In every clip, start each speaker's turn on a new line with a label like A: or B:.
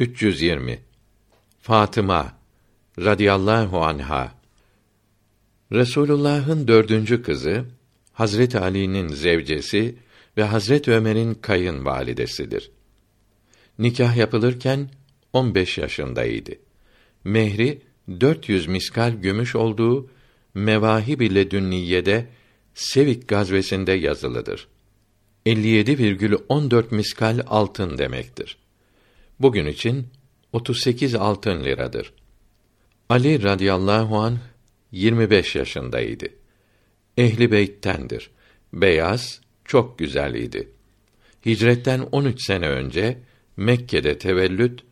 A: 320 Fatıma radıyallahu anha Resulullah'ın dördüncü kızı Hazret Ali'nin zevcesi ve Hazret Ömer'in kayınvalidesidir. Nikah yapılırken 15 yaşındaydı. Mehri 400 miskal gümüş olduğu Mevahib ile Dünniye'de Sevik gazvesinde yazılıdır. 57,14 miskal altın demektir. Bugün için 38 altın liradır. Ali radıyallahu an 25 yaşındaydı. Ehli beyttendir. Beyaz, çok güzel idi. Hicretten 13 sene önce Mekke'de tevellüt,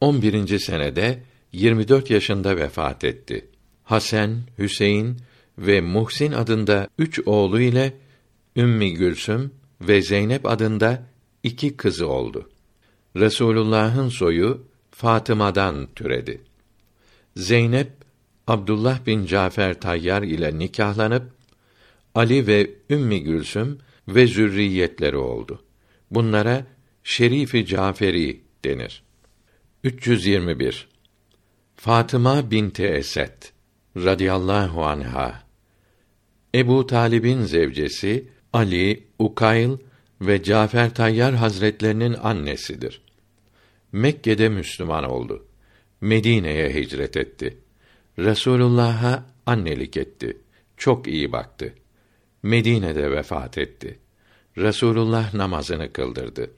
A: 11. senede 24 yaşında vefat etti. Hasan, Hüseyin ve Muhsin adında üç oğlu ile Ümmi Gülsüm ve Zeynep adında iki kızı oldu. Resulullah'ın soyu Fatıma'dan türedi. Zeynep Abdullah bin Cafer Tayyar ile nikahlanıp Ali ve Ümmi Gülsüm ve zürriyetleri oldu. Bunlara Şerifi Caferi denir. 321 Fatıma binti Esed radıyallahu anha Ebu Talib'in zevcesi Ali, Ukayl ve Cafer Tayyar Hazretlerinin annesidir. Mekke'de Müslüman oldu. Medine'ye hicret etti. Resulullah'a annelik etti. Çok iyi baktı. Medine'de vefat etti. Resulullah namazını kıldırdı.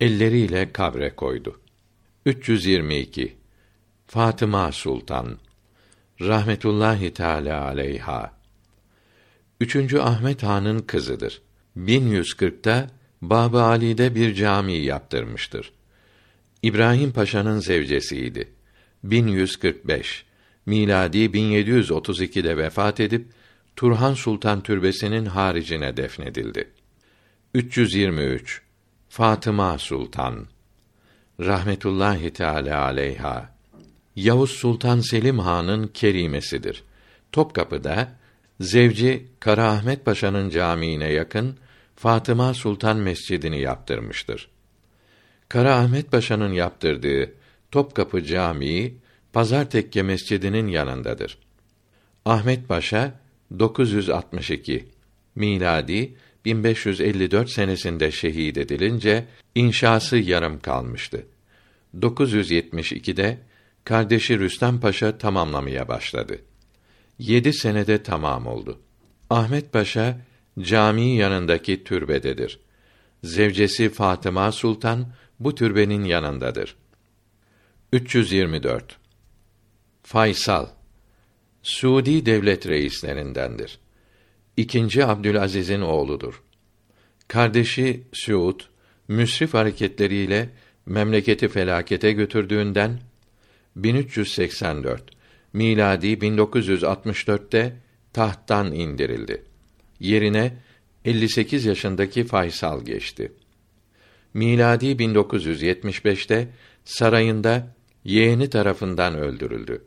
A: Elleriyle kabre koydu. 322 Fatıma Sultan rahmetullahi teala aleyha Üçüncü Ahmet Han'ın kızıdır. 1140'ta Baba Ali'de bir cami yaptırmıştır. İbrahim Paşa'nın zevcesiydi. 1145 miladi 1732'de vefat edip Turhan Sultan Türbesi'nin haricine defnedildi. 323 Fatıma Sultan rahmetullahi teala aleyha Yavuz Sultan Selim Han'ın kerimesidir. Topkapı'da zevci Kara Ahmet Paşa'nın camiine yakın Fatıma Sultan Mescidini yaptırmıştır. Kara Ahmet Paşa'nın yaptırdığı Topkapı Camii Pazar Tekke Mescidinin yanındadır. Ahmet Paşa 962 miladi 1554 senesinde şehit edilince inşası yarım kalmıştı. 972'de kardeşi Rüstem Paşa tamamlamaya başladı. Yedi senede tamam oldu. Ahmet Paşa cami yanındaki türbededir. Zevcesi Fatıma Sultan bu türbenin yanındadır. 324 Faysal Suudi devlet reislerindendir. İkinci Abdülaziz'in oğludur. Kardeşi Suud müsrif hareketleriyle memleketi felakete götürdüğünden 1384 miladi 1964'te tahttan indirildi. Yerine 58 yaşındaki Faysal geçti. Miladi 1975'te sarayında yeğeni tarafından öldürüldü.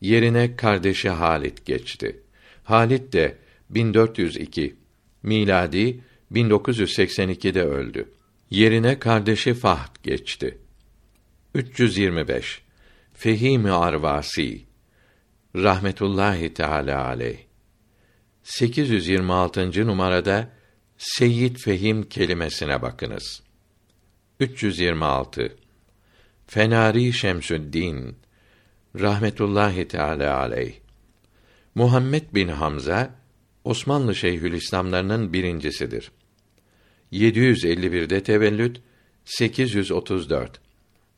A: Yerine kardeşi Halit geçti. Halit de 1402 miladi 1982'de öldü. Yerine kardeşi Fahd geçti. 325 Fehimi Arvasi rahmetullahi teala aleyh 826. numarada Seyyid Fehim kelimesine bakınız. 326 Fenari Şemsüddin rahmetullahi teala aleyh Muhammed bin Hamza Osmanlı Şeyhülislamlarının birincisidir. 751'de tevellüt 834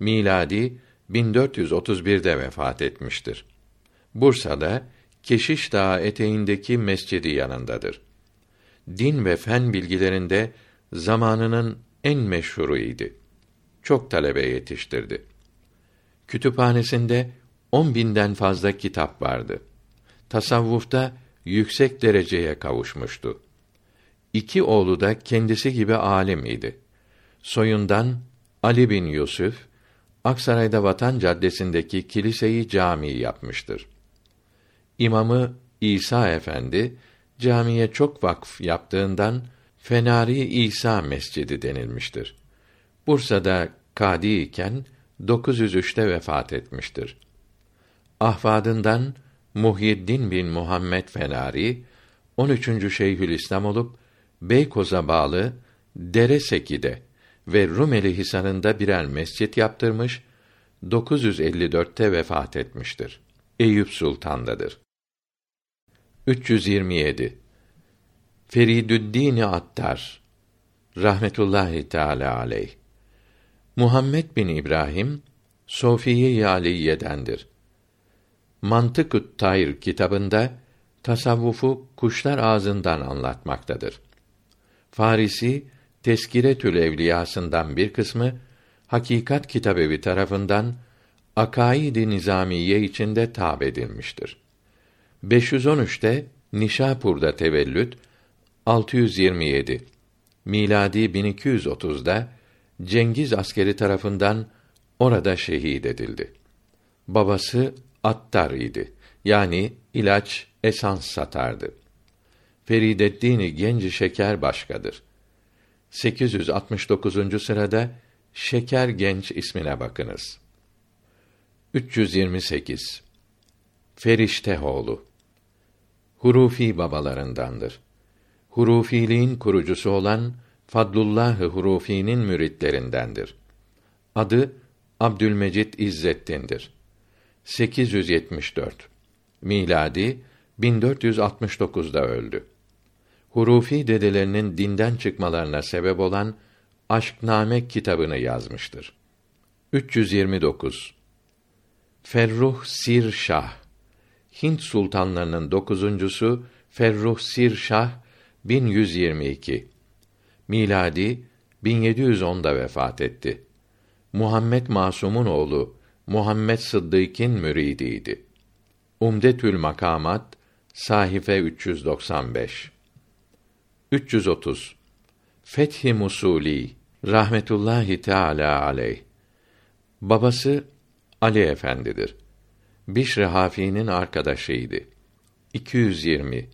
A: miladi 1431'de vefat etmiştir. Bursa'da Keşiş Dağı eteğindeki mescidi yanındadır. Din ve fen bilgilerinde zamanının en meşhuruydu. Çok talebe yetiştirdi. Kütüphanesinde on binden fazla kitap vardı. Tasavvufta yüksek dereceye kavuşmuştu. İki oğlu da kendisi gibi alim idi. Soyundan Ali bin Yusuf, Aksaray'da Vatan Caddesi'ndeki kiliseyi cami yapmıştır. İmamı İsa Efendi camiye çok vakf yaptığından Fenari İsa Mescidi denilmiştir. Bursa'da kadi iken 903'te vefat etmiştir. Ahvadından Muhyiddin bin Muhammed Fenari 13. Şeyhülislam olup Beykoz'a bağlı Dere Seki'de ve Rumeli Hisarı'nda birer mescit yaptırmış, 954'te vefat etmiştir. Eyüp Sultan'dadır. 327 Feridüddin Attar rahmetullahi teala aleyh Muhammed bin İbrahim Sofiye-i Aliye'dendir. Mantık-ı Tayr kitabında tasavvufu kuşlar ağzından anlatmaktadır. Farisi Teskiretül Evliyasından bir kısmı Hakikat Kitabevi tarafından Akaid-i Nizamiye içinde tab edilmiştir. 513'te Nişapur'da tevellüt 627 miladi 1230'da Cengiz askeri tarafından orada şehit edildi. Babası attar idi. Yani ilaç, esans satardı. Ferideddin Genci Şeker başkadır. 869. sırada Şeker Genç ismine bakınız. 328 Feriştehoğlu Hurufi babalarındandır. Hurufiliğin kurucusu olan Fadlullah Hurufi'nin müritlerindendir. Adı Abdülmecid İzzettin'dir. 874 miladi 1469'da öldü. Hurufi dedelerinin dinden çıkmalarına sebep olan Aşkname kitabını yazmıştır. 329 Ferruh Sir Şah Hint sultanlarının dokuzuncusu Ferruh Sir Şah 1122 miladi 1710'da vefat etti. Muhammed Masum'un oğlu Muhammed Sıddık'ın müridiydi. Umdetül Makamat sahife 395 330 Fethi Musuli rahmetullahi teala aleyh babası Ali Efendidir. Bişr Hafi'nin arkadaşıydı. 220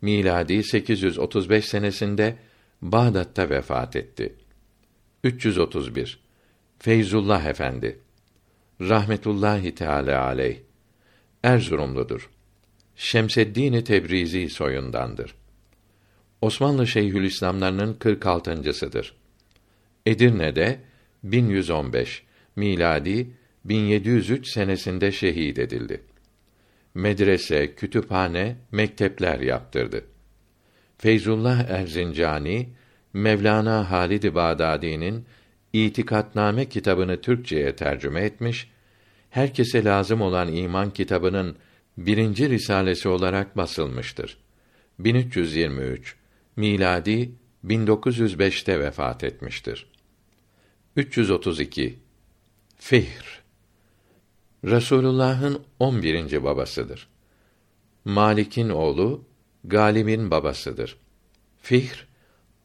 A: miladi 835 senesinde Bağdat'ta vefat etti. 331 Feyzullah Efendi rahmetullahi teala aleyh Erzurumludur. Şemseddin Tebrizi soyundandır. Osmanlı Şeyhülislamlarının 46.'sıdır. Edirne'de 1115 miladi 1703 senesinde şehit edildi. Medrese, kütüphane, mektepler yaptırdı. Feyzullah Erzincani Mevlana Halid Bağdadi'nin İtikatname kitabını Türkçeye tercüme etmiş, herkese lazım olan iman kitabının birinci risalesi olarak basılmıştır. 1323 miladi 1905'te vefat etmiştir. 332 Fihr Resulullah'ın 11. babasıdır. Malik'in oğlu, Galib'in babasıdır. Fihr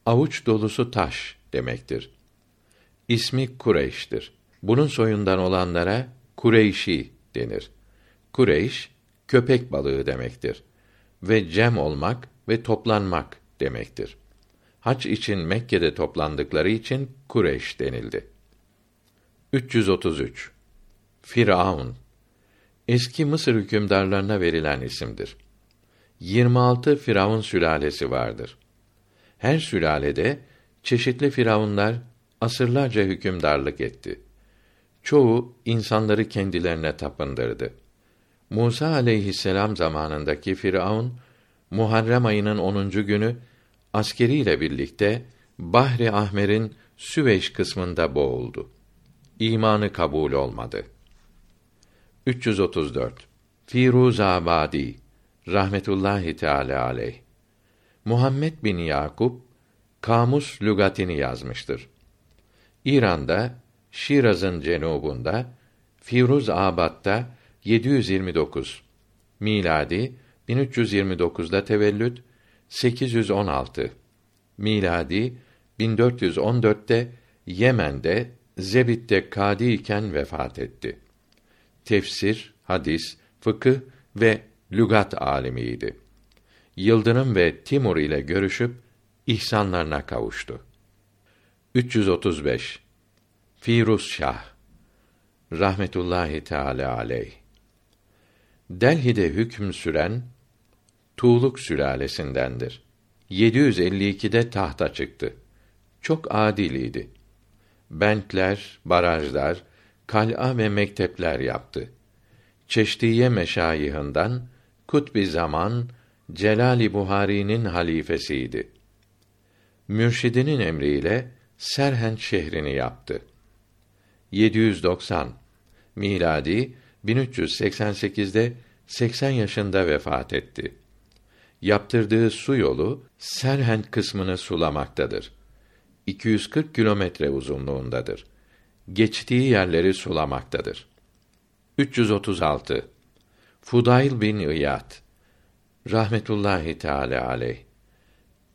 A: avuç dolusu taş demektir. İsmi Kureyş'tir. Bunun soyundan olanlara Kureyşi denir. Kureyş köpek balığı demektir ve cem olmak ve toplanmak demektir. Haç için Mekke'de toplandıkları için Kureyş denildi. 333 Firavun eski Mısır hükümdarlarına verilen isimdir. 26 Firavun sülalesi vardır. Her sülalede çeşitli firavunlar asırlarca hükümdarlık etti. Çoğu insanları kendilerine tapındırdı. Musa aleyhisselam zamanındaki Firavun Muharrem ayının 10. günü askeriyle birlikte Bahri Ahmer'in Süveyş kısmında boğuldu. İmanı kabul olmadı. 334 Firuzabadi rahmetullahi teala aleyh Muhammed bin Yakup Kamus lügatini yazmıştır. İran'da Şiraz'ın cenubunda Firuz Abad'da 729 miladi 1329'da tevellüt 816 miladi 1414'te Yemen'de Zebit'te kadi iken vefat etti. Tefsir, hadis, fıkıh ve lügat alimiydi. Yıldırım ve Timur ile görüşüp ihsanlarına kavuştu. 335 Firuz Şah rahmetullahi teala aleyh. Delhi'de hüküm süren Tuğluk sülalesindendir. 752'de tahta çıktı. Çok adiliydi. Bentler, barajlar, kal'a ve mektepler yaptı. Çeşdiye meşayihından Kutbi Zaman Celali Buhari'nin halifesiydi. Mürşidinin emriyle Serhent şehrini yaptı. 790 miladi 1388'de 80 yaşında vefat etti. Yaptırdığı su yolu Serhent kısmını sulamaktadır. 240 kilometre uzunluğundadır. Geçtiği yerleri sulamaktadır. 336 Fudayl bin İyad rahmetullahi teala aleyh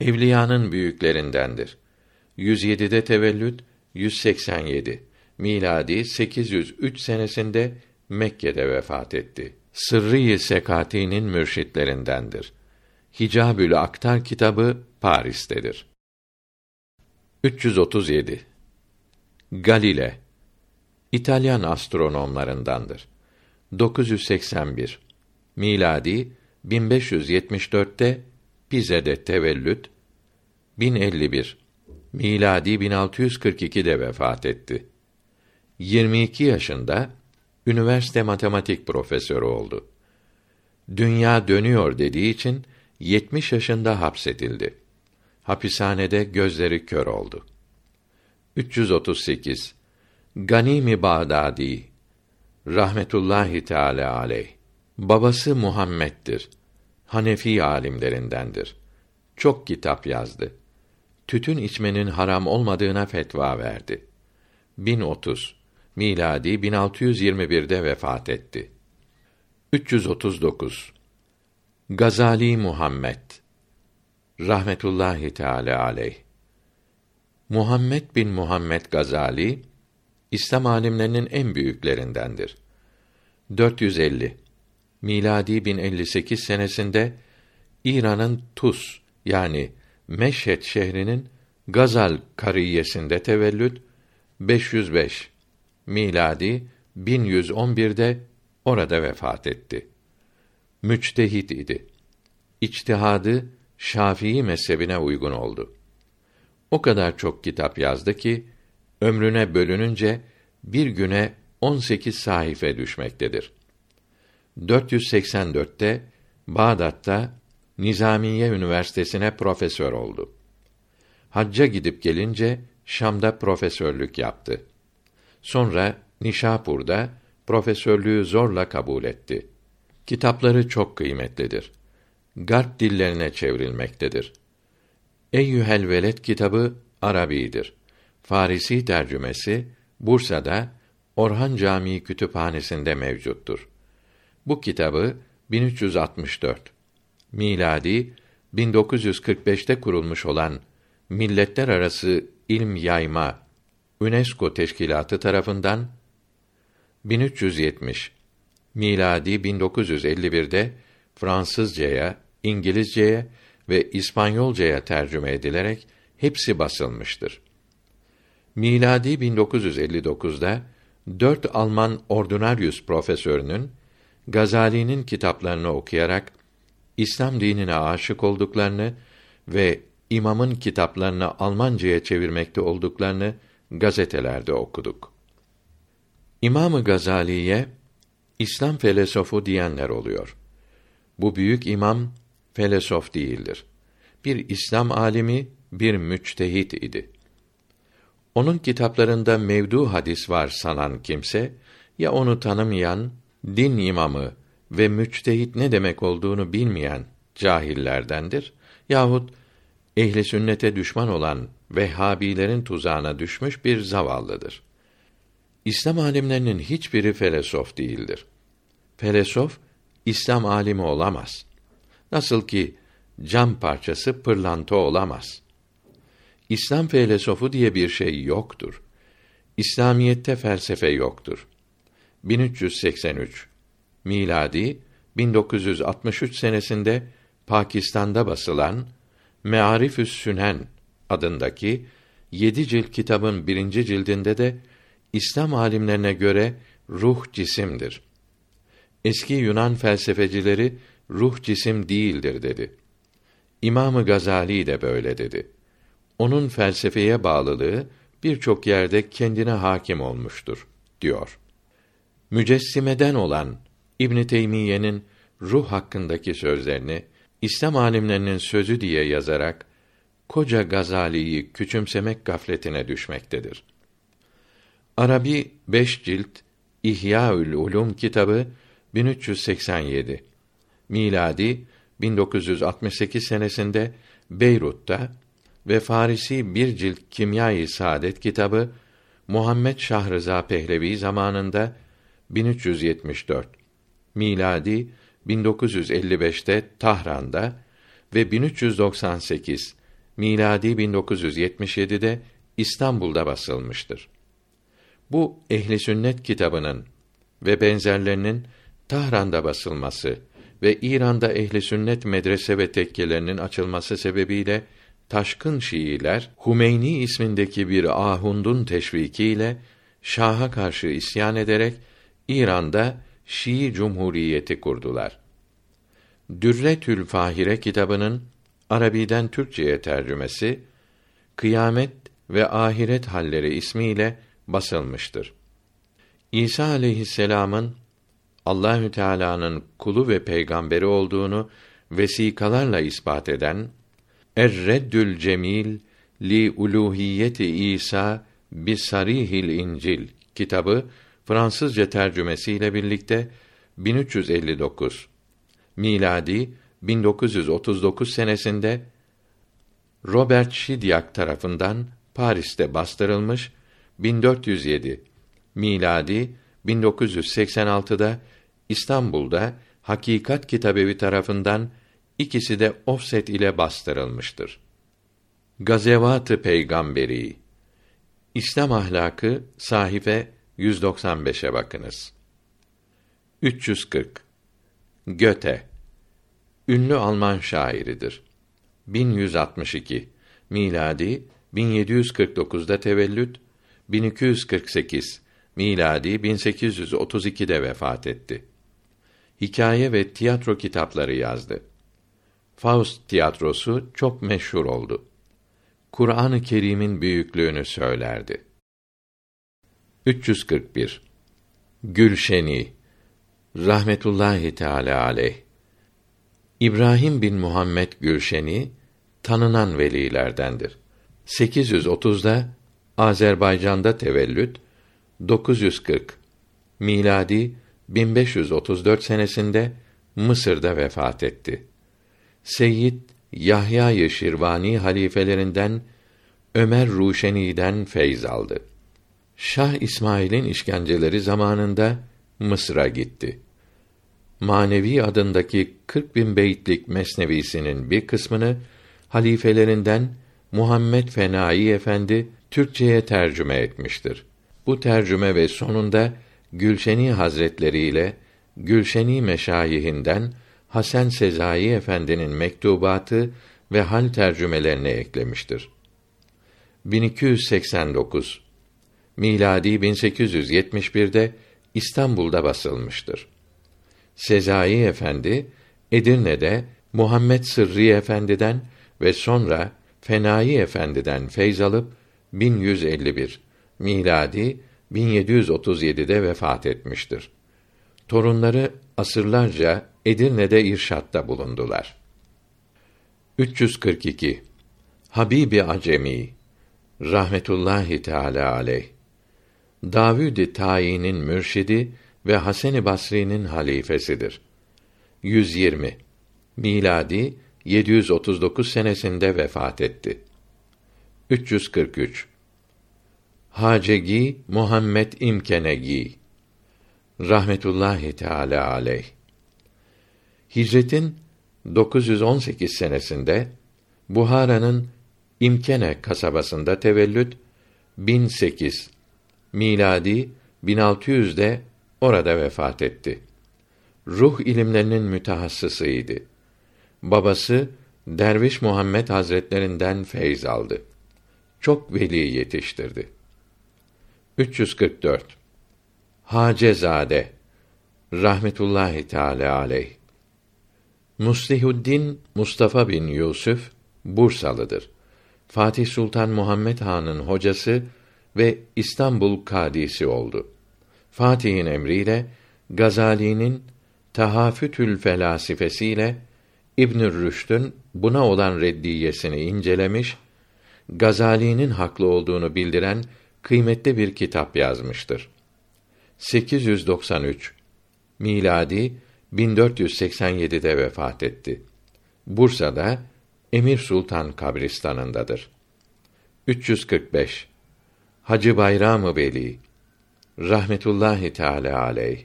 A: evliyanın büyüklerindendir. 107'de tevellüt 187 miladi 803 senesinde Mekke'de vefat etti. Sırrı-i Sekati'nin mürşitlerindendir. Hicabül Aktar kitabı Paris'tedir. 337 Galile İtalyan astronomlarındandır. 981 miladi 1574'te Pize'de tevellüt 1051 miladi 1642'de vefat etti. 22 yaşında üniversite matematik profesörü oldu. Dünya dönüyor dediği için 70 yaşında hapsedildi. Hapishanede gözleri kör oldu. 338 Ganimi Bağdadi rahmetullahi teala aleyh babası Muhammed'dir. Hanefi alimlerindendir. Çok kitap yazdı. Tütün içmenin haram olmadığına fetva verdi. 1030 miladi 1621'de vefat etti. 339 Gazali Muhammed rahmetullahi teala aleyh Muhammed bin Muhammed Gazali İslam alimlerinin en büyüklerindendir. 450 miladi 1058 senesinde İran'ın Tus yani Meşhed şehrinin Gazal kariyesinde tevellüt 505 miladi 1111'de orada vefat etti. Müçtehit idi. İçtihadı Şafii mezhebine uygun oldu. O kadar çok kitap yazdı ki ömrüne bölününce bir güne 18 sayfa düşmektedir. 484'te Bağdat'ta Nizamiye Üniversitesi'ne profesör oldu. Hacca gidip gelince Şam'da profesörlük yaptı. Sonra Nişapur'da profesörlüğü zorla kabul etti. Kitapları çok kıymetlidir. Garp dillerine çevrilmektedir. Eyyühel Veled kitabı Arabidir. Farisi tercümesi Bursa'da Orhan Camii Kütüphanesi'nde mevcuttur. Bu kitabı 1364 miladi 1945'te kurulmuş olan Milletler Arası İlm Yayma UNESCO Teşkilatı tarafından 1370 miladi 1951'de Fransızcaya, İngilizceye ve İspanyolcaya tercüme edilerek hepsi basılmıştır. Miladi 1959'da dört Alman ordinarius profesörünün Gazali'nin kitaplarını okuyarak İslam dinine aşık olduklarını ve imamın kitaplarını Almancaya çevirmekte olduklarını gazetelerde okuduk. İmamı Gazali'ye İslam felesofu diyenler oluyor. Bu büyük imam felesof değildir. Bir İslam alimi, bir müçtehit idi. Onun kitaplarında mevdu hadis var sanan kimse ya onu tanımayan, din imamı ve müçtehit ne demek olduğunu bilmeyen cahillerdendir yahut ehli sünnete düşman olan Vehhabilerin tuzağına düşmüş bir zavallıdır. İslam alimlerinin hiçbiri felesof değildir. Felesof İslam alimi olamaz. Nasıl ki cam parçası pırlanta olamaz. İslam felesofu diye bir şey yoktur. İslamiyette felsefe yoktur. 1383 miladi 1963 senesinde Pakistan'da basılan Me'arifü's Sünen adındaki yedi cilt kitabın birinci cildinde de İslam alimlerine göre ruh cisimdir. Eski Yunan felsefecileri ruh cisim değildir dedi. İmamı Gazali de böyle dedi. Onun felsefeye bağlılığı birçok yerde kendine hakim olmuştur diyor. Mücessimeden olan İbn Teymiyye'nin ruh hakkındaki sözlerini İslam alimlerinin sözü diye yazarak koca Gazali'yi küçümsemek gafletine düşmektedir. Arabi 5 cilt İhyaül Ulum kitabı 1387 miladi 1968 senesinde Beyrut'ta ve Farisi bir cilt Kimya-i Saadet kitabı Muhammed Şahrıza Pehlevi zamanında 1374 miladi 1955'te Tahran'da ve 1398 miladi 1977'de İstanbul'da basılmıştır. Bu ehli sünnet kitabının ve benzerlerinin Tahran'da basılması ve İran'da ehli sünnet medrese ve tekkelerinin açılması sebebiyle taşkın Şiiler Humeyni ismindeki bir ahundun teşvikiyle Şah'a karşı isyan ederek İran'da Şii Cumhuriyeti kurdular. Dürretül Fahire kitabının Arabiden Türkçeye tercümesi Kıyamet ve Ahiret Halleri ismiyle basılmıştır. İsa aleyhisselam'ın Allahü Teala'nın kulu ve peygamberi olduğunu vesikalarla ispat eden Er-Reddül Cemil li uluhiyeti İsa bi sarihil İncil kitabı Fransızca tercümesiyle birlikte 1359 miladi 1939 senesinde Robert Şidyak tarafından Paris'te bastırılmış 1407 miladi 1986'da İstanbul'da Hakikat Kitabevi tarafından ikisi de offset ile bastırılmıştır. Gazevat-ı Peygamberi İslam ahlakı sahife 195'e bakınız. 340 Göte ünlü Alman şairidir. 1162 miladi 1749'da tevellüt 1248 miladi 1832'de vefat etti. Hikaye ve tiyatro kitapları yazdı. Faust tiyatrosu çok meşhur oldu. Kur'an-ı Kerim'in büyüklüğünü söylerdi. 341 Gülşeni rahmetullahi teala aleyh İbrahim bin Muhammed Gülşeni tanınan velilerdendir. 830'da Azerbaycan'da tevellüt, 940 miladi 1534 senesinde Mısır'da vefat etti. Seyyid Yahya Şirvani halifelerinden Ömer Ruşeni'den feyz aldı. Şah İsmail'in işkenceleri zamanında Mısır'a gitti. Manevi adındaki 40 bin beytlik mesnevisinin bir kısmını halifelerinden Muhammed Fenai Efendi Türkçeye tercüme etmiştir. Bu tercüme ve sonunda Gülşeni Hazretleri ile Gülşeni meşayihinden Hasan Sezai Efendi'nin mektubatı ve hal tercümelerini eklemiştir. 1289 miladi 1871'de İstanbul'da basılmıştır. Sezai Efendi Edirne'de Muhammed Sırrı Efendi'den ve sonra Fenai Efendi'den feyz alıp 1151 miladi 1737'de vefat etmiştir. Torunları asırlarca Edirne'de irşatta bulundular. 342 Habibi Acemi rahmetullahi teala aleyh Davud Tayin'in mürşidi ve Hasan-ı Basri'nin halifesidir. 120 miladi 739 senesinde vefat etti. 343 Hacegi Muhammed İmkenegi rahmetullahi teala aleyh Hicretin 918 senesinde Buhara'nın İmkene kasabasında tevellüt 1008 miladi 1600'de orada vefat etti. Ruh ilimlerinin mütehassısıydı. Babası Derviş Muhammed Hazretlerinden feyz aldı. Çok veli yetiştirdi. 344 Hacezade rahmetullahi teala aleyh. Muslihuddin Mustafa bin Yusuf Bursalıdır. Fatih Sultan Muhammed Han'ın hocası ve İstanbul kadisi oldu. Fatih'in emriyle Gazali'nin Tahafütül Felasifesiyle İbn Rüşd'ün buna olan reddiyesini incelemiş, Gazali'nin haklı olduğunu bildiren kıymetli bir kitap yazmıştır. 893 miladi 1487'de vefat etti. Bursa'da Emir Sultan kabristanındadır. 345 Hacı Bayram-ı Veli rahmetullahi teala aleyh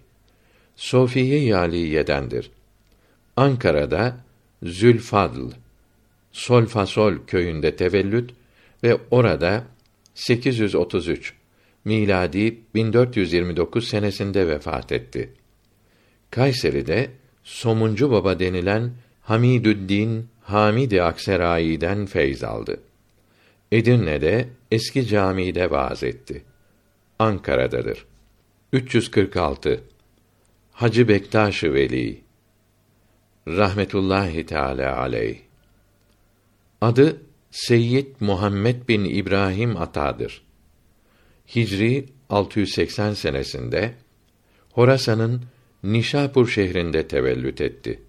A: Sofiye Yaliye'dendir. Ankara'da Zülfadl Solfasol köyünde tevellüt ve orada 833 miladi 1429 senesinde vefat etti. Kayseri'de Somuncu Baba denilen Hamidüddin Hamidi Akserai'den feyz aldı. Edirne'de eski camide vaaz etti. Ankara'dadır. 346 Hacı Bektaş-ı Veli rahmetullahi teala aleyh. Adı Seyyid Muhammed bin İbrahim Ata'dır. Hicri 680 senesinde Horasan'ın Nişapur şehrinde tevellüt etti.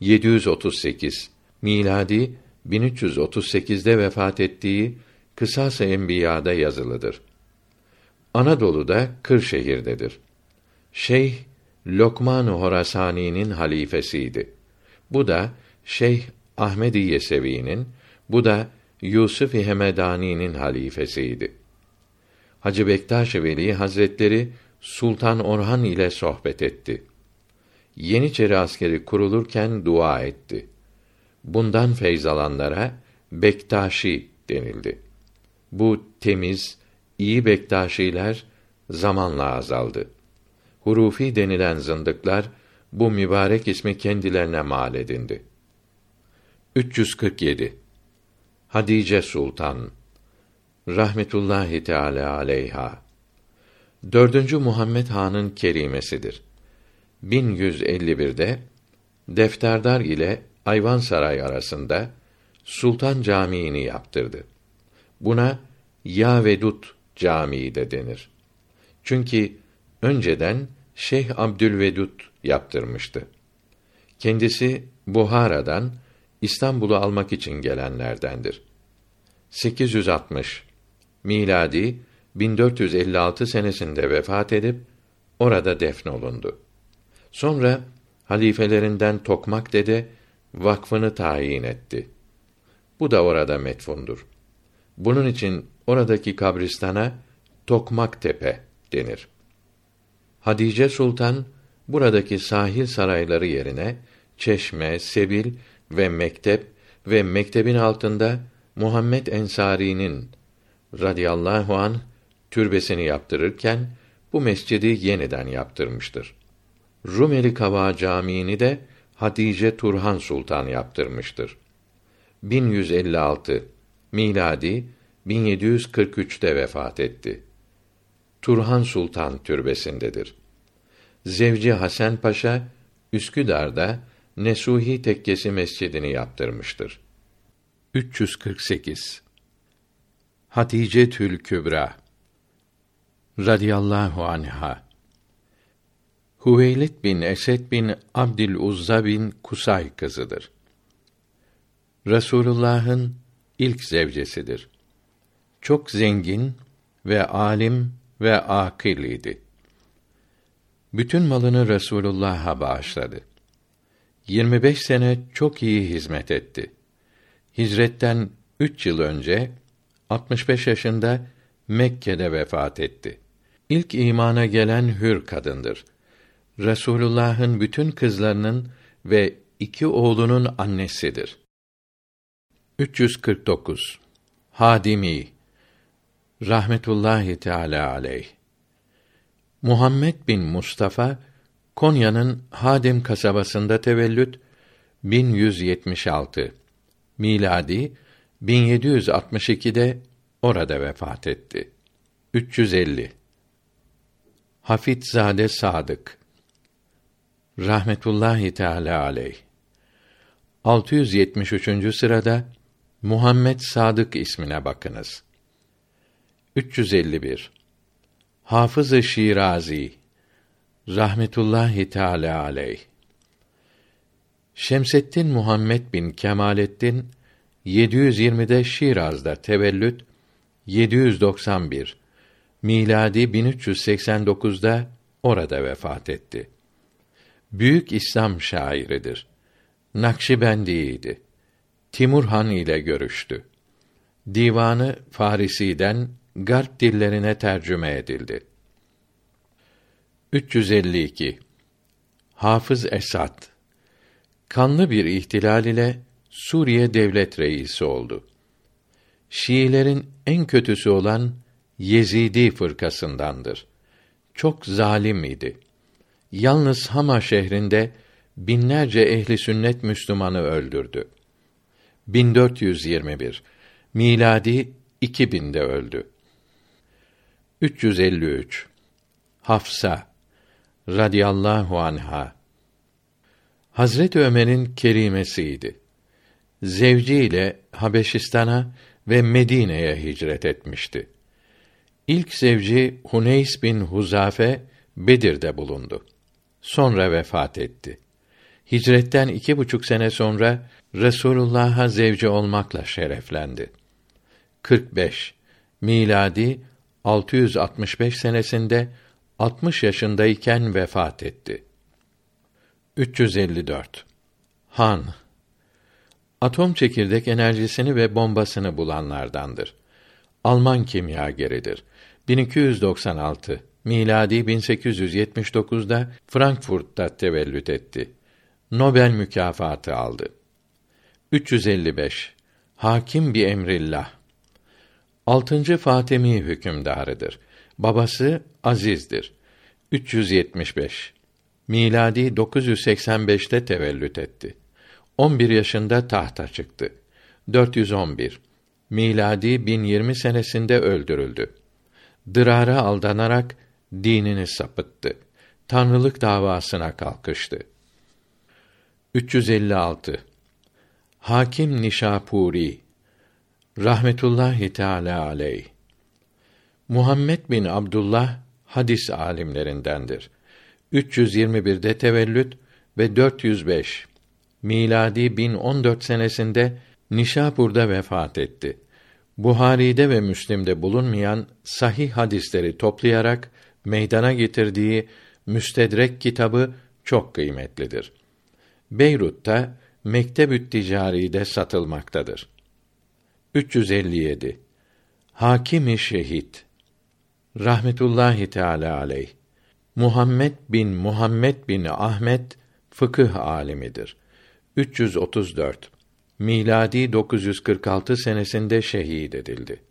A: 738 miladi 1338'de vefat ettiği Kısas-ı Enbiya'da yazılıdır. Anadolu'da Kırşehir'dedir. Şeyh Lokman-ı Horasani'nin halifesiydi. Bu da Şeyh Ahmedi Yesevi'nin, bu da Yusuf-i Hemedani'nin halifesiydi. Hacı Bektaş Veli Hazretleri Sultan Orhan ile sohbet etti. Yeniçeri askeri kurulurken dua etti. Bundan feyz alanlara Bektaşi denildi. Bu temiz, iyi Bektaşiler zamanla azaldı. Hurufi denilen zındıklar bu mübarek ismi kendilerine mal edindi. 347 Hadice Sultan rahmetullahi teala aleyha Dördüncü Muhammed Han'ın kerimesidir. 1151'de Defterdar ile Ayvansaray arasında Sultan Camii'ni yaptırdı. Buna Ya Vedut Camii de denir. Çünkü önceden Şeyh Abdülvedut yaptırmıştı. Kendisi Buhara'dan İstanbul'u almak için gelenlerdendir. 860 miladi 1456 senesinde vefat edip orada defnolundu. Sonra halifelerinden Tokmak dede vakfını tayin etti. Bu da orada metfundur. Bunun için oradaki kabristana Tokmak Tepe denir. Hadice Sultan buradaki sahil sarayları yerine çeşme, sebil ve mektep ve mektebin altında Muhammed Ensari'nin radıyallahu an türbesini yaptırırken bu mescidi yeniden yaptırmıştır. Rumeli Kava Camii'ni de Hatice Turhan Sultan yaptırmıştır. 1156 miladi 1743'te vefat etti. Turhan Sultan türbesindedir. Zevci Hasan Paşa Üsküdar'da Nesuhi Tekkesi Mescidini yaptırmıştır. 348 Hatice Tül Kübra radıyallahu anha Hüveylid bin Esed bin Abdül Uzza bin Kusay kızıdır. Resulullah'ın ilk zevcesidir. Çok zengin ve alim ve akil idi. Bütün malını Resulullah'a bağışladı. 25 sene çok iyi hizmet etti. Hicretten üç yıl önce 65 yaşında Mekke'de vefat etti. İlk imana gelen hür kadındır. Resulullah'ın bütün kızlarının ve iki oğlunun annesidir. 349 Hadimi rahmetullahi teala aleyh Muhammed bin Mustafa Konya'nın Hadim kasabasında tevellüt 1176 miladi 1762'de orada vefat etti. 350 Hafitzade Sadık rahmetullahi teala aleyh 673. sırada Muhammed Sadık ismine bakınız. 351 Hafız-ı Şirazi rahmetullahi teala aleyh Şemseddin Muhammed bin Kemalettin 720'de Şiraz'da tevellüt 791 miladi 1389'da orada vefat etti. Büyük İslam şairidir. Nakşibendiydi. Timur Han ile görüştü. Divanı Farisi'den Garp dillerine tercüme edildi. 352 Hafız Esad kanlı bir ihtilal ile Suriye devlet reisi oldu. Şiilerin en kötüsü olan Yezidi fırkasındandır. Çok zalim idi. Yalnız Hama şehrinde binlerce ehli sünnet Müslümanı öldürdü. 1421 miladi 2000'de öldü. 353 Hafsa radıyallahu anha Hazret Ömer'in kerimesiydi. Zevciyle Habeşistan'a ve Medine'ye hicret etmişti. İlk zevci Huneys bin Huzafe Bedir'de bulundu. Sonra vefat etti. Hicretten iki buçuk sene sonra Resulullah'a zevci olmakla şereflendi. 45 miladi 665 senesinde 60 yaşındayken vefat etti. 354 Han Atom çekirdek enerjisini ve bombasını bulanlardandır. Alman kimyageridir. 1296 miladi 1879'da Frankfurt'ta tevellüt etti. Nobel mükafatı aldı. 355 Hakim bi emrillah. 6. Fatimi hükümdarıdır. Babası Aziz'dir. 375 miladi 985'te tevellüt etti. 11 yaşında tahta çıktı. 411 miladi 1020 senesinde öldürüldü. Dırara aldanarak dinini sapıttı. Tanrılık davasına kalkıştı. 356 Hakim Nişapuri rahmetullahi teala aleyh Muhammed bin Abdullah hadis alimlerindendir. 321'de tevellüt ve 405 miladi 1014 senesinde Nişapur'da vefat etti. Buhari'de ve Müslim'de bulunmayan sahih hadisleri toplayarak meydana getirdiği Müstedrek kitabı çok kıymetlidir. Beyrut'ta Mektebü't Ticari'de satılmaktadır. 357 Hakimi Şehit rahmetullahi teala aleyh Muhammed bin Muhammed bin Ahmet fıkıh alimidir. 334 miladi 946 senesinde şehit edildi.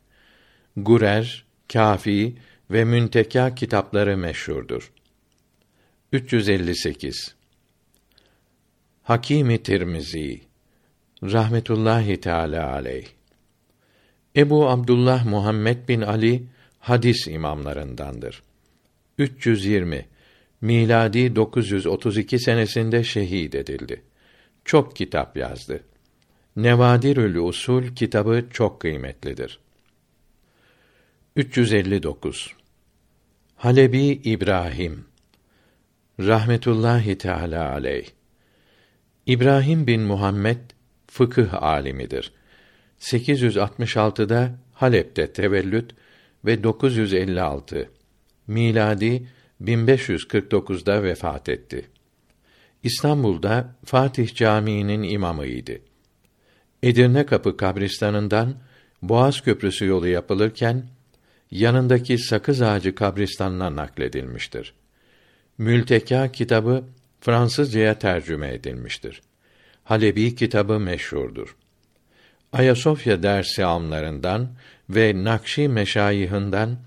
A: Gurer, Kafi ve Münteka kitapları meşhurdur. 358 Hakimi Tirmizi rahmetullahi teala aleyh Ebu Abdullah Muhammed bin Ali hadis imamlarındandır. 320 miladi 932 senesinde şehit edildi. Çok kitap yazdı. Nevadirül Usul kitabı çok kıymetlidir. 359 Halebi İbrahim rahmetullahi teala aleyh İbrahim bin Muhammed fıkıh alimidir. 866'da Halep'te tevellüt ve 956 miladi 1549'da vefat etti. İstanbul'da Fatih Camii'nin imamıydı. Edirne Kapı kabristanından Boğaz Köprüsü yolu yapılırken yanındaki sakız ağacı kabristanına nakledilmiştir. Mülteka kitabı Fransızcaya tercüme edilmiştir. Halebi kitabı meşhurdur. Ayasofya dersi amlarından ve Nakşi meşayihinden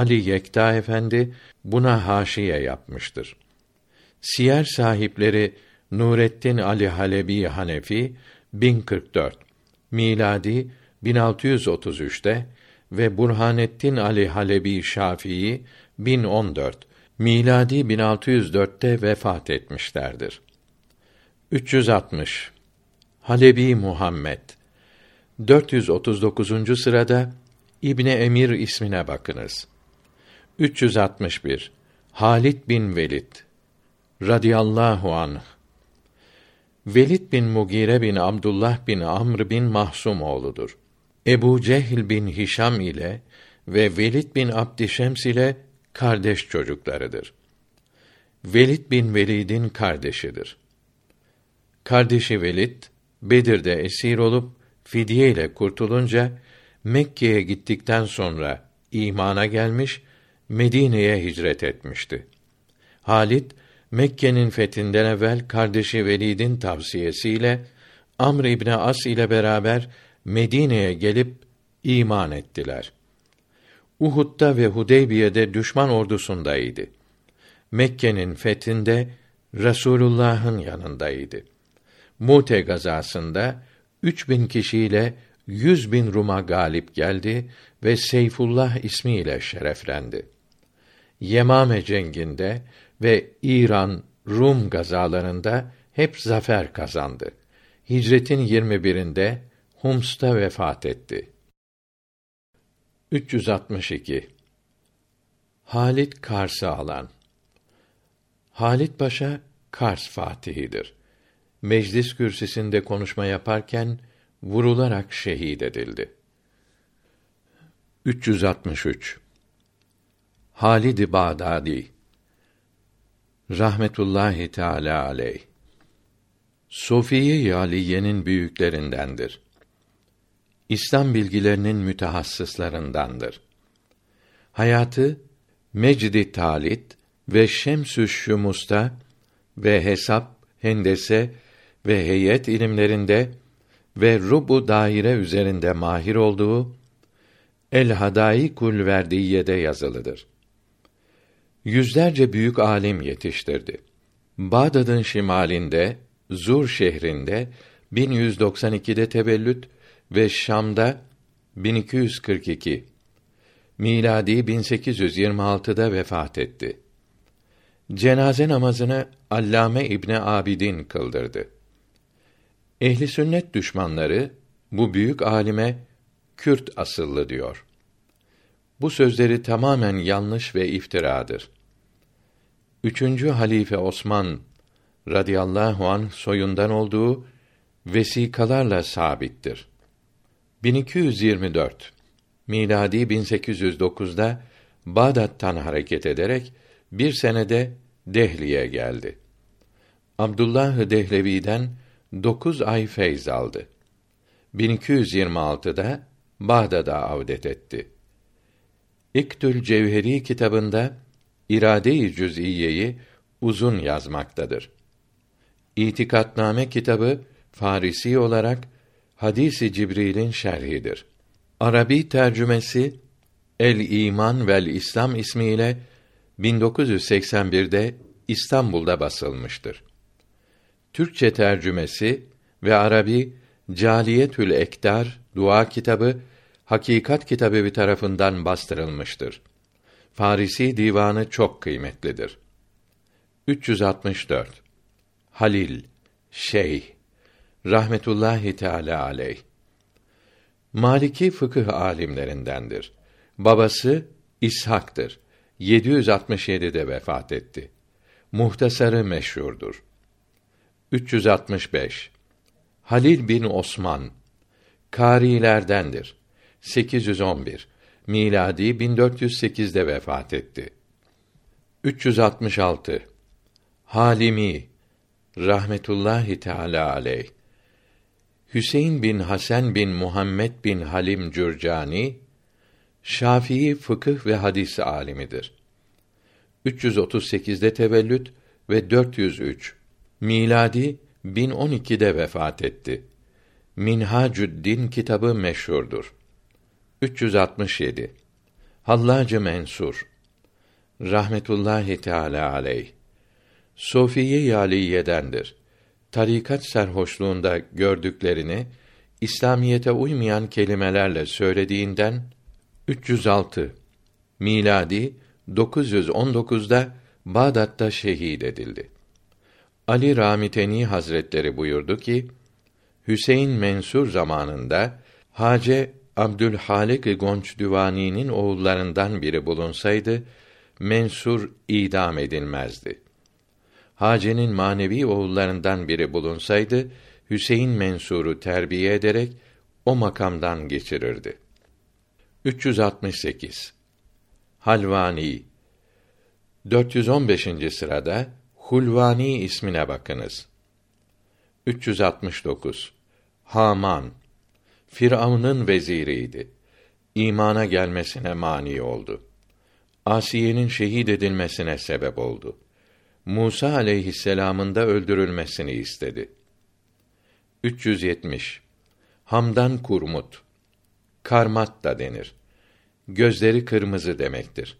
A: Ali Yekta Efendi buna haşiye yapmıştır. Siyer sahipleri Nurettin Ali Halebi Hanefi 1044 miladi 1633'te ve Burhanettin Ali Halebi Şafii 1014 miladi 1604'te vefat etmişlerdir. 360 Halebi Muhammed 439. sırada İbne Emir ismine bakınız. 361 Halit bin Velid radıyallahu anh Velid bin Mugire bin Abdullah bin Amr bin Mahsum oğludur. Ebu Cehil bin Hişam ile ve Velid bin Abdişems ile kardeş çocuklarıdır. Velid bin Velid'in kardeşidir. Kardeşi Velid Bedir'de esir olup fidye ile kurtulunca Mekke'ye gittikten sonra imana gelmiş, Medine'ye hicret etmişti. Halit Mekke'nin fethinden evvel kardeşi Velid'in tavsiyesiyle Amr İbni As ile beraber Medine'ye gelip iman ettiler. Uhud'da ve Hudeybiye'de düşman ordusundaydı. Mekke'nin fethinde Resulullah'ın yanındaydı. Mute gazasında üç bin kişiyle yüz bin Rum'a galip geldi ve Seyfullah ismiyle şereflendi. Yemame cenginde ve İran Rum gazalarında hep zafer kazandı. Hicretin 21'inde Hums'ta vefat etti. 362 Halit Kars'ı alan Halit Paşa Kars fatihidir. Meclis kürsüsünde konuşma yaparken vurularak şehit edildi. 363 Halid Bağdadi rahmetullahi teala aleyh Sofiye Yaliye'nin büyüklerindendir. İslam bilgilerinin mütehassıslarındandır. Hayatı Mecdi Talit ve Şemsü Şumus'ta ve hesap, hendese ve heyet ilimlerinde ve rubu daire üzerinde mahir olduğu El Hadaikul Verdiye'de yazılıdır. Yüzlerce büyük alim yetiştirdi. Bağdat'ın şimalinde, Zur şehrinde 1192'de tevellüt ve Şam'da 1242 miladi 1826'da vefat etti. Cenaze namazını Allame İbne Abidin kıldırdı. Ehli sünnet düşmanları bu büyük alime Kürt asıllı diyor. Bu sözleri tamamen yanlış ve iftiradır. Üçüncü halife Osman radıyallahu an soyundan olduğu vesikalarla sabittir. 1224 miladi 1809'da Bağdat'tan hareket ederek bir senede Dehli'ye geldi. Abdullah Dehlevi'den dokuz ay feyz aldı. 1226'da Bağdat'a avdet etti. İktül Cevheri kitabında irade-i cüz'iyeyi uzun yazmaktadır. İtikatname kitabı Farisi olarak Hadisi Cibril'in şerhidir. Arabi tercümesi El İman vel İslam ismiyle 1981'de İstanbul'da basılmıştır. Türkçe tercümesi ve Arabi Caliyetül Ektar dua kitabı Hakikat Kitabevi tarafından bastırılmıştır. Farisi divanı çok kıymetlidir. 364 Halil Şeyh rahmetullahi teala aleyh Maliki fıkıh alimlerindendir. Babası İshak'tır. 767'de vefat etti. Muhtasarı meşhurdur. 365 Halil bin Osman karilerdendir. 811 miladi 1408'de vefat etti. 366 Halimi rahmetullahi teala aleyh Hüseyin bin Hasan bin Muhammed bin Halim Cürcani Şafii fıkıh ve hadis alimidir. 338'de tevellüt ve 403 miladi 1012'de vefat etti. Minhacü'd-Din kitabı meşhurdur. 367 Hallacı Mensur rahmetullahi teala aleyh Sofiye Yaliye'dendir. Tarikat serhoşluğunda gördüklerini İslamiyete uymayan kelimelerle söylediğinden 306 miladi 919'da Bağdat'ta şehit edildi. Ali Ramiteni Hazretleri buyurdu ki, Hüseyin Mensur zamanında Hace Abdülhalik Gonç Düvani'nin oğullarından biri bulunsaydı, Mensur idam edilmezdi. Hace'nin manevi oğullarından biri bulunsaydı, Hüseyin Mensur'u terbiye ederek o makamdan geçirirdi. 368 Halvani 415. sırada Hulvani ismine bakınız. 369 Haman Firavun'un veziriydi. İmana gelmesine mani oldu. Asiye'nin şehit edilmesine sebep oldu. Musa aleyhisselam'ın da öldürülmesini istedi. 370 Hamdan kurmut Karmat da denir. Gözleri kırmızı demektir.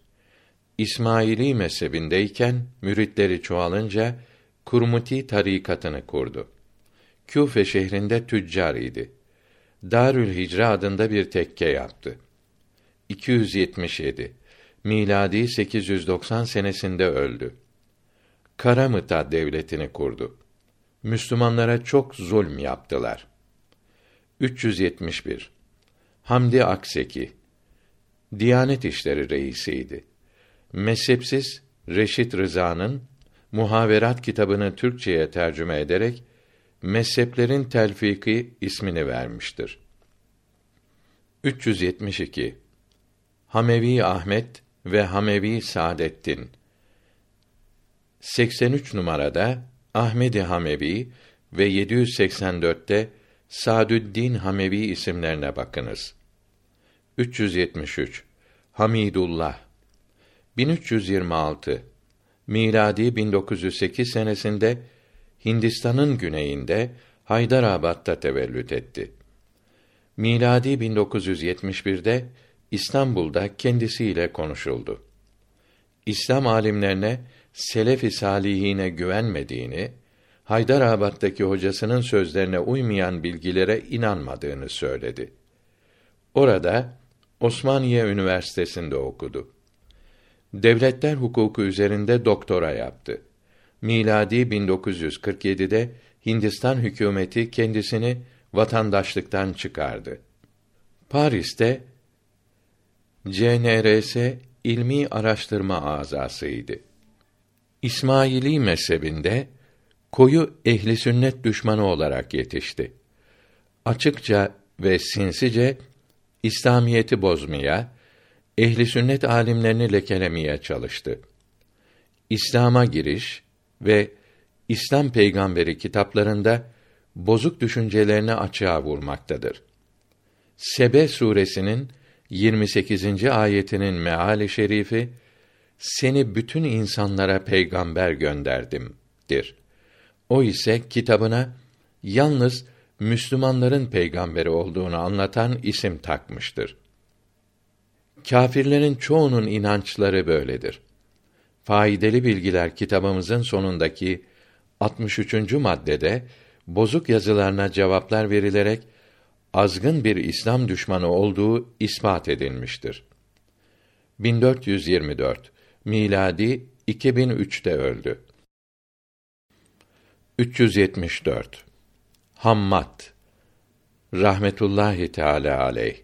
A: İsmaili mezhebindeyken müritleri çoğalınca Kurmuti tarikatını kurdu. Küfe şehrinde tüccar idi. Darül Hicre adında bir tekke yaptı. 277 miladi 890 senesinde öldü. Karamıta devletini kurdu. Müslümanlara çok zulm yaptılar. 371 Hamdi Akseki Diyanet İşleri reisiydi. Mezhepsiz Reşit Rıza'nın Muhaverat kitabını Türkçeye tercüme ederek Mezheplerin Telfiki ismini vermiştir. 372 Hamevi Ahmet ve Hamevi Saadettin. 83 numarada Ahmedi Hamevi ve 784'te Sadüddin Hamevi isimlerine bakınız. 373 Hamidullah. 1326 miladi 1908 senesinde Hindistan'ın güneyinde Haydarabad'da tevellüt etti. Miladi 1971'de İstanbul'da kendisiyle konuşuldu. İslam alimlerine selef-i salihine güvenmediğini, Haydarabad'daki hocasının sözlerine uymayan bilgilere inanmadığını söyledi. Orada Osmaniye Üniversitesi'nde okudu. Devletler hukuku üzerinde doktora yaptı. Miladi 1947'de Hindistan hükümeti kendisini vatandaşlıktan çıkardı. Paris'te CNRS ilmi araştırma azasıydı. İsmaili mezhebinde koyu ehli sünnet düşmanı olarak yetişti. Açıkça ve sinsice İslamiyeti bozmaya, ehli sünnet alimlerini lekelemeye çalıştı. İslam'a giriş ve İslam peygamberi kitaplarında bozuk düşüncelerini açığa vurmaktadır. Sebe suresinin 28. ayetinin meali şerifi seni bütün insanlara peygamber gönderdim.'dir. O ise kitabına yalnız Müslümanların peygamberi olduğunu anlatan isim takmıştır. Kâfirlerin çoğunun inançları böyledir. Faydalı bilgiler kitabımızın sonundaki 63. maddede bozuk yazılarına cevaplar verilerek azgın bir İslam düşmanı olduğu ispat edilmiştir. 1424 miladi 2003'te öldü. 374 Hammad rahmetullahi teala aleyh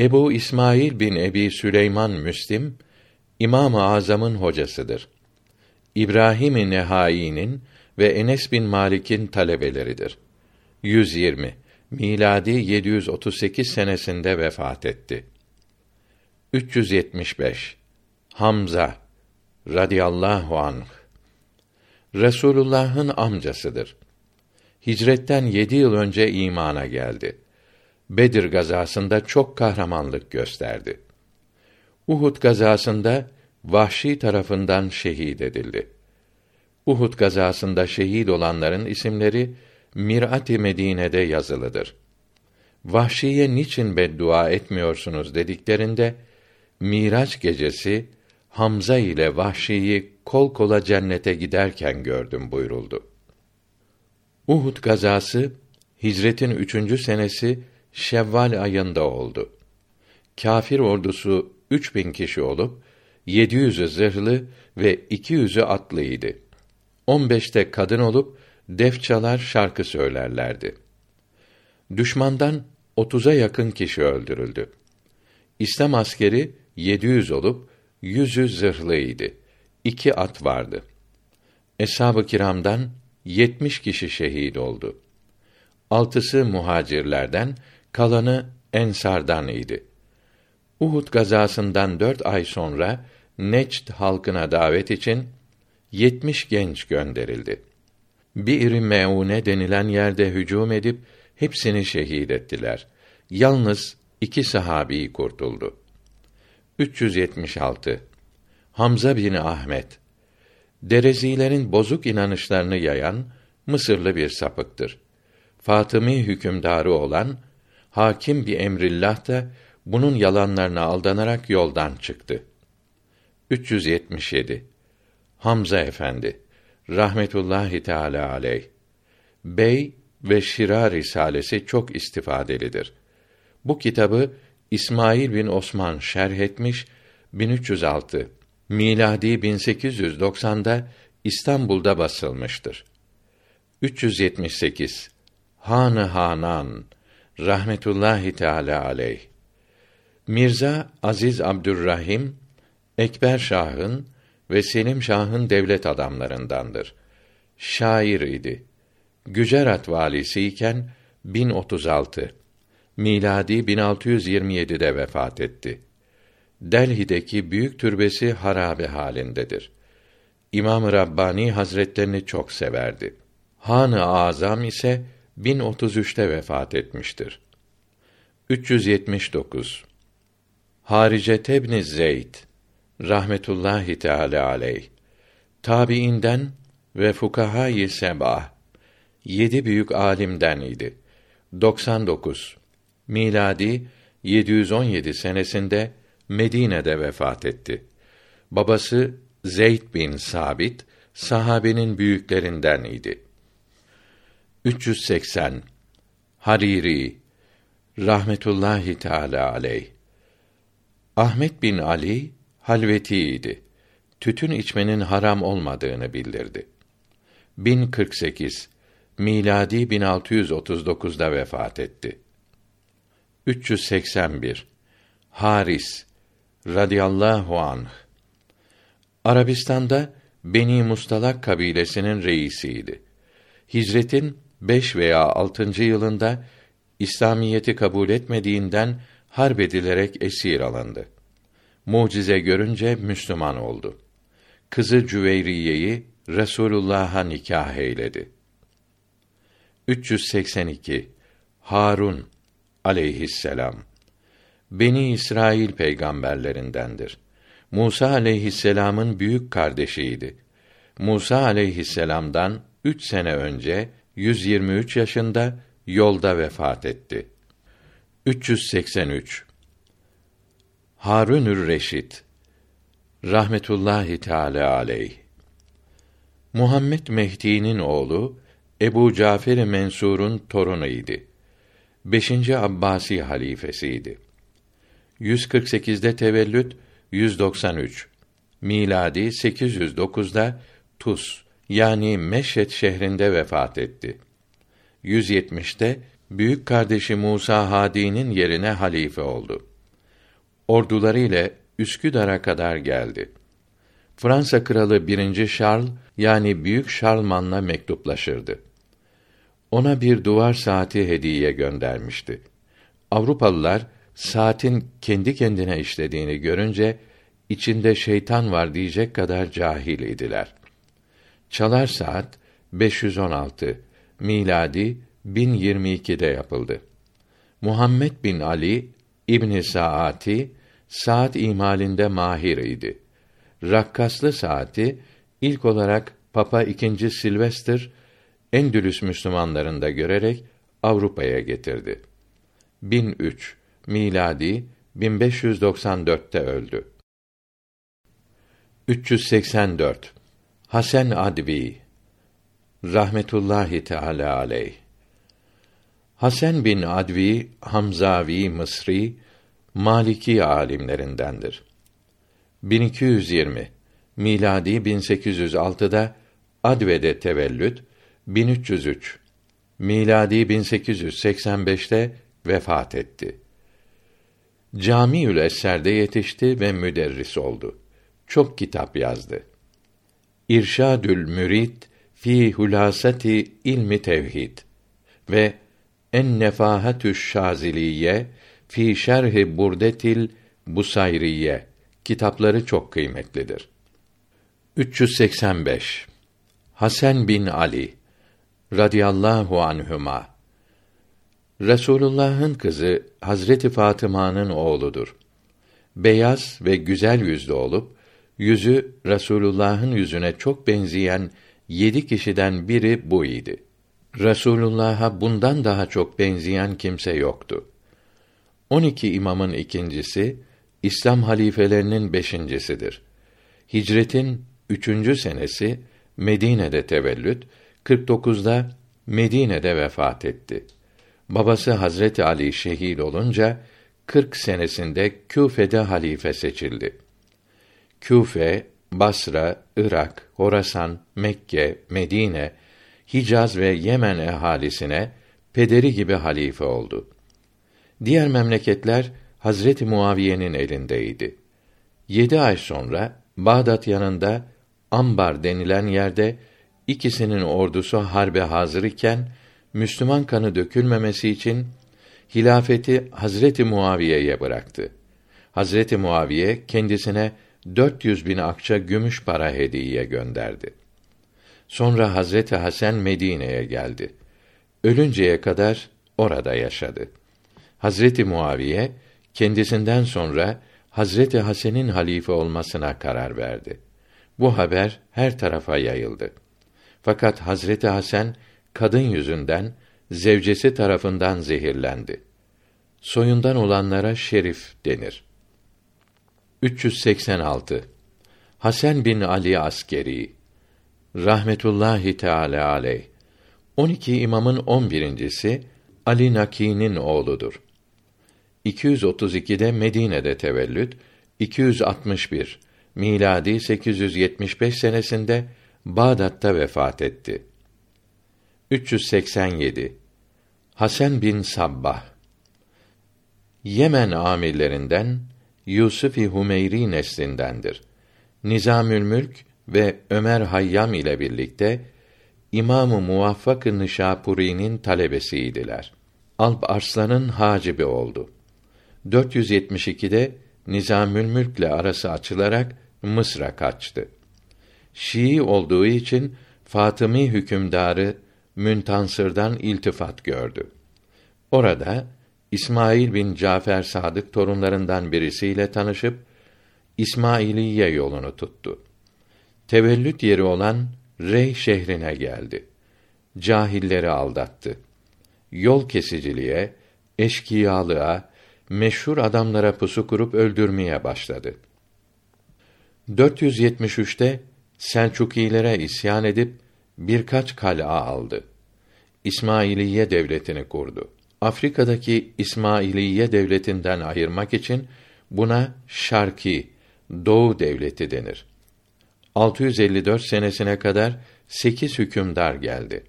A: Ebu İsmail bin Ebi Süleyman Müslim İmam-ı Azam'ın hocasıdır. İbrahim-i Nehai'nin ve Enes bin Malik'in talebeleridir. 120 miladi 738 senesinde vefat etti. 375 Hamza radıyallahu anh Resulullah'ın amcasıdır. Hicretten yedi yıl önce imana geldi. Bedir gazasında çok kahramanlık gösterdi. Uhud gazasında Vahşi tarafından şehit edildi. Uhud gazasında şehit olanların isimleri Mirat-ı Medine'de yazılıdır. Vahşiye niçin beddua etmiyorsunuz dediklerinde Miraç gecesi Hamza ile Vahşi'yi kol kola cennete giderken gördüm buyuruldu. Uhud gazası hicretin üçüncü senesi Şevval ayında oldu. Kafir ordusu üç bin kişi olup 700'ü zırhlı ve 200'ü atlıydı. 15'te kadın olup def çalar şarkı söylerlerdi. Düşmandan 30'a yakın kişi öldürüldü. İslam askeri 700 olup yüzü zırhlıydı. İki at vardı. Eshab-ı kiramdan 70 kişi şehit oldu. Altısı muhacirlerden, kalanı ensardan idi. Uhud gazasından dört ay sonra Necd halkına davet için 70 genç gönderildi. Bir Meune denilen yerde hücum edip hepsini şehit ettiler. Yalnız iki sahabi kurtuldu. 376 Hamza bin Ahmet Derezilerin bozuk inanışlarını yayan Mısırlı bir sapıktır. Fatımi hükümdarı olan Hakim bir emrillah da bunun yalanlarına aldanarak yoldan çıktı. 377 Hamza Efendi rahmetullahi teala aleyh Bey ve Şira risalesi çok istifadelidir. Bu kitabı İsmail bin Osman şerh etmiş 1306 miladi 1890'da İstanbul'da basılmıştır. 378 Hanı Hanan rahmetullahi teala aleyh Mirza Aziz Abdurrahim Ekber Şah'ın ve Selim Şah'ın devlet adamlarındandır. Şair idi. Gücerat valisiyken 1036 miladi 1627'de vefat etti. Delhi'deki büyük türbesi harabe halindedir. İmam Rabbani Hazretlerini çok severdi. Han-ı Azam ise 1033'te vefat etmiştir. 379 Harice Tebni Zeyd rahmetullahi teala aleyh tabiinden ve fukahâ-i sebah yedi büyük alimden idi. 99 miladi 717 senesinde Medine'de vefat etti. Babası Zeyd bin Sabit sahabenin büyüklerinden idi. 380 Hariri rahmetullahi teala aleyh Ahmet bin Ali halvetiydi. Tütün içmenin haram olmadığını bildirdi. 1048 miladi 1639'da vefat etti. 381 Haris radıyallahu anh Arabistan'da Beni Mustalak kabilesinin reisiydi. Hicretin beş veya altıncı yılında İslamiyeti kabul etmediğinden harp edilerek esir alındı. Mucize görünce Müslüman oldu. Kızı Cüveyriye'yi Resulullah'a nikah eyledi. 382 Harun aleyhisselam Beni İsrail peygamberlerindendir. Musa aleyhisselamın büyük kardeşiydi. Musa aleyhisselam'dan üç sene önce 123 yaşında yolda vefat etti. 383 Harunür Reşit rahmetullahi teala aleyh Muhammed Mehdi'nin oğlu Ebu Cafer Mensur'un torunuydu. 5. Abbasi halifesiydi. 148'de tevellüt, 193 miladi 809'da Tus yani Meşret şehrinde vefat etti. 170'te büyük kardeşi Musa Hadi'nin yerine halife oldu. Orduları ile Üsküdar'a kadar geldi. Fransa kralı 1. Charles yani Büyük Şarlman'la mektuplaşırdı. Ona bir duvar saati hediye göndermişti. Avrupalılar saatin kendi kendine işlediğini görünce içinde şeytan var diyecek kadar cahil idiler. Çalar saat 516 miladi 1022'de yapıldı. Muhammed bin Ali İbn Saati saat imalinde mahir idi. Rakkaslı saati ilk olarak Papa II. Silvester Endülüs Müslümanlarında görerek Avrupa'ya getirdi. 1003 miladi 1594'te öldü. 384 Hasan Advi rahmetullahi teala aleyh Hasan bin Advi Hamzavi Mısri Maliki alimlerindendir. 1220 miladi 1806'da Adve'de tevellüt 1303 miladi 1885'te vefat etti. Camiül Eser'de yetişti ve müderris oldu. Çok kitap yazdı. İrşadül Mürid fi hulasati ilmi tevhid ve En Nefahatüş Şaziliye fi Şerhi Burdetil Busayriye kitapları çok kıymetlidir. 385 Hasan bin Ali radıyallahu anhuma Resulullah'ın kızı Hazreti Fatıma'nın oğludur. Beyaz ve güzel yüzlü olup yüzü Resulullah'ın yüzüne çok benzeyen yedi kişiden biri bu idi. Resulullah'a bundan daha çok benzeyen kimse yoktu. On iki imamın ikincisi, İslam halifelerinin beşincisidir. Hicretin üçüncü senesi Medine'de tevellüt, 49'da Medine'de vefat etti. Babası Hazreti Ali şehit olunca 40 senesinde Küfe'de halife seçildi. Küfe, Basra, Irak, Horasan, Mekke, Medine, Hicaz ve Yemen ehalisine pederi gibi halife oldu. Diğer memleketler Hazreti Muaviye'nin elindeydi. Yedi ay sonra Bağdat yanında Ambar denilen yerde ikisinin ordusu harbe hazır iken Müslüman kanı dökülmemesi için hilafeti Hazreti Muaviye'ye bıraktı. Hazreti Muaviye kendisine 400 bin akça gümüş para hediye gönderdi. Sonra Hazreti Hasan Medine'ye geldi. Ölünceye kadar orada yaşadı. Hazreti Muaviye kendisinden sonra Hazreti Hasan'ın halife olmasına karar verdi. Bu haber her tarafa yayıldı. Fakat Hazreti Hasan kadın yüzünden zevcesi tarafından zehirlendi. Soyundan olanlara şerif denir. 386 Hasan bin Ali Askeri rahmetullahi teala aleyh 12 imamın 11.si Ali Naki'nin oğludur. 232'de Medine'de tevellüt, 261 miladi 875 senesinde Bağdat'ta vefat etti. 387 Hasan bin Sabbah Yemen amirlerinden Yusuf-i Humeyri neslindendir. Nizamül Mülk ve Ömer Hayyam ile birlikte İmamı Muvaffak-ı Nişapuri'nin talebesiydiler. Alp Arslan'ın hacibi oldu. 472'de Nizamül Mülk'le arası açılarak Mısır'a kaçtı. Şii olduğu için Fatımi hükümdarı Müntansır'dan iltifat gördü. Orada İsmail bin Cafer Sadık torunlarından birisiyle tanışıp İsmailiye yolunu tuttu. Tevellüt yeri olan Rey şehrine geldi. Cahilleri aldattı. Yol kesiciliğe, eşkıyalığa, meşhur adamlara pusu kurup öldürmeye başladı. 473'te Selçukilere isyan edip birkaç kal'a aldı. İsmailiye devletini kurdu. Afrika'daki İsmailiye devletinden ayırmak için buna Şarki Doğu devleti denir. 654 senesine kadar sekiz hükümdar geldi.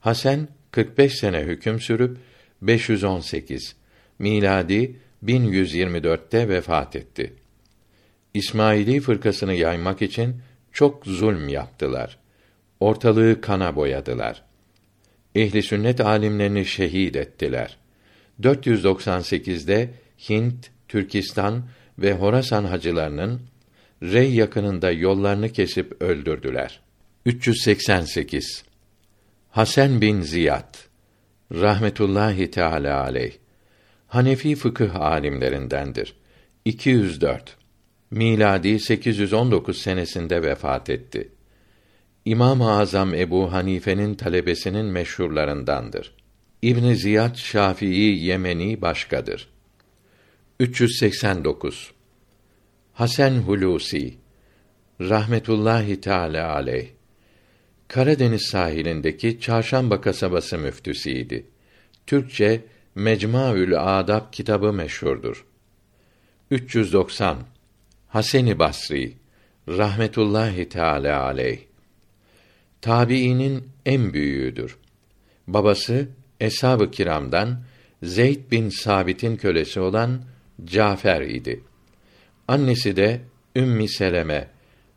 A: Hasan 45 sene hüküm sürüp 518 miladi 1124'te vefat etti. İsmaili fırkasını yaymak için çok zulm yaptılar. Ortalığı kana boyadılar. Ehli sünnet alimlerini şehit ettiler. 498'de Hint, Türkistan ve Horasan hacılarının Rey yakınında yollarını kesip öldürdüler. 388 Hasan bin Ziyad rahmetullahi teala aleyh Hanefi fıkıh alimlerindendir. 204 miladi 819 senesinde vefat etti. İmam-ı Azam Ebu Hanife'nin talebesinin meşhurlarındandır. İbn Ziyad Şafii Yemeni başkadır. 389 Hasan Hulusi rahmetullahi teala aleyh Karadeniz sahilindeki Çarşamba kasabası müftüsüydi. Türkçe Mecmuaül Adab kitabı meşhurdur. 390 Haseni Basri rahmetullahi teala aleyh tabiinin en büyüğüdür. Babası eshab-ı kiramdan Zeyd bin Sabit'in kölesi olan Cafer idi. Annesi de Ümmi Seleme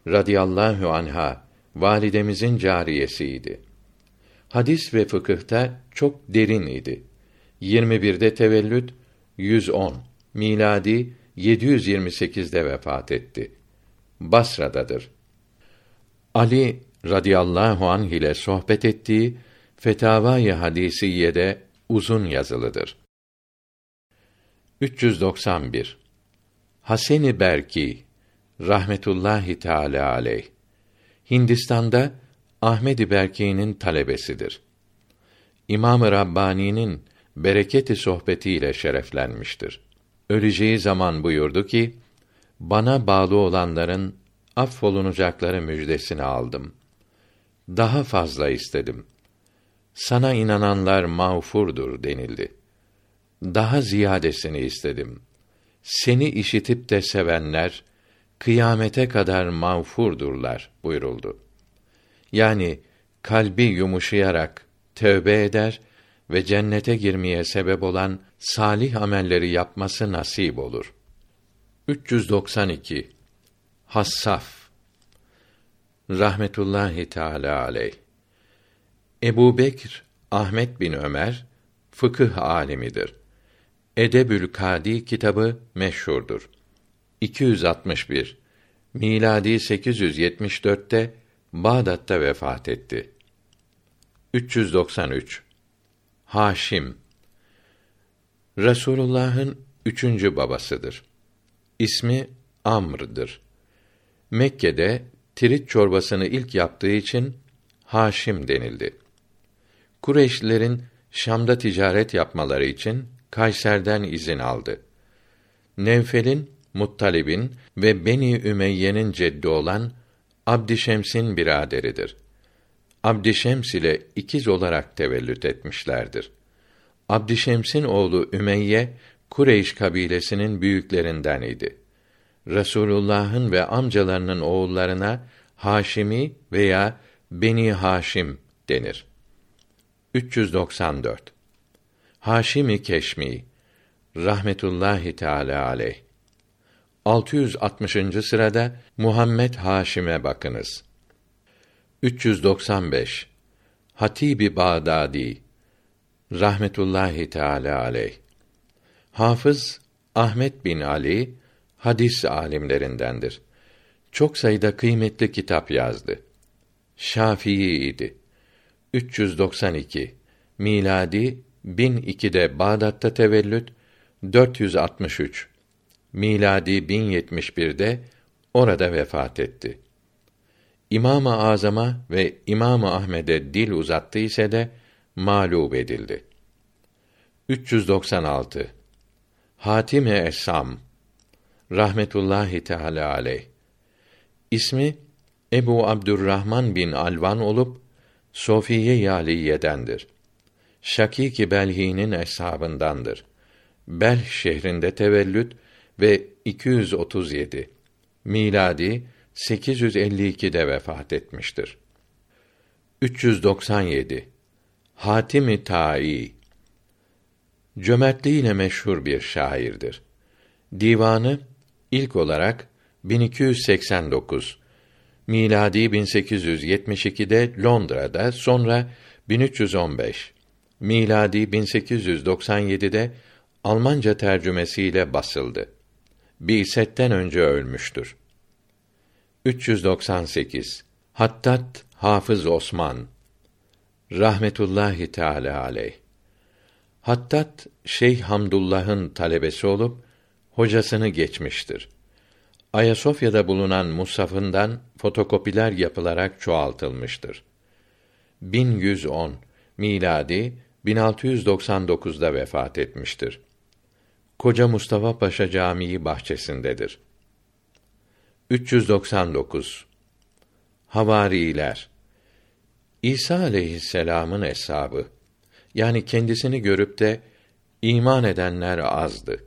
A: radıyallahu anha validemizin cariyesiydi. Hadis ve fıkıhta çok derin idi. 21'de tevellüt, 110 miladi 728'de vefat etti. Basra'dadır. Ali radıyallahu anh ile sohbet ettiği Fetavai Hadisiyye'de uzun yazılıdır. 391 Haseni Berki rahmetullahi teala aleyh Hindistan'da Ahmed Berki'nin talebesidir. İmam-ı Rabbani'nin bereketi sohbetiyle şereflenmiştir. Öleceği zaman buyurdu ki: Bana bağlı olanların affolunacakları müjdesini aldım. Daha fazla istedim. Sana inananlar mağfurdur denildi. Daha ziyadesini istedim. Seni işitip de sevenler kıyamete kadar mağfurdurlar buyuruldu. Yani kalbi yumuşayarak tövbe eder ve cennete girmeye sebep olan salih amelleri yapması nasip olur. 392 Hassaf rahmetullahi teala aleyh Ebu Bekr Ahmet bin Ömer fıkıh alimidir. Edebül Kadi kitabı meşhurdur. 261 miladi 874'te Bağdat'ta vefat etti. 393 Haşim Resulullah'ın üçüncü babasıdır. İsmi Amr'dır. Mekke'de tirit çorbasını ilk yaptığı için Haşim denildi. Kureyşlilerin Şam'da ticaret yapmaları için Kayser'den izin aldı. Nevfel'in, Muttalib'in ve Beni Ümeyye'nin ceddi olan Abdişems'in biraderidir. Abdişems ile ikiz olarak tevellüt etmişlerdir. Abdişems'in oğlu Ümeyye Kureyş kabilesinin büyüklerinden idi. Resulullah'ın ve amcalarının oğullarına Haşimi veya Beni Haşim denir. 394 Haşimi Keşmi rahmetullahi teala aleyh 660. sırada Muhammed Haşim'e bakınız. 395 Hatibi Bağdadi rahmetullahi teala aleyh Hafız Ahmet bin Ali hadis alimlerindendir. Çok sayıda kıymetli kitap yazdı. Şafii idi. 392 miladi 1002'de Bağdat'ta tevellüt 463 miladi 1071'de orada vefat etti. İmam-ı Azam'a ve İmam-ı Ahmed'e dil uzattı ise de mağlup edildi. 396 Hatim-i Esam rahmetullahi teala aleyh İsmi Ebu Abdurrahman bin Alvan olup Sofiye Yaliye'dendir. Şakiki Belhi'nin eshabındandır. Belh şehrinde tevellüt ve 237 miladi 852'de vefat etmiştir. 397 Hatimi Tai Cömertliğiyle meşhur bir şairdir. Divanı ilk olarak 1289 miladi 1872'de Londra'da sonra 1315 miladi 1897'de Almanca tercümesiyle basıldı. Bi'setten önce ölmüştür. 398 Hattat Hafız Osman rahmetullahi teala aleyh Hattat Şeyh Hamdullah'ın talebesi olup hocasını geçmiştir. Ayasofya'da bulunan mushafından fotokopiler yapılarak çoğaltılmıştır. 1110 miladi 1699'da vefat etmiştir. Koca Mustafa Paşa Camii bahçesindedir. 399 Havariler İsa aleyhisselam'ın hesabı yani kendisini görüp de iman edenler azdı.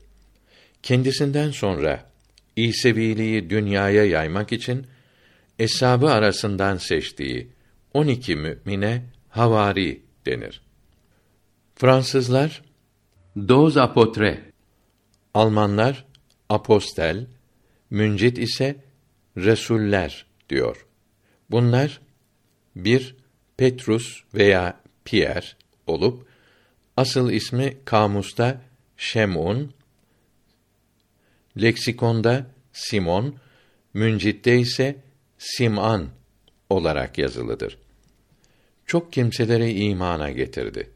A: Kendisinden sonra İseviliği dünyaya yaymak için eshabı arasından seçtiği 12 mümine havari denir. Fransızlar doz apotre, Almanlar apostel, müncit ise resuller diyor. Bunlar bir Petrus veya Pierre olup asıl ismi kamusta Şemun, leksikonda Simon, müncitte ise Sim'an olarak yazılıdır. Çok kimseleri imana getirdi.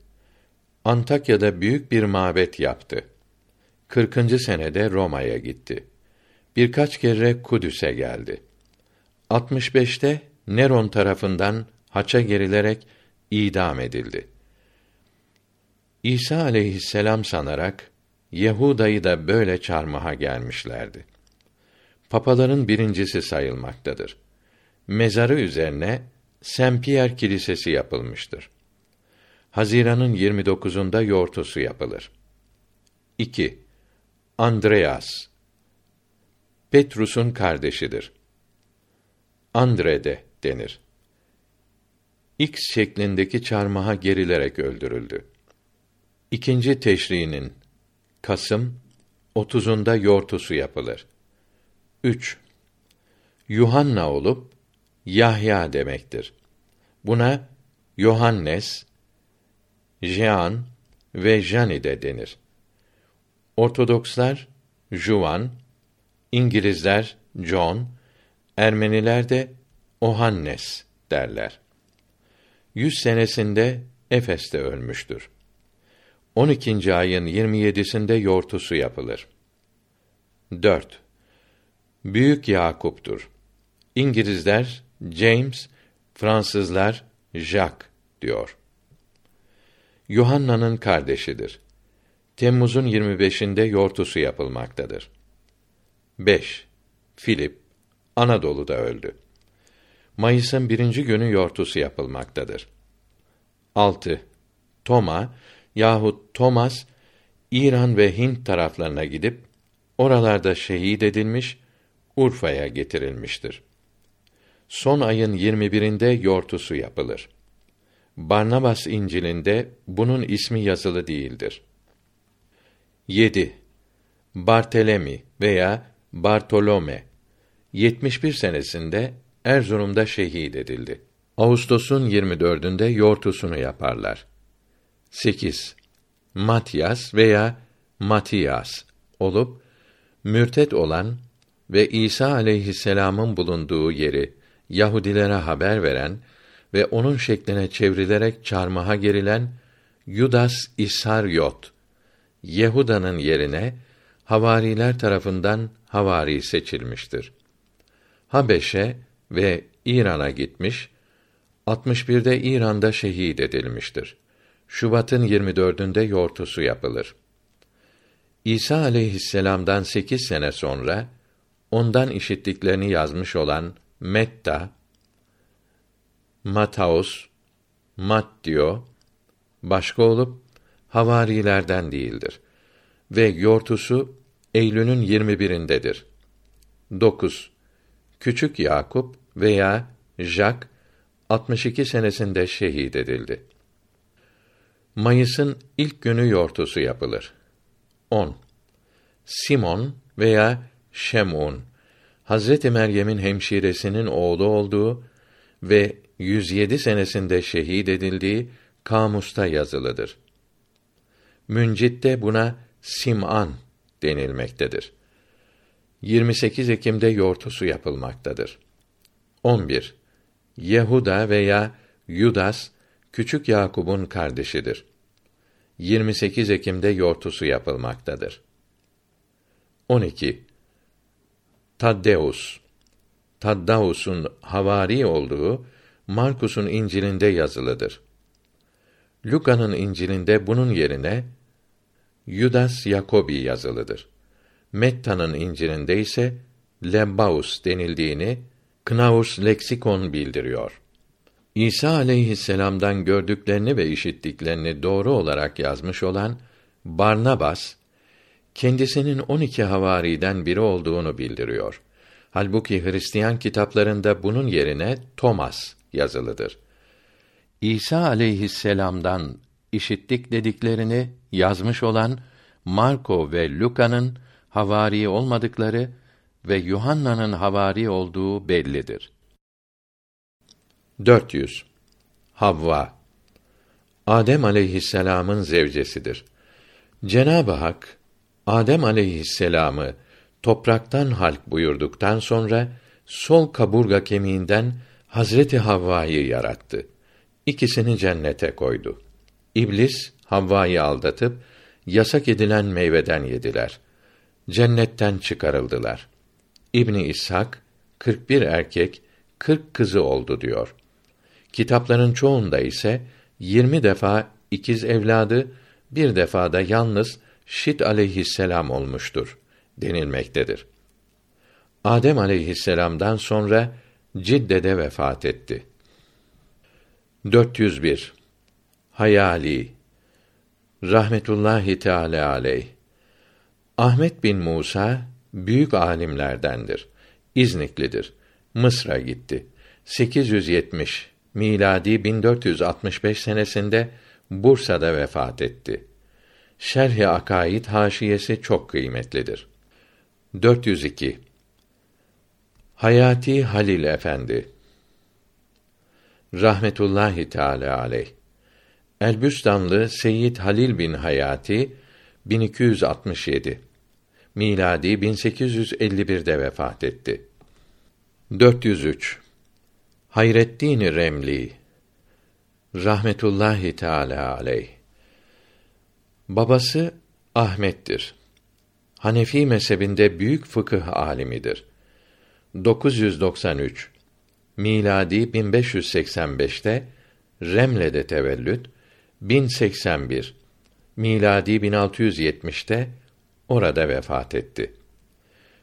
A: Antakya'da büyük bir mabet yaptı. 40. senede Roma'ya gitti. Birkaç kere Kudüs'e geldi. 65'te Neron tarafından haça gerilerek idam edildi. İsa aleyhisselam sanarak Yehuda'yı da böyle çarmıha gelmişlerdi. Papaların birincisi sayılmaktadır. Mezarı üzerine Saint Pierre Kilisesi yapılmıştır. Haziran'ın 29'unda yortusu yapılır. 2. Andreas Petrus'un kardeşidir. Andre de denir. X şeklindeki çarmıha gerilerek öldürüldü. İkinci teşriğinin Kasım 30'unda yortusu yapılır. 3. Yuhanna olup Yahya demektir. Buna Yohannes, Jean ve Jani de denir. Ortodokslar Juan, İngilizler John, Ermeniler de Ohannes derler. Yüz senesinde Efes'te ölmüştür. 12. ayın 27'sinde yortusu yapılır. 4. Büyük Yakup'tur. İngilizler James, Fransızlar Jacques diyor. Yuhanna'nın kardeşidir. Temmuz'un 25'inde yortusu yapılmaktadır. 5. Filip Anadolu'da öldü. Mayıs'ın birinci günü yortusu yapılmaktadır. 6. Toma yahut Thomas İran ve Hint taraflarına gidip oralarda şehit edilmiş, Urfa'ya getirilmiştir. Son ayın 21'inde yortusu yapılır. Barnabas İncil'inde bunun ismi yazılı değildir. 7. Bartelemi veya Bartolome 71 senesinde Erzurum'da şehit edildi. Ağustos'un 24'ünde yortusunu yaparlar. 8. Matyas veya Matiyas olup mürtet olan ve İsa aleyhisselam'ın bulunduğu yeri Yahudilere haber veren ve onun şekline çevrilerek çarmıha gerilen Yudas İsaryot Yehuda'nın yerine havariler tarafından havari seçilmiştir. Habeşe ve İran'a gitmiş, 61'de İran'da şehit edilmiştir. Şubat'ın 24'ünde yortusu yapılır. İsa aleyhisselam'dan sekiz sene sonra ondan işittiklerini yazmış olan Metta, Mataos, Mattio başka olup havarilerden değildir ve yortusu Eylül'ün 21'indedir. 9. Küçük Yakup veya Jack 62 senesinde şehit edildi. Mayıs'ın ilk günü yortusu yapılır. 10. Simon veya Şemun Hazreti Meryem'in hemşiresinin oğlu olduğu ve 107 senesinde şehit edildiği kamusta yazılıdır. Müncit'te buna Sim'an denilmektedir. 28 Ekim'de yortusu yapılmaktadır. 11. Yehuda veya Yudas küçük Yakub'un kardeşidir. 28 Ekim'de yortusu yapılmaktadır. 12. Taddeus Taddaus'un havari olduğu Markus'un İncil'inde yazılıdır. Luka'nın İncil'inde bunun yerine Yudas Yakobi yazılıdır. Metta'nın İncil'inde ise Lebbaus denildiğini Knaus leksikon bildiriyor. İsa aleyhisselam'dan gördüklerini ve işittiklerini doğru olarak yazmış olan Barnabas kendisinin 12 havariden biri olduğunu bildiriyor. Halbuki Hristiyan kitaplarında bunun yerine Thomas yazılıdır. İsa aleyhisselam'dan işittik dediklerini yazmış olan Marko ve Luka'nın havari olmadıkları ve Yuhanna'nın havari olduğu bellidir. 400 Havva Adem aleyhisselam'ın zevcesidir. Cenab-ı Hak Adem aleyhisselam'ı topraktan halk buyurduktan sonra sol kaburga kemiğinden Hazreti Havva'yı yarattı. İkisini cennete koydu. İblis Havva'yı aldatıp yasak edilen meyveden yediler. Cennetten çıkarıldılar. İbni İshak 41 erkek, 40 kızı oldu diyor. Kitapların çoğunda ise 20 defa ikiz evladı, bir defa da yalnız Şit aleyhisselam olmuştur denilmektedir. Adem aleyhisselam'dan sonra Cidde'de vefat etti. 401 Hayali rahmetullahi teala aleyh Ahmet bin Musa büyük alimlerdendir. İzniklidir. Mısır'a gitti. 870 miladi 1465 senesinde Bursa'da vefat etti. Şerh-i Akaid haşiyesi çok kıymetlidir. 402 Hayati Halil Efendi rahmetullahi teala aleyh Elbüstanlı Seyyid Halil bin Hayati 1267 miladi 1851'de vefat etti. 403 Hayreddin Remli rahmetullahi teala aleyh Babası Ahmet'tir. Hanefi mezhebinde büyük fıkıh alimidir. 993 miladi 1585'te Remle'de tevellüt, 1081 miladi 1670'te orada vefat etti.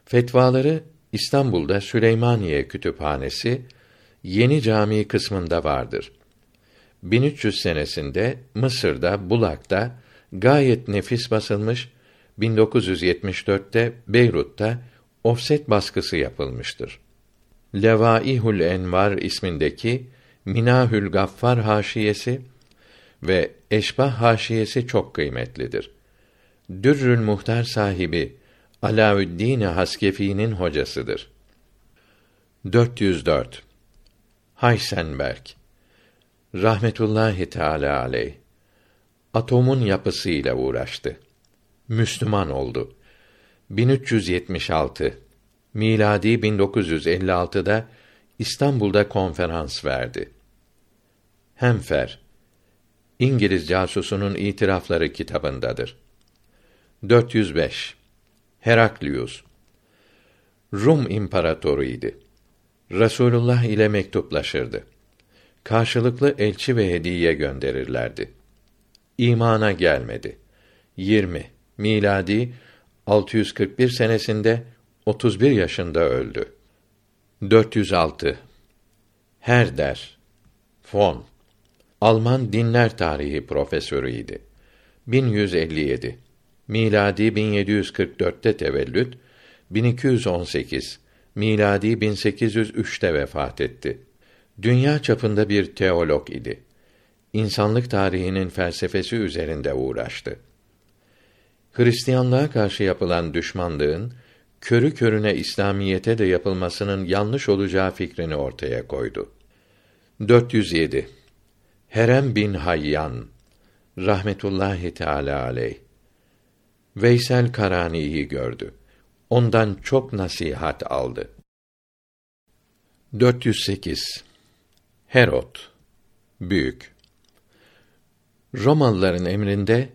A: Fetvaları İstanbul'da Süleymaniye Kütüphanesi Yeni Cami kısmında vardır. 1300 senesinde Mısır'da Bulak'ta gayet nefis basılmış, 1974'te Beyrut'ta ofset baskısı yapılmıştır. Levaihul Envar ismindeki Minahül Gaffar haşiyesi ve Eşbah haşiyesi çok kıymetlidir. Dürrül Muhtar sahibi Alaüddin Haskefi'nin hocasıdır. 404 Heisenberg rahmetullahi teala aleyh atomun yapısıyla uğraştı. Müslüman oldu. 1376 miladi 1956'da İstanbul'da konferans verdi. Hemfer İngiliz casusunun itirafları kitabındadır. 405 Heraklius Rum imparatoru idi. Resulullah ile mektuplaşırdı. Karşılıklı elçi ve hediye gönderirlerdi. İmana gelmedi. 20 miladi 641 senesinde 31 yaşında öldü. 406 Herder Fon Alman dinler tarihi profesörüydi. 1157 miladi 1744'te tevellüt 1218 miladi 1803'te vefat etti. Dünya çapında bir teolog idi. İnsanlık tarihinin felsefesi üzerinde uğraştı. Hristiyanlığa karşı yapılan düşmanlığın körü körüne İslamiyete de yapılmasının yanlış olacağı fikrini ortaya koydu. 407 Herem bin Hayyan rahmetullahi teala aleyh Veysel Karani'yi gördü. Ondan çok nasihat aldı. 408 Herod büyük Romalıların emrinde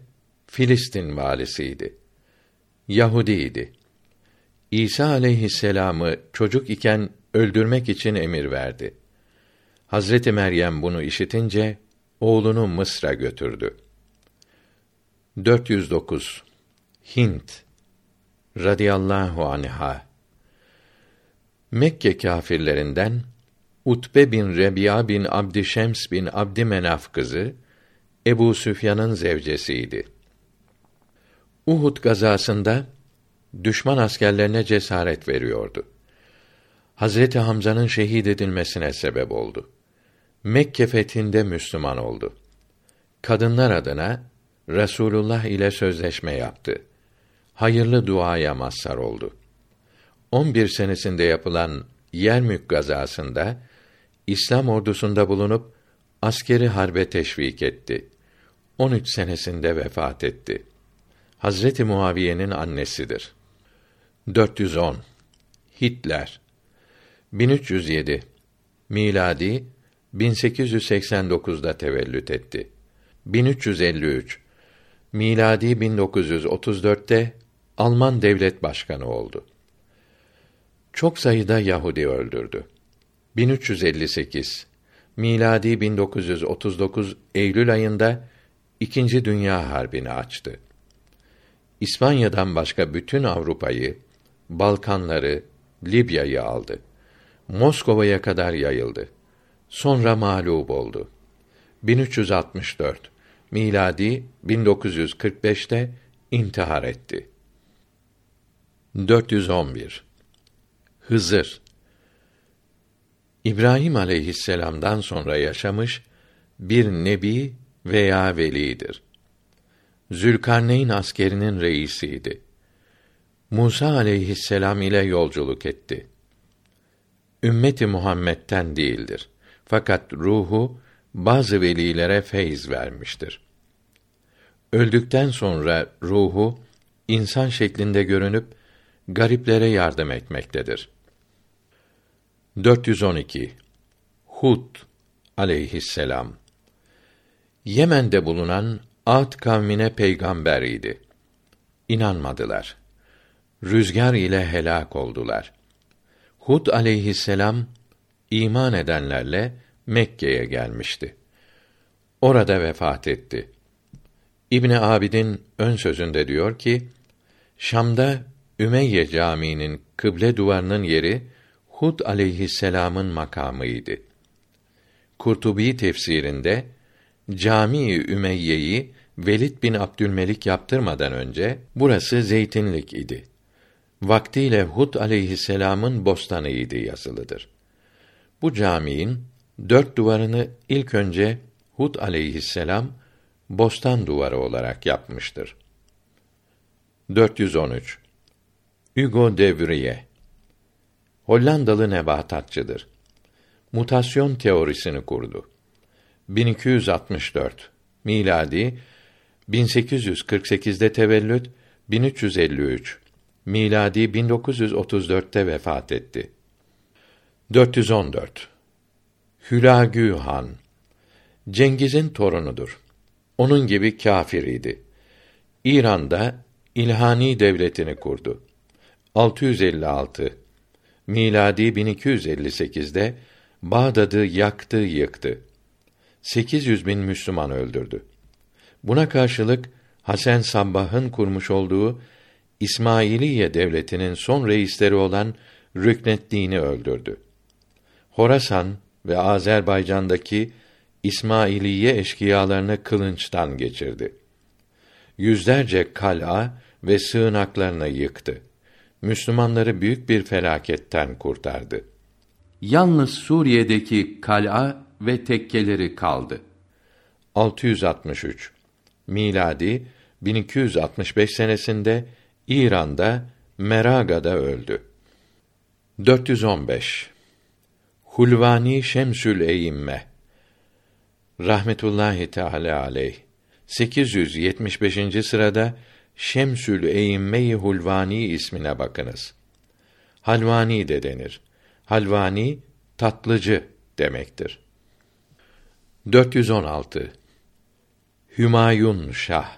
A: Filistin valisiydi. Yahudiydi. İsa aleyhisselamı çocuk iken öldürmek için emir verdi. Hazreti Meryem bunu işitince oğlunu Mısır'a götürdü. 409 Hint radıyallahu anha Mekke kâfirlerinden Utbe bin Rebiya bin Abdişems bin Abdümenaf kızı Ebu Süfyan'ın zevcesiydi. Uhud gazasında düşman askerlerine cesaret veriyordu. Hazreti Hamza'nın şehit edilmesine sebep oldu. Mekke fethinde Müslüman oldu. Kadınlar adına Resulullah ile sözleşme yaptı. Hayırlı duaya mazhar oldu. 11 senesinde yapılan Yermük gazasında İslam ordusunda bulunup askeri harbe teşvik etti. 13 senesinde vefat etti. Hazreti Muaviye'nin annesidir. 410 Hitler 1307 miladi 1889'da tevellüt etti. 1353 miladi 1934'te Alman devlet başkanı oldu. Çok sayıda Yahudi öldürdü. 1358 miladi 1939 Eylül ayında İkinci Dünya Harbi'ni açtı. İspanya'dan başka bütün Avrupa'yı, Balkanları, Libya'yı aldı. Moskova'ya kadar yayıldı. Sonra mağlup oldu. 1364 miladi 1945'te intihar etti. 411 Hızır İbrahim aleyhisselam'dan sonra yaşamış bir nebi veya velidir. Zülkarneyn askerinin reisiydi. Musa aleyhisselam ile yolculuk etti. Ümmeti Muhammed'den değildir. Fakat ruhu bazı velilere feyz vermiştir. Öldükten sonra ruhu insan şeklinde görünüp gariplere yardım etmektedir. 412 Hud aleyhisselam Yemen'de bulunan Ad kavmine peygamber idi. İnanmadılar. Rüzgar ile helak oldular. Hud aleyhisselam iman edenlerle Mekke'ye gelmişti. Orada vefat etti. İbni Abidin ön sözünde diyor ki, Şam'da Ümeyye Camii'nin kıble duvarının yeri Hud aleyhisselam'ın makamıydı. Kurtubi tefsirinde Cami-i Ümeyye'yi Velid bin Abdülmelik yaptırmadan önce burası zeytinlik idi. Vaktiyle Hud aleyhisselam'ın bostanıydı yazılıdır. Bu caminin dört duvarını ilk önce Hud aleyhisselam bostan duvarı olarak yapmıştır. 413 Hugo de Vrie Hollandalı nebatatçıdır. Mutasyon teorisini kurdu. 1264 miladi 1848'de tevellüt 1353 miladi 1934'te vefat etti. 414 Hülagü Han Cengiz'in torunudur. Onun gibi kâfir idi. İran'da İlhani devletini kurdu. 656 miladi 1258'de Bağdat'ı yaktı, yıktı. 800 bin Müslüman öldürdü. Buna karşılık Hasan Sabbah'ın kurmuş olduğu İsmailiye devletinin son reisleri olan Rükneddin'i öldürdü. Horasan ve Azerbaycan'daki İsmailiye eşkıyalarını kılınçtan geçirdi. Yüzlerce kal'a ve sığınaklarını yıktı. Müslümanları büyük bir felaketten kurtardı. Yalnız Suriye'deki kal'a ve tekkeleri kaldı. 663 miladi 1265 senesinde İran'da Meraga'da öldü. 415 Hulvani Şemsül Eyyimme rahmetullahi teala aleyh 875. sırada Şemsül Eyyimme-i Hulvani ismine bakınız. Halvani de denir. Halvani tatlıcı demektir. 416 Hümayun Şah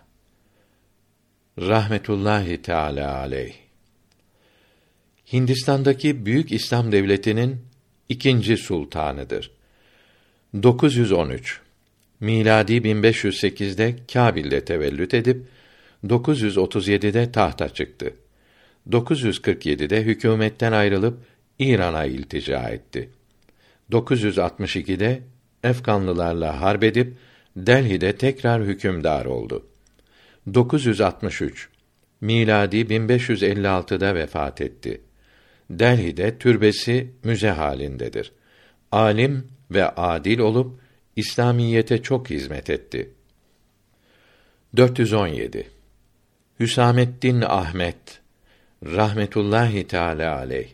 A: rahmetullahi teala aleyh Hindistan'daki büyük İslam devletinin ikinci sultanıdır. 913 miladi 1508'de Kâbil'de tevellüt edip 937'de tahta çıktı. 947'de hükümetten ayrılıp İran'a iltica etti. 962'de Efkanlılarla harp edip Delhi'de tekrar hükümdar oldu. 963 miladi 1556'da vefat etti. Delhi'de türbesi müze halindedir. Alim ve adil olup İslamiyete çok hizmet etti. 417 Hüsamettin Ahmet rahmetullahi teala aleyh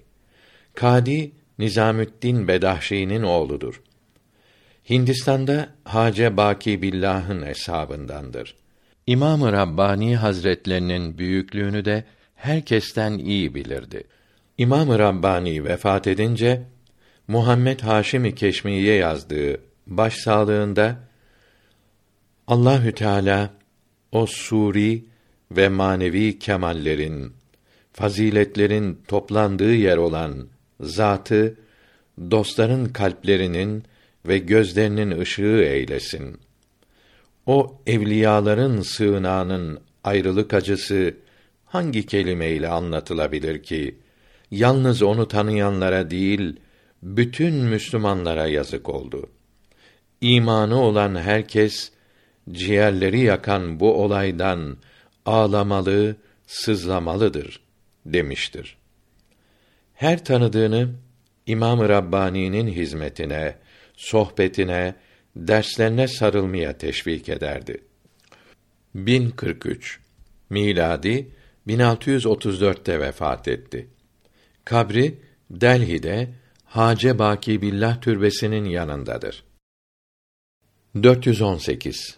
A: Kadi Nizamüddin Bedahşi'nin oğludur. Hindistan'da Hace Baki Billah'ın hesabındandır. İmam-ı Rabbani Hazretlerinin büyüklüğünü de herkesten iyi bilirdi. İmam-ı Rabbani vefat edince Muhammed Haşimi Keşmiye yazdığı baş sağlığında Allahü Teala o suri ve manevi kemallerin, faziletlerin toplandığı yer olan zatı dostların kalplerinin ve gözlerinin ışığı eylesin. O evliyaların sığınağının ayrılık acısı hangi kelimeyle anlatılabilir ki? Yalnız onu tanıyanlara değil, bütün Müslümanlara yazık oldu. İmanı olan herkes ciğerleri yakan bu olaydan ağlamalı, sızlamalıdır demiştir. Her tanıdığını İmam-ı Rabbani'nin hizmetine, sohbetine, derslerine sarılmaya teşvik ederdi. 1043 miladi 1634'te vefat etti. Kabri Delhi'de Hace Baki Billah türbesinin yanındadır. 418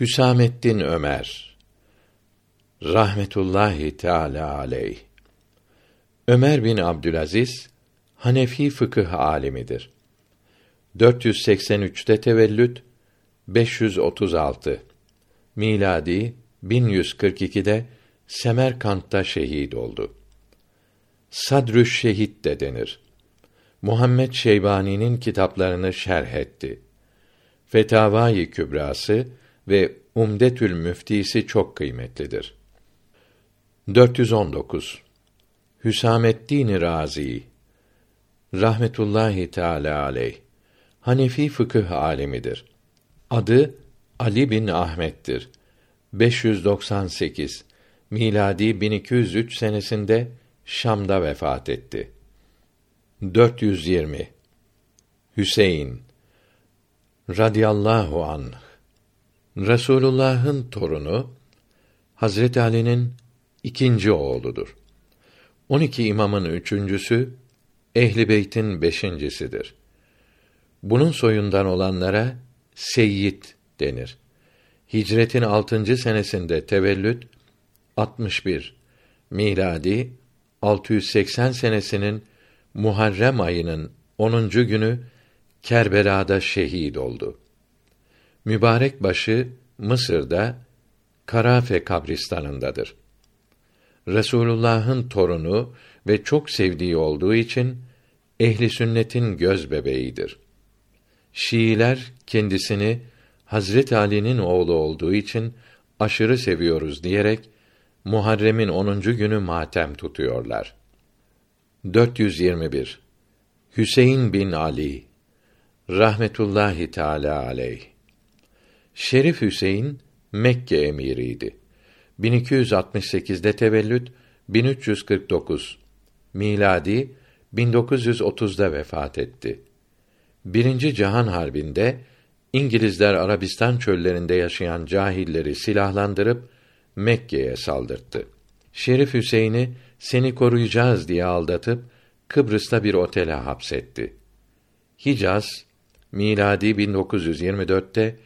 A: Hüsamettin Ömer rahmetullahi teala aleyh Ömer bin Abdülaziz Hanefi fıkıh alimidir. 483'te tevellüt 536 miladi 1142'de Semerkant'ta şehit oldu. Sadrüş şehit de denir. Muhammed Şeybani'nin kitaplarını şerh etti. Fetavai Kübrası ve Umdetül Müftisi çok kıymetlidir. 419 Hüsamettin Razi rahmetullahi teala aleyh Hanefi fıkıh alemidir. Adı Ali bin Ahmet'tir. 598 miladi 1203 senesinde Şam'da vefat etti. 420 Hüseyin radıyallahu anh Resulullah'ın torunu Hazret Ali'nin ikinci oğludur. 12 imamın üçüncüsü, Ehli Beyt'in beşincisidir. Bunun soyundan olanlara seyyid denir. Hicretin altıncı senesinde tevellüt 61 miladi 680 senesinin Muharrem ayının 10. günü Kerbela'da şehit oldu. Mübarek başı Mısır'da Karafe kabristanındadır. Resulullah'ın torunu ve çok sevdiği olduğu için ehli sünnetin göz bebeğidir. Şiiler kendisini Hazret Ali'nin oğlu olduğu için aşırı seviyoruz diyerek Muharrem'in 10. günü matem tutuyorlar. 421 Hüseyin bin Ali rahmetullahi teala aleyh Şerif Hüseyin Mekke emiriydi. 1268'de tevellüt 1349 miladi 1930'da vefat etti. Birinci Cihan Harbi'nde İngilizler Arabistan çöllerinde yaşayan cahilleri silahlandırıp Mekke'ye saldırttı. Şerif Hüseyin'i seni koruyacağız diye aldatıp Kıbrıs'ta bir otele hapsetti. Hicaz miladi 1924'te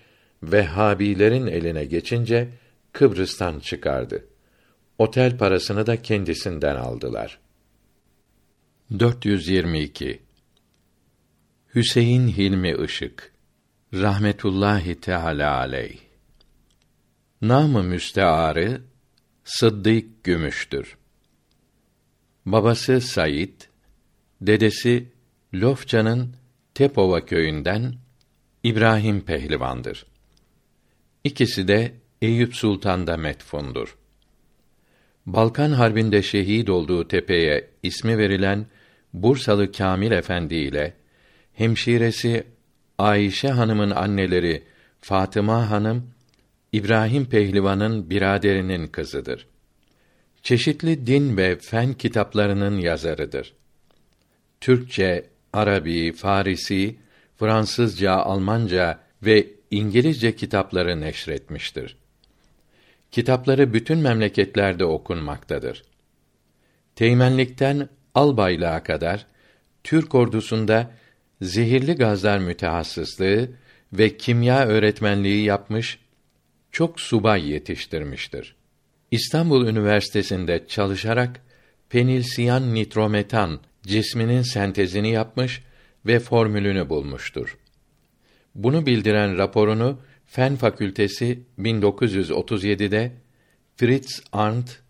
A: Vehhabilerin eline geçince Kıbrıs'tan çıkardı. Otel parasını da kendisinden aldılar. 422 Hüseyin Hilmi Işık rahmetullahi teala aleyh Namı müstearı Sıddık Gümüştür. Babası Sayit, dedesi Lofça'nın Tepova köyünden İbrahim Pehlivan'dır. İkisi de Eyüp Sultan'da metfundur. Balkan Harbi'nde şehit olduğu tepeye ismi verilen Bursalı Kamil Efendi ile hemşiresi Ayşe Hanım'ın anneleri Fatıma Hanım İbrahim Pehlivan'ın biraderinin kızıdır. Çeşitli din ve fen kitaplarının yazarıdır. Türkçe, Arabi, Farisi, Fransızca, Almanca ve İngilizce kitapları neşretmiştir. Kitapları bütün memleketlerde okunmaktadır. Teğmenlikten albaylığa kadar Türk ordusunda zehirli gazlar mütehassıslığı ve kimya öğretmenliği yapmış, çok subay yetiştirmiştir. İstanbul Üniversitesi'nde çalışarak penilsiyan nitrometan cisminin sentezini yapmış ve formülünü bulmuştur. Bunu bildiren raporunu Fen Fakültesi 1937'de Fritz Arndt,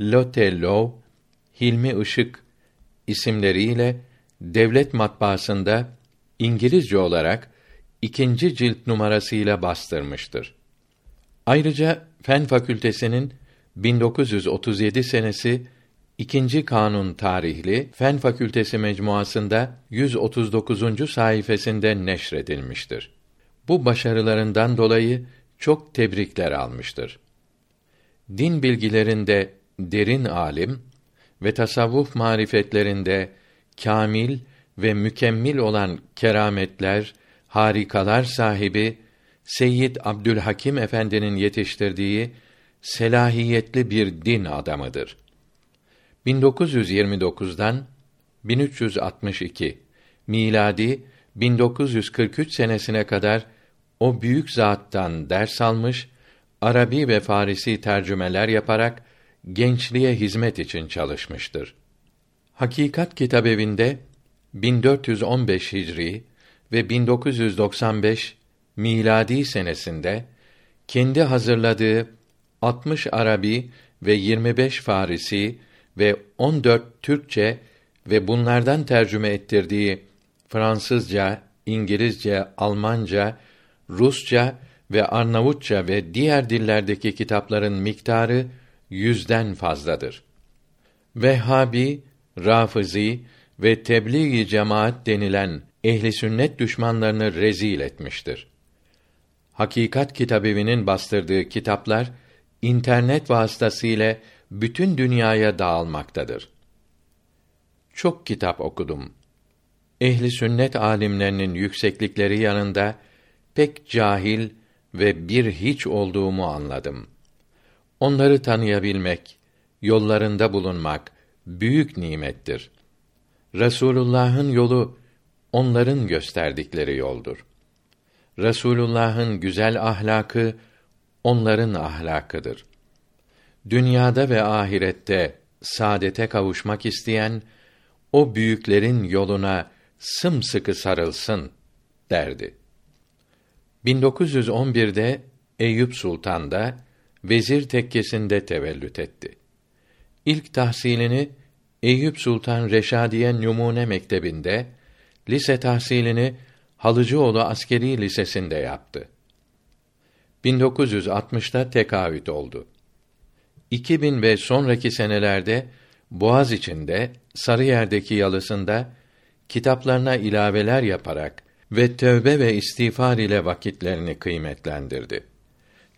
A: Lotte Low, Hilmi Işık isimleriyle devlet matbaasında İngilizce olarak ikinci cilt numarasıyla bastırmıştır. Ayrıca Fen Fakültesinin 1937 senesi ikinci kanun tarihli Fen Fakültesi mecmuasında 139. sayfasında neşredilmiştir. Bu başarılarından dolayı çok tebrikler almıştır. Din bilgilerinde derin alim ve tasavvuf marifetlerinde kamil ve mükemmel olan kerametler, harikalar sahibi Seyyid Abdülhakim Efendi'nin yetiştirdiği selahiyetli bir din adamıdır. 1929'dan 1362 miladi 1943 senesine kadar o büyük zattan ders almış, Arabi ve Farisi tercümeler yaparak gençliğe hizmet için çalışmıştır. Hakikat Kitabevi'nde 1415 Hicri ve 1995 miladi senesinde kendi hazırladığı 60 Arabi ve 25 Farisi ve 14 Türkçe ve bunlardan tercüme ettirdiği Fransızca, İngilizce, Almanca, Rusça ve Arnavutça ve diğer dillerdeki kitapların miktarı yüzden fazladır. Vehhabi, Rafizi ve Tebliğ-i Cemaat denilen ehli sünnet düşmanlarını rezil etmiştir. Hakikat Kitabevi'nin bastırdığı kitaplar internet vasıtasıyla bütün dünyaya dağılmaktadır. Çok kitap okudum. Ehli sünnet alimlerinin yükseklikleri yanında pek cahil ve bir hiç olduğumu anladım. Onları tanıyabilmek, yollarında bulunmak büyük nimettir. Resulullah'ın yolu onların gösterdikleri yoldur. Resulullah'ın güzel ahlakı onların ahlakıdır. Dünyada ve ahirette saadete kavuşmak isteyen o büyüklerin yoluna sımsıkı sarılsın derdi. 1911'de Eyüp Sultan'da vezir tekkesinde tevellüt etti. İlk tahsilini Eyüp Sultan Reşadiye Numune Mektebi'nde, lise tahsilini Halıcıoğlu Askeri Lisesi'nde yaptı. 1960'ta tekavüt oldu. 2000 ve sonraki senelerde Boğaz içinde Sarıyer'deki yalısında kitaplarına ilaveler yaparak ve tövbe ve istiğfar ile vakitlerini kıymetlendirdi.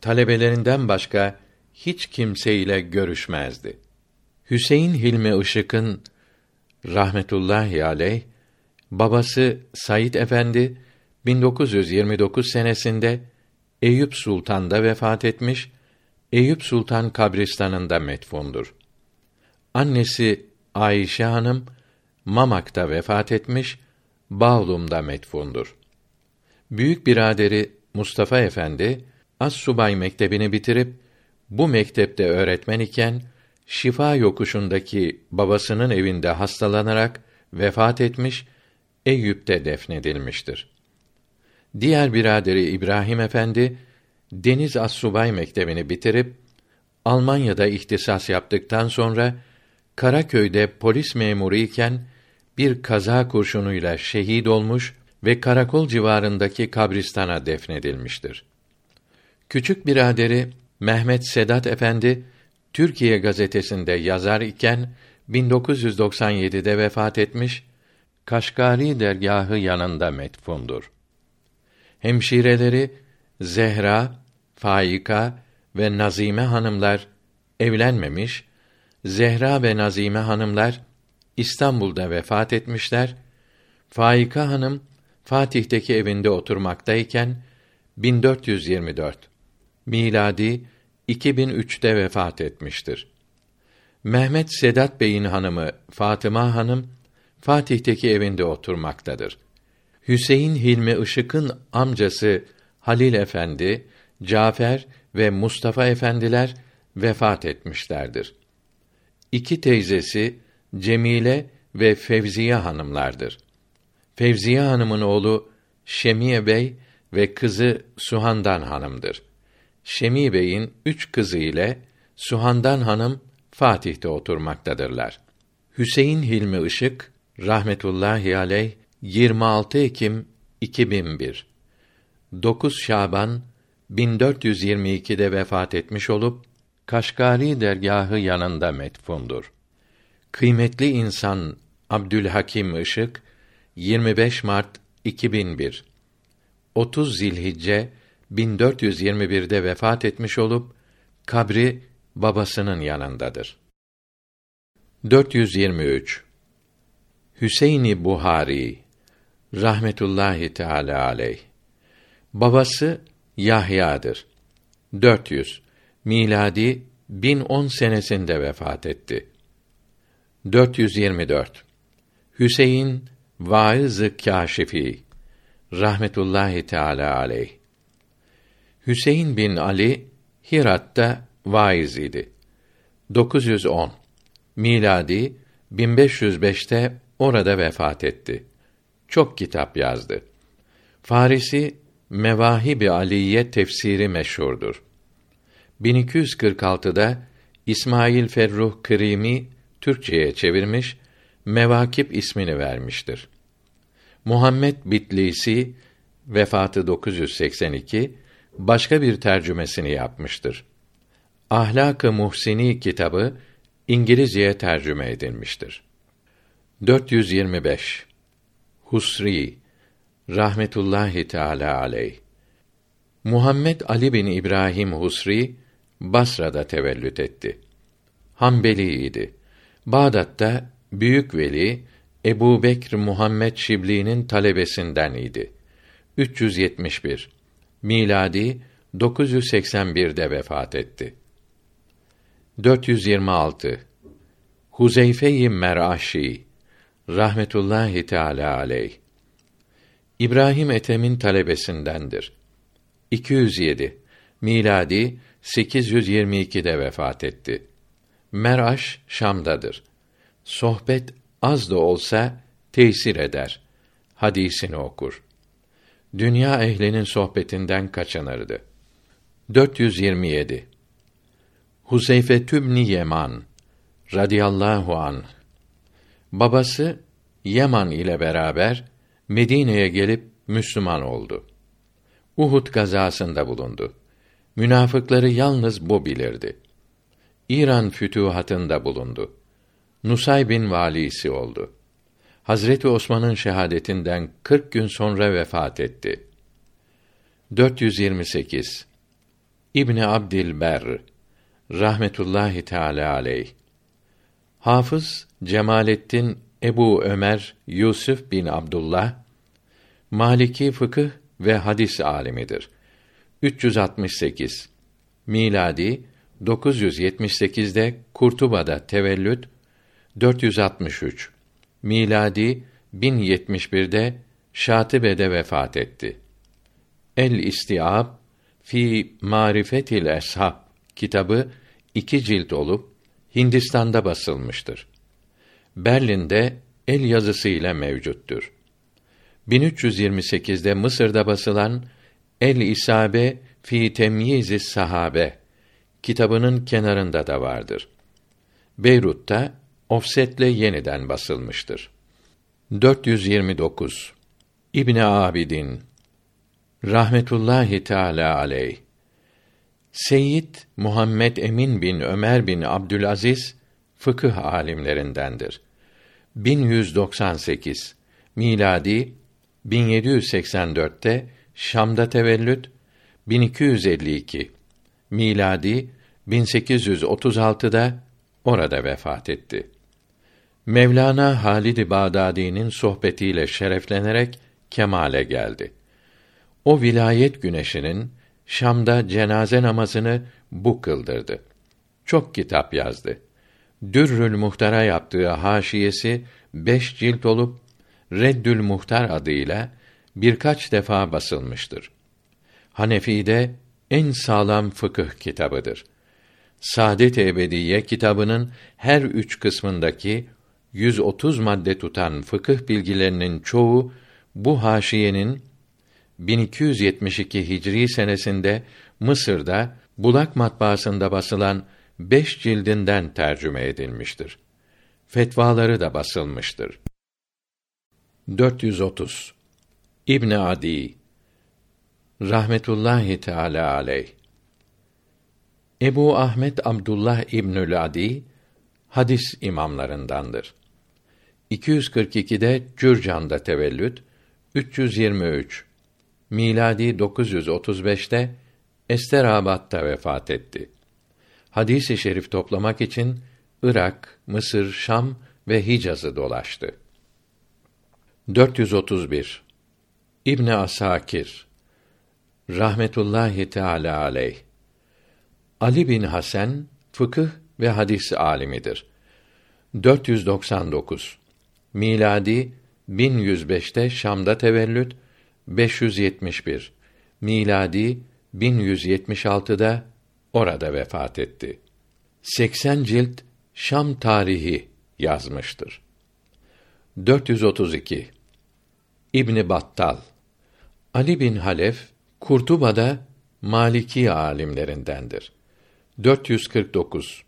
A: Talebelerinden başka hiç kimseyle görüşmezdi. Hüseyin Hilmi Işık'ın rahmetullahi aleyh babası Said Efendi 1929 senesinde Eyüp Sultan'da vefat etmiş, Eyüp Sultan kabristanında metfundur. Annesi Ayşe Hanım Mamak'ta vefat etmiş, Bağlum'da metfundur. Büyük biraderi Mustafa Efendi As Subay Mektebi'ni bitirip bu mektepte öğretmen iken Şifa yokuşundaki babasının evinde hastalanarak vefat etmiş, Eyüp'te defnedilmiştir. Diğer biraderi İbrahim Efendi Deniz Assubay Mektebi'ni bitirip Almanya'da ihtisas yaptıktan sonra Karaköy'de polis memuru iken bir kaza kurşunuyla şehit olmuş ve karakol civarındaki kabristana defnedilmiştir. Küçük biraderi Mehmet Sedat Efendi Türkiye gazetesinde yazar iken 1997'de vefat etmiş, Kaşgari dergahı yanında metfundur. Hemşireleri Zehra, Faika ve Nazime hanımlar evlenmemiş, Zehra ve Nazime hanımlar İstanbul'da vefat etmişler. Faika hanım Fatih'teki evinde oturmaktayken 1424 miladi 2003'te vefat etmiştir. Mehmet Sedat Bey'in hanımı Fatıma hanım Fatih'teki evinde oturmaktadır. Hüseyin Hilmi Işık'ın amcası Halil Efendi, Cafer ve Mustafa efendiler vefat etmişlerdir. İki teyzesi Cemile ve Fevziye hanımlardır. Fevziye hanımın oğlu Şemiye Bey ve kızı Suhandan hanımdır. Şemi Bey'in üç kızı ile Suhandan hanım Fatih'te oturmaktadırlar. Hüseyin Hilmi Işık rahmetullahi aleyh 26 Ekim 2001 9 Şaban 1422'de vefat etmiş olup Kaşgari dergahı yanında metfundur. Kıymetli insan Abdülhakim Işık 25 Mart 2001 30 Zilhicce 1421'de vefat etmiş olup kabri babasının yanındadır. 423 Hüseyini Buhari rahmetullahi teala aleyh babası Yahya'dır. 400 miladi 1010 senesinde vefat etti. 424 Hüseyin Vaiz-ı Kâşifi rahmetullahi teala aleyh Hüseyin bin Ali Hirat'ta vaiz idi. 910 miladi 1505'te orada vefat etti. Çok kitap yazdı. Farisi Mevahib-i Aliye tefsiri meşhurdur. 1246'da İsmail Ferruh Kırimi Türkçeye çevirmiş, Mevakip ismini vermiştir. Muhammed Bitlisi vefatı 982 başka bir tercümesini yapmıştır. Ahlak-ı Muhsini kitabı İngilizceye tercüme edilmiştir. 425 Husri rahmetullahi teala aleyh Muhammed Ali bin İbrahim Husri Basra'da tevellüt etti. Hanbeliydi. Bağdat'ta büyük veli Ebu Bekr Muhammed Şibli'nin talebesinden idi. 371 miladi 981'de vefat etti. 426 Huzeyfe-i Meraşi rahmetullahi teala aleyh İbrahim Ethem'in talebesindendir. 207 miladi 822'de vefat etti. Meraş Şam'dadır. Sohbet az da olsa tesir eder. Hadisini okur. Dünya ehlinin sohbetinden kaçınırdı. 427 Huzeyfe tübni Yeman radıyallahu an babası Yaman ile beraber Medine'ye gelip Müslüman oldu. Uhud gazasında bulundu. Münafıkları yalnız bu bilirdi. İran fütühatında bulundu. Nusay bin valisi oldu. Hazreti Osman'ın şehadetinden 40 gün sonra vefat etti. 428 İbni Abdilber rahmetullahi teala aleyh Hafız Cemalettin Ebu Ömer Yusuf bin Abdullah Maliki fıkıh ve hadis alimidir. 368 miladi 978'de Kurtuba'da tevellüt 463 miladi 1071'de Şatibe'de vefat etti. El İstiab fi Marifetil Eshab kitabı iki cilt olup Hindistan'da basılmıştır. Berlin'de el yazısı ile mevcuttur. 1328'de Mısır'da basılan El İsabe fi Temyiz Sahabe kitabının kenarında da vardır. Beyrut'ta ofsetle yeniden basılmıştır. 429 İbn Abidin rahmetullahi teala aleyh Seyyid Muhammed Emin bin Ömer bin Abdülaziz fıkıh alimlerindendir. 1198 miladi 1784'te Şam'da tevellüt 1252 miladi 1836'da orada vefat etti. Mevlana Halid-i Bağdadi'nin sohbetiyle şereflenerek kemale geldi. O vilayet güneşinin Şam'da cenaze namazını bu kıldırdı. Çok kitap yazdı. Dürrül Muhtar'a yaptığı haşiyesi beş cilt olup Reddül Muhtar adıyla birkaç defa basılmıştır. Hanefi'de en sağlam fıkıh kitabıdır. Saadet Ebediye kitabının her üç kısmındaki 130 madde tutan fıkıh bilgilerinin çoğu bu haşiyenin 1272 Hicri senesinde Mısır'da Bulak matbaasında basılan beş cildinden tercüme edilmiştir. Fetvaları da basılmıştır. 430 İbn Adi rahmetullahi teala aleyh Ebu Ahmet Abdullah İbnül Adi hadis imamlarındandır. 242'de Cürcan'da tevellüt, 323 miladi 935'te Esterabad'da vefat etti. Hadis-i şerif toplamak için Irak, Mısır, Şam ve Hicaz'ı dolaştı. 431 İbn Asakir rahmetullahi teala aleyh Ali bin Hasan fıkıh ve hadis alimidir. 499 miladi 1105'te Şam'da tevellüt 571 miladi 1176'da orada vefat etti. 80 cilt Şam tarihi yazmıştır. 432 İbn Battal Ali bin Halef Kurtuba'da Maliki alimlerindendir. 449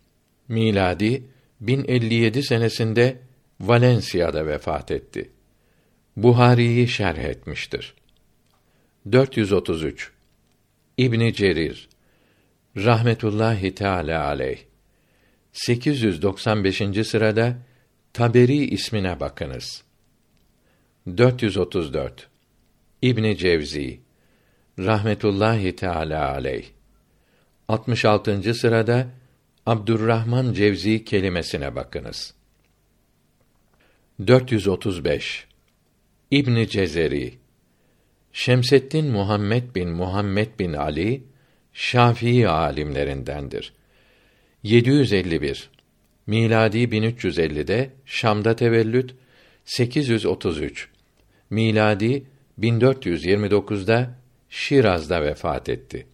A: miladi 1057 senesinde Valencia'da vefat etti. Buhari'yi şerh etmiştir. 433 İbn Cerir rahmetullahi teala aleyh 895. sırada Taberi ismine bakınız. 434 İbn Cevzi rahmetullahi teala aleyh 66. sırada Abdurrahman Cevzi kelimesine bakınız. 435 İbn Cezeri Şemseddin Muhammed bin Muhammed bin Ali Şafii alimlerindendir. 751 miladi 1350'de Şam'da tevellüt 833 miladi 1429'da Şiraz'da vefat etti.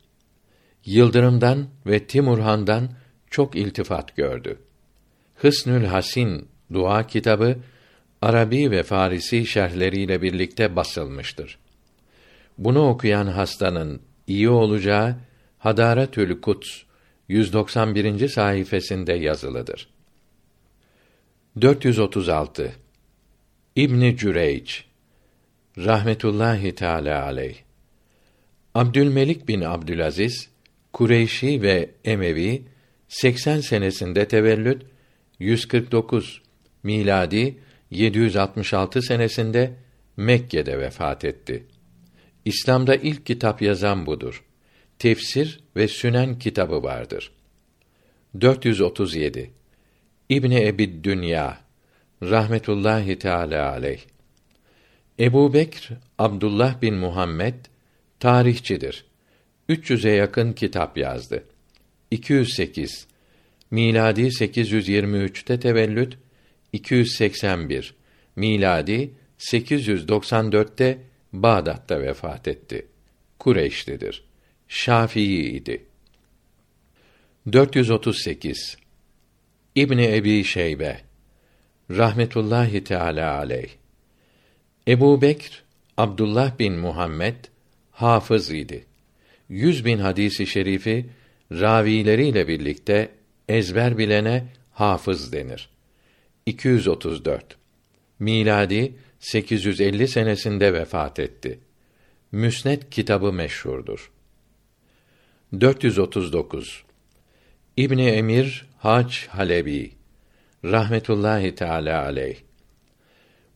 A: Yıldırım'dan ve Timurhan'dan çok iltifat gördü. Hısnül Hasin dua kitabı Arabi ve Farisi şerhleriyle birlikte basılmıştır. Bunu okuyan hastanın iyi olacağı Hadaretül Kuts 191. sayfasında yazılıdır. 436 İbn Cüreyç rahmetullahi teala aleyh Abdülmelik bin Abdülaziz Kureyşi ve Emevi 80 senesinde tevellüt 149 miladi 766 senesinde Mekke'de vefat etti. İslam'da ilk kitap yazan budur. Tefsir ve Sünen kitabı vardır. 437 İbni Ebi Dünya rahmetullahi teala aleyh Ebu Bekr Abdullah bin Muhammed tarihçidir. 300'e yakın kitap yazdı. 208 miladi 823'te tevellüt 281 miladi 894'te Bağdat'ta vefat etti. Kureyşlidir. Şafii idi. 438 İbni Ebi Şeybe rahmetullahi teala aleyh Ebu Bekr Abdullah bin Muhammed hafız idi. Yüz bin hadisi şerifi ravileriyle birlikte ezber bilene hafız denir. 234 miladi 850 senesinde vefat etti. Müsned kitabı meşhurdur. 439 İbni Emir Hac Halebi rahmetullahi teala aleyh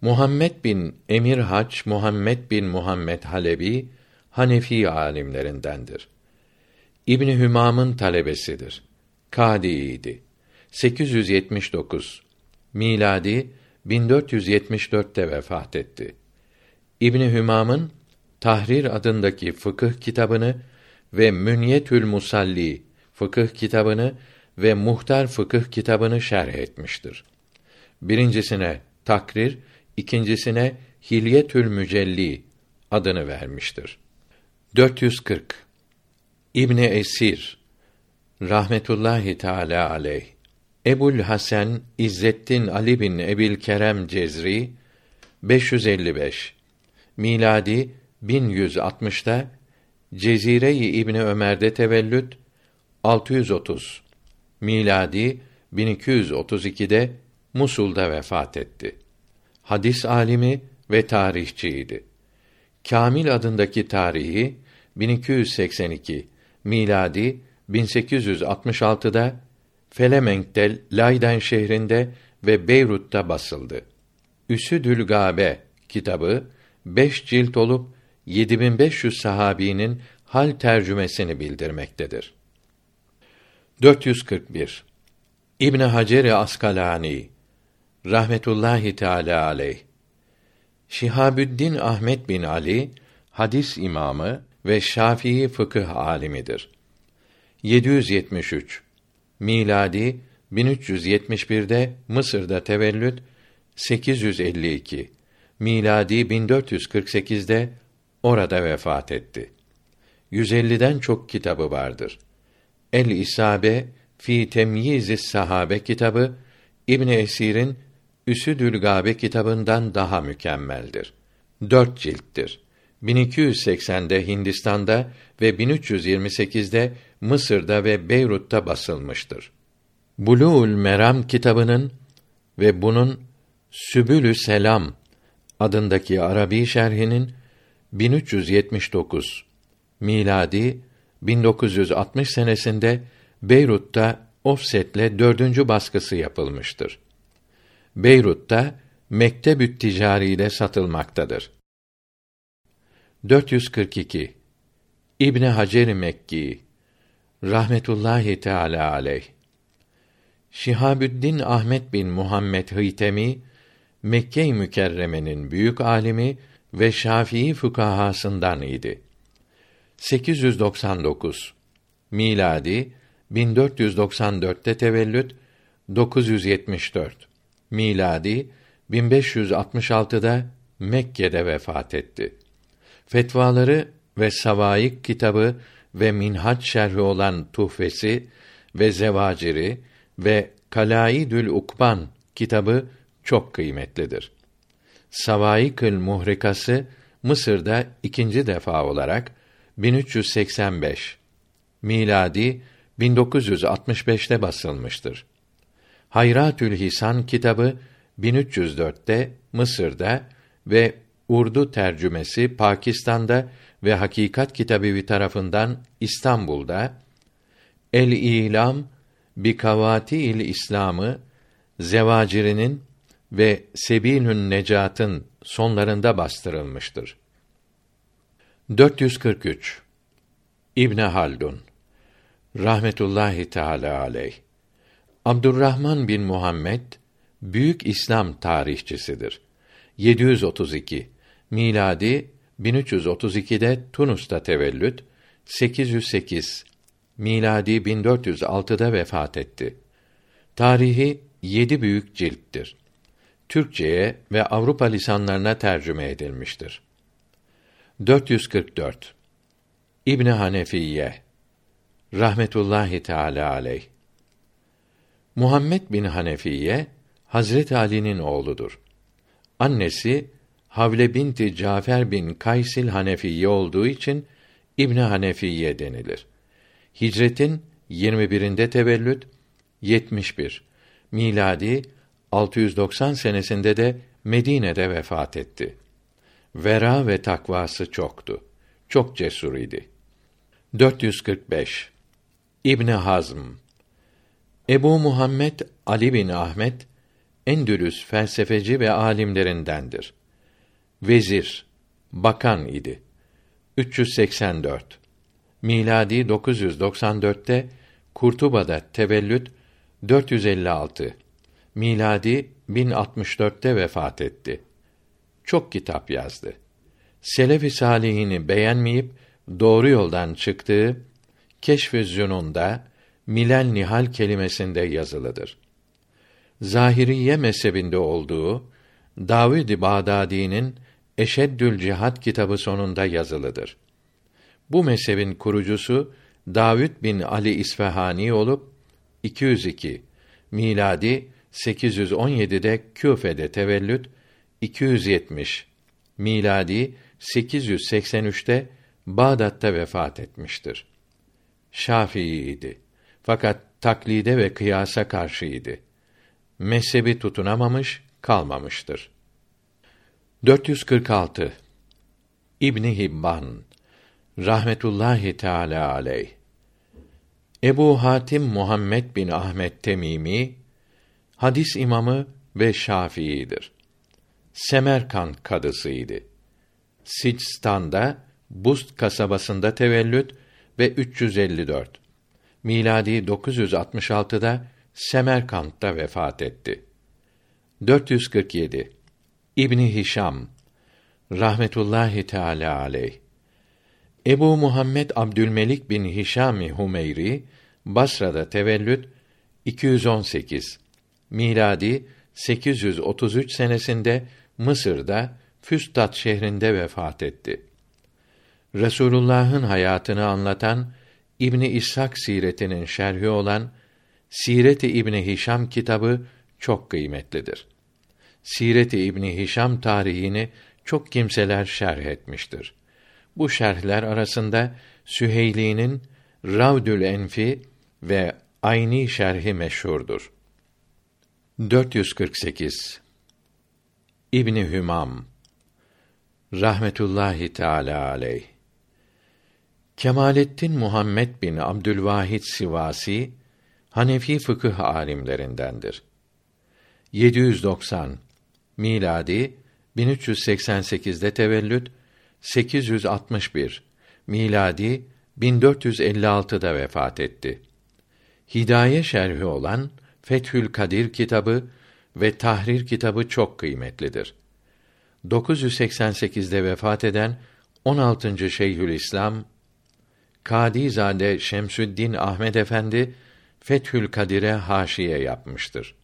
A: Muhammed bin Emir Hac Muhammed bin Muhammed Halebi Hanefi alimlerindendir. İbni Hümam'ın talebesidir. Kâdi'ydi. 879 miladi 1474'te vefat etti. İbni Hümam'ın Tahrir adındaki fıkıh kitabını ve Münyetül Musalli fıkıh kitabını ve Muhtar fıkıh kitabını şerh etmiştir. Birincisine Takrir, ikincisine Hilyetül Mücelli adını vermiştir. 440 İbni Esir rahmetullahi teala aleyh Ebul Hasan İzzettin Ali bin Ebil Kerem Cezri 555 miladi 1160'ta Cezire-i İbni Ömer'de tevellüt 630 miladi 1232'de Musul'da vefat etti. Hadis alimi ve tarihçiydi. Kamil adındaki tarihi 1282 miladi 1866'da Felemenk'te Layden şehrinde ve Beyrut'ta basıldı. Üsüdül Gabe kitabı beş cilt olup 7500 sahabinin hal tercümesini bildirmektedir. 441 İbn Hacer Askalani rahmetullahi teala aleyh Şihabüddin Ahmet bin Ali hadis imamı ve Şafii fıkıh alimidir. 773 miladi 1371'de Mısır'da tevellüt 852 miladi 1448'de orada vefat etti. 150'den çok kitabı vardır. El İsabe fi Temyiz Sahabe kitabı İbn Esir'in Üsüdül Gabe kitabından daha mükemmeldir. Dört cilttir. 1280'de Hindistan'da ve 1328'de Mısır'da ve Beyrut'ta basılmıştır. Buluğul Meram kitabının ve bunun Sübülü Selam adındaki Arabi şerhinin 1379 miladi 1960 senesinde Beyrut'ta ofsetle dördüncü baskısı yapılmıştır. Beyrut'ta Mektebü't Ticari'de satılmaktadır. 442 İbn Hacer Mekki rahmetullahi teala aleyh Şihabüddin Ahmet bin Muhammed Hıytemi Mekke-i Mükerreme'nin büyük alimi ve Şafii fukahasından idi. 899 miladi 1494'te tevellüt 974 miladi 1566'da Mekke'de vefat etti. Fetvaları ve Savaik kitabı ve Minhaç şerhi olan Tuhfesi ve Zevaciri ve Kalaidül Ukban kitabı çok kıymetlidir. Savaikül Muhrikası Mısır'da ikinci defa olarak 1385 miladi 1965'te basılmıştır. Hayratül Hisan kitabı 1304'te Mısır'da ve Urdu tercümesi Pakistan'da ve Hakikat Kitabevi tarafından İstanbul'da El İlam bi Kavati'il İslam'ı Zevaciri'nin ve Sebilün Necat'ın sonlarında bastırılmıştır. 443 İbn Haldun rahmetullahi teala aleyh Abdurrahman bin Muhammed büyük İslam tarihçisidir. 732 miladi 1332'de Tunus'ta tevellüt, 808 miladi 1406'da vefat etti. Tarihi yedi büyük cilttir. Türkçeye ve Avrupa lisanlarına tercüme edilmiştir. 444 İbn Hanefiye rahmetullahi teala aleyh Muhammed bin Hanefiye Hazret Ali'nin oğludur. Annesi Havle binti Cafer bin Kaysil Hanefiye olduğu için İbn Hanefiye denilir. Hicretin 21'inde tevellüt 71 miladi 690 senesinde de Medine'de vefat etti. Vera ve takvası çoktu. Çok cesur idi. 445 İbn Hazm Ebu Muhammed Ali bin Ahmet Endülüs felsefeci ve alimlerindendir. Vezir, bakan idi. 384 miladi 994'te Kurtuba'da tevellüt 456 miladi 1064'te vefat etti. Çok kitap yazdı. Selef-i salihini beğenmeyip doğru yoldan çıktığı Keşf-ü Zünun'da Milal Nihal kelimesinde yazılıdır. Zahiriye mezhebinde olduğu Davud-i Bağdadi'nin Eşeddül Cihat kitabı sonunda yazılıdır. Bu mezhebin kurucusu Davud bin Ali İsfahani olup 202 miladi 817'de Küfe'de tevellüt 270 miladi 883'te Bağdat'ta vefat etmiştir. Şafii'ydi. Fakat taklide ve kıyasa karşıydı. Mezhebi tutunamamış, kalmamıştır. 446 İbni Hibban rahmetullahi teala aleyh Ebu Hatim Muhammed bin Ahmet Temimi hadis imamı ve Şafii'dir. Semerkant kadısıydı. Siçstan'da Bust kasabasında tevellüt ve 354. Miladi 966'da Semerkant'ta vefat etti. 447. İbni Hişam rahmetullahi teala aleyh Ebu Muhammed Abdülmelik bin Hişam Humeyri Basra'da tevellüt 218 miladi 833 senesinde Mısır'da Füstat şehrinde vefat etti. Resulullah'ın hayatını anlatan İbni İshak siretinin şerhi olan Siret-i İbni Hişam kitabı çok kıymetlidir. Siret-i İbni Hişam tarihini çok kimseler şerh etmiştir. Bu şerhler arasında Süheyli'nin Ravdül Enfi ve Ayni şerhi meşhurdur. 448 İbni Hümam rahmetullahi teala aleyh Kemalettin Muhammed bin Abdülvahid Sivasi Hanefi fıkıh alimlerindendir. 790 miladi 1388'de tevellüt 861 miladi 1456'da vefat etti. Hidaye şerhi olan Fethül Kadir kitabı ve Tahrir kitabı çok kıymetlidir. 988'de vefat eden 16. Şeyhülislam Kadizade Şemsüddin Ahmed Efendi Fethül Kadir'e haşiye yapmıştır.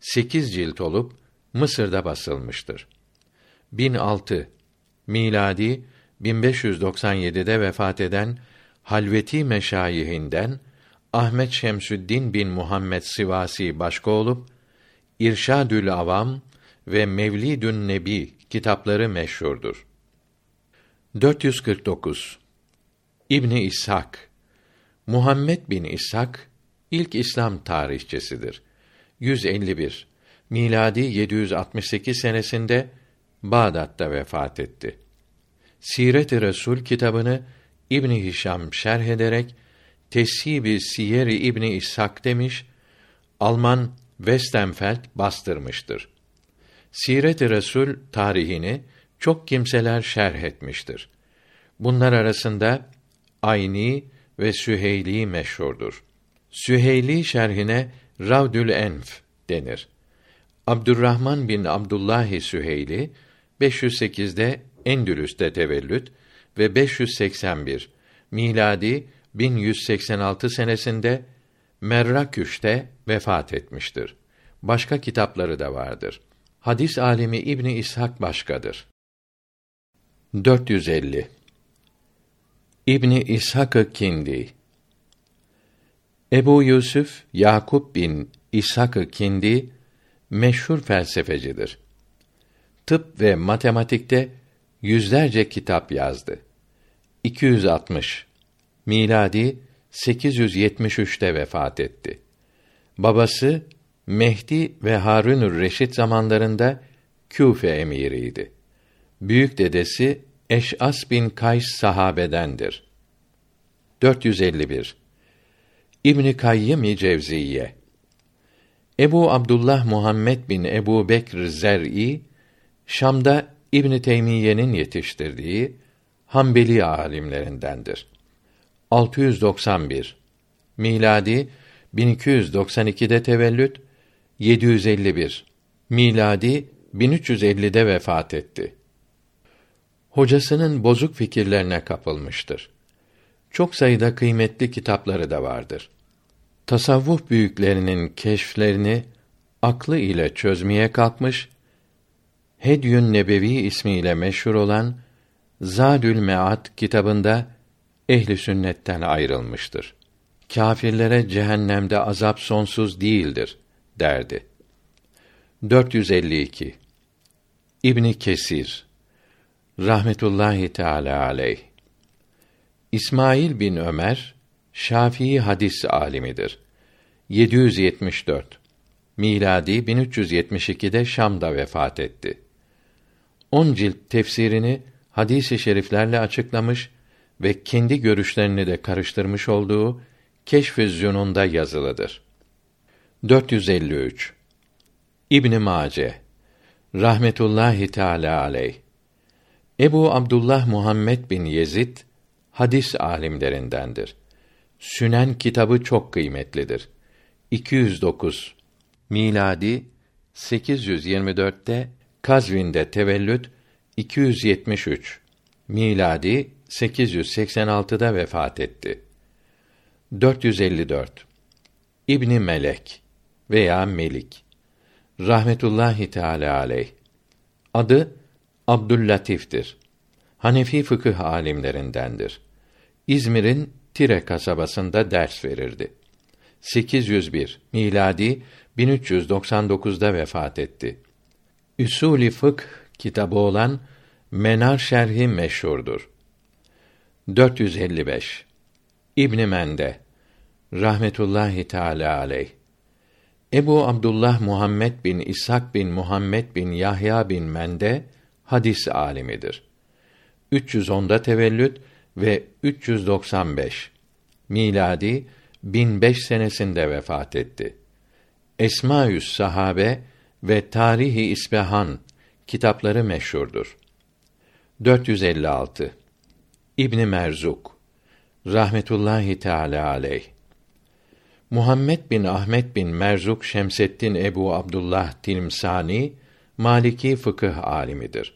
A: Sekiz cilt olup Mısır'da basılmıştır. 1006 miladi 1597'de vefat eden Halveti meşayihinden Ahmet Şemsüddin bin Muhammed Sivasi başka olup İrşadül Avam ve Mevlidün Nebi kitapları meşhurdur. 449 İbni İshak Muhammed bin İshak ilk İslam tarihçesidir. 151 miladi 768 senesinde Bağdat'ta vefat etti. Siret-i Resul kitabını İbni Hişam şerh ederek Teshib-i Siyer-i İbni İshak demiş, Alman Westenfeld bastırmıştır. Siret-i Resul tarihini çok kimseler şerh etmiştir. Bunlar arasında Ayni ve Süheyli meşhurdur. Süheyli şerhine Ravdül Enf denir. Abdurrahman bin Abdullah Süheyli 508'de Endülüs'te tevellüt ve 581 miladi 1186 senesinde Merraküş'te vefat etmiştir. Başka kitapları da vardır. Hadis alimi İbni İshak başkadır. 450 İbni İshak Kindi Ebu Yusuf Yakup bin İshak Kindi meşhur felsefecidir. Tıp ve matematikte yüzlerce kitap yazdı. 260 miladi 873'te vefat etti. Babası Mehdi ve Harunür Reşit zamanlarında Küfe emiriydi. Büyük dedesi Eş'as bin Kays sahabedendir. 451 İbn Kayyım Cevziye Ebu Abdullah Muhammed bin Ebu Bekr Zer'i Şam'da İbn Teymiye'nin yetiştirdiği Hanbeli alimlerindendir. 691 miladi 1292'de tevellüt, 751 miladi 1350'de vefat etti. Hocasının bozuk fikirlerine kapılmıştır. Çok sayıda kıymetli kitapları da vardır. Tasavvuf büyüklerinin keşflerini aklı ile çözmeye kalkmış, Hedyün Nebevi ismiyle meşhur olan Zadül Mead kitabında ehli sünnetten ayrılmıştır. Kâfirlere cehennemde azap sonsuz değildir derdi. 452 İbni Kesir rahmetullahi teala aleyh İsmail bin Ömer Şafii hadis alimidir. 774 miladi 1372'de Şam'da vefat etti. 10 cilt tefsirini hadis-i şeriflerle açıklamış ve kendi görüşlerini de karıştırmış olduğu Keşf-ü Zünun'da yazılıdır. 453 İbn Mace rahmetullahi teala aleyh Ebu Abdullah Muhammed bin Yezid hadis alimlerindendir. Sünen kitabı çok kıymetlidir. 209 miladi 824'te Kazvin'de tevellüt 273 miladi 886'da vefat etti. 454 İbni Melek veya Melik rahmetullahi teala aleyh adı Abdüllatif'tir. Hanefi fıkıh alimlerindendir. İzmir'in Tire kasabasında ders verirdi. 801 miladi 1399'da vefat etti. Üsûl-i Fıkh kitabı olan Menar şerhi meşhurdur. 455 İbn Mende rahmetullahi teala aleyh Ebu Abdullah Muhammed bin İshak bin Muhammed bin Yahya bin Mende hadis alimidir. 310'da tevellüt ve 395 miladi 1005 senesinde vefat etti. Esmaü's Sahabe ve Tarihi İsbehan kitapları meşhurdur. 456 İbn Merzuk rahmetullahi teala aleyh Muhammed bin Ahmet bin Merzuk Şemseddin Ebu Abdullah Tilmsani Maliki fıkıh alimidir.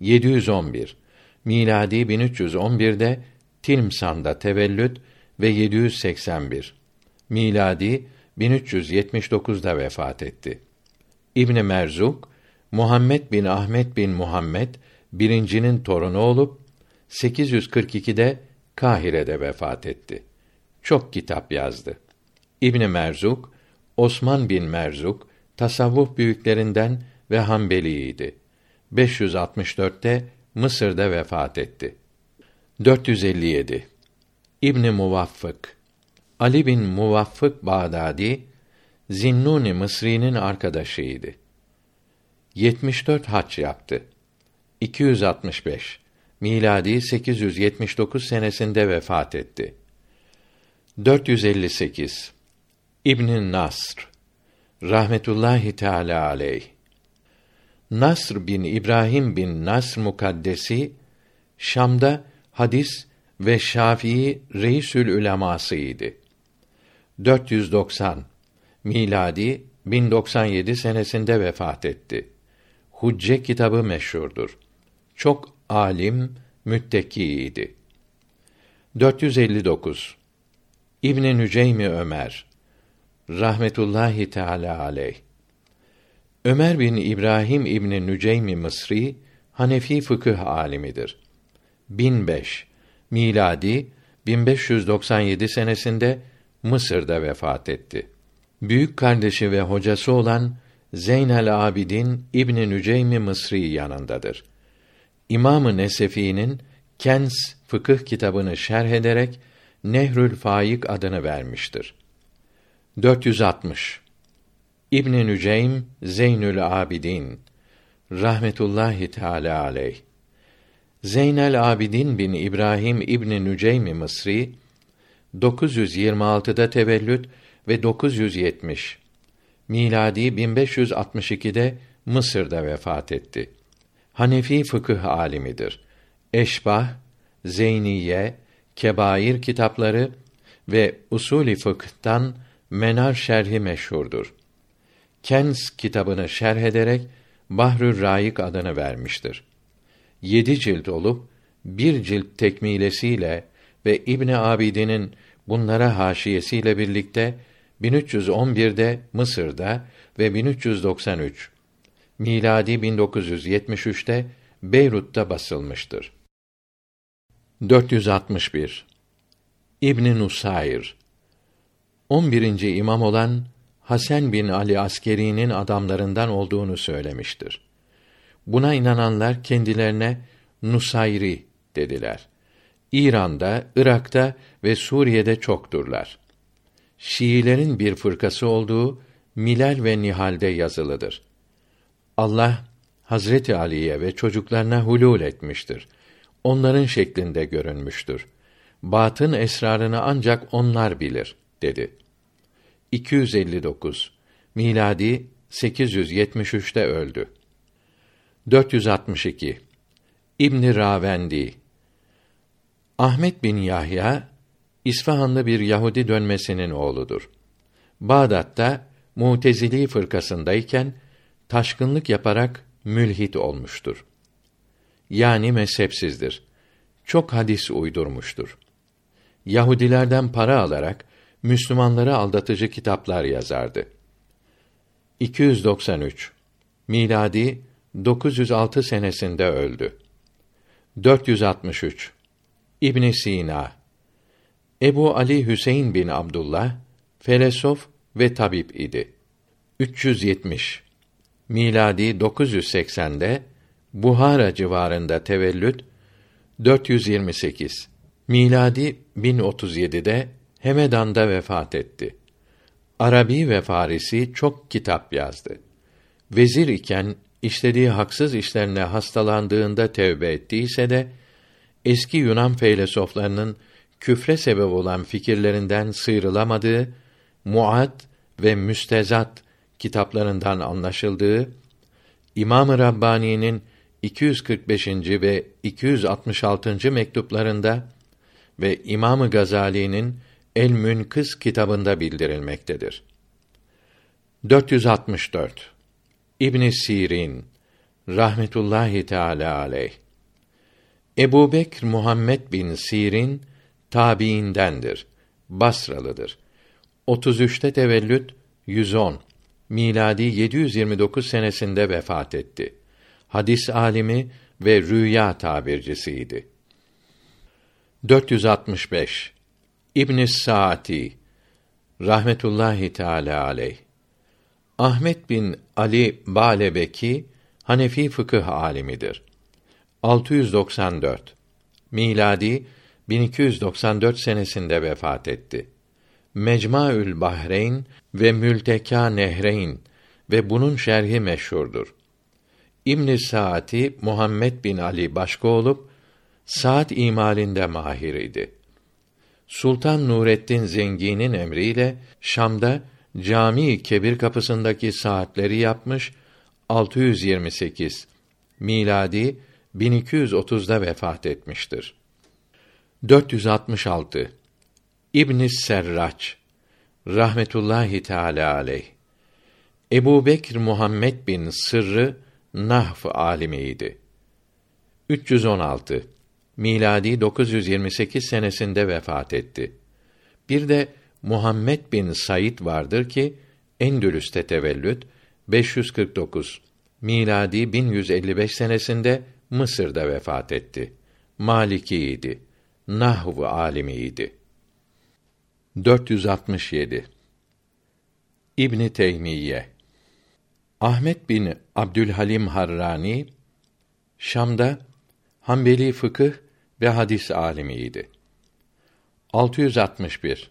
A: 711 miladi 1311'de Tilmsan'da tevellüt ve 781 miladi 1379'da vefat etti. İbn Merzuk Muhammed bin Ahmet bin Muhammed birincinin torunu olup 842'de Kahire'de vefat etti. Çok kitap yazdı. İbn Merzuk Osman bin Merzuk tasavvuf büyüklerinden ve Hanbeliydi. 564'te Mısır'da vefat etti. 457 İbn Muvaffık Ali bin Muvaffık Bağdadi Zinnuni Mısri'nin arkadaşıydı. 74 hac yaptı. 265 miladi 879 senesinde vefat etti. 458 İbn Nasr rahmetullahi teala aleyh Nasr bin İbrahim bin Nasr mukaddesi Şam'da hadis ve Şafii reisül ulemasıydı. 490 miladi 1097 senesinde vefat etti. Hucce kitabı meşhurdur. Çok alim, müttekiydi. 459 İbn Nüceymi Ömer rahmetullahi teala aleyh Ömer bin İbrahim İbni Nüceymi Mısri Hanefi fıkıh alimidir. 1005 miladi 1597 senesinde Mısır'da vefat etti. Büyük kardeşi ve hocası olan Zeynel Abidin İbn Nüceymi Mısri yanındadır. İmamı Nesefi'nin Kens fıkıh kitabını şerh ederek Nehrül Faik adını vermiştir. 460 İbn Nüceym Zeynül Abidin rahmetullahi teala aleyh Zeynel Abidin bin İbrahim İbn Nüceym Mısri 926'da tevellüt ve 970 miladi 1562'de Mısır'da vefat etti. Hanefi fıkıh alimidir. Eşbah, Zeyniye, Kebair kitapları ve usulü fıkhtan Menar şerhi meşhurdur. Kens kitabını şerh ederek Bahrü Raik adını vermiştir. Yedi cilt olup bir cilt tekmilesiyle ve İbn Abidin'in bunlara haşiyesiyle birlikte 1311'de Mısır'da ve 1393 miladi 1973'te Beyrut'ta basılmıştır. 461 İbn Nusayr 11. imam olan Hasan bin Ali Askeri'nin adamlarından olduğunu söylemiştir. Buna inananlar kendilerine Nusayri dediler. İran'da, Irak'ta ve Suriye'de çokturlar. Şiilerin bir fırkası olduğu Milal ve Nihal'de yazılıdır. Allah Hazreti Ali'ye ve çocuklarına hulul etmiştir. Onların şeklinde görünmüştür. Batın esrarını ancak onlar bilir dedi. 259 miladi 873'te öldü. 462 İbn Ravendi Ahmet bin Yahya İsfahanlı bir Yahudi dönmesinin oğludur. Bağdat'ta Mutezili fırkasındayken taşkınlık yaparak mülhit olmuştur. Yani mezhepsizdir. Çok hadis uydurmuştur. Yahudilerden para alarak Müslümanları aldatıcı kitaplar yazardı. 293 miladi 906 senesinde öldü. 463 İbn Sina Ebu Ali Hüseyin bin Abdullah felesof ve tabip idi. 370 miladi 980'de Buhara civarında tevellüt 428 miladi 1037'de Hemedan'da vefat etti. Arabi ve Farisi çok kitap yazdı. Vezir iken işlediği haksız işlerine hastalandığında tevbe ettiyse de eski Yunan filozoflarının küfre sebep olan fikirlerinden sıyrılamadığı Muad ve Müstezat kitaplarından anlaşıldığı İmam-ı Rabbani'nin 245. ve 266. mektuplarında ve İmam-ı Gazali'nin El Münkız kitabında bildirilmektedir. 464 İbn Sirin rahmetullahi teala aleyh Ebu Bekr Muhammed bin Sirin tabiindendir. Basralıdır. 33'te tevellüt 110 miladi 729 senesinde vefat etti. Hadis alimi ve rüya tabircisiydi. 465 İbn Saati rahmetullahi teala aleyh Ahmet bin Ali Balebeki Hanefi fıkıh alimidir. 694 miladi 1294 senesinde vefat etti. Mecmuaül Bahreyn ve Mülteka Nehreyn ve bunun şerhi meşhurdur. İbn Saati Muhammed bin Ali başka olup saat imalinde mahir idi. Sultan Nureddin Zengi'nin emriyle Şam'da Cami Kebir kapısındaki saatleri yapmış 628 miladi 1230'da vefat etmiştir. 466 İbn Serraç rahmetullahi teala aleyh Ebu Bekr Muhammed bin Sırrı Nahf alimiydi. 316 miladi 928 senesinde vefat etti. Bir de Muhammed bin Said vardır ki Endülüs'te tevellüt 549 miladi 1155 senesinde Mısır'da vefat etti. Malikiydi. Nahv alimiydi. 467 İbn Teymiye Ahmet bin Abdülhalim Harrani Şam'da Hanbeli fıkıh ve hadis alimiydi. 661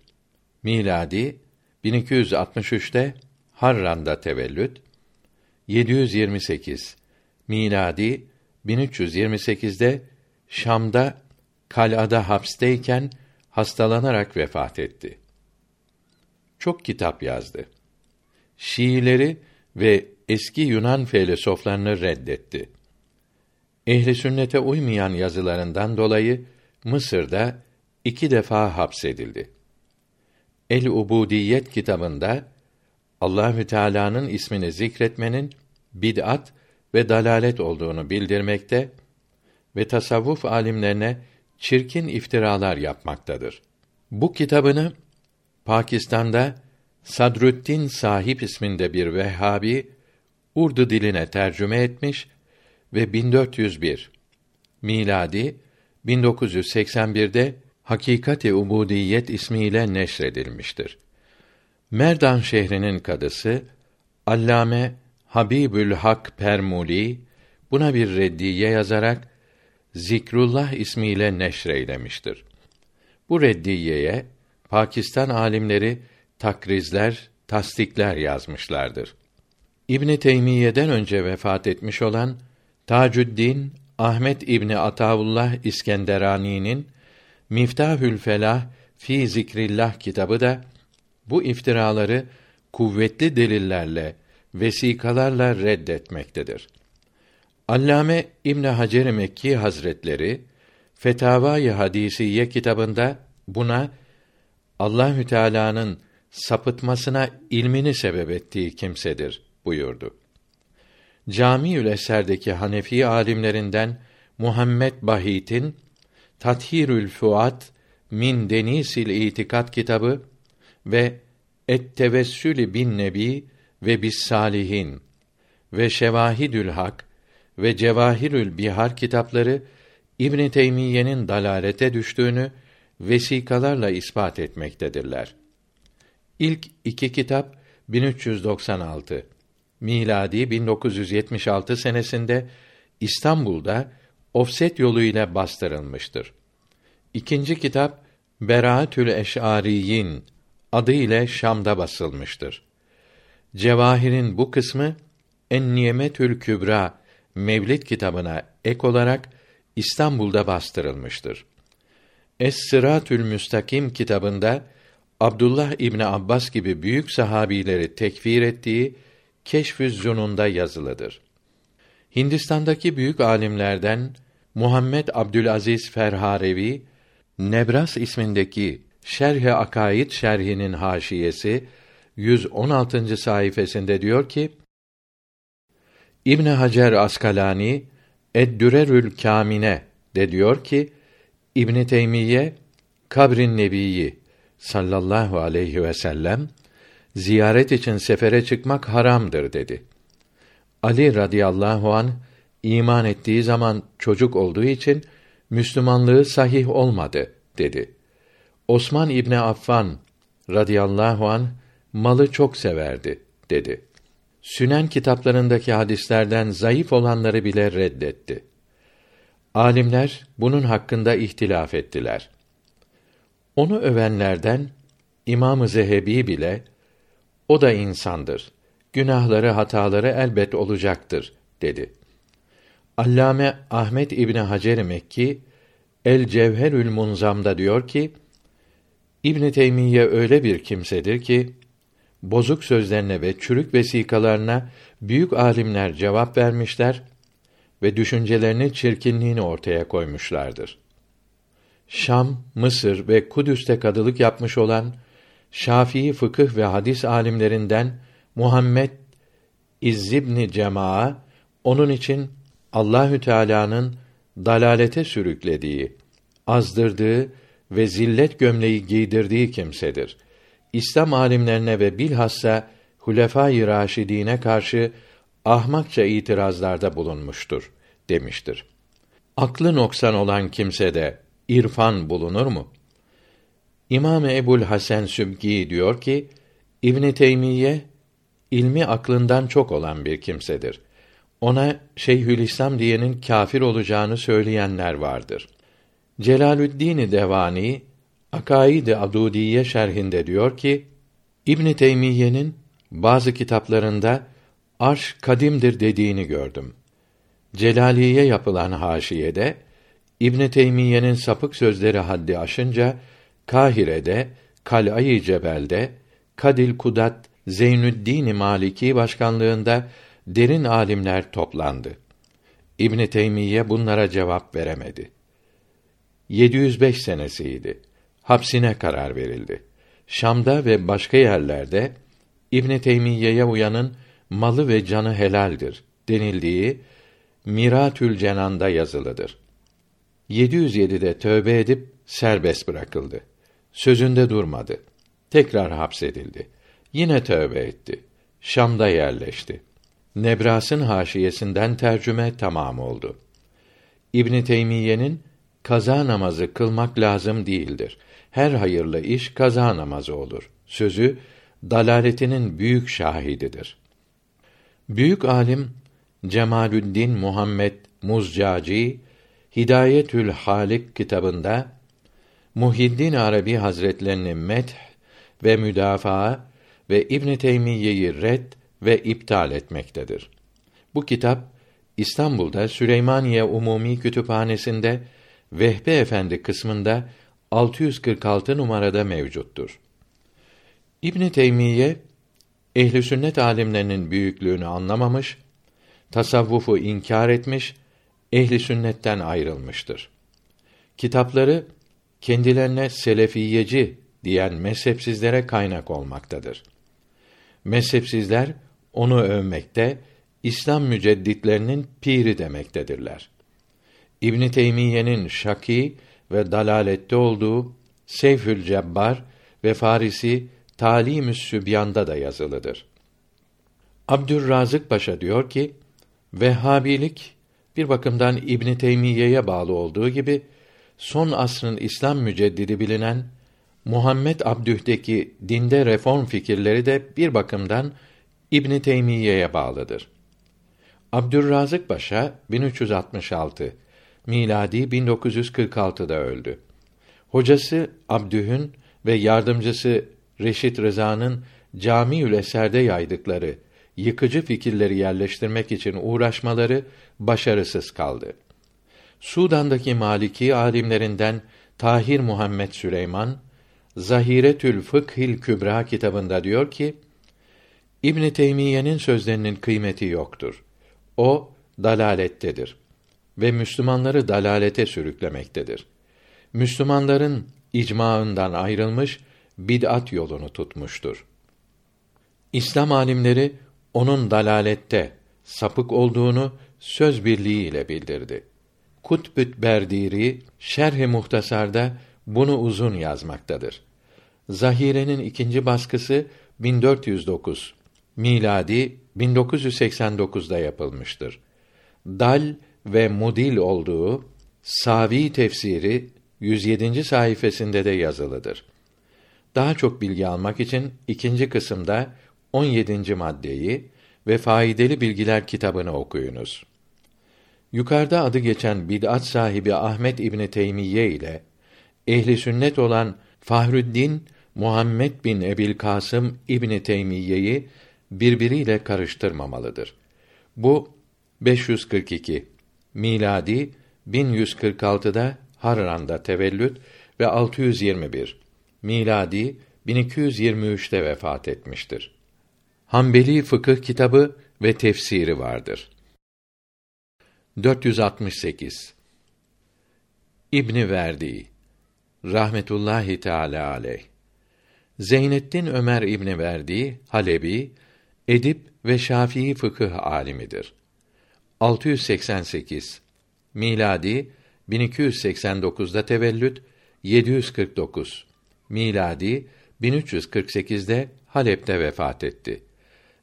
A: miladi 1263'te Harran'da tevellüt 728 miladi 1328'de Şam'da kalada hapsteyken hastalanarak vefat etti. Çok kitap yazdı. Şiileri ve eski Yunan filozoflarını reddetti. Ehli sünnete uymayan yazılarından dolayı Mısır'da iki defa hapsedildi. El Ubudiyet kitabında Allahü Teala'nın ismini zikretmenin bid'at ve dalalet olduğunu bildirmekte ve tasavvuf alimlerine çirkin iftiralar yapmaktadır. Bu kitabını Pakistan'da Sadrüddin Sahip isminde bir Vehhabi Urdu diline tercüme etmiş ve 1401 miladi 1981'de Hakikati Ubudiyet ismiyle neşredilmiştir. Merdan şehrinin kadısı Allame Habibül Hak Permuli buna bir reddiye yazarak Zikrullah ismiyle neşreylemiştir. Bu reddiyeye Pakistan alimleri takrizler, tasdikler yazmışlardır. İbn Teymiyye'den önce vefat etmiş olan Tacuddin Ahmet İbni Ataullah İskenderani'nin Miftahül Felah fi Zikrillah kitabı da bu iftiraları kuvvetli delillerle, vesikalarla reddetmektedir. Allame İbn Hacer Mekki Hazretleri Fetavai Hadisiye kitabında buna Allahü Teala'nın sapıtmasına ilmini sebep ettiği kimsedir buyurdu. Camiül Eser'deki Hanefi alimlerinden Muhammed Bahit'in Tathirül Fuat min Denisil İtikat kitabı ve Et Tevessülü bin Nebi ve bis Salihin ve Şevahidül Hak ve Cevahirül Bihar kitapları İbn Teymiyye'nin dalalete düştüğünü vesikalarla ispat etmektedirler. İlk iki kitap 1396 miladi 1976 senesinde İstanbul'da ofset yoluyla bastırılmıştır. İkinci kitap Beraatül Eş'ariyin adı ile Şam'da basılmıştır. Cevahir'in bu kısmı En Nimetül Kübra Mevlid kitabına ek olarak İstanbul'da bastırılmıştır. Es-Sıratül Müstakim kitabında Abdullah İbni Abbas gibi büyük sahabileri tekfir ettiği Keşfüz Zunun'da yazılıdır. Hindistan'daki büyük alimlerden Muhammed Abdülaziz Ferharevi Nebras ismindeki Şerh-i Akaid şerhinin haşiyesi 116. sayfasında diyor ki: İbn Hacer Askalani Eddürerül Kamine de diyor ki İbn Teymiye kabrin nebiyi sallallahu aleyhi ve sellem ziyaret için sefere çıkmak haramdır dedi. Ali radıyallahu an iman ettiği zaman çocuk olduğu için Müslümanlığı sahih olmadı dedi. Osman İbni Affan radıyallahu an malı çok severdi dedi. Sünen kitaplarındaki hadislerden zayıf olanları bile reddetti. Alimler bunun hakkında ihtilaf ettiler. Onu övenlerden İmam-ı Zehebi bile o da insandır. Günahları, hataları elbet olacaktır dedi. Allame Ahmet İbni Hacer Mekki El Cevherül Munzam'da diyor ki İbn Teymiye öyle bir kimsedir ki bozuk sözlerine ve çürük vesikalarına büyük alimler cevap vermişler ve düşüncelerini çirkinliğini ortaya koymuşlardır. Şam, Mısır ve Kudüs'te kadılık yapmış olan Şafii fıkıh ve hadis alimlerinden Muhammed İzzibni Cemaa onun için Allahü Teala'nın dalalete sürüklediği, azdırdığı ve zillet gömleği giydirdiği kimsedir. İslam alimlerine ve bilhassa Hulefâ-i Raşidîne karşı ahmakça itirazlarda bulunmuştur demiştir. Aklı noksan olan kimsede irfan bulunur mu? İmam Ebul Hasan Sübki diyor ki İbn Teymiye ilmi aklından çok olan bir kimsedir. Ona Şeyhülislam diyenin kafir olacağını söyleyenler vardır. Celalüddin Devani Akaid-i Adudiye şerhinde diyor ki İbn Teymiye'nin bazı kitaplarında arş kadimdir dediğini gördüm. Celaliye yapılan haşiyede İbn Teymiye'nin sapık sözleri haddi aşınca Kahire'de, Kal'ayı Cebel'de, Kadil Kudat Zeynüddin Maliki başkanlığında derin alimler toplandı. İbn Teymiye bunlara cevap veremedi. 705 senesiydi. Hapsine karar verildi. Şam'da ve başka yerlerde İbn Teymiyye'ye uyanın malı ve canı helaldir denildiği Miratül Cenan'da yazılıdır. 707'de tövbe edip serbest bırakıldı. Sözünde durmadı. Tekrar hapsedildi. Yine tövbe etti. Şam'da yerleşti. Nebras'ın haşiyesinden tercüme tamam oldu. İbn Teymiyye'nin kaza namazı kılmak lazım değildir. Her hayırlı iş kaza namazı olur. Sözü dalaletinin büyük şahididir. Büyük alim Cemalüddin Muhammed Muzcaci Hidayetül Halik kitabında Muhiddin Arabi Hazretlerini meth ve müdafaa ve İbn Teymiyye'yi red ve iptal etmektedir. Bu kitap İstanbul'da Süleymaniye Umumi Kütüphanesi'nde Vehbi Efendi kısmında 646 numarada mevcuttur. İbn Teymiyye ehli sünnet alimlerinin büyüklüğünü anlamamış, tasavvufu inkar etmiş, ehli sünnetten ayrılmıştır. Kitapları kendilerine selefiyeci diyen mezhepsizlere kaynak olmaktadır. Mezhepsizler onu övmekte, İslam mücedditlerinin piri demektedirler. İbn Teymiyye'nin şaki ve dalalette olduğu Seyfül Cebbar ve Farisi Talimü's Sübyan'da da yazılıdır. Abdurrazık Paşa diyor ki, Vehhabilik bir bakımdan İbn Teymiyye'ye bağlı olduğu gibi son asrın İslam müceddidi bilinen Muhammed Abdüh'teki dinde reform fikirleri de bir bakımdan İbn Teymiyye'ye bağlıdır. Abdurrazık Paşa 1366 miladi 1946'da öldü. Hocası Abdüh'ün ve yardımcısı Reşit Rıza'nın Camiül Eser'de yaydıkları yıkıcı fikirleri yerleştirmek için uğraşmaları başarısız kaldı. Sudan'daki Maliki alimlerinden Tahir Muhammed Süleyman Zahiretül Fıkhil Kübra kitabında diyor ki: İbn Teymiyye'nin sözlerinin kıymeti yoktur. O dalalettedir ve Müslümanları dalalete sürüklemektedir. Müslümanların icmaından ayrılmış bid'at yolunu tutmuştur. İslam alimleri onun dalalette sapık olduğunu söz birliği ile bildirdi. Kutbüt Berdiri Şerh-i Muhtasar'da bunu uzun yazmaktadır. Zahire'nin ikinci baskısı 1409 miladi 1989'da yapılmıştır. Dal ve mudil olduğu Savi tefsiri 107. sayfasında de yazılıdır. Daha çok bilgi almak için ikinci kısımda 17. maddeyi ve faydalı bilgiler kitabını okuyunuz. Yukarıda adı geçen bid'at sahibi Ahmet İbni Teymiye ile ehli sünnet olan Fahrüddin Muhammed bin Ebil Kasım İbni Teymiye'yi birbiriyle karıştırmamalıdır. Bu 542 miladi 1146'da Harran'da tevellüt ve 621 miladi 1223'te vefat etmiştir. Hanbeli fıkıh kitabı ve tefsiri vardır. 468 İbni Verdi rahmetullahi teala aleyh Zeynettin Ömer İbni Verdi Halebi edip ve Şafii fıkıh alimidir. 688 miladi 1289'da tevellüt 749 miladi 1348'de Halep'te vefat etti.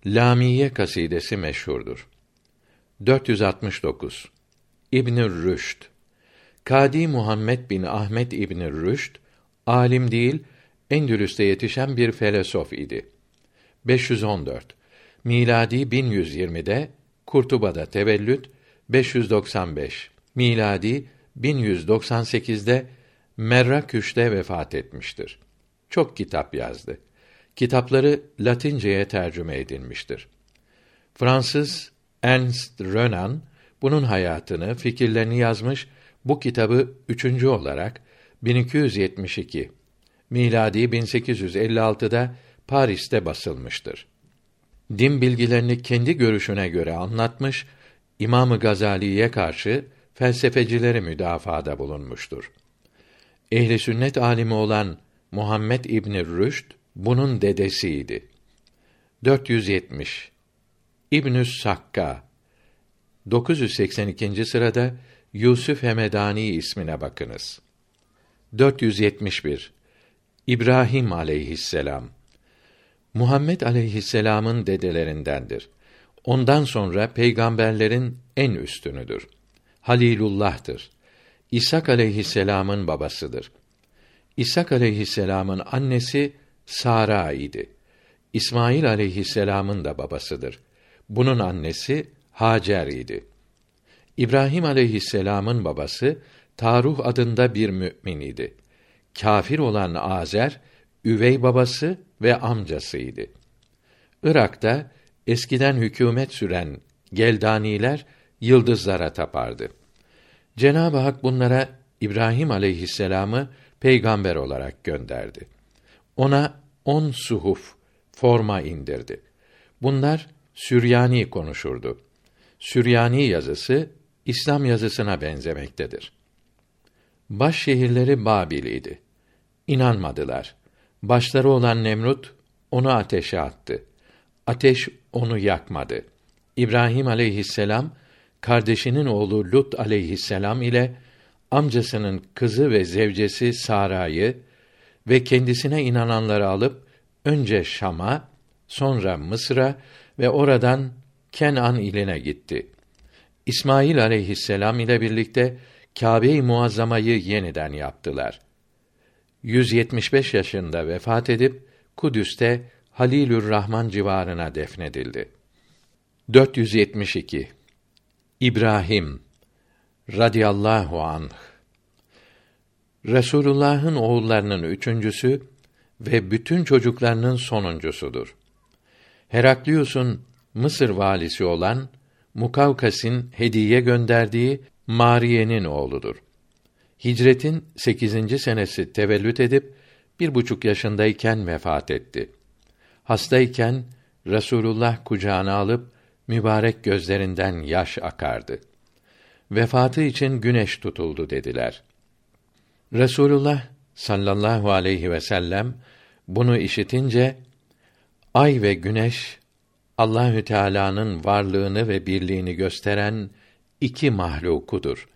A: Lamiye kasidesi meşhurdur. 469 İbn Rüşd Kadi Muhammed bin Ahmet İbn Rüşd alim değil, Endülüs'te yetişen bir filozof idi. 514 miladi 1120'de Kurtuba'da tevellüt 595 miladi 1198'de Merraküş'te vefat etmiştir. Çok kitap yazdı. Kitapları Latinceye tercüme edilmiştir. Fransız Ernst Renan bunun hayatını, fikirlerini yazmış. Bu kitabı üçüncü olarak 1272 miladi 1856'da Paris'te basılmıştır. Din bilgilerini kendi görüşüne göre anlatmış, İmamı Gazali'ye karşı felsefecileri müdafaada bulunmuştur. Ehli sünnet alimi olan Muhammed İbn Rüşd bunun dedesiydi. 470 İbnüs Sakka 982. sırada Yusuf Hemedani ismine bakınız. 471 İbrahim aleyhisselam Muhammed aleyhisselamın dedelerindendir. Ondan sonra peygamberlerin en üstünüdür. Halilullah'tır. İshak aleyhisselamın babasıdır. İshak aleyhisselamın annesi Sara idi. İsmail aleyhisselamın da babasıdır. Bunun annesi Hacer idi. İbrahim aleyhisselamın babası Taruh adında bir mümin idi. Kafir olan Azer üvey babası ve amcasıydı. Irak'ta eskiden hükümet süren Geldaniler yıldızlara tapardı. Cenab-ı Hak bunlara İbrahim aleyhisselamı peygamber olarak gönderdi. Ona on suhuf forma indirdi. Bunlar Süryani konuşurdu. Süryani yazısı İslam yazısına benzemektedir. Baş şehirleri Babil idi. İnanmadılar. Başları olan Nemrut onu ateşe attı. Ateş onu yakmadı. İbrahim aleyhisselam kardeşinin oğlu Lut aleyhisselam ile amcasının kızı ve zevcesi Sara'yı ve kendisine inananları alıp önce Şam'a, sonra Mısır'a ve oradan Kenan iline gitti. İsmail aleyhisselam ile birlikte Kâbe-i Muazzama'yı yeniden yaptılar. 175 yaşında vefat edip Kudüs'te Halilür Rahman civarına defnedildi. 472 İbrahim radıyallahu anh Resulullah'ın oğullarının üçüncüsü ve bütün çocuklarının sonuncusudur. Heraklius'un Mısır valisi olan Mukavkas'ın hediye gönderdiği Mariye'nin oğludur. Hicretin 8. senesi tevellüt edip bir buçuk yaşındayken vefat etti. Hastayken Resulullah kucağına alıp mübarek gözlerinden yaş akardı. Vefatı için güneş tutuldu dediler. Resulullah sallallahu aleyhi ve sellem bunu işitince ay ve güneş Allahü Teala'nın varlığını ve birliğini gösteren iki mahlukudur.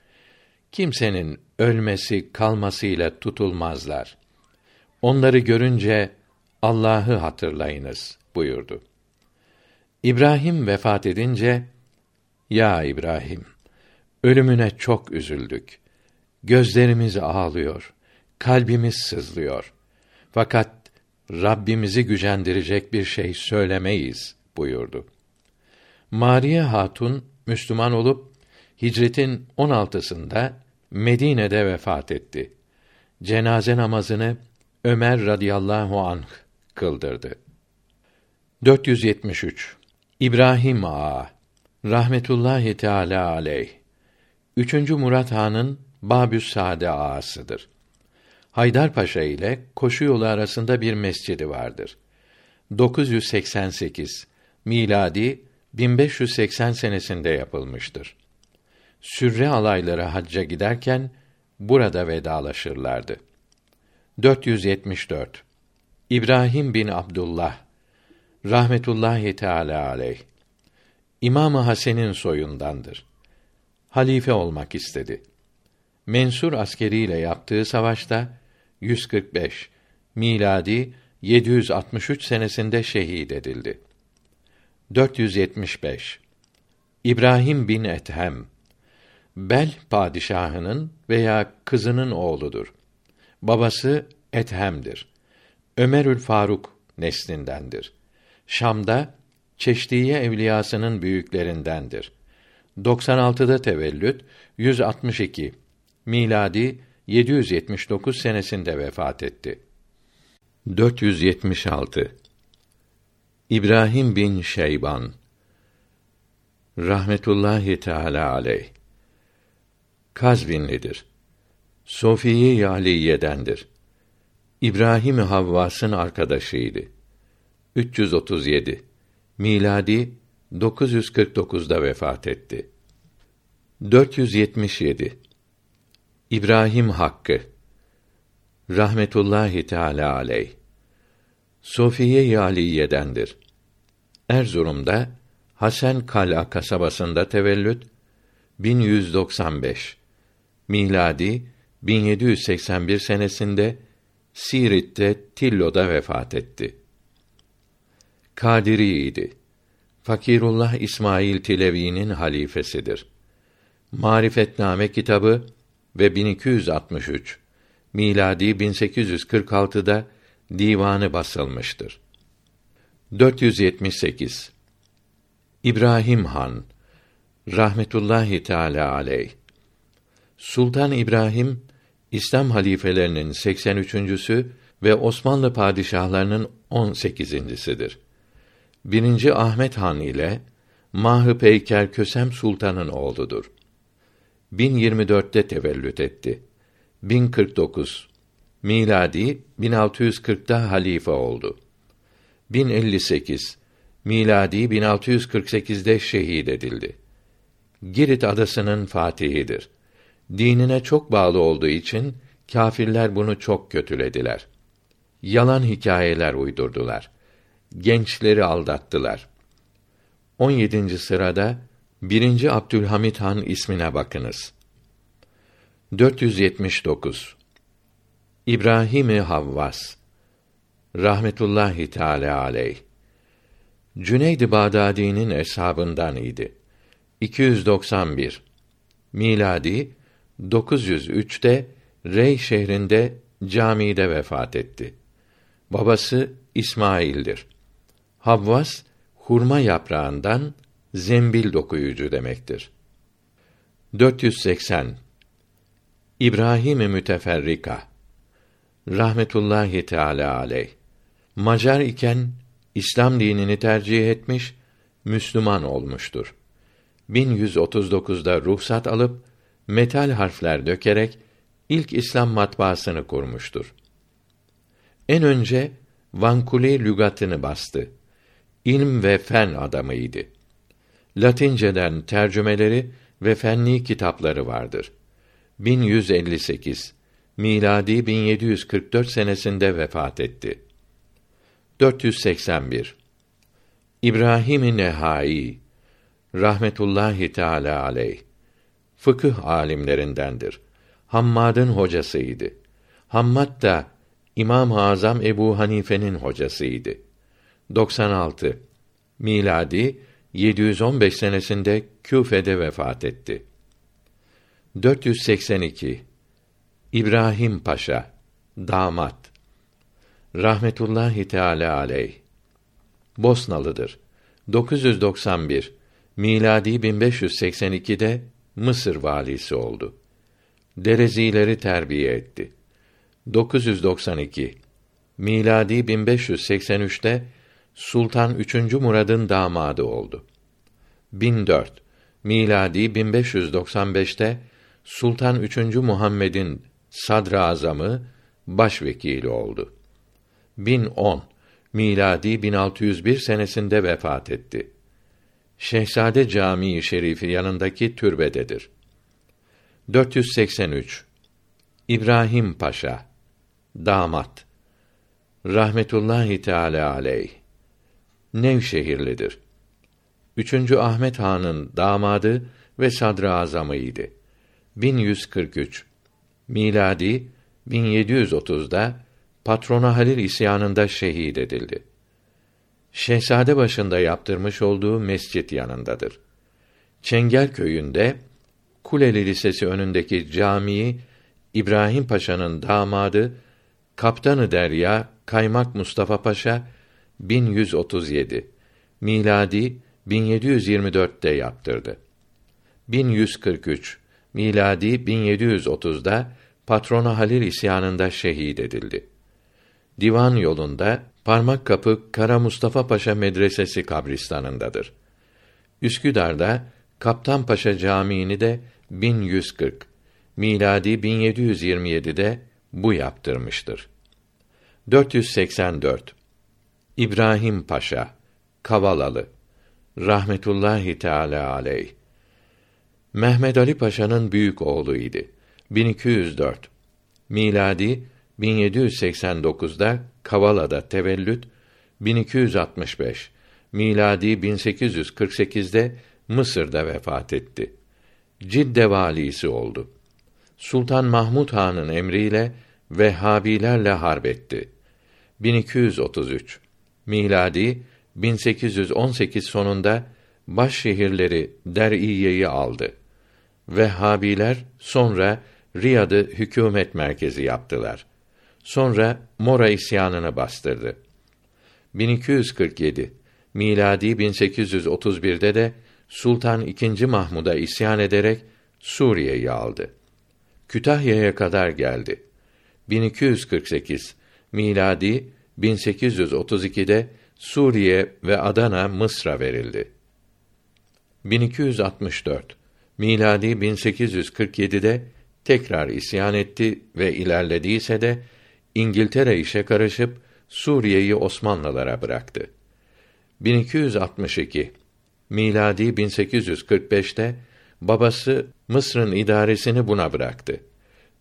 A: Kimsenin ölmesi kalmasıyla tutulmazlar. Onları görünce Allah'ı hatırlayınız buyurdu. İbrahim vefat edince ya İbrahim ölümüne çok üzüldük. Gözlerimiz ağlıyor, kalbimiz sızlıyor. Fakat Rabbimizi gücendirecek bir şey söylemeyiz buyurdu. Mariye Hatun Müslüman olup Hicretin 16'sında Medine'de vefat etti. Cenaze namazını Ömer radıyallahu anh kıldırdı. 473 İbrahim Ağa rahmetullahi teala aleyh 3. Murat Han'ın Babüs Sade ağasıdır. Haydarpaşa ile koşu yolu arasında bir mescidi vardır. 988 miladi 1580 senesinde yapılmıştır. Sürre alayları hacca giderken burada vedalaşırlardı. 474 İbrahim bin Abdullah rahmetullahi teala aleyh İmam Hasen'in soyundandır. Halife olmak istedi. Mensur askeriyle yaptığı savaşta 145 miladi 763 senesinde şehit edildi. 475 İbrahim bin Ethem Bel padişahının veya kızının oğludur. Babası Ethem'dir. Ömerül Faruk neslindendir. Şam'da Çeşdiye evliyasının büyüklerindendir. 96'da tevellüt, 162 miladi 779 senesinde vefat etti. 476 İbrahim bin Şeyban rahmetullahi teala aleyh Kazvinlidir. Sofiye Yaliye'dendir. İbrahim Havvas'ın arkadaşıydı. 337 miladi 949'da vefat etti. 477 İbrahim Hakkı rahmetullahi teala aleyh Sofiye-i Aliye'dendir. Erzurum'da Hasan Kala kasabasında tevellüt 1195 miladi 1781 senesinde Sirit'te Tillo'da vefat etti. Kadiri'ydi. Fakirullah İsmail Tilevi'nin halifesidir. Marifetname kitabı ve 1263 miladi 1846'da divanı basılmıştır. 478 İbrahim Han rahmetullahi teala aleyh Sultan İbrahim İslam halifelerinin 83.sü ve Osmanlı padişahlarının 18.sidir. 1. Ahmet Han ile Mahı Peyker Kösem Sultan'ın oğludur. 1024'te tevellüt etti. 1049 miladi 1640'da halife oldu. 1058 miladi 1648'de şehit edildi. Girit adasının fatihidir. Dinine çok bağlı olduğu için kâfirler bunu çok kötülediler. Yalan hikayeler uydurdular. Gençleri aldattılar. 17. sırada 1. Abdülhamit Han ismine bakınız. 479 İbrahim Havvas rahmetullahi teala aleyh Cüneyd-i Bağdadi'nin eshabından idi. 291 miladi 903'te Rey şehrinde camide vefat etti. Babası İsmail'dir. Havvas hurma yaprağından zembil dokuyucu demektir. 480 İbrahim Müteferrika rahmetullahi teala aleyh Macar iken İslam dinini tercih etmiş, Müslüman olmuştur. 1139'da ruhsat alıp metal harfler dökerek ilk İslam matbaasını kurmuştur. En önce Vankuli lügatını bastı. İlm ve fen adamıydı. Latinceden tercümeleri ve fenni kitapları vardır. 1158 miladi 1744 senesinde vefat etti. 481 İbrahim Nehai rahmetullahi teala aleyh fıkıh alimlerindendir. Hammad'ın hocasıydı. Hammad da İmam-ı Azam Ebu Hanife'nin hocasıydı. 96 miladi 715 senesinde Küfe'de vefat etti. 482 İbrahim Paşa damat rahmetullahi teala aleyh Bosnalıdır. 991 miladi 1582'de Mısır valisi oldu. Derezileri terbiye etti. 992 miladi 1583'te Sultan 3. Murad'ın damadı oldu. 1004 miladi 1595'te Sultan 3. Muhammed'in sadrazamı başvekili oldu. 1010 miladi 1601 senesinde vefat etti. Şehzade Camii Şerifi yanındaki türbededir. 483 İbrahim Paşa damat rahmetullahi teala aleyh Nevşehirlidir. Üçüncü Ahmet Han'ın damadı ve sadrazamıydı. 1143 miladi 1730'da patrona Halil isyanında şehit edildi. Şehzade başında yaptırmış olduğu mescit yanındadır. Çengel köyünde Kuleli Lisesi önündeki camiyi İbrahim Paşa'nın damadı Kaptanı Derya Kaymak Mustafa Paşa 1137 miladi 1724'te yaptırdı. 1143 miladi 1730'da patrona Halil isyanında şehit edildi. Divan yolunda Parmak Kapı Kara Mustafa Paşa Medresesi kabristanındadır. Üsküdar'da Kaptan Paşa Camii'ni de 1140 miladi 1727'de bu yaptırmıştır. 484 İbrahim Paşa Kavalalı rahmetullahi teala aleyh Mehmet Ali Paşa'nın büyük oğluydu. 1204 miladi 1789'da Kavala'da tevellüt 1265 miladi 1848'de Mısır'da vefat etti. Cidde valisi oldu. Sultan Mahmud Han'ın emriyle Vehhabilerle harp etti. 1233 miladi 1818 sonunda baş şehirleri Der'iye'yi aldı. Vehhabiler sonra Riyad'ı hükümet merkezi yaptılar. Sonra Mora isyanını bastırdı. 1247 miladi 1831'de de Sultan II. Mahmud'a isyan ederek Suriye'yi aldı. Kütahya'ya kadar geldi. 1248 miladi 1832'de Suriye ve Adana Mısır'a verildi. 1264 miladi 1847'de tekrar isyan etti ve ilerlediyse de İngiltere işe karışıp Suriye'yi Osmanlılara bıraktı. 1262 miladi 1845'te babası Mısır'ın idaresini buna bıraktı.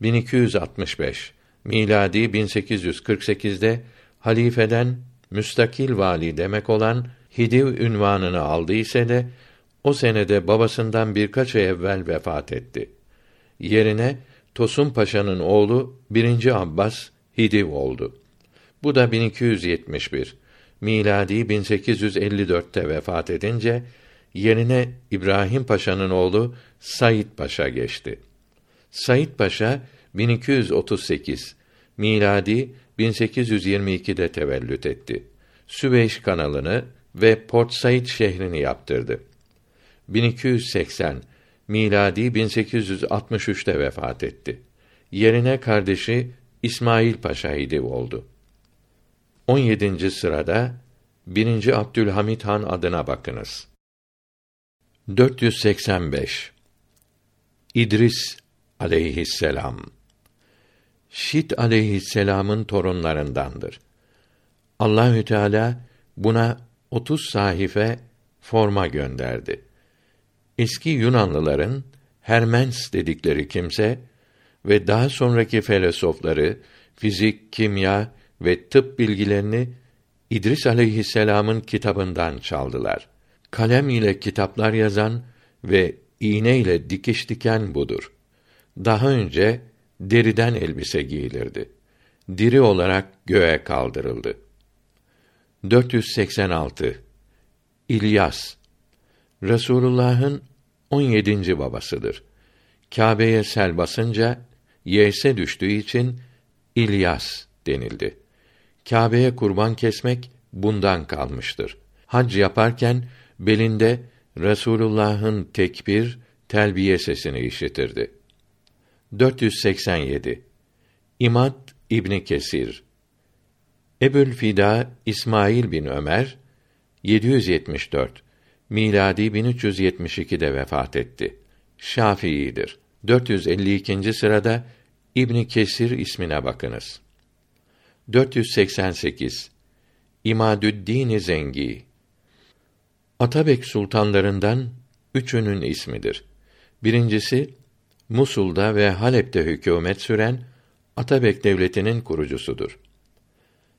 A: 1265 miladi 1848'de halifeden müstakil vali demek olan Hidiv ünvanını aldı ise de o senede babasından birkaç ay evvel vefat etti. Yerine Tosun Paşa'nın oğlu 1. Abbas Hidiv oldu. Bu da 1271 miladi 1854'te vefat edince yerine İbrahim Paşa'nın oğlu Said Paşa geçti. Said Paşa 1238 miladi 1822'de tevellüt etti. Süveyş kanalını ve Port Said şehrini yaptırdı. 1280 miladi 1863'te vefat etti. Yerine kardeşi İsmail Paşa idi oldu. 17. sırada 1. Abdülhamit Han adına bakınız. 485 İdris aleyhisselam Şit aleyhisselam'ın torunlarındandır. Allahü Teala buna 30 sahife forma gönderdi. Eski Yunanlıların Hermens dedikleri kimse ve daha sonraki felsefeleri fizik, kimya ve tıp bilgilerini İdris aleyhisselam'ın kitabından çaldılar. Kalem ile kitaplar yazan ve iğne ile dikiş diken budur. Daha önce deriden elbise giyilirdi. Diri olarak göğe kaldırıldı. 486 İlyas Resulullah'ın 17. babasıdır. Kâbe'ye sel basınca yese düştüğü için İlyas denildi. Kâbe'ye kurban kesmek bundan kalmıştır. Hac yaparken belinde Resulullah'ın tekbir, telbiye sesini işitirdi. 487 İmad İbni Kesir Ebül Fida İsmail bin Ömer 774 miladi 1372'de vefat etti. Şafii'dir. 452. sırada İbni Kesir ismine bakınız. 488 İmadüddin Zengi Atabek sultanlarından üçünün ismidir. Birincisi Musul'da ve Halep'te hükümet süren Atabek devletinin kurucusudur.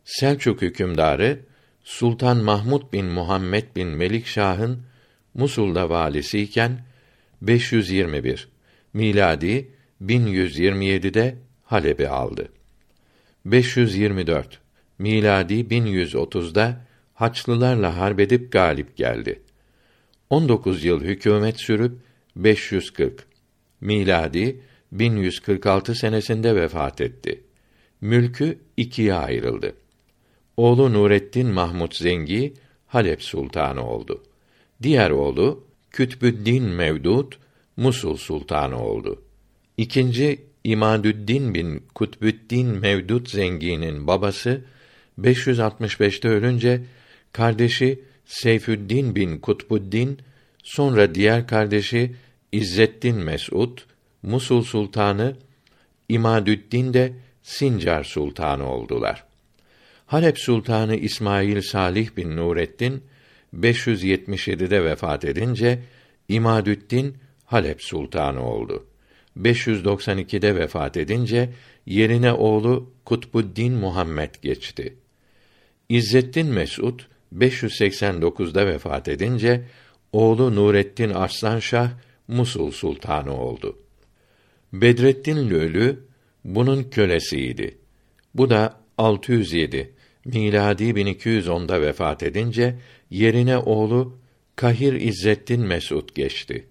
A: Selçuk hükümdarı Sultan Mahmud bin Muhammed bin Melikşah'ın Musul'da valisiyken 521 miladi 1127'de Halep'i aldı. 524 miladi 1130'da Haçlılarla harbedip galip geldi. 19 yıl hükümet sürüp 540 miladi 1146 senesinde vefat etti. Mülkü ikiye ayrıldı. Oğlu Nureddin Mahmud Zengi Halep sultanı oldu. Diğer oğlu Kütbüddin Mevdud Musul sultanı oldu. İkinci İmadüddin bin Kutbüddin Mevdud Zengi'nin babası 565'te ölünce kardeşi Seyfüddin bin Kutbuddin sonra diğer kardeşi İzzettin Mes'ud Musul sultanı İmadüddin de Sincar sultanı oldular. Halep sultanı İsmail Salih bin Nureddin 577'de vefat edince İmadüddin Halep sultanı oldu. 592'de vefat edince yerine oğlu Kutbuddin Muhammed geçti. İzzettin Mesud 589'da vefat edince oğlu Nurettin Arslanşah Musul sultanı oldu. Bedrettin Lölü bunun kölesiydi. Bu da 607 miladi 1210'da vefat edince yerine oğlu Kahir İzzettin Mesud geçti.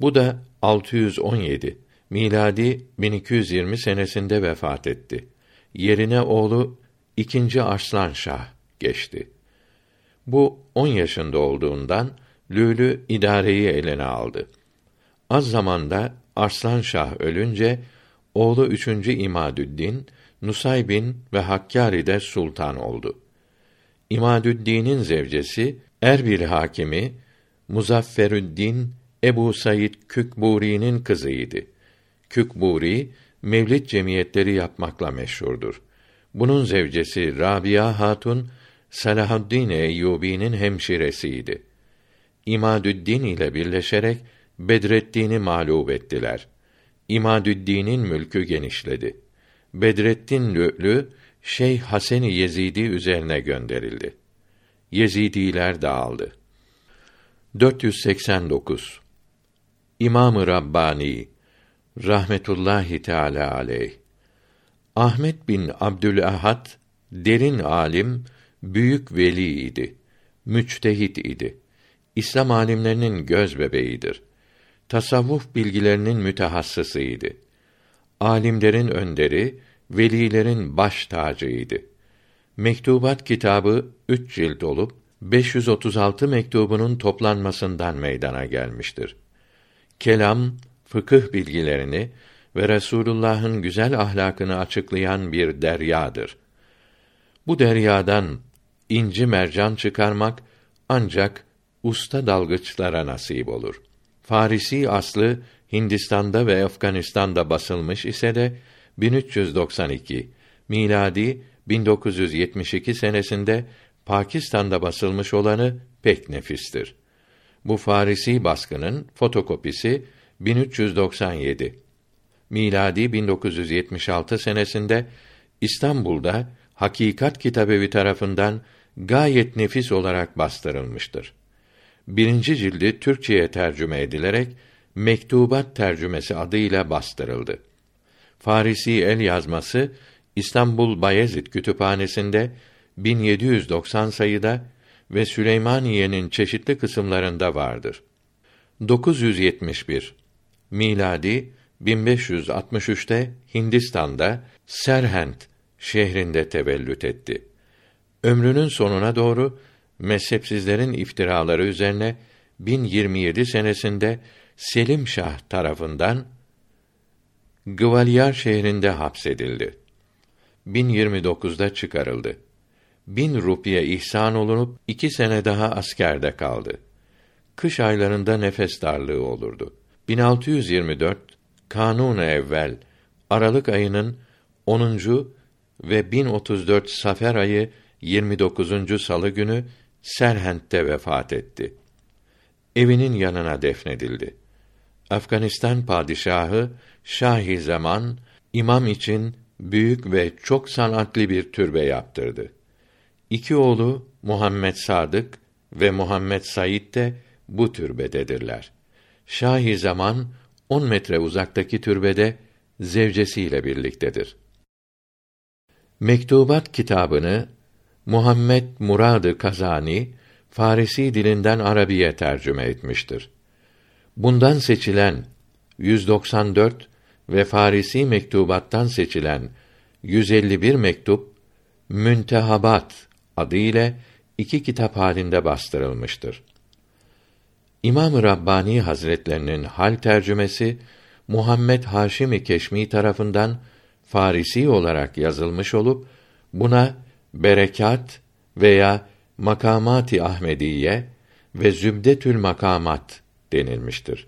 A: Bu da 617 miladi 1220 senesinde vefat etti. Yerine oğlu ikinci Arslan Şah geçti. Bu on yaşında olduğundan Lülü idareyi eline aldı. Az zamanda Arslan Şah ölünce oğlu üçüncü İmadüddin Nusaybin ve Hakkari de sultan oldu. İmadüddin'in zevcesi Erbil hakimi Muzafferüddin Ebu Said Kükburi'nin kızıydı. Kükburi mevlid cemiyetleri yapmakla meşhurdur. Bunun zevcesi Rabia Hatun Salahaddin Eyyubi'nin hemşiresiydi. İmadüddin ile birleşerek Bedreddin'i mağlup ettiler. İmadüddin'in mülkü genişledi. Bedrettin Lü'lü Şeyh Haseni Yezidi üzerine gönderildi. Yezidiler dağıldı. 489 İmam-ı Rabbani rahmetullahi teala aleyh Ahmet bin Abdülahad derin alim, büyük veli idi. Müçtehit idi. İslam alimlerinin göz bebeğidir. Tasavvuf bilgilerinin mütehassısıydı. Alimlerin önderi, velilerin baş tacıydı. Mektubat kitabı üç cilt olup 536 mektubunun toplanmasından meydana gelmiştir. Kelam, fıkıh bilgilerini ve Resulullah'ın güzel ahlakını açıklayan bir deryadır. Bu deryadan inci mercan çıkarmak ancak usta dalgıçlara nasip olur. Farisi aslı Hindistan'da ve Afganistan'da basılmış ise de 1392 miladi 1972 senesinde Pakistan'da basılmış olanı pek nefistir. Bu Farisi baskının fotokopisi 1397 miladi 1976 senesinde İstanbul'da Hakikat Kitabevi tarafından gayet nefis olarak bastırılmıştır. Birinci cildi Türkçeye tercüme edilerek Mektubat tercümesi adıyla bastırıldı. Farisi el yazması İstanbul Bayezid Kütüphanesi'nde 1790 sayıda ve Süleymaniye'nin çeşitli kısımlarında vardır. 971 miladi 1563'te Hindistan'da Serhent şehrinde tevellüt etti. Ömrünün sonuna doğru mezhepsizlerin iftiraları üzerine 1027 senesinde Selim Şah tarafından Gvaliyar şehrinde hapsedildi. 1029'da çıkarıldı. Bin rupiye ihsan olunup iki sene daha askerde kaldı. Kış aylarında nefes darlığı olurdu. 1624 Kanun evvel Aralık ayının 10. ve 1034 Safer ayı 29. salı günü Serhent'te vefat etti. Evinin yanına defnedildi. Afganistan padişahı Şahi Zaman imam için büyük ve çok sanatlı bir türbe yaptırdı. İki oğlu Muhammed Sadık ve Muhammed Said de bu türbededirler. Şahi Zaman 10 metre uzaktaki türbede zevcesiyle birliktedir. Mektubat kitabını Muhammed Muradı Kazani Farisi dilinden Arabiye tercüme etmiştir. Bundan seçilen 194 ve Farisi mektubattan seçilen 151 mektup Müntehabat adı ile iki kitap halinde bastırılmıştır. İmam Rabbani Hazretlerinin hal tercümesi Muhammed Haşimi Keşmi tarafından Farisi olarak yazılmış olup buna Berekat veya Makamati Ahmediye ve Zübdetül Makamat denilmiştir.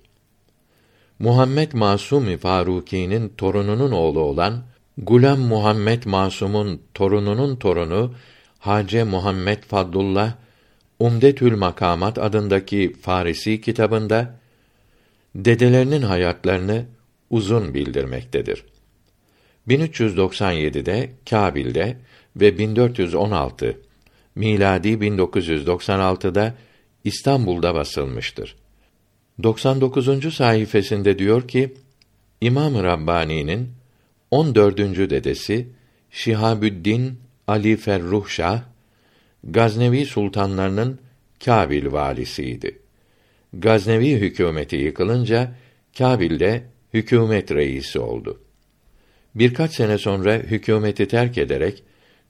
A: Muhammed Masumi Faruki'nin torununun oğlu olan Gulam Muhammed Masum'un torununun torunu Hace Muhammed Fadlullah Umdetül Makamat adındaki Farisi kitabında dedelerinin hayatlarını uzun bildirmektedir. 1397'de Kabil'de ve 1416 miladi 1996'da İstanbul'da basılmıştır. 99. sayfasında diyor ki İmam Rabbani'nin 14. dedesi Şihabüddin Ali Ferruhşah Gaznevi sultanlarının Kabil valisiydi. Gaznevi hükümeti yıkılınca Kabil'de hükümet reisi oldu. Birkaç sene sonra hükümeti terk ederek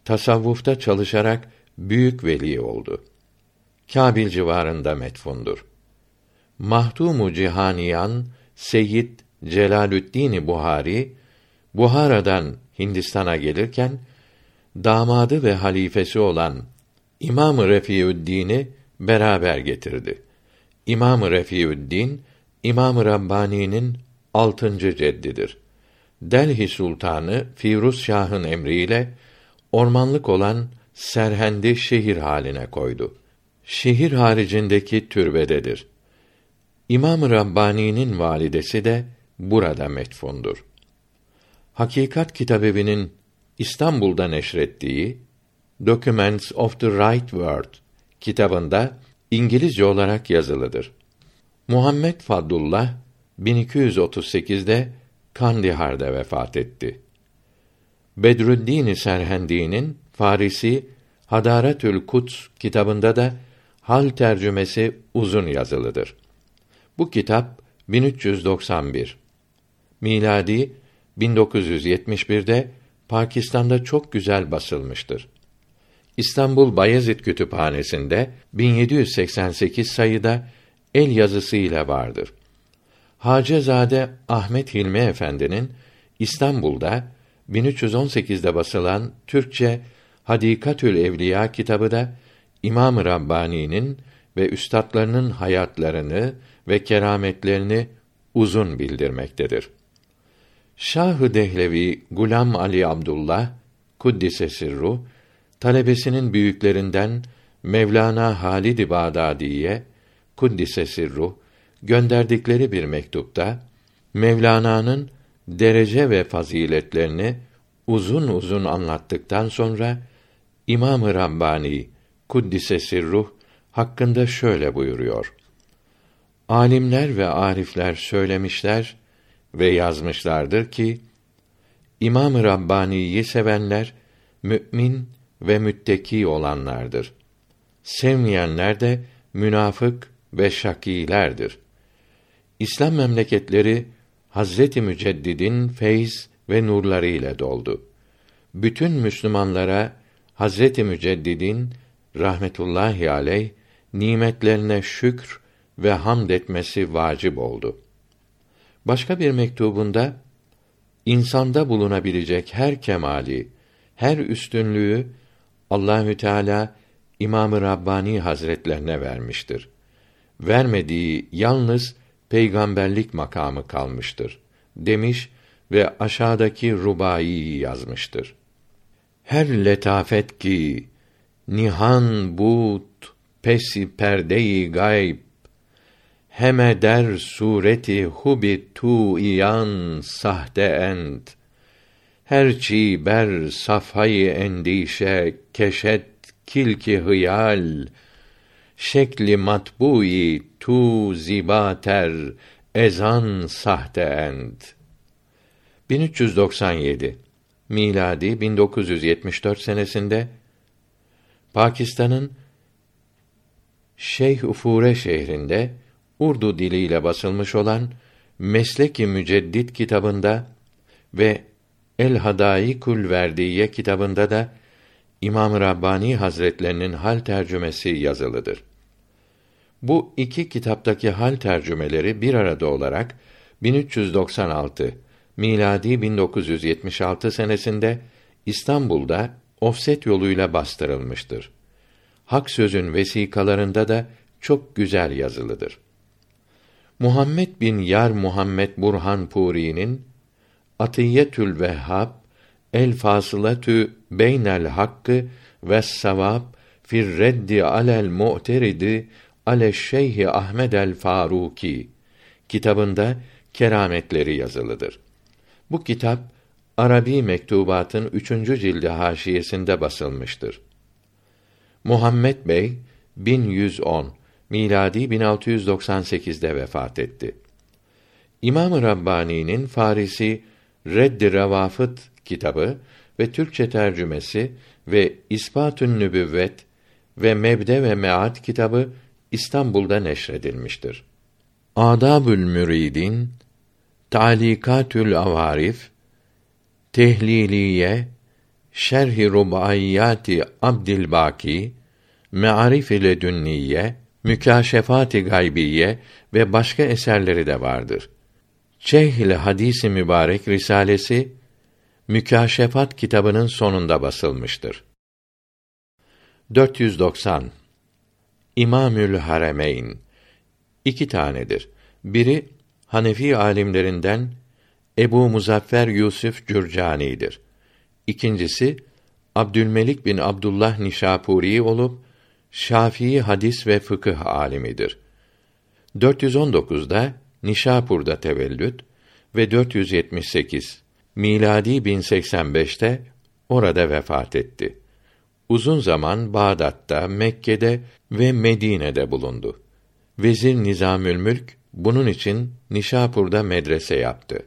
A: tasavvufta çalışarak büyük veli oldu. Kabil civarında metfundur. Mahtumu Cihaniyan Seyyid Celalüddin Buhari Buhara'dan Hindistan'a gelirken damadı ve halifesi olan İmam-ı Refiüddin'i beraber getirdi. İmam-ı Refiüddin İmam-ı Rabbani'nin altıncı ceddidir. Delhi Sultanı Firuz Şah'ın emriyle ormanlık olan Serhendi şehir haline koydu. Şehir haricindeki türbededir. İmam-ı Rabbani'nin validesi de burada metfundur. Hakikat Kitabevi'nin İstanbul'da neşrettiği Documents of the Right Word kitabında İngilizce olarak yazılıdır. Muhammed Fadullah 1238'de Kandihar'da vefat etti. Bedrüddin Serhendi'nin Farisi Hadaretül Kuts kitabında da hal tercümesi uzun yazılıdır. Bu kitap 1391 miladi 1971'de Pakistan'da çok güzel basılmıştır. İstanbul Bayezid Kütüphanesi'nde 1788 sayıda el yazısıyla vardır. Hacezade Ahmet Hilmi Efendi'nin İstanbul'da 1318'de basılan Türkçe Hadikatül Evliya kitabı da İmam Rabbani'nin ve üstadlarının hayatlarını ve kerametlerini uzun bildirmektedir. Şahı Dehlevi Gulam Ali Abdullah kuddise sirru talebesinin büyüklerinden Mevlana Halid-i Bağdadi'ye kuddise sirru gönderdikleri bir mektupta Mevlana'nın derece ve faziletlerini uzun uzun anlattıktan sonra İmam-ı Rabbani kuddise sirruh hakkında şöyle buyuruyor. Alimler ve arifler söylemişler ve yazmışlardır ki İmam-ı Rabbani'yi sevenler mümin ve mütteki olanlardır. Sevmeyenler de münafık ve şakilerdir. İslam memleketleri Hazreti Müceddid'in feyz ve nurları ile doldu. Bütün Müslümanlara Hazreti Müceddid'in rahmetullahi aleyh nimetlerine şükr ve hamd etmesi vacip oldu. Başka bir mektubunda insanda bulunabilecek her kemali, her üstünlüğü Allahü Teala İmam-ı Rabbani Hazretlerine vermiştir. Vermediği yalnız peygamberlik makamı kalmıştır demiş ve aşağıdaki rubayı yazmıştır. Her letafet ki nihan but pesi perdeyi gayb heme der sureti hubi tu iyan sahte end her çi ber safhayı endişe keşet kilki hıyal şekli matbui tu zibater ezan sahte end 1397 miladi 1974 senesinde Pakistan'ın Şeyh Ufure şehrinde Urdu diliyle basılmış olan Mesleki Müceddit kitabında ve El Hadaikul Verdiye kitabında da İmam Rabbani Hazretlerinin hal tercümesi yazılıdır. Bu iki kitaptaki hal tercümeleri bir arada olarak 1396 miladi 1976 senesinde İstanbul'da ofset yoluyla bastırılmıştır. Hak sözün vesikalarında da çok güzel yazılıdır. Muhammed bin Yar Muhammed Burhan Puri'nin Atiyetül Vehhab El Fasılatü Beynel Hakkı ve Savab fir reddi alel mu'teridi ale Şeyh Ahmed el Faruki kitabında kerametleri yazılıdır. Bu kitap Arabi Mektubat'ın üçüncü cildi haşiyesinde basılmıştır. Muhammed Bey 1110 miladi 1698'de vefat etti. İmam-ı Rabbani'nin Farisi Redd-i Revafıt kitabı ve Türkçe tercümesi ve İspatün Nübüvvet ve Mebde ve Mead kitabı İstanbul'da neşredilmiştir. Adabül Müridin, Talikatül Avarif, Tehliliye, Şerh-i Rubaiyati Abdilbaki, Me'arif ile Dünniye, Mükaşefat-ı Gaybiye ve başka eserleri de vardır. Çehl Hadisi Mübarek Risalesi Mükaşefat kitabının sonunda basılmıştır. 490 İmamül Haremeyn iki tanedir. Biri Hanefi alimlerinden Ebu Muzaffer Yusuf Cürcani'dir. İkincisi Abdülmelik bin Abdullah Nişapuri olup Şafii hadis ve fıkıh alimidir. 419'da Nişapur'da tevellüt ve 478 miladi 1085'te orada vefat etti. Uzun zaman Bağdat'ta, Mekke'de ve Medine'de bulundu. Vezir Nizamülmülk bunun için Nişapur'da medrese yaptı.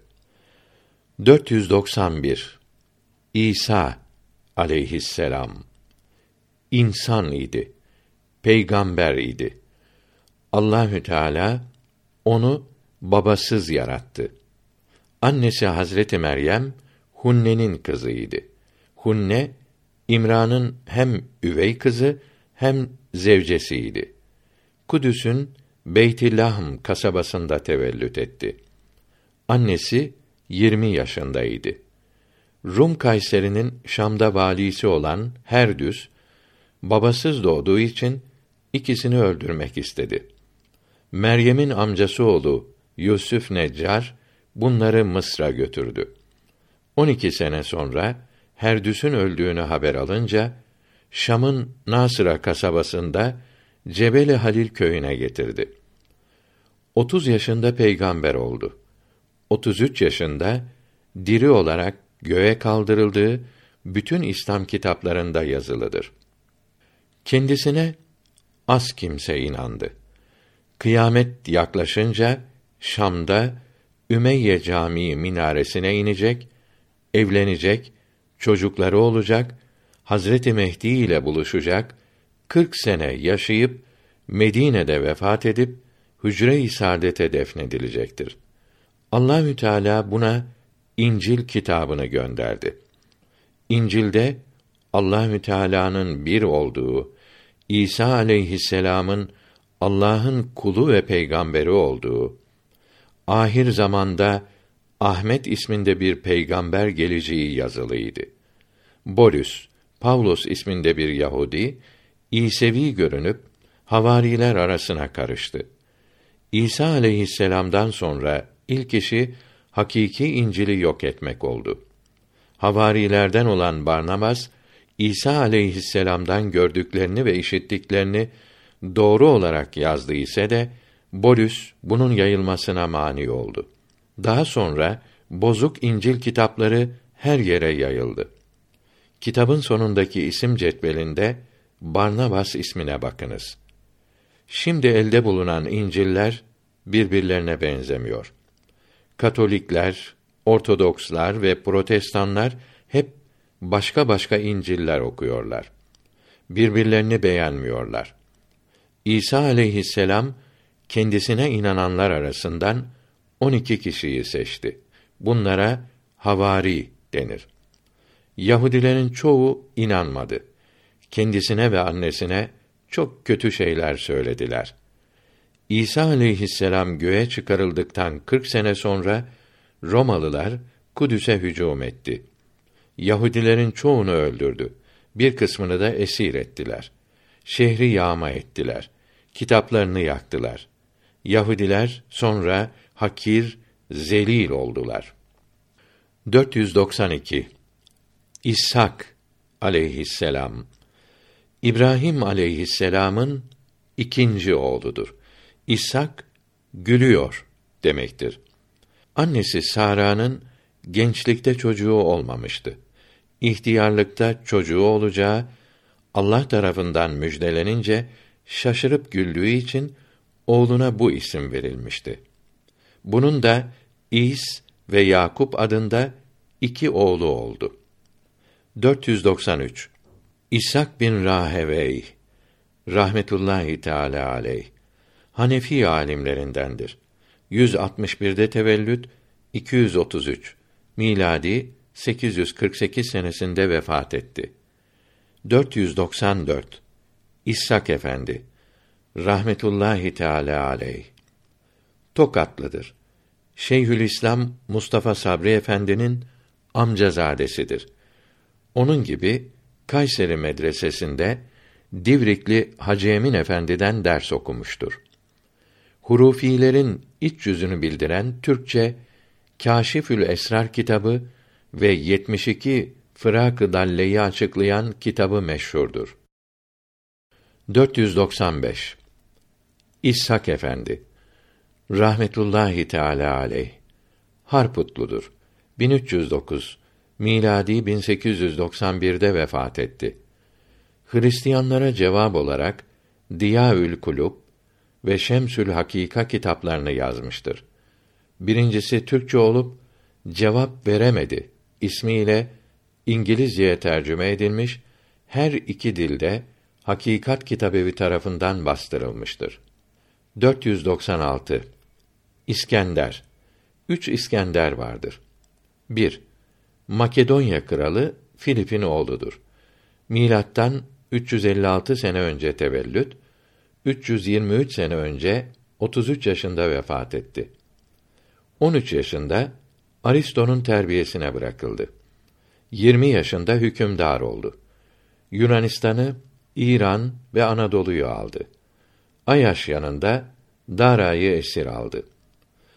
A: 491 İsa aleyhisselam insan idi. Peygamber idi. Allahü Teala onu babasız yarattı. Annesi Hazreti Meryem Hunne'nin kızıydı. Hunne İmran'ın hem üvey kızı hem zevcesiydi. Kudüs'ün Beytillahm kasabasında tevellüt etti. Annesi 20 yaşındaydı. Rum Kayseri'nin Şam'da valisi olan Herdüs babasız doğduğu için ikisini öldürmek istedi. Meryem'in amcası oğlu Yusuf Neccar bunları Mısır'a götürdü. 12 sene sonra Herdüs'ün öldüğünü haber alınca Şam'ın Nasıra kasabasında Cebeli Halil köyüne getirdi. 30 yaşında peygamber oldu. 33 yaşında diri olarak göğe kaldırıldığı bütün İslam kitaplarında yazılıdır. Kendisine az kimse inandı. Kıyamet yaklaşınca Şam'da Ümeyye Camii minaresine inecek, evlenecek, çocukları olacak, Hazreti Mehdi ile buluşacak, 40 sene yaşayıp Medine'de vefat edip hücre-i saadete defnedilecektir. Allahü Teala buna İncil kitabını gönderdi. İncil'de Allahü Teala'nın bir olduğu, İsa aleyhisselam'ın Allah'ın kulu ve peygamberi olduğu, ahir zamanda Ahmet isminde bir peygamber geleceği yazılıydı. Bolus, Pavlos isminde bir Yahudi, İsevi görünüp havariler arasına karıştı. İsa aleyhisselam'dan sonra ilk işi hakiki İncil'i yok etmek oldu. Havarilerden olan Barnabas İsa aleyhisselam'dan gördüklerini ve işittiklerini doğru olarak yazdı ise de Bolus bunun yayılmasına mani oldu. Daha sonra bozuk İncil kitapları her yere yayıldı. Kitabın sonundaki isim cetvelinde Barnabas ismine bakınız. Şimdi elde bulunan İncil'ler birbirlerine benzemiyor. Katolikler, Ortodokslar ve Protestanlar hep başka başka İncil'ler okuyorlar. Birbirlerini beğenmiyorlar. İsa aleyhisselam kendisine inananlar arasından on iki kişiyi seçti. Bunlara havari denir. Yahudilerin çoğu inanmadı. Kendisine ve annesine çok kötü şeyler söylediler. İsa aleyhisselam göğe çıkarıldıktan 40 sene sonra Romalılar Kudüs'e hücum etti. Yahudilerin çoğunu öldürdü. Bir kısmını da esir ettiler. Şehri yağma ettiler. Kitaplarını yaktılar. Yahudiler sonra hakir, zelil oldular. 492 İshak aleyhisselam İbrahim aleyhisselam'ın ikinci oğludur. İshak gülüyor demektir. Annesi Sara'nın gençlikte çocuğu olmamıştı. İhtiyarlıkta çocuğu olacağı Allah tarafından müjdelenince şaşırıp güldüğü için oğluna bu isim verilmişti. Bunun da İs ve Yakup adında iki oğlu oldu. 493 İshak bin Rahevey rahmetullahi teala aleyh Hanefi alimlerindendir. 161'de tevellüt, 233 miladi 848 senesinde vefat etti. 494 İshak Efendi rahmetullahi teala aleyh Tokatlıdır. Şeyhülislam Mustafa Sabri Efendi'nin amcazadesidir. Onun gibi Kayseri medresesinde Divrikli Hacı Emin Efendi'den ders okumuştur. Hurufilerin iç yüzünü bildiren Türkçe Kâşifül Esrar kitabı ve 72 Fırak-ı Dalle'yi açıklayan kitabı meşhurdur. 495 İshak Efendi rahmetullahi teala aleyh Harputludur. 1309 miladi 1891'de vefat etti. Hristiyanlara cevap olarak Diyaül Kulub ve Şemsül Hakika kitaplarını yazmıştır. Birincisi Türkçe olup cevap veremedi ismiyle İngilizceye tercüme edilmiş, her iki dilde Hakikat Kitabevi tarafından bastırılmıştır. 496 İskender Üç İskender vardır. 1. Makedonya kralı Filip'in oğludur. Milattan 356 sene önce tevellüt, 323 sene önce 33 yaşında vefat etti. 13 yaşında Aristo'nun terbiyesine bırakıldı. 20 yaşında hükümdar oldu. Yunanistan'ı, İran ve Anadolu'yu aldı. Ayaş yanında Dara'yı esir aldı.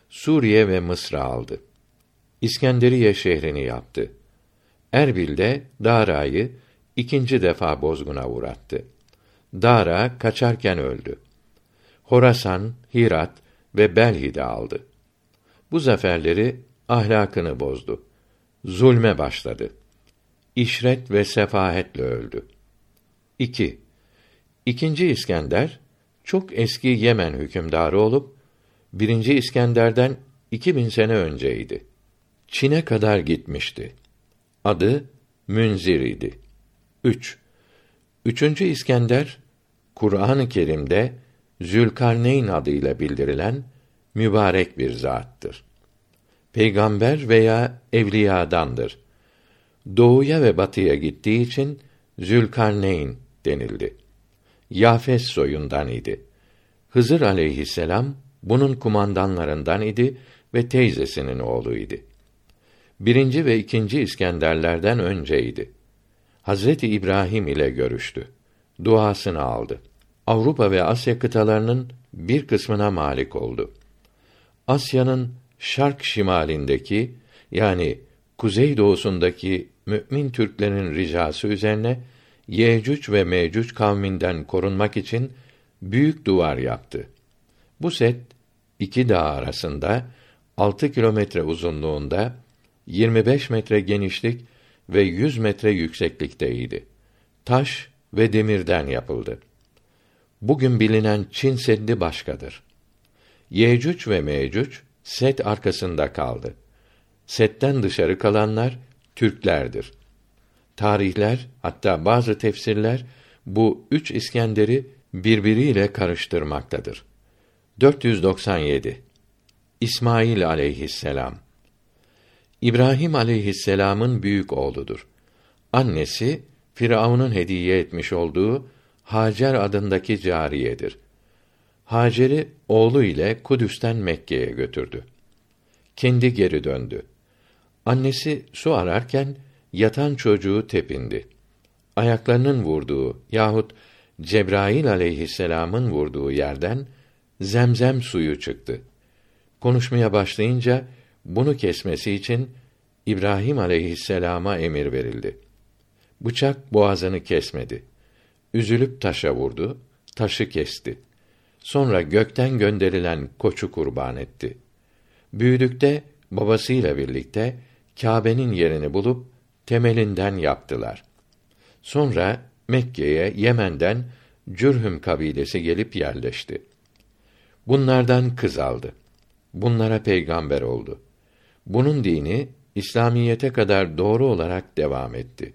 A: Suriye ve Mısır'ı aldı. İskenderiye şehrini yaptı. Erbil'de Dara'yı ikinci defa bozguna uğrattı. Dara kaçarken öldü. Horasan, Hirat ve Belhi'de aldı. Bu zaferleri ahlakını bozdu. Zulme başladı. İşret ve sefahetle öldü. 2. İkinci İskender çok eski Yemen hükümdarı olup birinci İskender'den 2000 sene önceydi. Çin'e kadar gitmişti. Adı Münzir idi. 3. Üçüncü İskender Kur'an-ı Kerim'de Zülkarneyn adıyla bildirilen mübarek bir zattır. Peygamber veya evliyadandır. Doğuya ve batıya gittiği için Zülkarneyn denildi. Yafes soyundan idi. Hızır aleyhisselam bunun kumandanlarından idi ve teyzesinin oğluydu. Birinci ve ikinci İskenderlerden önceydi. Hazreti İbrahim ile görüştü. Duasını aldı. Avrupa ve Asya kıtalarının bir kısmına malik oldu. Asya'nın şark şimalindeki yani kuzey doğusundaki mümin Türklerin ricası üzerine Yecüc ve Mecüc kavminden korunmak için büyük duvar yaptı. Bu set iki dağ arasında 6 kilometre uzunluğunda 25 metre genişlik ve 100 metre yükseklikteydi. Taş ve demirden yapıldı. Bugün bilinen Çin Seddi başkadır. Yecüc ve Mecüc set arkasında kaldı. Setten dışarı kalanlar Türklerdir. Tarihler hatta bazı tefsirler bu üç İskender'i birbiriyle karıştırmaktadır. 497 İsmail aleyhisselam İbrahim aleyhisselam'ın büyük oğludur. Annesi Firavun'un hediye etmiş olduğu Hacer adındaki cariyedir. Hacer'i oğlu ile Kudüs'ten Mekke'ye götürdü. Kendi geri döndü. Annesi su ararken yatan çocuğu tepindi. Ayaklarının vurduğu yahut Cebrail aleyhisselam'ın vurduğu yerden zemzem suyu çıktı. Konuşmaya başlayınca bunu kesmesi için İbrahim aleyhisselama emir verildi. Bıçak boğazını kesmedi. Üzülüp taşa vurdu, taşı kesti. Sonra gökten gönderilen koçu kurban etti. Büyüdükte babasıyla birlikte Kâbe'nin yerini bulup temelinden yaptılar. Sonra Mekke'ye Yemen'den Cürhüm kabilesi gelip yerleşti. Bunlardan kız aldı. Bunlara peygamber oldu. Bunun dini İslamiyete kadar doğru olarak devam etti.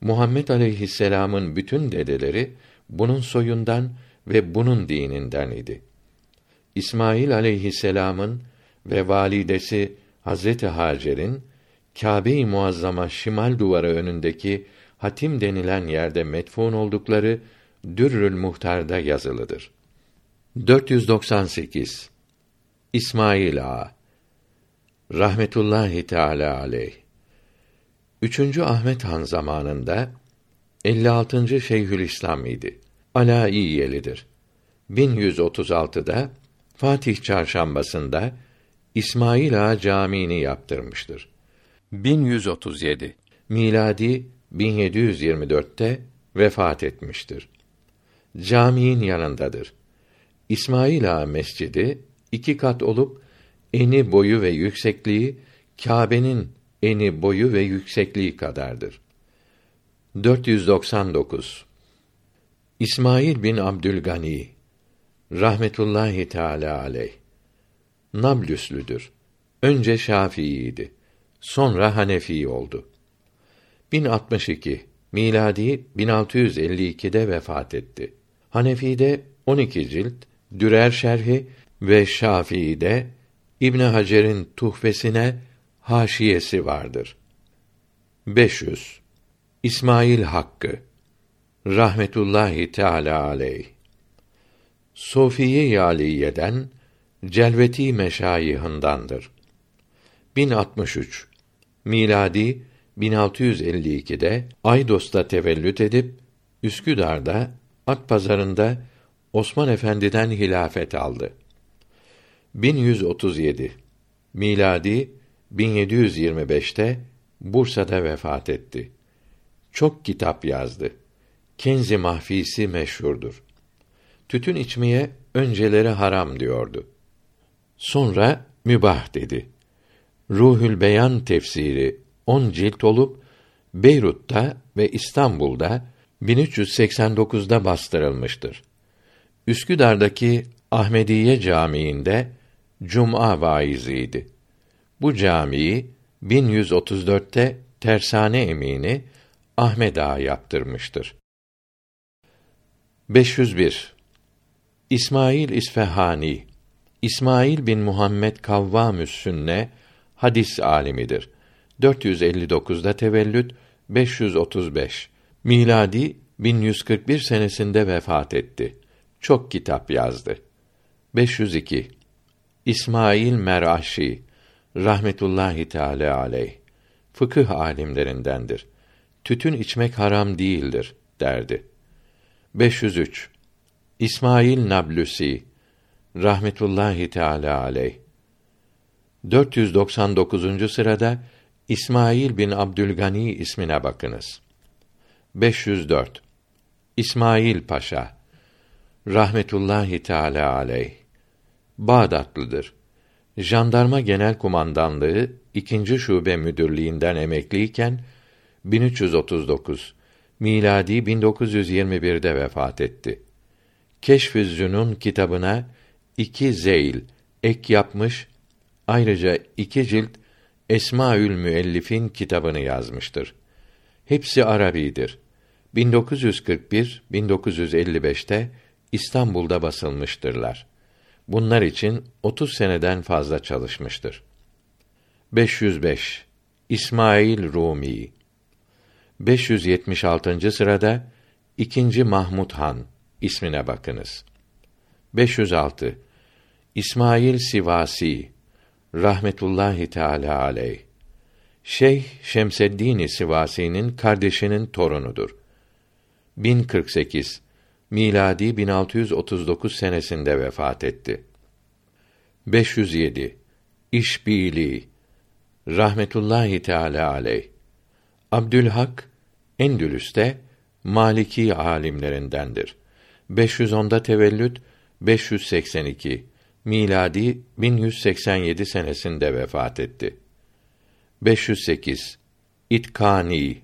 A: Muhammed aleyhisselam'ın bütün dedeleri bunun soyundan ve bunun dininden idi. İsmail aleyhisselam'ın ve validesi Hazreti Hacer'in Kâbe-i Muazzama şimal duvarı önündeki hatim denilen yerde metfun oldukları Dürrül Muhtar'da yazılıdır. 498 İsmail Ağa rahmetullahi teala aleyh. Üçüncü Ahmet Han zamanında 56. Şeyhülislam idi. Alaiyelidir. 1136'da Fatih Çarşambası'nda İsmail Ağa Camii'ni yaptırmıştır. 1137 miladi 1724'te vefat etmiştir. Camiin yanındadır. İsmail Ağa Mescidi iki kat olup eni boyu ve yüksekliği Kâbe'nin eni boyu ve yüksekliği kadardır. 499 İsmail bin Abdülgani rahmetullahi teala aleyh Nablüslüdür. Önce Şafii'ydi. Sonra Hanefi oldu. 1062 miladi 1652'de vefat etti. Hanefi'de 12 cilt, Dürer şerhi ve Şafii'de İbn Hacer'in tuhfesine haşiyesi vardır. 500 İsmail Hakkı rahmetullahi teala aleyh Sofiye Yaliye'den Celveti meşayihındandır. 1063 miladi 1652'de Aydos'ta tevellüt edip Üsküdar'da At pazarında Osman Efendi'den hilafet aldı. 1137 miladi 1725'te Bursa'da vefat etti. Çok kitap yazdı. Kenzi Mahfisi meşhurdur. Tütün içmeye önceleri haram diyordu. Sonra mübah dedi. Ruhül Beyan tefsiri on cilt olup Beyrut'ta ve İstanbul'da 1389'da bastırılmıştır. Üsküdar'daki Ahmediye Camii'nde cuma vaiziydi. Bu camiyi 1134'te tersane emini Ahmed Ağa yaptırmıştır. 501 İsmail İsfahani İsmail bin Muhammed Kavvamüs Sünne hadis alimidir. 459'da tevellüt 535 miladi 1141 senesinde vefat etti. Çok kitap yazdı. 502 İsmail Meraşi rahmetullahi teala aleyh fıkıh alimlerindendir. Tütün içmek haram değildir derdi. 503 İsmail Nablusi rahmetullahi teala aleyh 499. sırada İsmail bin Abdülgani ismine bakınız. 504 İsmail Paşa rahmetullahi teala aleyh Bağdatlıdır. Jandarma Genel Kumandanlığı 2. Şube Müdürlüğü'nden emekliyken 1339 miladi 1921'de vefat etti. Keşfüz kitabına iki zeyl ek yapmış, ayrıca iki cilt Esmaül Müellif'in kitabını yazmıştır. Hepsi Arabidir. 1941-1955'te İstanbul'da basılmıştırlar. Bunlar için 30 seneden fazla çalışmıştır. 505 İsmail Rumi 576. sırada ikinci Mahmud Han ismine bakınız. 506 İsmail Sivasi rahmetullahi teala aleyh Şeyh Şemseddin Sivasi'nin kardeşinin torunudur. 1048 miladi 1639 senesinde vefat etti. 507 İşbili rahmetullahi teala aleyh Abdülhak Endülüs'te Maliki alimlerindendir. 510'da tevellüt 582 miladi 1187 senesinde vefat etti. 508 İtkani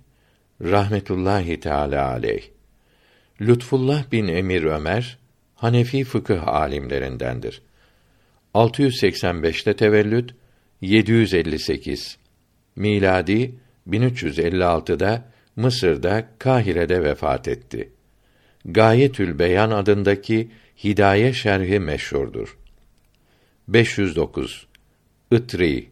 A: rahmetullahi teala aleyh. Lütfullah bin Emir Ömer Hanefi fıkıh alimlerindendir. 685'te tevellüt, 758 miladi 1356'da Mısır'da Kahire'de vefat etti. Gayetül Beyan adındaki Hidaye şerhi meşhurdur. 509 Itri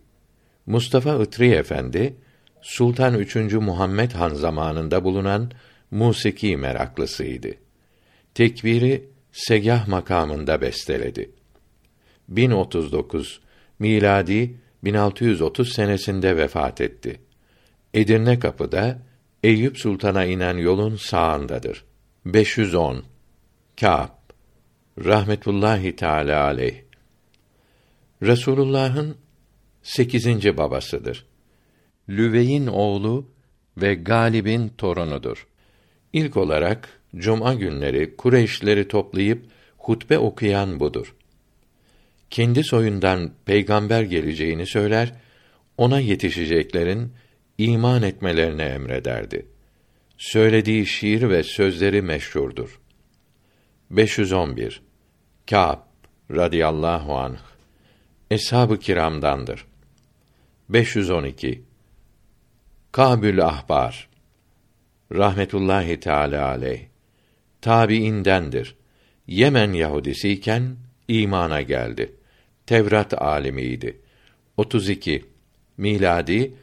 A: Mustafa Itri Efendi Sultan 3. Muhammed Han zamanında bulunan musiki meraklısıydı. Tekbiri segah makamında besteledi. 1039 miladi 1630 senesinde vefat etti. Edirne Kapı'da Eyüp Sultan'a inen yolun sağındadır. 510 Kâb rahmetullahi teala aleyh Resulullah'ın sekizinci babasıdır. Lüvey'in oğlu ve Galib'in torunudur. İlk olarak cuma günleri Kureyşleri toplayıp hutbe okuyan budur. Kendi soyundan peygamber geleceğini söyler, ona yetişeceklerin iman etmelerine emrederdi. Söylediği şiir ve sözleri meşhurdur. 511 Kâb radıyallahu anh Eshab-ı kiramdandır. 512 Kabül Ahbar rahmetullahi teala aleyh tabiindendir. Yemen Yahudisiyken imana geldi. Tevrat alimiydi. 32 miladi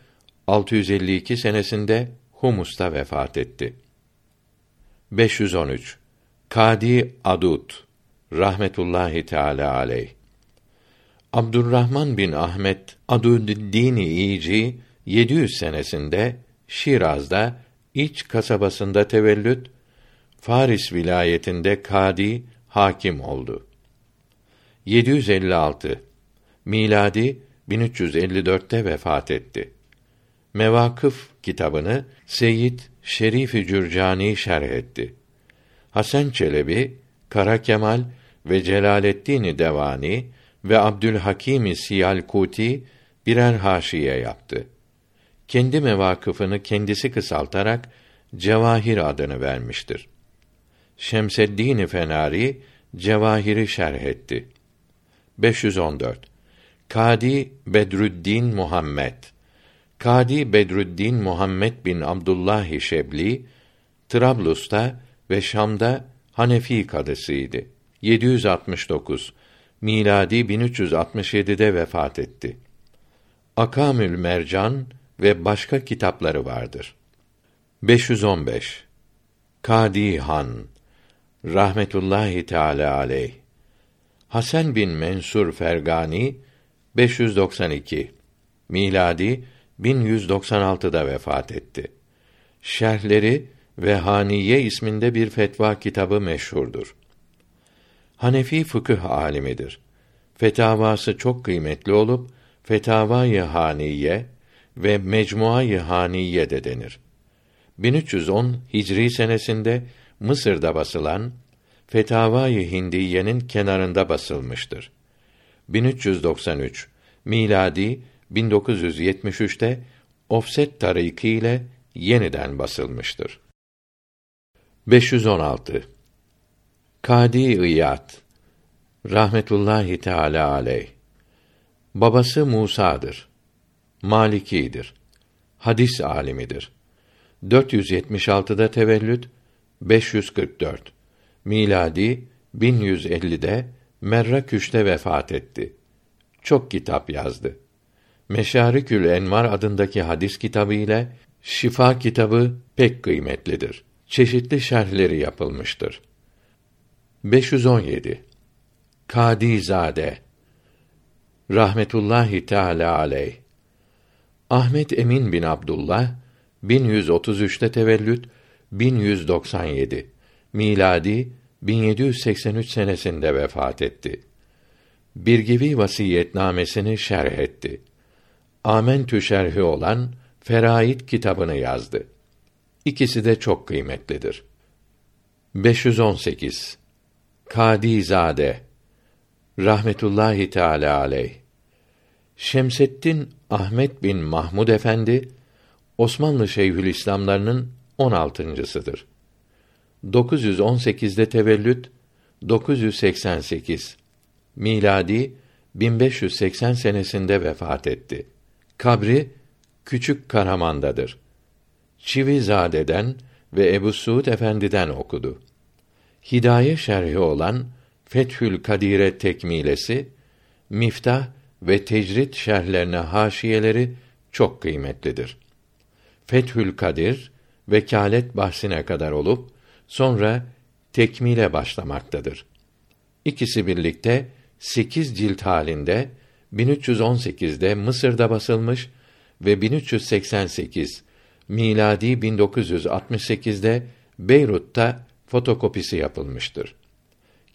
A: 652 senesinde Humus'ta vefat etti. 513 Kadi Adut rahmetullahi teala aleyh Abdurrahman bin Ahmet Aduddin İyici 700 senesinde Şiraz'da iç kasabasında tevellüt Faris vilayetinde kadi hakim oldu. 756 miladi 1354'te vefat etti. Mevakıf kitabını Seyyid Şerif-i Cürcani şerh etti. Hasan Çelebi, Kara Kemal ve Celaleddin Devani ve Abdülhakim Siyalkuti birer haşiye yaptı. Kendi mevakıfını kendisi kısaltarak Cevahir adını vermiştir. Şemseddin Fenari Cevahiri şerh etti. 514 Kadi Bedrüddin Muhammed Kadi Bedrüddin Muhammed bin Abdullah Şebli Trablus'ta ve Şam'da Hanefi kadısıydı. 769 miladi 1367'de vefat etti. Akamül Mercan ve başka kitapları vardır. 515 Kadi Han rahmetullahi teala aleyh Hasan bin Mensur Fergani 592 miladi 1196'da vefat etti. Şerhleri ve Haniye isminde bir fetva kitabı meşhurdur. Hanefi fıkıh alimidir. Fetavası çok kıymetli olup Fetavai Haniye ve Mecmuayı Haniye de denir. 1310 Hicri senesinde Mısır'da basılan Fetavai Hindiye'nin kenarında basılmıştır. 1393 miladi 1973'te ofset tariki ile yeniden basılmıştır. 516 Kadi İyad rahmetullahi teala aleyh babası Musa'dır. Malikidir. Hadis alimidir. 476'da tevellüt 544 miladi 1150'de Merraküş'te vefat etti. Çok kitap yazdı. Meşarikül Envar adındaki hadis kitabı ile Şifa kitabı pek kıymetlidir. Çeşitli şerhleri yapılmıştır. 517 Kadizade rahmetullahi teala aleyh Ahmet Emin bin Abdullah 1133'te tevellüt 1197 miladi 1783 senesinde vefat etti. Birgivi vasiyetnamesini şerh etti. Amentü şerhi olan Feraid kitabını yazdı. İkisi de çok kıymetlidir. 518 Kadizade rahmetullahi teala aleyh Şemseddin Ahmet bin Mahmud Efendi Osmanlı Şeyhülislamlarının 16.'sıdır. 918'de tevellüt, 988 miladi 1580 senesinde vefat etti. Kabri Küçük Karaman'dadır. Çivizade'den ve Ebu Suud Efendi'den okudu. Hidaye şerhi olan Fethül Kadire tekmilesi, Miftah ve Tecrid şerhlerine haşiyeleri çok kıymetlidir. Fethül Kadir vekalet bahsine kadar olup sonra tekmile başlamaktadır. İkisi birlikte sekiz cilt halinde 1318'de Mısır'da basılmış ve 1388 miladi 1968'de Beyrut'ta fotokopisi yapılmıştır.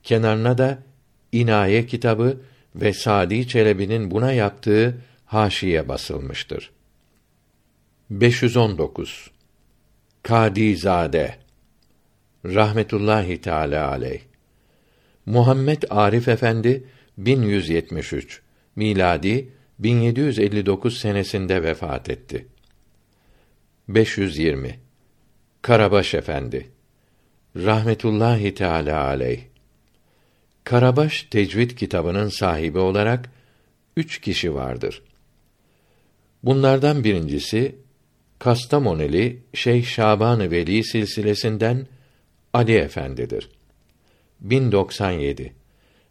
A: Kenarına da İnaye kitabı ve Sadi Çelebi'nin buna yaptığı haşiye basılmıştır. 519 Kadizade rahmetullahi teala aleyh Muhammed Arif Efendi 1173 miladi 1759 senesinde vefat etti. 520 Karabaş Efendi rahmetullahi teala aleyh Karabaş Tecvid kitabının sahibi olarak üç kişi vardır. Bunlardan birincisi Kastamoneli Şeyh Şaban Veli silsilesinden Ali Efendidir. 1097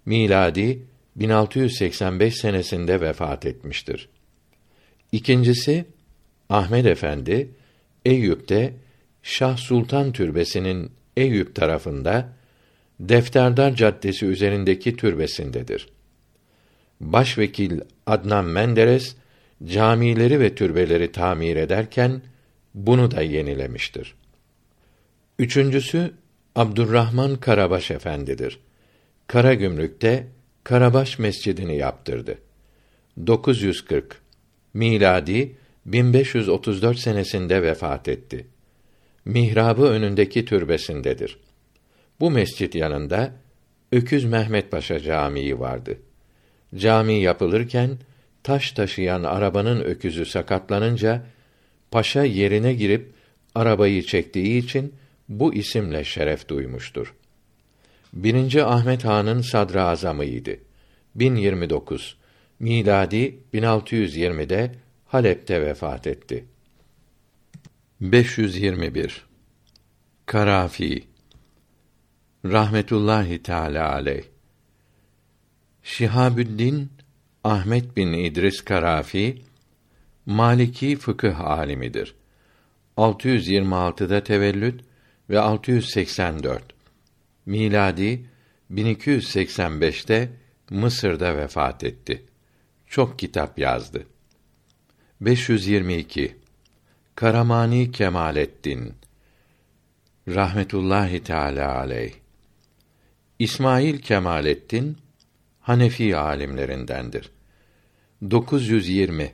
A: miladi 1685 senesinde vefat etmiştir. İkincisi Ahmed Efendi Eyüp'te Şah Sultan Türbesi'nin Eyüp tarafında Defterdar Caddesi üzerindeki türbesindedir. Başvekil Adnan Menderes camileri ve türbeleri tamir ederken bunu da yenilemiştir. Üçüncüsü Abdurrahman Karabaş Efendidir. Karagümrük'te Karabaş Mescidini yaptırdı. 940 miladi 1534 senesinde vefat etti. Mihrabı önündeki türbesindedir. Bu mescit yanında Öküz Mehmet Paşa Camii vardı. Cami yapılırken taş taşıyan arabanın öküzü sakatlanınca paşa yerine girip arabayı çektiği için bu isimle şeref duymuştur. Birinci Ahmet Han'ın sadrazamıydı. 1029 miladi 1620'de Halep'te vefat etti. 521 Karafi rahmetullahi teala aleyh Şihabüddin Ahmet bin İdris Karafi Maliki fıkıh alimidir. 626'da tevellüt ve 684 miladi 1285'te Mısır'da vefat etti. Çok kitap yazdı. 522 Karamani Kemalettin rahmetullahi teala aleyh İsmail Kemalettin Hanefi alimlerindendir. 920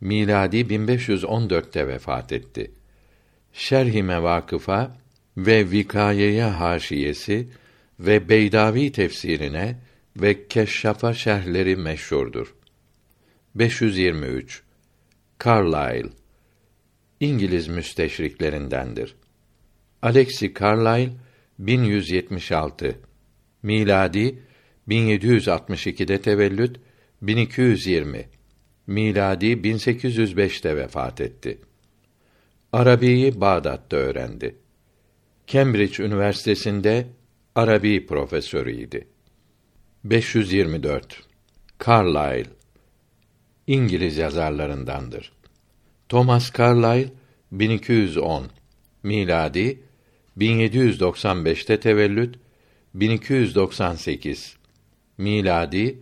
A: miladi 1514'te vefat etti. Şerh-i Mevakıfa ve Vikayeye haşiyesi ve Beydavi tefsirine ve Keşşafa şerhleri meşhurdur. 523 Carlyle İngiliz müsteşriklerindendir. Alexi Carlyle 1176 miladi 1762'de tevellüt 1220 miladi 1805'te vefat etti. Arabiyi Bağdat'ta öğrendi. Cambridge Üniversitesi'nde Arabi profesörüydi. 524 Carlyle İngiliz yazarlarındandır. Thomas Carlyle 1210 miladi 1795'te tevellüt 1298 miladi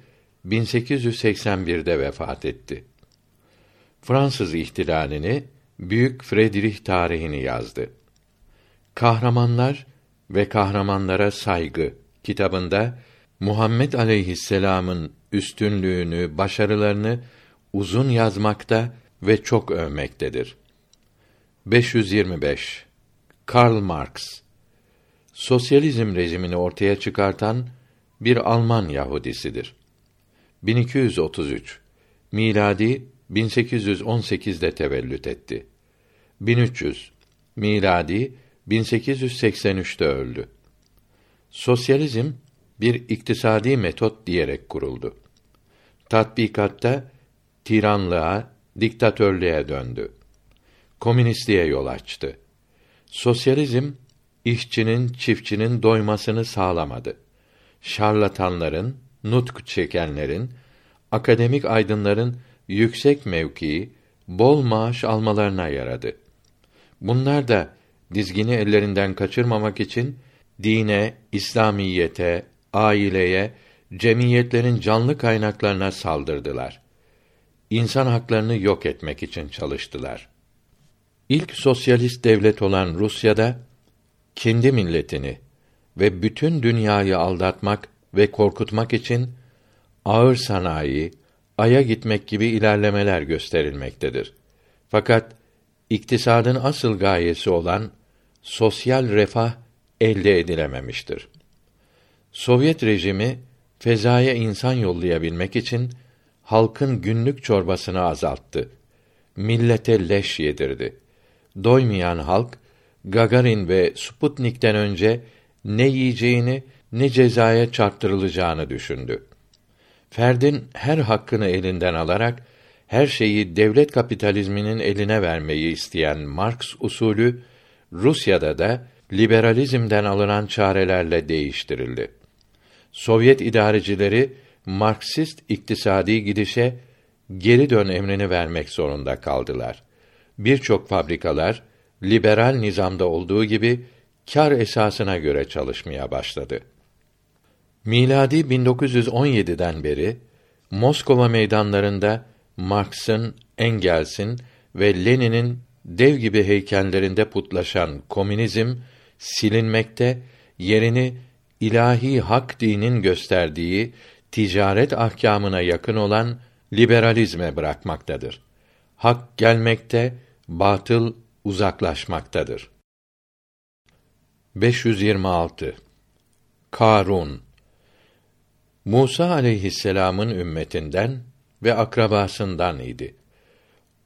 A: 1881'de vefat etti. Fransız ihtilalini Büyük Frederick tarihini yazdı. Kahramanlar ve kahramanlara saygı kitabında Muhammed aleyhisselam'ın üstünlüğünü, başarılarını uzun yazmakta ve çok övmektedir. 525 Karl Marx Sosyalizm rejimini ortaya çıkartan bir Alman Yahudisidir. 1233 miladi 1818'de tevellüt etti. 1300 miladi 1883'te öldü. Sosyalizm bir iktisadi metot diyerek kuruldu. Tatbikatta tiranlığa, diktatörlüğe döndü. Komünistliğe yol açtı. Sosyalizm işçinin, çiftçinin doymasını sağlamadı. Şarlatanların, nutk çekenlerin, akademik aydınların yüksek mevkii, bol maaş almalarına yaradı. Bunlar da dizgini ellerinden kaçırmamak için dine, İslamiyete, aileye, cemiyetlerin canlı kaynaklarına saldırdılar. İnsan haklarını yok etmek için çalıştılar. İlk sosyalist devlet olan Rusya'da kendi milletini ve bütün dünyayı aldatmak ve korkutmak için ağır sanayi, aya gitmek gibi ilerlemeler gösterilmektedir. Fakat iktisadın asıl gayesi olan sosyal refah elde edilememiştir. Sovyet rejimi fezaya insan yollayabilmek için halkın günlük çorbasını azalttı. Millete leş yedirdi. Doymayan halk Gagarin ve Sputnik'ten önce ne yiyeceğini ne cezaya çarptırılacağını düşündü. Ferdin her hakkını elinden alarak her şeyi devlet kapitalizminin eline vermeyi isteyen Marx usulü Rusya'da da liberalizmden alınan çarelerle değiştirildi. Sovyet idarecileri Marksist iktisadi gidişe geri dön emrini vermek zorunda kaldılar. Birçok fabrikalar liberal nizamda olduğu gibi kar esasına göre çalışmaya başladı. Miladi 1917'den beri Moskova meydanlarında Marx'ın, Engels'in ve Lenin'in dev gibi heykellerinde putlaşan komünizm silinmekte, yerini ilahi hak dinin gösterdiği ticaret ahkamına yakın olan liberalizme bırakmaktadır. Hak gelmekte, batıl uzaklaşmaktadır. 526 Karun Musa aleyhisselam'ın ümmetinden ve akrabasından idi.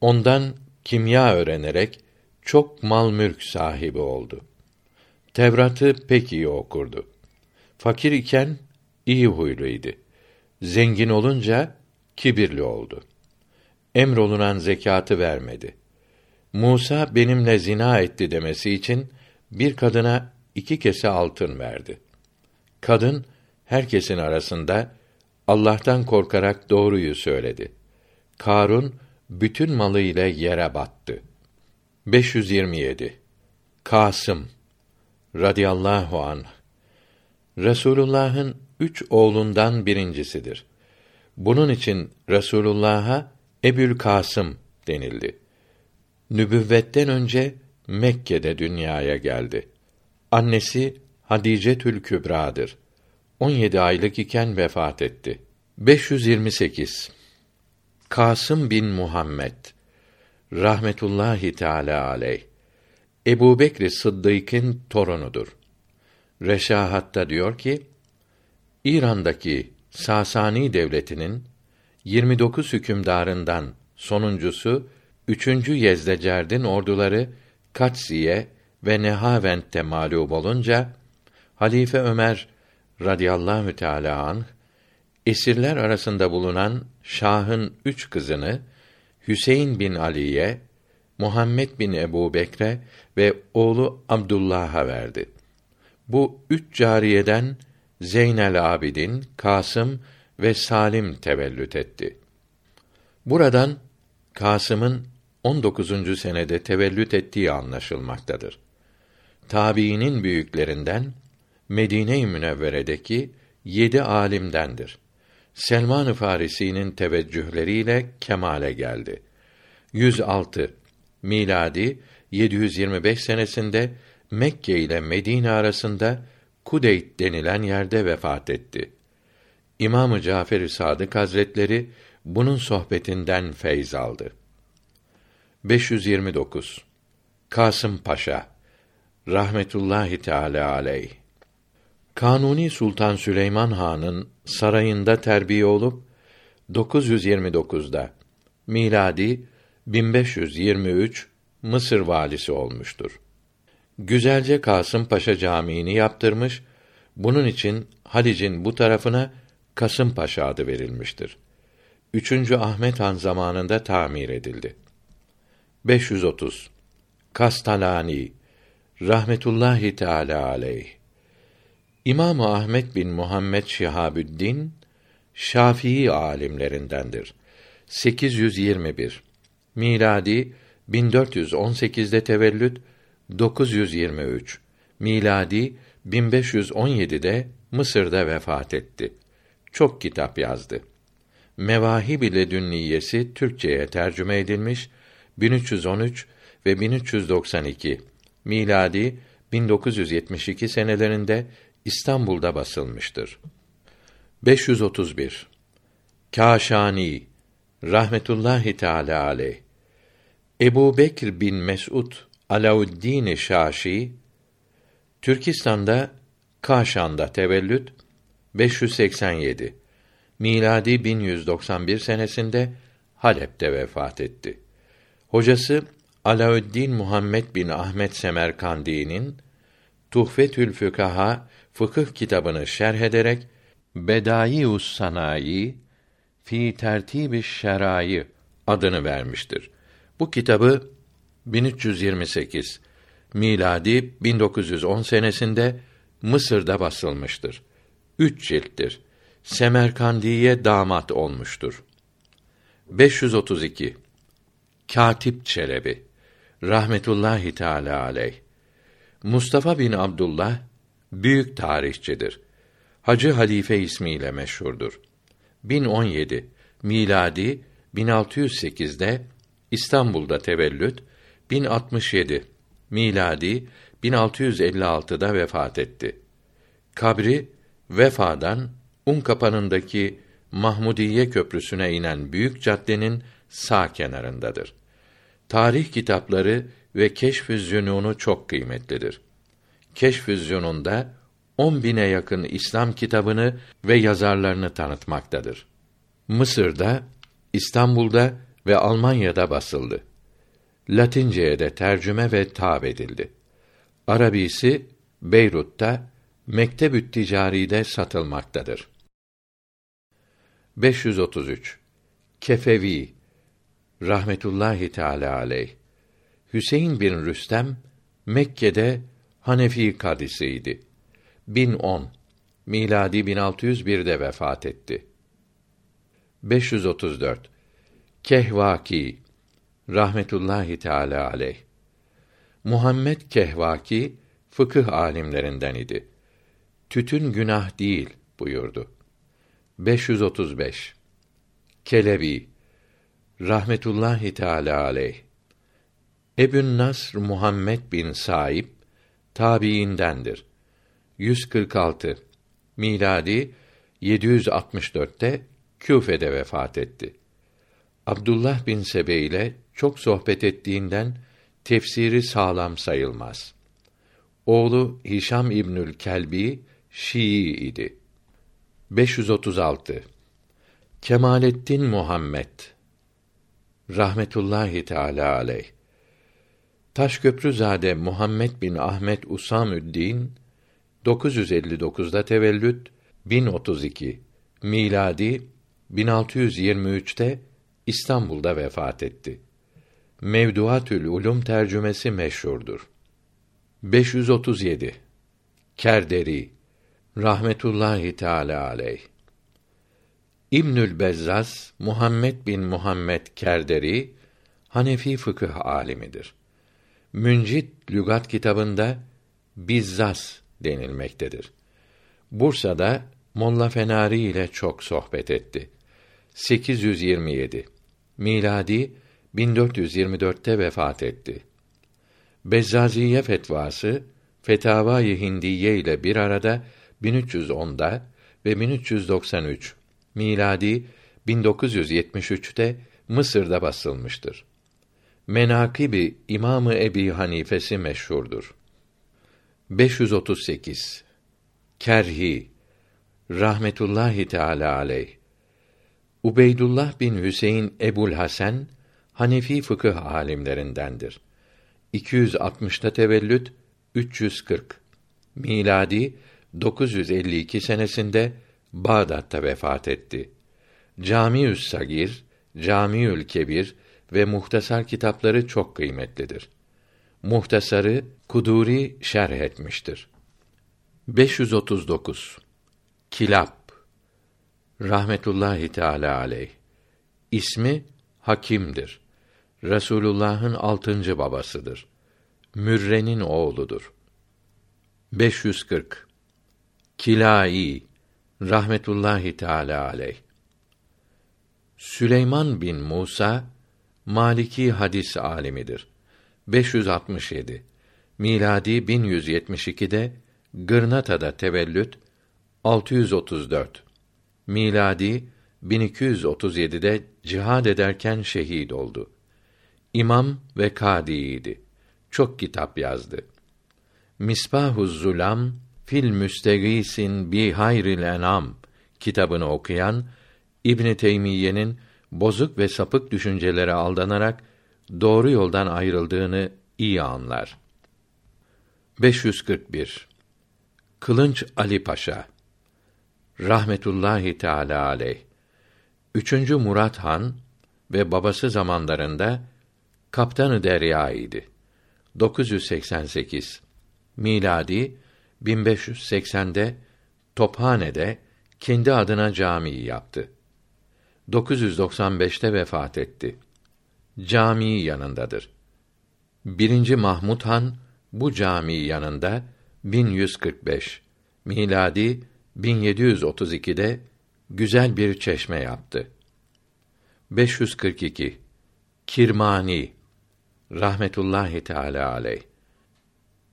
A: Ondan kimya öğrenerek çok mal mülk sahibi oldu. Tevrat'ı pek iyi okurdu. Fakir iken iyi huyluydu. Zengin olunca kibirli oldu. Emrolunan zekatı vermedi. Musa benimle zina etti demesi için bir kadına iki kese altın verdi. Kadın herkesin arasında Allah'tan korkarak doğruyu söyledi. Karun bütün malıyla yere battı. 527 Kasım radıyallahu anh Resulullah'ın üç oğlundan birincisidir. Bunun için Resulullah'a Ebül Kasım denildi. Nübüvvetten önce Mekke'de dünyaya geldi. Annesi Hadice Tül Kübra'dır. 17 aylık iken vefat etti. 528 Kasım bin Muhammed rahmetullahi teala aleyh Ebu Bekr Sıddık'ın torunudur. Reşahat'ta diyor ki, İran'daki Sasani devletinin 29 hükümdarından sonuncusu 3. Yezdecerd'in orduları Katsiye ve Nehavent'te mağlup olunca Halife Ömer radıyallahu teala anh esirler arasında bulunan şahın üç kızını Hüseyin bin Ali'ye, Muhammed bin Ebu Bekre ve oğlu Abdullah'a verdi. Bu üç cariyeden Zeynel Abidin, Kasım ve Salim tevellüt etti. Buradan Kasım'ın 19. senede tevellüt ettiği anlaşılmaktadır. Tabiinin büyüklerinden Medine-i Münevvere'deki yedi alimdendir. Selman-ı Farisi'nin teveccühleriyle kemale geldi. 106 miladi 725 senesinde Mekke ile Medine arasında Kudeyt denilen yerde vefat etti. İmamı Cafer-i Sadık Hazretleri bunun sohbetinden feyz aldı. 529 Kasım Paşa rahmetullahi teala aleyh Kanuni Sultan Süleyman Han'ın sarayında terbiye olup 929'da miladi 1523 Mısır valisi olmuştur. Güzelce Kasım Paşa Camii'ni yaptırmış. Bunun için Halic'in bu tarafına Kasım Paşa adı verilmiştir. 3. Ahmet Han zamanında tamir edildi. 530 Kastalani rahmetullahi teala aleyh İmam Ahmet bin Muhammed Şihabüddin Şafii alimlerindendir. 821 miladi 1418'de tevellüt 923 miladi 1517'de Mısır'da vefat etti. Çok kitap yazdı. Mevahib ile Dünniyesi Türkçeye tercüme edilmiş 1313 ve 1392 miladi 1972 senelerinde İstanbul'da basılmıştır. 531 Kaşani rahmetullahi teala aleyh Ebu Bekr bin Mes'ud Alauddin Şaşi Türkistan'da Kaşan'da tevellüt 587 miladi 1191 senesinde Halep'te vefat etti. Hocası Alauddin Muhammed bin Ahmet Semerkandi'nin Tuhfetül Fükaha fıkıh kitabını şerh ederek Bedaius Sanayi fi tertibi şerayı adını vermiştir. Bu kitabı 1328 miladi 1910 senesinde Mısır'da basılmıştır. Üç cilttir. Semerkandiye damat olmuştur. 532 Katip Çelebi rahmetullahi teala aleyh Mustafa bin Abdullah büyük tarihçidir. Hacı Halife ismiyle meşhurdur. 1017 miladi 1608'de İstanbul'da tevellüt 1067 miladi 1656'da vefat etti. Kabri Vefa'dan Unkapanı'ndaki Mahmudiye Köprüsü'ne inen büyük caddenin sağ kenarındadır. Tarih kitapları ve Keşf-ü Zünûn'u çok kıymetlidir. Keşf-ü Zünûn'da on bine yakın İslam kitabını ve yazarlarını tanıtmaktadır. Mısır'da, İstanbul'da ve Almanya'da basıldı. Latince'ye de tercüme ve tab edildi. Arabisi Beyrut'ta Mektebü't Ticari'de satılmaktadır. 533 Kefevi rahmetullahi teala aleyh Hüseyin bin Rüstem Mekke'de Hanefi kadisiydi. 1010 miladi 1601'de vefat etti. 534 Kehvaki rahmetullahi teala aleyh Muhammed Kehvaki fıkıh alimlerinden idi. Tütün günah değil buyurdu. 535 Kelebi rahmetullahi teala aleyh Ebün Nasr Muhammed bin Saib tabiindendir. 146 miladi 764'te Küfe'de vefat etti. Abdullah bin Sebe ile çok sohbet ettiğinden tefsiri sağlam sayılmaz. Oğlu Hişam İbnül Kelbi Şii idi. 536 Kemalettin Muhammed rahmetullahi teala aleyh Taşköprüzade Muhammed bin Ahmet Usamüddin 959'da tevellüt 1032 miladi 1623'te İstanbul'da vefat etti. Mevduatül Ulum tercümesi meşhurdur. 537 Kerderi rahmetullahi teala aleyh İbnül Bezzaz Muhammed bin Muhammed Kerderi Hanefi fıkıh alimidir. Müncit lügat kitabında bizzas denilmektedir. Bursa'da Molla Fenari ile çok sohbet etti. 827 miladi 1424'te vefat etti. Bezzaziye fetvası Fetavai Hindiye ile bir arada 1310'da ve 1393 miladi 1973'te Mısır'da basılmıştır. Menakibi İmamı Ebi Hanifesi meşhurdur. 538 Kerhi rahmetullahi teala aleyh Ubeydullah bin Hüseyin Ebul Hasan Hanefi fıkıh alimlerindendir. 260'ta tevellüt, 340. Miladi 952 senesinde Bağdat'ta vefat etti. Camiü's Sagir, Camiül Kebir ve Muhtasar kitapları çok kıymetlidir. Muhtasarı Kuduri şerh etmiştir. 539 Kilap rahmetullahi teala aleyh. İsmi Hakim'dir. Resulullah'ın altıncı babasıdır. Mürre'nin oğludur. 540 Kilai rahmetullahi teala aleyh. Süleyman bin Musa Maliki hadis alimidir. 567 miladi 1172'de Gırnata'da tevellüt 634 miladi 1237'de cihad ederken şehit oldu. İmam ve kadiydi. Çok kitap yazdı. Misbahuz Zulam fil müstegisin bi hayril enam kitabını okuyan İbn Teymiyye'nin bozuk ve sapık düşüncelere aldanarak doğru yoldan ayrıldığını iyi anlar. 541 Kılınç Ali Paşa rahmetullahi teala aleyh. Üçüncü Murat Han ve babası zamanlarında kaptanı derya idi. 988 miladi 1580'de Tophane'de kendi adına cami yaptı. 995'te vefat etti. Cami yanındadır. Birinci Mahmud Han bu cami yanında 1145 miladi 1732'de güzel bir çeşme yaptı. 542 Kirmani rahmetullahi teala aleyh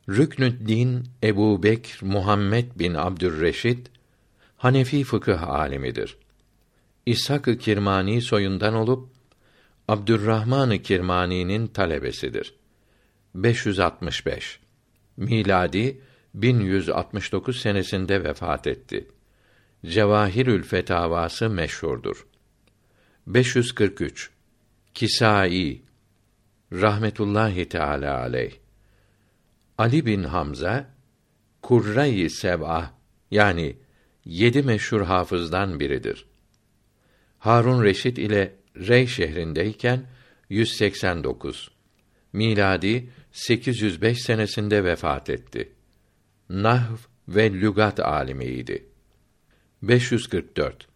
A: Rüknüddin Ebu Bekr Muhammed bin Abdürreşid Hanefi fıkıh alimidir. İshak-ı Kirmani soyundan olup Abdurrahman-ı Kirmani'nin talebesidir. 565 miladi 1169 senesinde vefat etti. Cevahirül Fetavası meşhurdur. 543 Kisai rahmetullahi teala aleyh Ali bin Hamza Kurra-i Seb'a yani yedi meşhur hafızdan biridir. Harun Reşit ile Rey şehrindeyken 189 miladi 805 senesinde vefat etti. Nahv ve lügat alimiydi. 544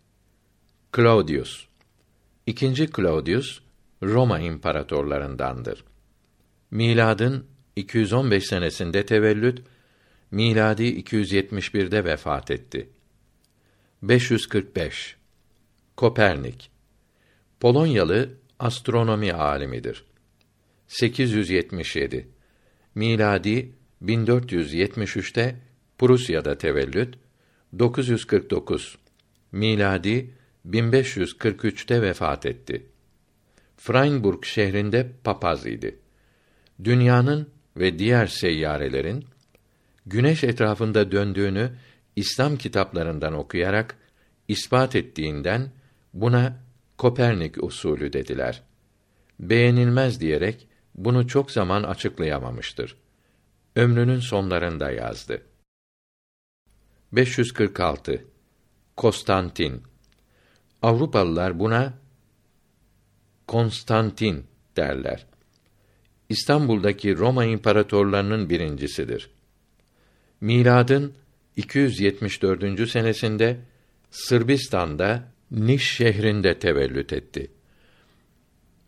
A: Claudius İkinci Claudius Roma imparatorlarındandır. Miladın 215 senesinde tevellüt, miladi 271'de vefat etti. 545 Kopernik Polonyalı astronomi alimidir. 877 miladi 1473'te Prusya'da tevellüt, 949 miladi 1543'te vefat etti. Freiburg şehrinde papaz idi. Dünyanın ve diğer seyyarelerin güneş etrafında döndüğünü İslam kitaplarından okuyarak ispat ettiğinden buna Kopernik usulü dediler. Beğenilmez diyerek bunu çok zaman açıklayamamıştır. Ömrünün sonlarında yazdı. 546 Konstantin Avrupalılar buna Konstantin derler. İstanbul'daki Roma imparatorlarının birincisidir. Miladın 274. senesinde Sırbistan'da Niş şehrinde tevellüt etti.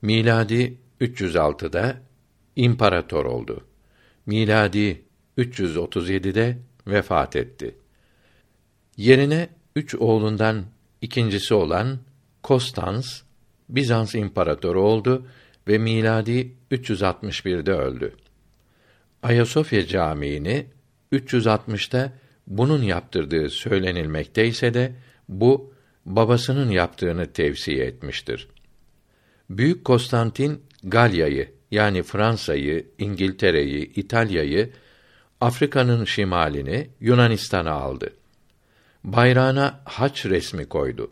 A: Miladi 306'da imparator oldu. Miladi 337'de vefat etti. Yerine üç oğlundan ikincisi olan Konstans Bizans imparatoru oldu ve miladi 361'de öldü. Ayasofya Camii'ni 360'ta bunun yaptırdığı söylenilmekte ise de bu babasının yaptığını tevsiye etmiştir. Büyük Konstantin Galya'yı yani Fransa'yı, İngiltere'yi, İtalya'yı, Afrika'nın şimalini Yunanistan'a aldı. Bayrağına haç resmi koydu.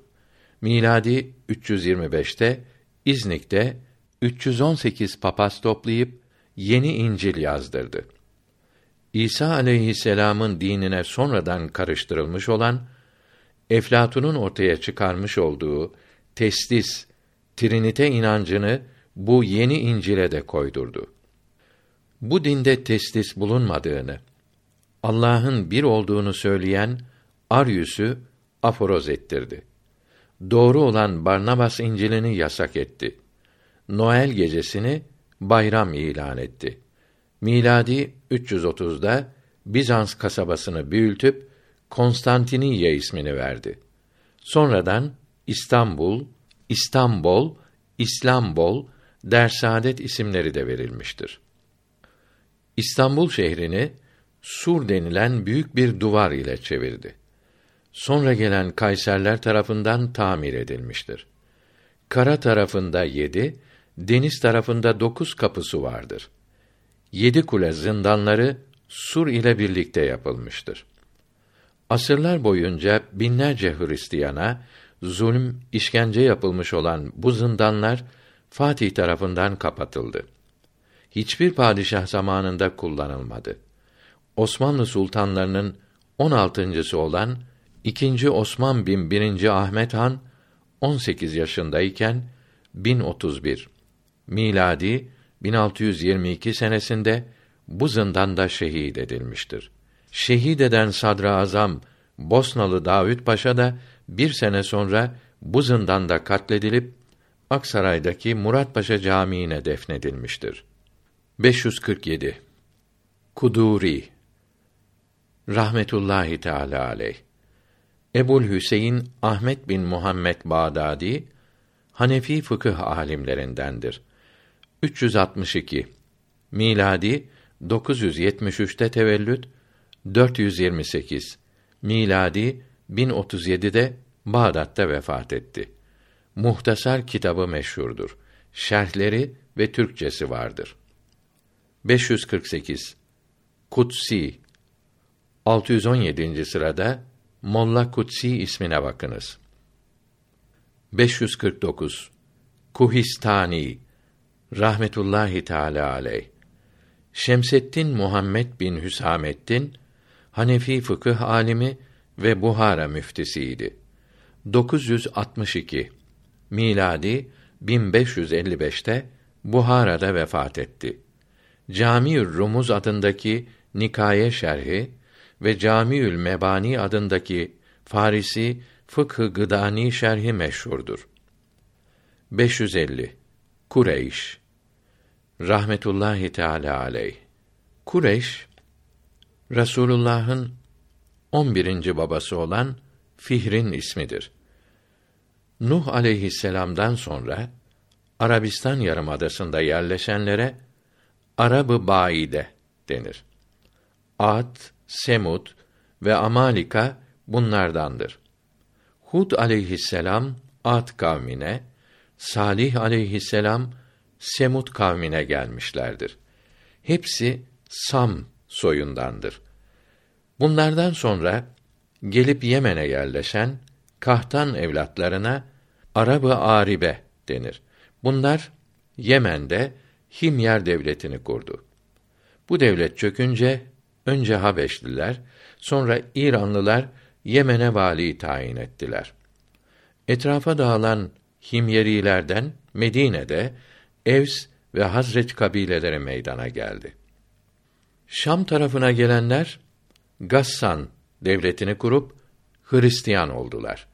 A: miladi 325'te İznik'te 318 papaz toplayıp yeni İncil yazdırdı. İsa aleyhisselam'ın dinine sonradan karıştırılmış olan Eflatun'un ortaya çıkarmış olduğu testis, trinite inancını bu yeni İncil'e de koydurdu. Bu dinde testis bulunmadığını, Allah'ın bir olduğunu söyleyen Aryüs'ü aforoz ettirdi. Doğru olan Barnabas İncil'ini yasak etti. Noel gecesini bayram ilan etti. Miladi 330'da Bizans kasabasını büyültüp Konstantiniye ismini verdi. Sonradan İstanbul, İstanbul, İslambol, Dersaadet isimleri de verilmiştir. İstanbul şehrini Sur denilen büyük bir duvar ile çevirdi. Sonra gelen Kayserler tarafından tamir edilmiştir. Kara tarafında yedi, deniz tarafında dokuz kapısı vardır. Yedi kule zindanları sur ile birlikte yapılmıştır. Asırlar boyunca binlerce Hristiyana zulüm, işkence yapılmış olan bu zindanlar Fatih tarafından kapatıldı. Hiçbir padişah zamanında kullanılmadı. Osmanlı sultanlarının 16.sı olan 2. Osman bin 1. Ahmet Han 18 yaşındayken 1031 miladi 1622 senesinde bu zindanda şehit edilmiştir. Şehit eden Sadrazam Bosnalı Davut Paşa da bir sene sonra bu zindanda katledilip Aksaray'daki Murat Paşa Camii'ne defnedilmiştir. 547 Kuduri rahmetullahi teala aleyh Ebul Hüseyin Ahmet bin Muhammed Bağdadi Hanefi fıkıh alimlerindendir. 362 miladi 973'te tevellüt 428 miladi 1037'de Bağdat'ta vefat etti. Muhtasar kitabı meşhurdur. Şerhleri ve Türkçesi vardır. 548 Kutsi 617. sırada Molla Kutsi ismine bakınız. 549 Kuhistani rahmetullahi teala aleyh Şemseddin Muhammed bin Hüsamettin Hanefi fıkıh alimi ve Buhara müftisiydi. 962 miladi 1555'te Buhara'da vefat etti. Camiül Rumuz adındaki Nikaye şerhi ve Camiül Mebani adındaki Farisi Fıkh-ı Gıdani şerhi meşhurdur. 550 Kureyş rahmetullahi teala aleyh. Kureyş Resulullah'ın 11. babası olan Fihr'in ismidir. Nuh aleyhisselam'dan sonra Arabistan yarımadasında yerleşenlere Arabı Baide denir. Ad, Semud ve Amalika bunlardandır. Hud aleyhisselam Ad kavmine, Salih aleyhisselam Semud kavmine gelmişlerdir. Hepsi Sam soyundandır. Bunlardan sonra gelip Yemen'e yerleşen Kahtan evlatlarına Arabı Aribe denir. Bunlar Yemen'de Himyer devletini kurdu. Bu devlet çökünce önce Habeşliler, sonra İranlılar Yemen'e vali tayin ettiler. Etrafa dağılan Himyerilerden Medine'de Evs ve Hazret kabileleri meydana geldi. Şam tarafına gelenler Gassan devletini kurup Hristiyan oldular.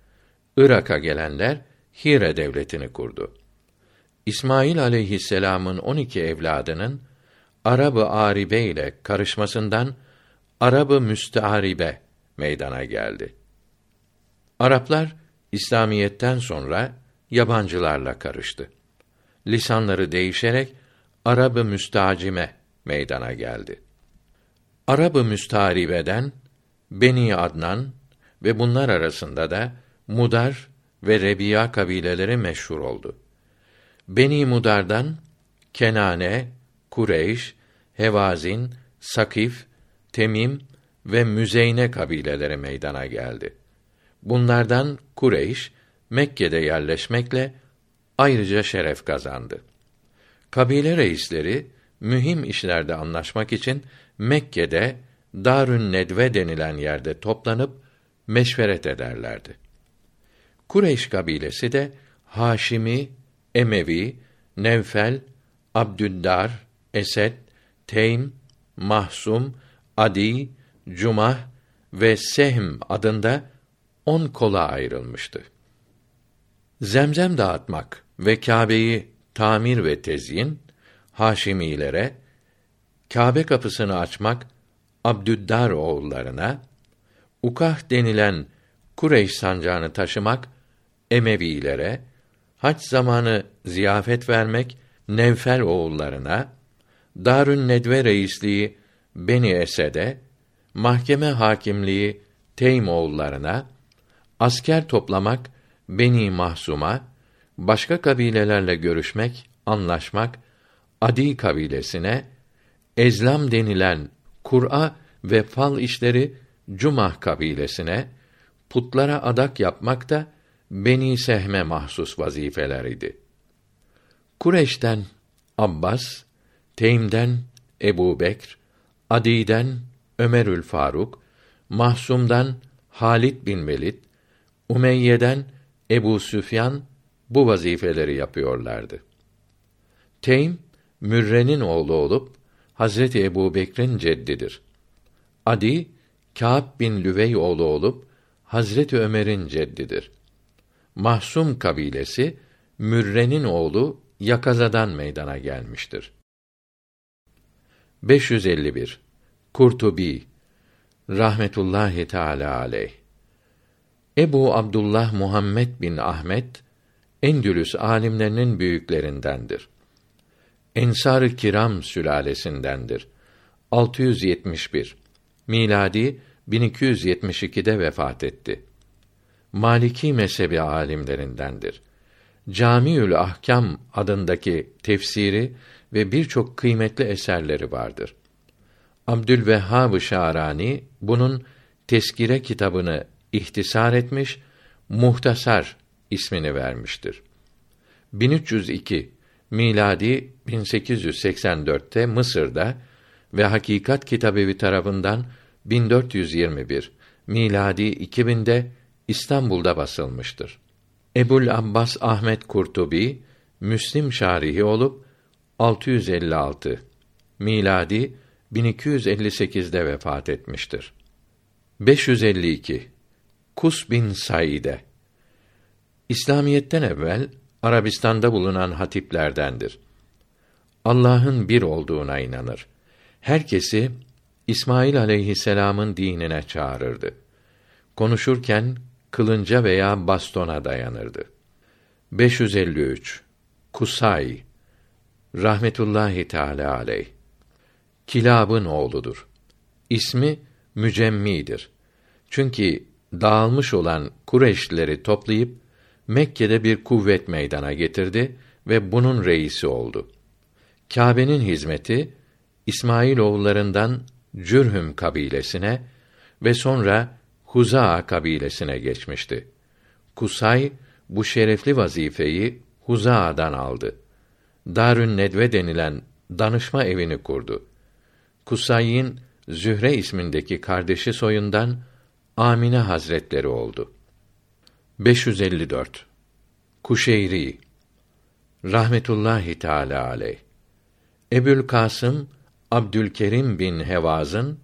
A: Irak'a gelenler Hire devletini kurdu. İsmail aleyhisselam'ın 12 evladının Arabı Aribe ile karışmasından Arabı Müstearibe meydana geldi. Araplar İslamiyetten sonra yabancılarla karıştı. Lisanları değişerek Arabı Müstacime meydana geldi. Arabı Müstaribe'den Beni Adnan ve bunlar arasında da Mudar ve Rebiya kabileleri meşhur oldu. Beni Mudar'dan Kenane, Kureyş, Hevazin, Sakif, Temim ve Müzeyne kabileleri meydana geldi. Bunlardan Kureyş, Mekke'de yerleşmekle ayrıca şeref kazandı. Kabile reisleri mühim işlerde anlaşmak için Mekke'de Darün Nedve denilen yerde toplanıp meşveret ederlerdi. Kureyş kabilesi de Haşimi, Emevi, Nevfel, Abdüddar, Esed, Teym, Mahsum, Adi, Cumah ve Sehm adında on kola ayrılmıştı. Zemzem dağıtmak ve Kâbe'yi tamir ve tezyin Haşimilere, Kâbe kapısını açmak Abdüddar oğullarına, Ukah denilen Kureyş sancağını taşımak Emevilere, hac zamanı ziyafet vermek Nevfel oğullarına, Darün Nedve reisliği Beni Esed'e, mahkeme hakimliği Teym oğullarına, asker toplamak Beni Mahsum'a, başka kabilelerle görüşmek, anlaşmak Adi kabilesine, Ezlam denilen Kur'a ve fal işleri Cumah kabilesine, putlara adak yapmak da Beni Sehme mahsus vazifeler idi. Kureş'ten Abbas, Teym'den Ebu Bekr, Adi'den Ömerül Faruk, Mahsum'dan Halid bin Velid, Umeyye'den Ebu Süfyan bu vazifeleri yapıyorlardı. Teym, Mürre'nin oğlu olup Hazreti Ebu Bekr'in ceddidir. Adi, Kâb bin Lüvey oğlu olup Hazreti Ömer'in ceddidir. Mahsum kabilesi Mürre'nin oğlu Yakaza'dan meydana gelmiştir. 551 Kurtubi rahmetullahi teala aleyh Ebu Abdullah Muhammed bin Ahmet Endülüs alimlerinin büyüklerindendir. Ensar-ı Kiram sülalesindendir. 671 miladi 1272'de vefat etti. Maliki mezhebi alimlerindendir. Camiül Ahkam adındaki tefsiri ve birçok kıymetli eserleri vardır. Abdülvehhab Şarani bunun Teskire kitabını ihtisar etmiş, Muhtasar ismini vermiştir. 1302 miladi 1884'te Mısır'da ve Hakikat Kitabevi tarafından 1421 miladi 2000'de İstanbul'da basılmıştır. Ebul Abbas Ahmet Kurtubi Müslim şarihi olup 656 miladi 1258'de vefat etmiştir. 552 Kus bin Saide İslamiyetten evvel Arabistan'da bulunan hatiplerdendir. Allah'ın bir olduğuna inanır. Herkesi İsmail aleyhisselam'ın dinine çağırırdı. Konuşurken kılınca veya bastona dayanırdı. 553 Kusay rahmetullahi teala aleyh Kilab'ın oğludur. İsmi Mücemmidir. Çünkü dağılmış olan Kureşlileri toplayıp Mekke'de bir kuvvet meydana getirdi ve bunun reisi oldu. Kâbe'nin hizmeti İsmail oğullarından Cürhüm kabilesine ve sonra Huzaa kabilesine geçmişti. Kusay bu şerefli vazifeyi Huzaa'dan aldı. Darün Nedve denilen danışma evini kurdu. Kusay'ın Zühre ismindeki kardeşi soyundan Amine Hazretleri oldu. 554 Kuşeyri. Rahmetullahi teala aleyh. Ebül Kasım Abdülkerim bin Hevaz'ın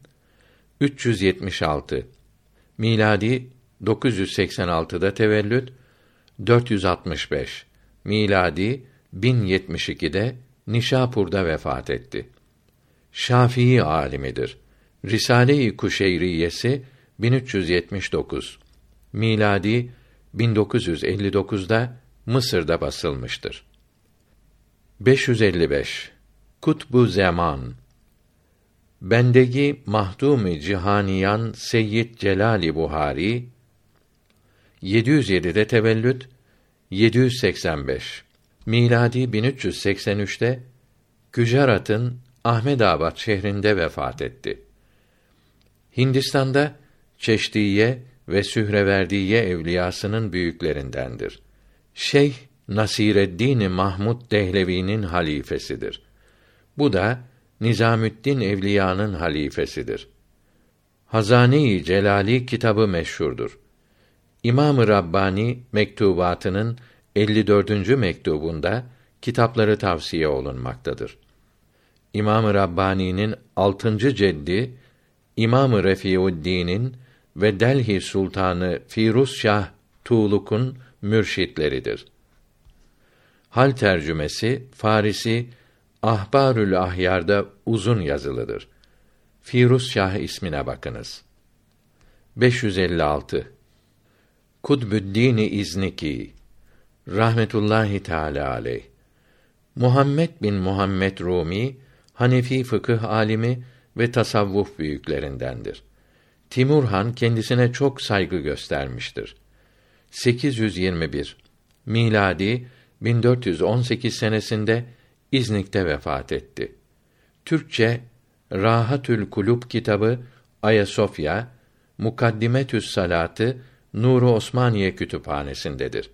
A: 376 miladi 986'da tevellüt 465 miladi 1072'de Nişapur'da vefat etti. Şafii alimidir. Risale-i Kuşeyriyesi 1379 miladi 1959'da Mısır'da basılmıştır. 555 Kutbu Zaman Bendegi Mahdumi Cihaniyan Seyyid Celali Buhari 707'de tevellüt 785 miladi 1383'te Gücarat'ın Ahmedabad şehrinde vefat etti. Hindistan'da Çeşdiye ve Sühreverdiye evliyasının büyüklerindendir. Şeyh Nasireddin Mahmud Dehlevi'nin halifesidir. Bu da Nizamüddin Evliya'nın halifesidir. Hazani Celali kitabı meşhurdur. İmam-ı Rabbani mektubatının 54. mektubunda kitapları tavsiye olunmaktadır. İmam-ı Rabbani'nin 6. ceddi İmam-ı Refiuddin'in ve Delhi Sultanı Firuz Şah Tuğluk'un mürşitleridir. Hal tercümesi Farisi Ahbarül Ahyar'da uzun yazılıdır. Firuz Şah ismine bakınız. 556 Kudbüddin İzniki rahmetullahi teala aleyh Muhammed bin Muhammed Rumi Hanefi fıkıh alimi ve tasavvuf büyüklerindendir. Timur Han kendisine çok saygı göstermiştir. 821 miladi 1418 senesinde İznik'te vefat etti. Türkçe Rahatül Kulub kitabı Ayasofya, Mukaddimetü's Salatı Nuru Osmaniye Kütüphanesindedir.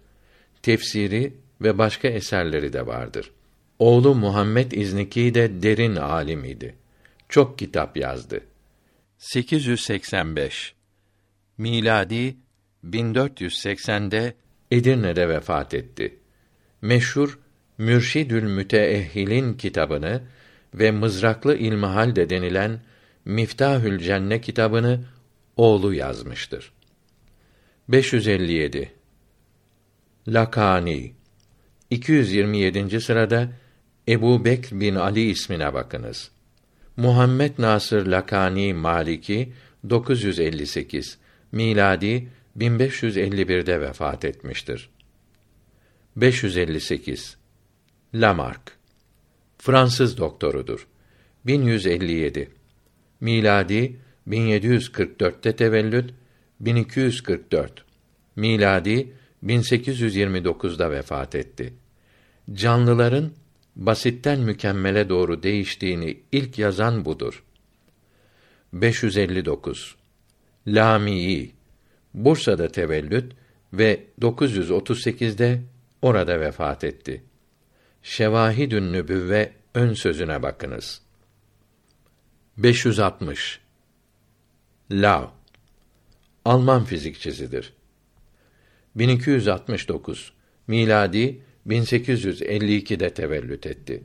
A: Tefsiri ve başka eserleri de vardır. Oğlu Muhammed İzniki de derin alim idi. Çok kitap yazdı. 885 miladi 1480'de Edirne'de vefat etti. Meşhur Mürşidül Müteehhilin kitabını ve Mızraklı İlmihal de denilen Miftahül Cenne kitabını oğlu yazmıştır. 557 Lakani 227. sırada Ebu Bekr bin Ali ismine bakınız. Muhammed Nasır Lakani Maliki 958 miladi 1551'de vefat etmiştir. 558 Lamarck Fransız doktorudur. 1157 miladi 1744'te tevellüt 1244 miladi 1829'da vefat etti. Canlıların basitten mükemmele doğru değiştiğini ilk yazan budur. 559 Lamii Bursa'da tevellüt ve 938'de orada vefat etti. Şevahidün Nübüvve ön sözüne bakınız. 560 Lau Alman fizikçisidir. 1269 miladi 1852'de tevellüt etti.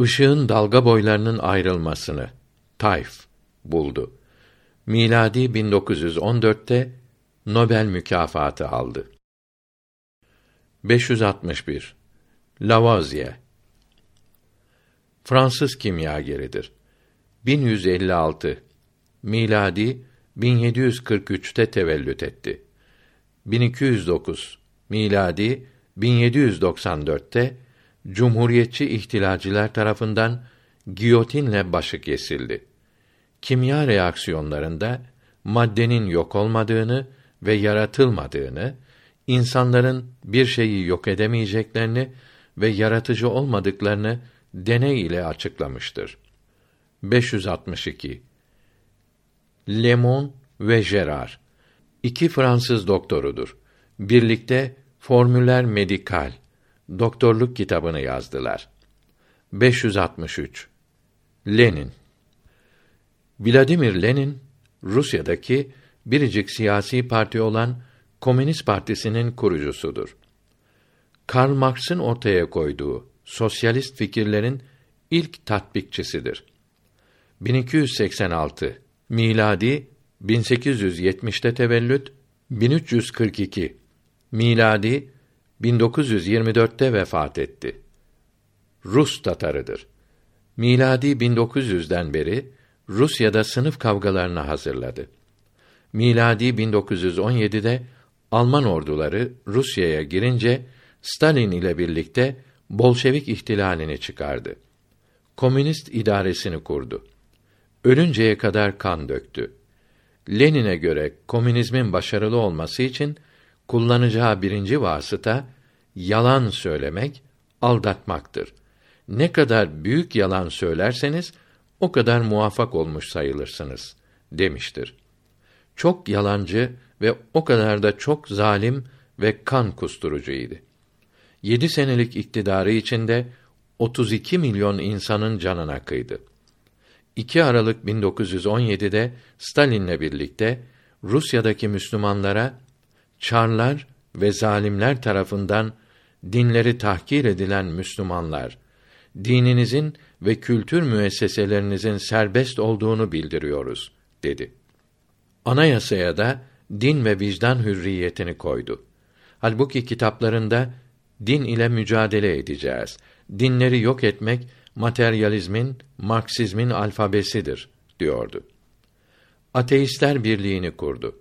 A: Işığın dalga boylarının ayrılmasını Tayf buldu. Miladi 1914'te Nobel mükafatı aldı. 561 Lavoisier Fransız kimyageridir. 1156 miladi 1743'te tevellüt etti. 1209 miladi 1794'te Cumhuriyetçi ihtilalciler tarafından giyotinle başı kesildi. Kimya reaksiyonlarında maddenin yok olmadığını ve yaratılmadığını, insanların bir şeyi yok edemeyeceklerini ve yaratıcı olmadıklarını deney ile açıklamıştır. 562 Lemon ve Gerard iki Fransız doktorudur. Birlikte Formüler Medikal doktorluk kitabını yazdılar. 563 Lenin Vladimir Lenin Rusya'daki biricik siyasi parti olan Komünist Partisi'nin kurucusudur. Karl Marx'ın ortaya koyduğu sosyalist fikirlerin ilk tatbikçisidir. 1286 miladi 1870'te tevellüt 1342 miladi 1924'te vefat etti. Rus Tatarıdır. Miladi 1900'den beri Rusya'da sınıf kavgalarını hazırladı. Miladi 1917'de Alman orduları Rusya'ya girince Stalin ile birlikte Bolşevik ihtilalini çıkardı. Komünist idaresini kurdu. Ölünceye kadar kan döktü. Lenin'e göre komünizmin başarılı olması için kullanacağı birinci vasıta yalan söylemek, aldatmaktır. Ne kadar büyük yalan söylerseniz o kadar muvaffak olmuş sayılırsınız demiştir. Çok yalancı ve o kadar da çok zalim ve kan kusturucuydu. Yedi senelik iktidarı içinde 32 milyon insanın canına kıydı. 2 Aralık 1917'de Stalin'le birlikte Rusya'daki Müslümanlara çarlar ve zalimler tarafından dinleri tahkir edilen Müslümanlar, dininizin ve kültür müesseselerinizin serbest olduğunu bildiriyoruz dedi. Anayasaya da din ve vicdan hürriyetini koydu. Halbuki kitaplarında din ile mücadele edeceğiz. Dinleri yok etmek materyalizmin, Marksizmin alfabesidir diyordu. Ateistler Birliği'ni kurdu.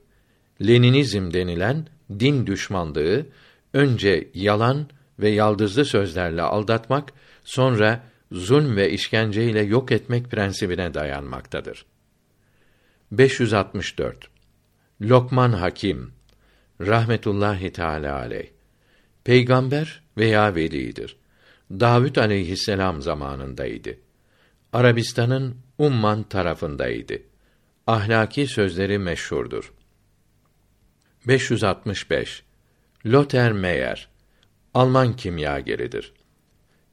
A: Leninizm denilen din düşmanlığı önce yalan ve yaldızlı sözlerle aldatmak, sonra zulm ve işkenceyle yok etmek prensibine dayanmaktadır. 564 Lokman Hakim rahmetullahi teala aleyh peygamber veya velidir. Davud aleyhisselam zamanındaydı. Arabistan'ın Umman tarafındaydı. Ahlaki sözleri meşhurdur. 565 Lothar Meyer Alman kimyageridir.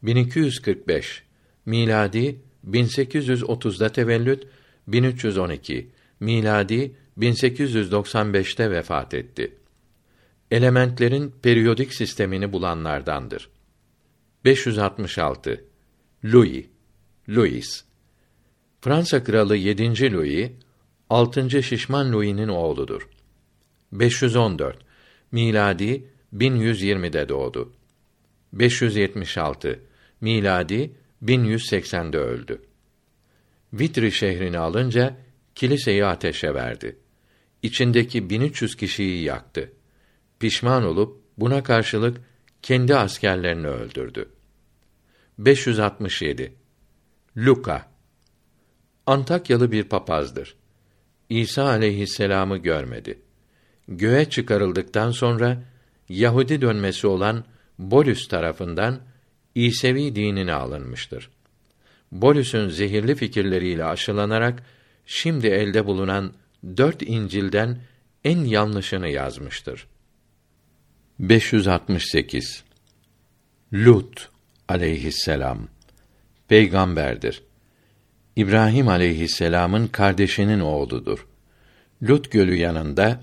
A: 1245 miladi 1830'da tevellüt 1312 miladi 1895'te vefat etti. Elementlerin periyodik sistemini bulanlardandır. 566 Louis Louis Fransa kralı 7. Louis 6. Şişman Louis'nin oğludur. 514 miladi 1120'de doğdu. 576 miladi 1180'de öldü. Vitri şehrini alınca kiliseyi ateşe verdi. İçindeki 1300 kişiyi yaktı. Pişman olup buna karşılık kendi askerlerini öldürdü. 567 Luka Antakyalı bir papazdır. İsa aleyhisselamı görmedi. Göğe çıkarıldıktan sonra Yahudi dönmesi olan Bolüs tarafından İsevi dinine alınmıştır. Bolüs'ün zehirli fikirleriyle aşılanarak şimdi elde bulunan dört İncil'den en yanlışını yazmıştır. 568 Lut aleyhisselam peygamberdir. İbrahim aleyhisselamın kardeşinin oğludur. Lut gölü yanında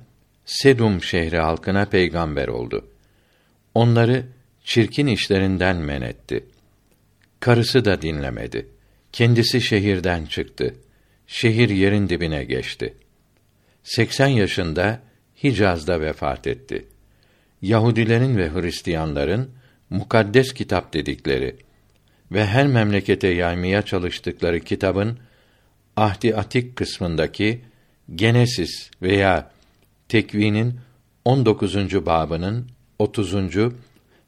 A: Sedum şehri halkına peygamber oldu. Onları çirkin işlerinden men etti. Karısı da dinlemedi. Kendisi şehirden çıktı. Şehir yerin dibine geçti. 80 yaşında Hicaz'da vefat etti. Yahudilerin ve Hristiyanların mukaddes kitap dedikleri ve her memlekete yaymaya çalıştıkları kitabın Ahdi Atik kısmındaki Genesis veya Tekvin'in 19. babının 30.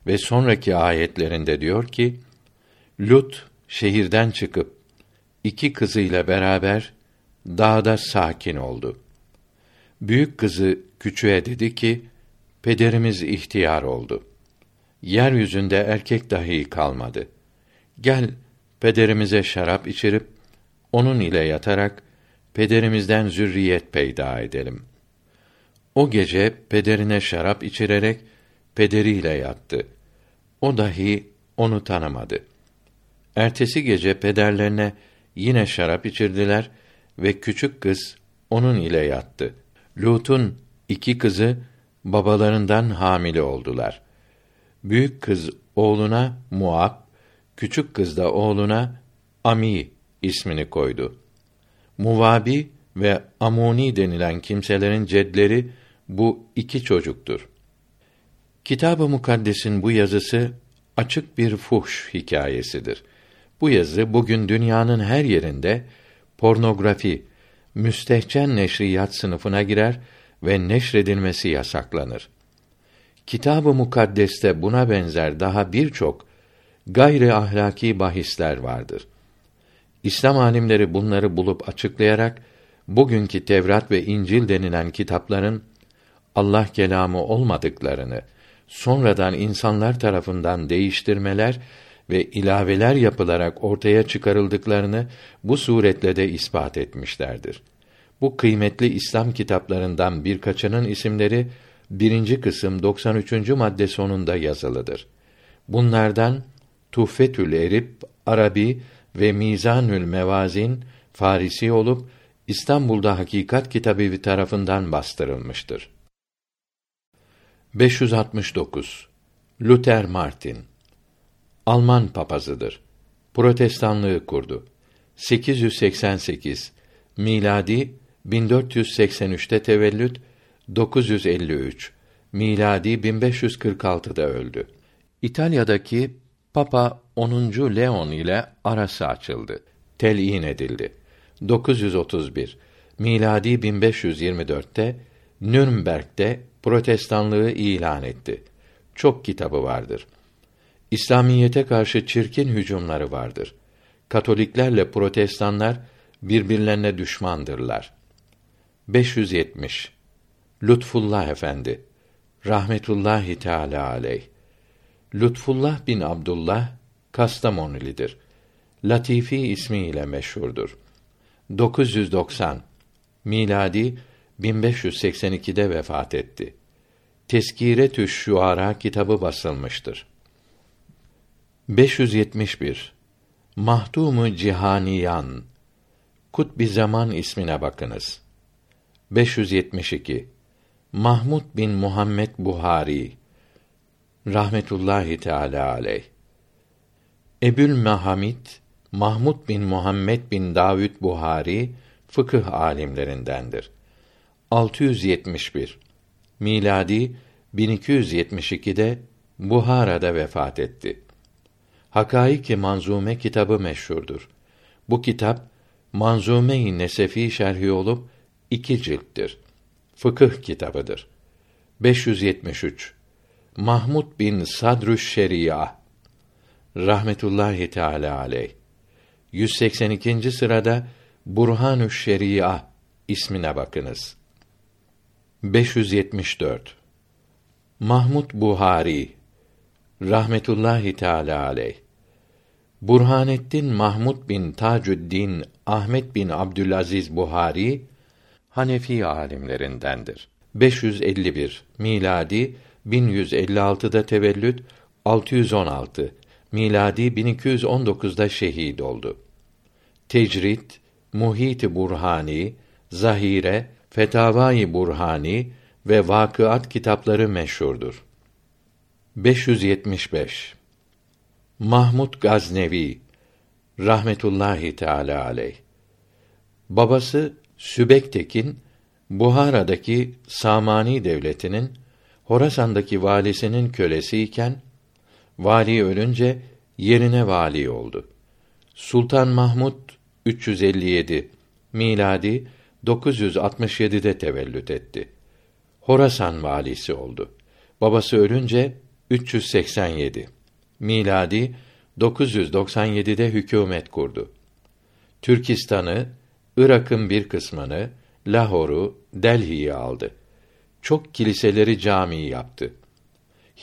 A: ve sonraki ayetlerinde diyor ki Lut şehirden çıkıp iki kızıyla beraber dağda sakin oldu. Büyük kızı küçüğe dedi ki pederimiz ihtiyar oldu. Yeryüzünde erkek dahi kalmadı. Gel pederimize şarap içirip onun ile yatarak pederimizden zürriyet peyda edelim.'' O gece pederine şarap içirerek pederiyle yattı. O dahi onu tanımadı. Ertesi gece pederlerine yine şarap içirdiler ve küçük kız onun ile yattı. Lut'un iki kızı babalarından hamile oldular. Büyük kız oğluna Muab, küçük kız da oğluna Ami ismini koydu. Muvabi ve Amuni denilen kimselerin cedleri bu iki çocuktur. Kitab-ı Mukaddes'in bu yazısı açık bir fuhş hikayesidir. Bu yazı bugün dünyanın her yerinde pornografi, müstehcen neşriyat sınıfına girer ve neşredilmesi yasaklanır. Kitab-ı Mukaddes'te buna benzer daha birçok gayri ahlaki bahisler vardır. İslam alimleri bunları bulup açıklayarak bugünkü Tevrat ve İncil denilen kitapların Allah kelamı olmadıklarını, sonradan insanlar tarafından değiştirmeler ve ilaveler yapılarak ortaya çıkarıldıklarını bu suretle de ispat etmişlerdir. Bu kıymetli İslam kitaplarından birkaçının isimleri birinci kısım 93. madde sonunda yazılıdır. Bunlardan Tuhfetül Erip Arabi ve Mizanül Mevazin Farisi olup İstanbul'da Hakikat Kitabevi tarafından bastırılmıştır. 569 Luther Martin Alman papazıdır. Protestanlığı kurdu. 888 miladi 1483'te tevellüt 953 miladi 1546'da öldü. İtalya'daki Papa 10. Leon ile arası açıldı. Telyin edildi. 931 miladi 1524'te Nürnberg'de protestanlığı ilan etti. Çok kitabı vardır. İslamiyete karşı çirkin hücumları vardır. Katoliklerle protestanlar birbirlerine düşmandırlar. 570 Lutfullah Efendi rahmetullahi teala aleyh Lutfullah bin Abdullah Kastamonilidir. Latifi ismiyle meşhurdur. 990 miladi 1582'de vefat etti. Teskiretü Şuara kitabı basılmıştır. 571 Mahdumu Cihaniyan Kutbi Zaman ismine bakınız. 572 Mahmud bin Muhammed Buhari rahmetullahi teala aleyh Ebül Mehamid Mahmud bin Muhammed bin Davud Buhari fıkıh alimlerindendir. 671 miladi 1272'de Buhara'da vefat etti. Hakaiki Manzume kitabı meşhurdur. Bu kitap Manzume-i Nesefi şerhi olup iki cilttir. Fıkıh kitabıdır. 573 Mahmud bin Sadrüş Şeria rahmetullahi teala aleyh 182. sırada Burhanü Şeria ismine bakınız. 574 Mahmud Buhari rahmetullahi teala aleyh Burhanettin Mahmud bin Tacüddin Ahmet bin Abdülaziz Buhari Hanefi alimlerindendir. 551 miladi 1156'da tevellüt 616 miladi 1219'da şehit oldu. Tecrid, Muhit Burhani, Zahire, Fetavai Burhani ve Vakıat kitapları meşhurdur. 575 Mahmud Gaznevi rahmetullahi teala aleyh. Babası Sübektekin Buhara'daki Samani devletinin Horasan'daki valisinin kölesiyken vali ölünce yerine vali oldu. Sultan Mahmud 357 miladi 967'de tevellüt etti. Horasan valisi oldu. Babası ölünce 387 miladi 997'de hükümet kurdu. Türkistan'ı, Irak'ın bir kısmını, Lahor'u, Delhi'yi aldı. Çok kiliseleri cami yaptı.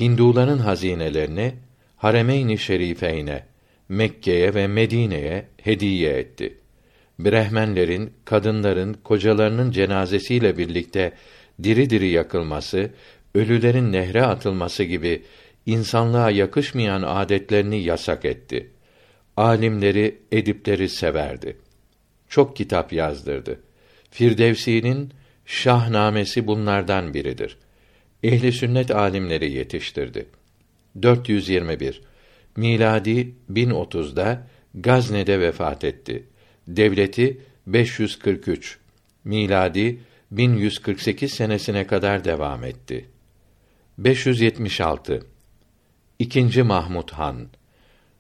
A: Hinduların hazinelerini Haremeyn-i Şerifeyne, Mekke'ye ve Medine'ye hediye etti. Brehmenlerin, kadınların, kocalarının cenazesiyle birlikte diri diri yakılması, ölülerin nehre atılması gibi insanlığa yakışmayan adetlerini yasak etti. Alimleri, edipleri severdi. Çok kitap yazdırdı. Firdevsi'nin Şahnamesi bunlardan biridir. Ehli sünnet alimleri yetiştirdi. 421 miladi 1030'da Gazne'de vefat etti. Devleti 543 miladi 1148 senesine kadar devam etti. 576 İkinci Mahmud Han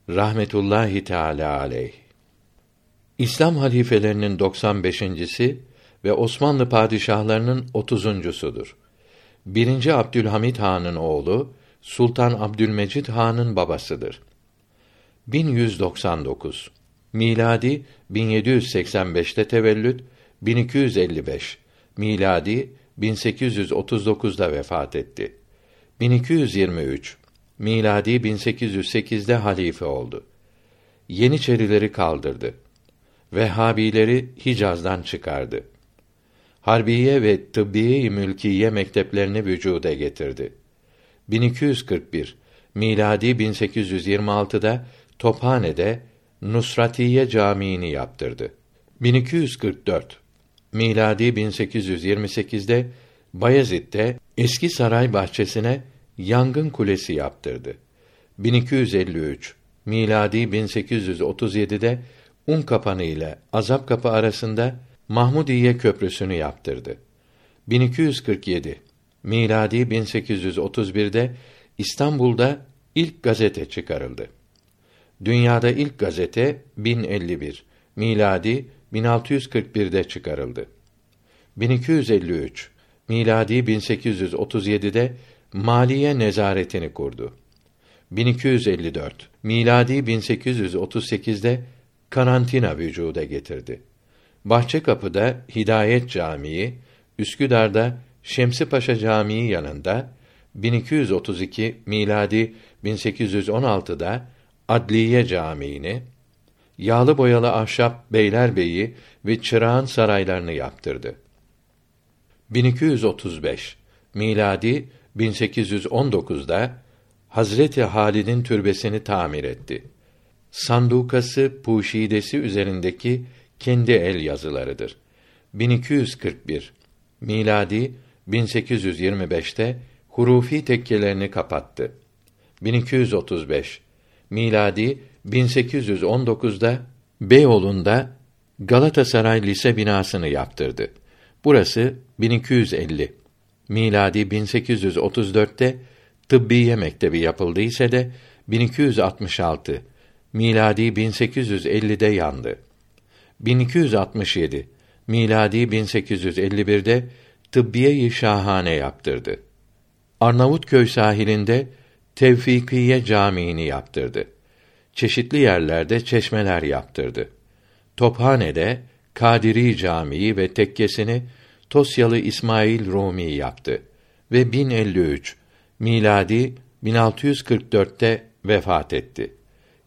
A: rahmetullahi teala aleyh İslam halifelerinin 95.si ve Osmanlı padişahlarının 30'uncusudur. Birinci Abdülhamit Han'ın oğlu Sultan Abdülmecid Han'ın babasıdır. 1199 miladi 1785'te tevellüt 1255 miladi 1839'da vefat etti. 1223 miladi 1808'de halife oldu. Yeniçerileri kaldırdı. Vehhabileri Hicaz'dan çıkardı. harbiye ve tıbbiye mülkiye mekteplerini vücuda getirdi. 1241 miladi 1826'da Tophane'de Nusratiye Camii'ni yaptırdı. 1244 miladi 1828'de Bayezid'de eski saray bahçesine yangın kulesi yaptırdı. 1253 miladi 1837'de Un kapanı ile Azap kapı arasında Mahmudiye köprüsünü yaptırdı. 1247 miladi 1831'de İstanbul'da ilk gazete çıkarıldı. Dünyada ilk gazete 1051 miladi 1641'de çıkarıldı. 1253 miladi 1837'de maliye nezaretini kurdu. 1254 miladi 1838'de karantina vücuda getirdi. Bahçekapı'da Hidayet Camii, Üsküdar'da Şemsi Camii yanında 1232 miladi 1816'da Adliye Camii'ni, yağlı boyalı ahşap Beylerbeyi ve Çırağan saraylarını yaptırdı. 1235 miladi 1819'da Hazreti Halid'in türbesini tamir etti. Sandukası, puşidesi üzerindeki kendi el yazılarıdır. 1241 miladi 1825'te hurufi tekkelerini kapattı. 1235 miladi 1819'da Beyoğlu'nda Galatasaray Lise binasını yaptırdı. Burası 1250 miladi 1834'te Tıbbiye Mektebi yapıldı ise de 1266 miladi 1850'de yandı. 1267 miladi 1851'de Tıbbiye-i Şahane yaptırdı. Arnavutköy sahilinde Tevfikiye Camii'ni yaptırdı. Çeşitli yerlerde çeşmeler yaptırdı. Tophane'de Kadiri Camii ve tekkesini Tosyalı İsmail Rumi yaptı ve 1053 miladi 1644'te vefat etti.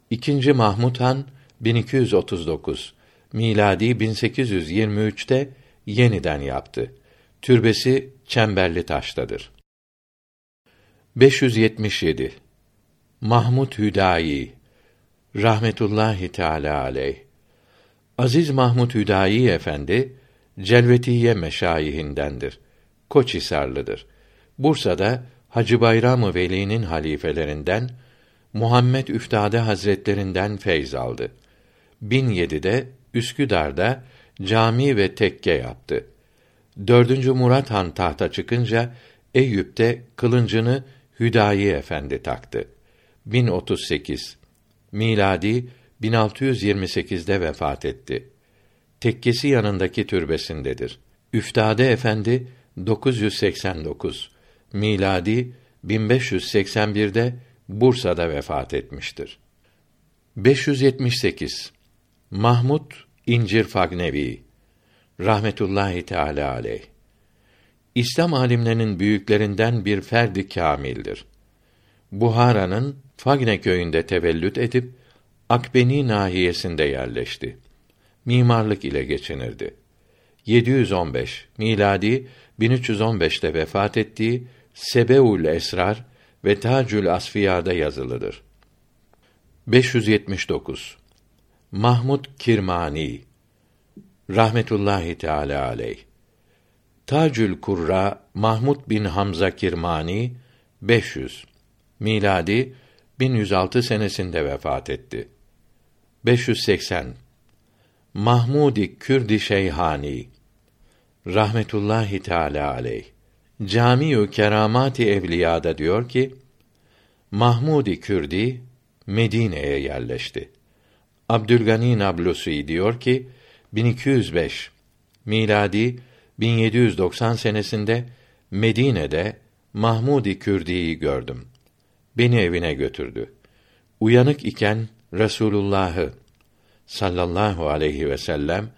A: İkinci Mahmud Han 1239 miladi 1823'te yeniden yaptı. Türbesi çemberli taştadır. 577 Mahmud Hüdayi rahmetullahi teala aleyh Aziz Mahmud Hüdayi Efendi Celvetiye meşayihindendir. Koçhisarlıdır. Bursa'da Hacı Bayram-ı Veli'nin halifelerinden Muhammed Üftade Hazretlerinden feyz aldı. 1007'de Üsküdar'da cami ve tekke yaptı. Dördüncü Murat Han tahta çıkınca Eyüp'te kılıncını Hüdayi Efendi taktı. 1038 miladi 1628'de vefat etti. Tekkesi yanındaki türbesindedir. Üftade Efendi 989 miladi 1581'de Bursa'da vefat etmiştir. 578 Mahmud İncir Fagnevi rahmetullahi teala aleyh İslam alimlerinin büyüklerinden bir ferdi kamildir. Buhara'nın Fagne köyünde tevellüt edip Akbeni nahiyesinde yerleşti. Mimarlık ile geçinirdi. 715 miladi 1315'te vefat ettiği Sebeul Esrar ve Tacül Asfiya'da yazılıdır. 579 Mahmud Kirmani rahmetullahi teala aleyh Tacül Kurra Mahmud bin Hamza Kirmani 500 miladi 1106 senesinde vefat etti. 580 Mahmudi Kürdi Şeyhani rahmetullahi teala aleyh Camiu Keramati Evliya'da diyor ki Mahmudi Kürdi Medine'ye yerleşti. Abdülgani Nablusi diyor ki 1205 miladi 1790 senesinde Medine'de Mahmudi Kürdi'yi gördüm. Beni evine götürdü. Uyanık iken Resulullah'ı sallallahu aleyhi ve sellem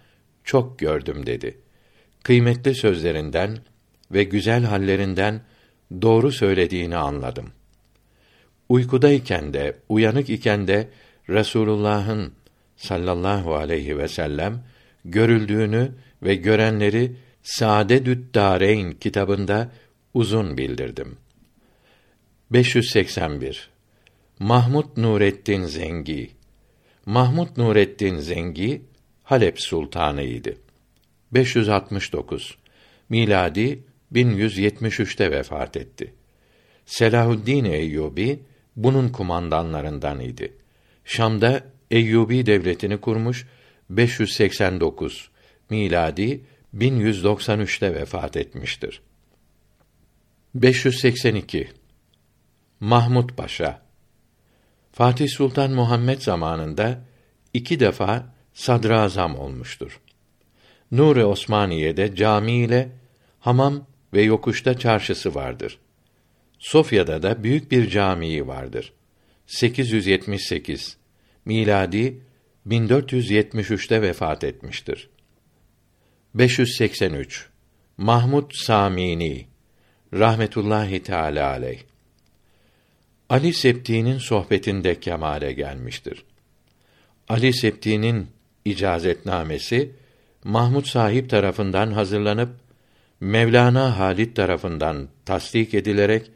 A: çok gördüm dedi. Kıymetli sözlerinden ve güzel hallerinden doğru söylediğini anladım. Uykudayken de, uyanık iken de Resulullah'ın sallallahu aleyhi ve sellem görüldüğünü ve görenleri Saadetü't Dâreyn kitabında uzun bildirdim. 581 Mahmud Nureddin Zengi Mahmud Nureddin Zengi Halep sultanıydı. 569 miladi 1173'te vefat etti. Selahuddin Eyyubi bunun kumandanlarından idi. Şam'da Eyyubi devletini kurmuş 589 miladi 1193'te vefat etmiştir. 582 Mahmud Paşa Fatih Sultan Muhammed zamanında iki defa sadrazam olmuştur. Nur-i Osmaniye'de cami ile hamam ve yokuşta çarşısı vardır. Sofya'da da büyük bir camii vardır. 878 miladi 1473'te vefat etmiştir. 583 Mahmud Samini rahmetullahi teala aleyh Ali Septi'nin sohbetinde kemale gelmiştir. Ali Septi'nin icazetnamesi Mahmud sahip tarafından hazırlanıp Mevlana Halit tarafından tasdik edilerek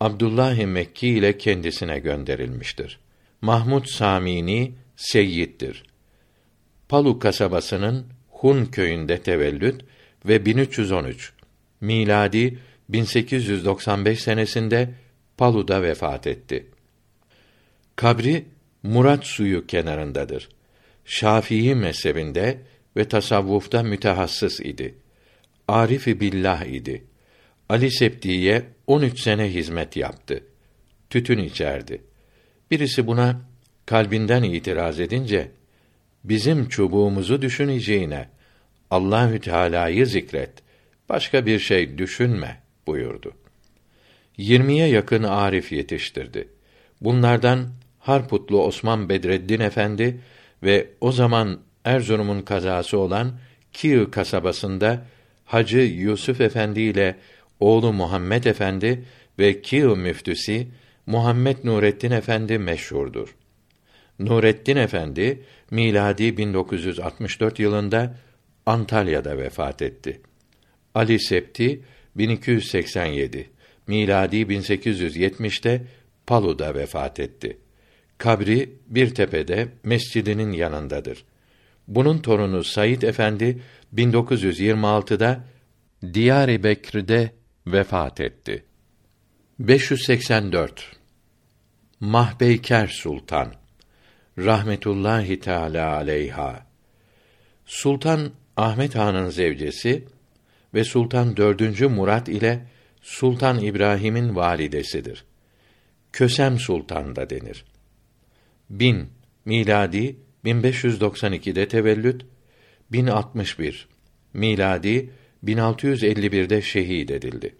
A: Abdullah Mekki ile kendisine gönderilmiştir. Mahmud Samini seyyittir. Palu kasabasının Hun köyünde tevellüt ve 1313 miladi 1895 senesinde Palu'da vefat etti. Kabri Murat suyu kenarındadır. Şafii mezhebinde ve tasavvufta mütehassıs idi. Arifi billah idi. Ali Septi'ye 13 sene hizmet yaptı. Tütün içerdi. Birisi buna kalbinden itiraz edince bizim çubuğumuzu düşüneceğine Allahü Teala'yı zikret. Başka bir şey düşünme buyurdu. Yirmiye yakın arif yetiştirdi. Bunlardan Harputlu Osman Bedreddin Efendi ve o zaman Erzurum'un kazası olan Kiğ kasabasında Hacı Yusuf Efendi ile oğlu Muhammed Efendi ve Kiğ müftüsi Muhammed Nurettin Efendi meşhurdur. Nurettin Efendi miladi 1964 yılında Antalya'da vefat etti. Ali Septi 1287 miladi 1870'te Palu'da vefat etti. Kabri bir tepede mescidinin yanındadır. Bunun torunu Said Efendi 1926'da Diyar-ı Bekir'de vefat etti. 584 Mahbeyker Sultan rahmetullahi teala aleyha Sultan Ahmet Han'ın zevcesi ve Sultan 4. Murat ile Sultan İbrahim'in validesidir. Kösem Sultan da denir. Bin miladi 1592'de tevellüt 1061 miladi 1651'de şehit edildi.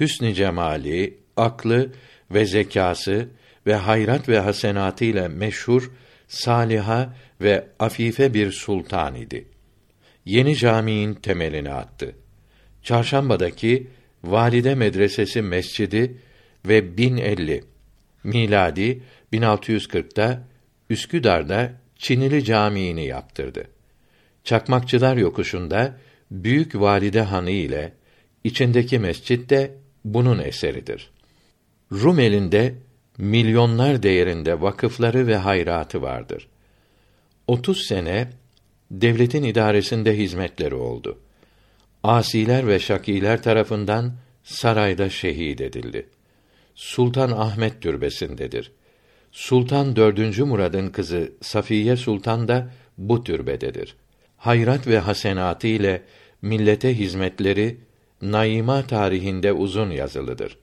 A: Hüsn cemali, aklı ve zekası ve hayrat ve hasenatı ile meşhur saliha ve afife bir sultan idi. Yeni caminin temelini attı. Çarşamba'daki Valide Medresesi Mescidi ve 1050 miladi 1640'ta Üsküdar'da Çinili Camii'ni yaptırdı. Çakmakçılar yokuşunda Büyük Valide Hanı ile içindeki mescit de bunun eseridir. Rum elinde milyonlar değerinde vakıfları ve hayratı vardır. 30 sene devletin idaresinde hizmetleri oldu. Asiler ve şakiler tarafından sarayda şehit edildi. Sultan Ahmet türbesindedir. Sultan 4. Murad'ın kızı Safiye Sultan da bu türbededir. Hayrat ve hasenatı ile millete hizmetleri Naima tarihinde uzun yazılıdır.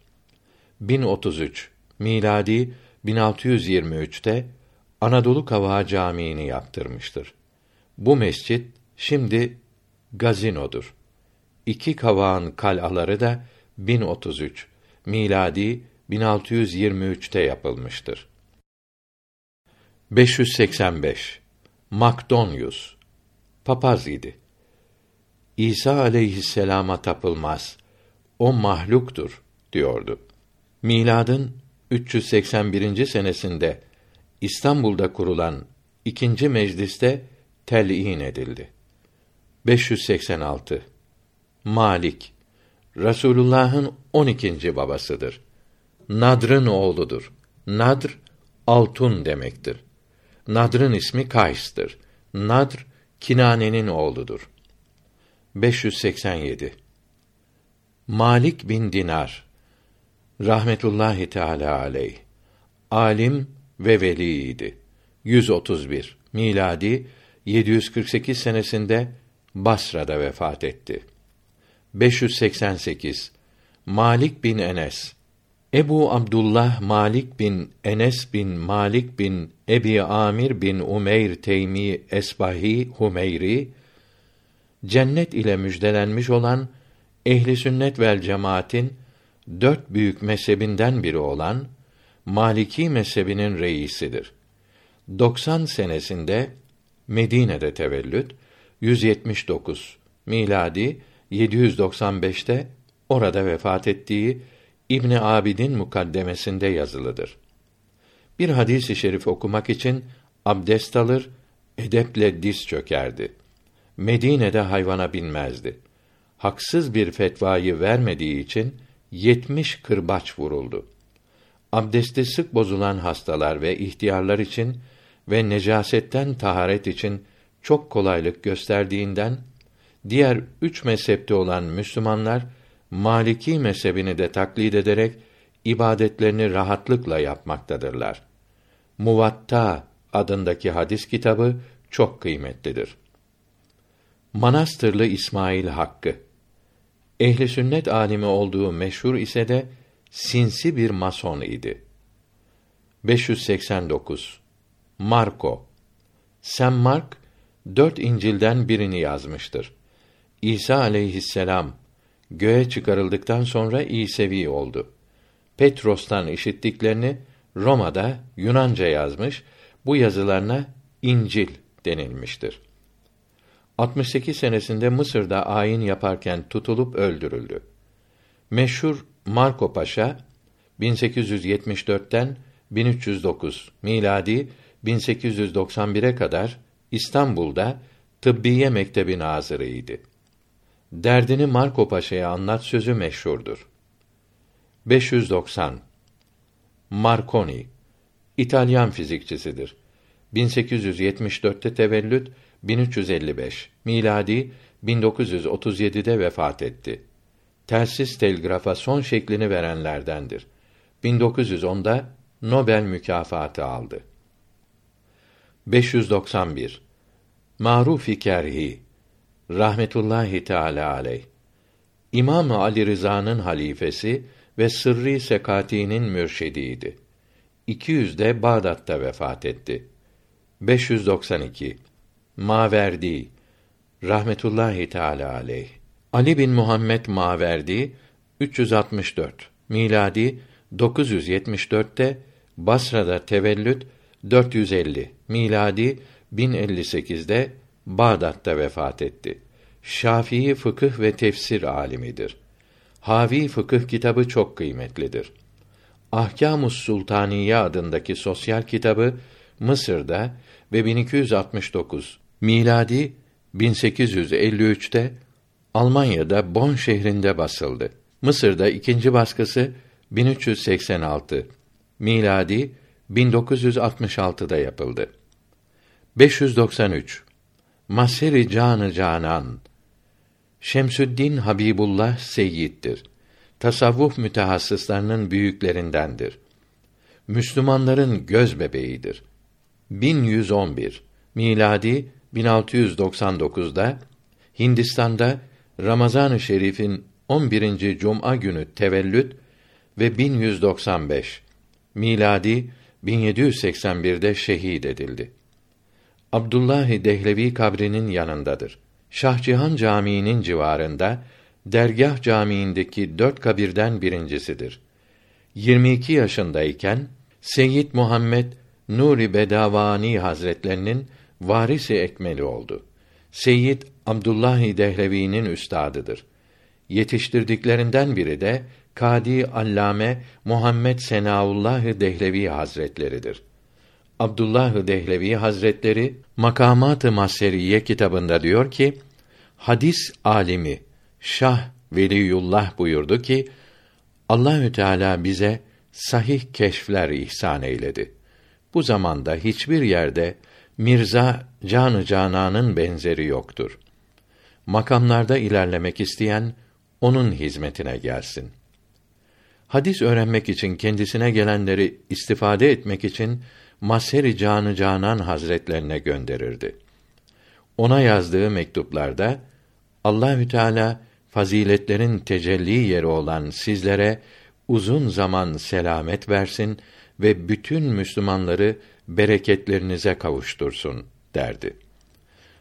A: 1033 miladi 1623'te Anadolu Kavağı Camii'ni yaptırmıştır. Bu mescit şimdi gazinodur. İki kavağın kalaları da 1033 miladi 1623'te yapılmıştır. 585 Makdonyus papaz idi. İsa aleyhisselama tapılmaz. O mahluktur diyordu. Miladın 381. senesinde İstanbul'da kurulan ikinci mecliste tel'in edildi. 586 Malik Rasulullah'ın 12. babasıdır. Nadr'ın oğludur. Nadr altun demektir. Nadr'ın ismi Kays'tır. Nadr Kinane'nin oğludur. 587 Malik bin Dinar rahmetullahi teala aleyh alim ve veliydi. 131 miladi 748 senesinde Basra'da vefat etti. 588 Malik bin Enes Ebu Abdullah Malik bin Enes bin Malik bin Ebi Amir bin Umeyr Teymi Esbahi Humeyri cennet ile müjdelenmiş olan ehli sünnet vel cemaatin dört büyük mezhebinden biri olan Maliki mezhebinin reisidir. 90 senesinde Medine'de tevellüt, 179 miladi 795'te orada vefat ettiği İbni Abidin mukaddemesinde yazılıdır. Bir hadisi şerif okumak için abdest alır, edeple diz çökerdi. Medine'de hayvana binmezdi. Haksız bir fetvayı vermediği için yetmiş kırbaç vuruldu. Abdesti sık bozulan hastalar ve ihtiyarlar için ve necasetten taharet için çok kolaylık gösterdiğinden diğer üç mezhepte olan Müslümanlar Maliki mezhebini de taklit ederek ibadetlerini rahatlıkla yapmaktadırlar. Muvatta adındaki hadis kitabı çok kıymetlidir. Manastırlı İsmail Hakkı Ehli sünnet alimi olduğu meşhur ise de sinsi bir mason idi. 589 Marko Sem Mark dört İncil'den birini yazmıştır. İsa aleyhisselam göğe çıkarıldıktan sonra İsevi oldu. Petros'tan işittiklerini Roma'da Yunanca yazmış. Bu yazılarına İncil denilmiştir. 68 senesinde Mısır'da ayin yaparken tutulup öldürüldü. Meşhur Marco Paşa 1874'ten 1309 miladi 1891'e kadar İstanbul'da Tıbbiye Mektebi nazırıydı. Derdini Marco Paşa'ya anlat sözü meşhurdur. 590 Marconi İtalyan fizikçisidir. 1874'te tevellüt 1355 miladi 1937'de vefat etti. Telsiz telgrafa son şeklini verenlerdendir. 1910'da Nobel mükafatı aldı. 591 Maruf Kerhi rahmetullahi teala aleyh. İmam Ali Rıza'nın halifesi ve sırrı sekatinin mürşidiydi. 200'de Bağdat'ta vefat etti. 592 Maverdi. Rahmetullahi teala aleyh. Ali bin Muhammed Maverdi 364 miladi 974'te Basra'da tevellüt 450 miladi 1058'de Bağdat'ta vefat etti. Şafii fıkıh ve tefsir alimidir. Havi fıkıh kitabı çok kıymetlidir. Ahkamus Sultaniye adındaki sosyal kitabı Mısır'da ve 1269 miladi 1853'te Almanya'da Bonn şehrinde basıldı. Mısır'da ikinci baskısı 1386 miladi 1966'da yapıldı. 593 Maseri Canı Canan Şemsüddin Habibullah Seyyid'dir. Tasavvuf mütehassıslarının büyüklerindendir. Müslümanların göz bebeğidir. 1111 miladi 1699'da Hindistan'da Ramazan-ı Şerif'in 11. cuma günü tevellüt ve 1195 miladi 1781'de şehit edildi. Abdullah Dehlevi kabrinin yanındadır. Şahcihan Camii'nin civarında Dergah Camii'ndeki dört kabirden birincisidir. 22 yaşındayken Seyyid Muhammed Nuri Bedavani Hazretlerinin varisi ekmeli oldu. Seyyid Abdullah Dehlevi'nin üstadıdır. Yetiştirdiklerinden biri de Kadi Allame Muhammed Senaullah Dehlevi Hazretleridir. Abdullah Dehlevi Hazretleri Makamat-ı Maseriye kitabında diyor ki: Hadis alimi Şah Veliyullah buyurdu ki Allahü Teala bize sahih keşfler ihsan eyledi. Bu zamanda hiçbir yerde Mirza Canı Canan'ın benzeri yoktur. Makamlarda ilerlemek isteyen onun hizmetine gelsin. Hadis öğrenmek için kendisine gelenleri istifade etmek için Maseri Canı Canan Hazretlerine gönderirdi. Ona yazdığı mektuplarda Allahü Teala faziletlerin tecelli yeri olan sizlere uzun zaman selamet versin ve bütün Müslümanları bereketlerinize kavuştursun derdi.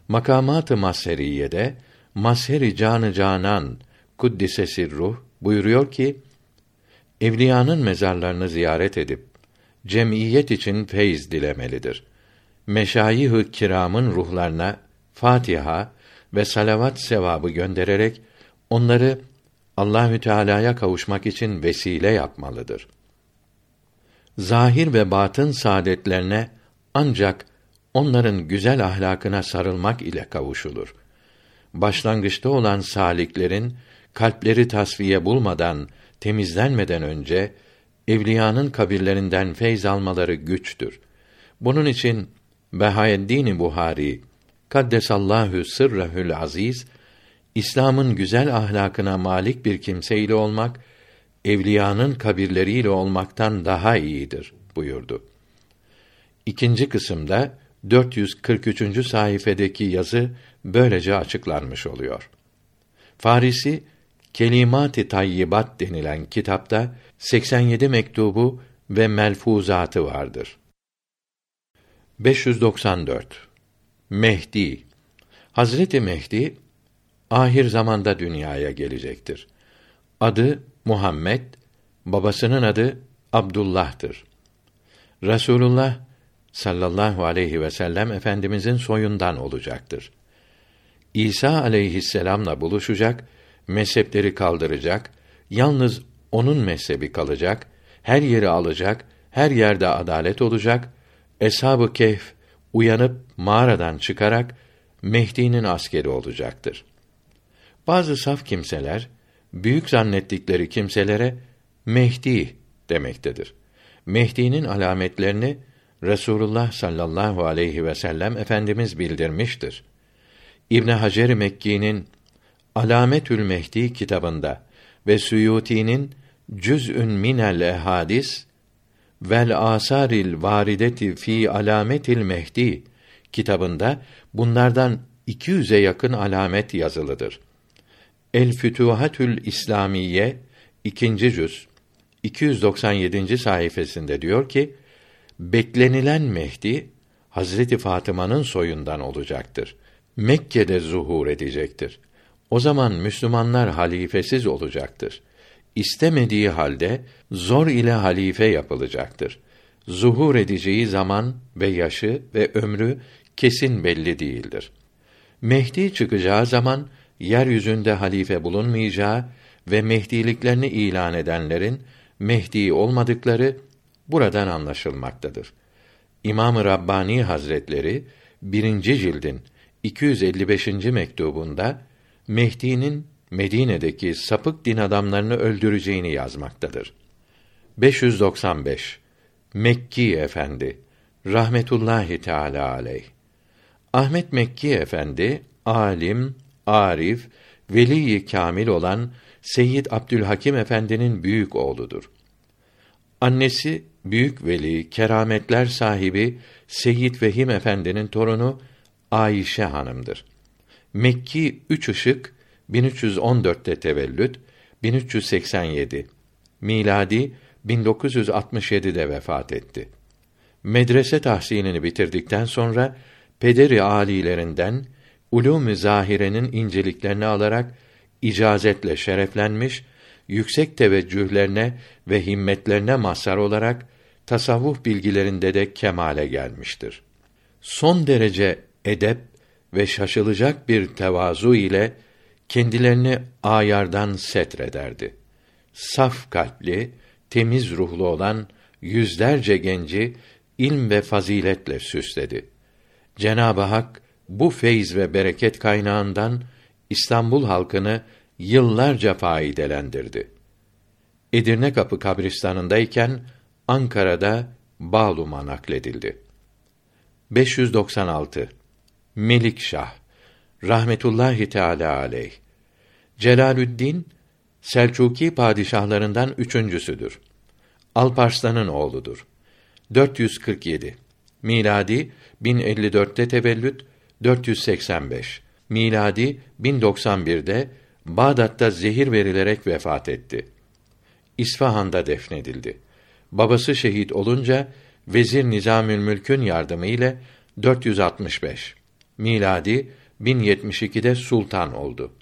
A: Makamat-ı Maseriye'de Maseri Canı Canan kuddisesi ruh buyuruyor ki evliyanın mezarlarını ziyaret edip cemiyet için feyz dilemelidir. Meşayih-ı kiramın ruhlarına Fatiha ve salavat sevabı göndererek onları Allahü Teala'ya kavuşmak için vesile yapmalıdır. Zahir ve batın saadetlerine ancak onların güzel ahlakına sarılmak ile kavuşulur. Başlangıçta olan saliklerin kalpleri tasfiye bulmadan, temizlenmeden önce evliyanın kabirlerinden feyz almaları güçtür. Bunun için Behaeddin Buhari Kaddesallahu sırrehül aziz İslam'ın güzel ahlakına malik bir kimseyle olmak evliyanın kabirleriyle olmaktan daha iyidir buyurdu. İkinci kısımda 443. sayfedeki yazı böylece açıklanmış oluyor. Farisi Kelimat-ı Tayyibat denilen kitapta 87 mektubu ve melfuzatı vardır. 594 Mehdi Hazreti Mehdi ahir zamanda dünyaya gelecektir. Adı Muhammed, babasının adı Abdullah'tır. Resulullah sallallahu aleyhi ve sellem efendimizin soyundan olacaktır. İsa aleyhisselamla buluşacak, mezhepleri kaldıracak, yalnız onun mezhebi kalacak, her yeri alacak, her yerde adalet olacak. Eshab-ı Kehf uyanıp mağaradan çıkarak Mehdi'nin askeri olacaktır. Bazı saf kimseler büyük zannettikleri kimselere Mehdi demektedir. Mehdi'nin alametlerini Resulullah sallallahu aleyhi ve sellem efendimiz bildirmiştir. İbn Hacer Mekki'nin Alametül Mehdi kitabında ve Suyuti'nin Cüz'ün minel ehadis vel asaril varideti fi alametil mehdi kitabında bunlardan 200'e yakın alamet yazılıdır. El Fütuhatül İslamiye ikinci cüz 297. sayfasında diyor ki beklenilen Mehdi Hazreti Fatıma'nın soyundan olacaktır. Mekke'de zuhur edecektir. O zaman Müslümanlar halifesiz olacaktır. İstemediği halde zor ile halife yapılacaktır. Zuhur edeceği zaman ve yaşı ve ömrü kesin belli değildir. Mehdi çıkacağı zaman yeryüzünde halife bulunmayacağı ve mehdiliklerini ilan edenlerin Mehdi olmadıkları buradan anlaşılmaktadır. İmam-ı Rabbani Hazretleri birinci cildin 255. mektubunda Mehdi'nin Medine'deki sapık din adamlarını öldüreceğini yazmaktadır. 595 Mekki Efendi rahmetullahi teala aleyh Ahmet Mekki Efendi alim, arif, veli kamil olan Seyyid Abdülhakim Efendi'nin büyük oğludur. Annesi büyük veli, kerametler sahibi Seyyid Vehim Efendi'nin torunu Ayşe hanımdır. Mekki üç ışık 1314'te tevellüt, 1387. Miladi 1967'de vefat etti. Medrese tahsilini bitirdikten sonra pederi alilerinden ulûm-i zahirenin inceliklerini alarak icazetle şereflenmiş, yüksek teveccühlerine ve himmetlerine mazhar olarak tasavvuf bilgilerinde de kemale gelmiştir. Son derece edep ve şaşılacak bir tevazu ile kendilerini ayardan setrederdi. Saf kalpli, temiz ruhlu olan yüzlerce genci ilm ve faziletle süsledi. Cenab-ı Hak bu feyz ve bereket kaynağından İstanbul halkını yıllarca faydelendirdi. Edirne Kapı kabristanındayken Ankara'da Bağlum'a nakledildi. 596 Melikşah rahmetullahi teala aleyh Celalüddin Selçuki padişahlarından üçüncüsüdür. Alparslan'ın oğludur. 447 miladi 1054'te tevellüt 485 miladi 1091'de Bağdat'ta zehir verilerek vefat etti. İsfahan'da defnedildi. Babası şehit olunca Vezir Nizamül Mülk'ün yardımı ile 465 miladi 1072'de sultan oldu.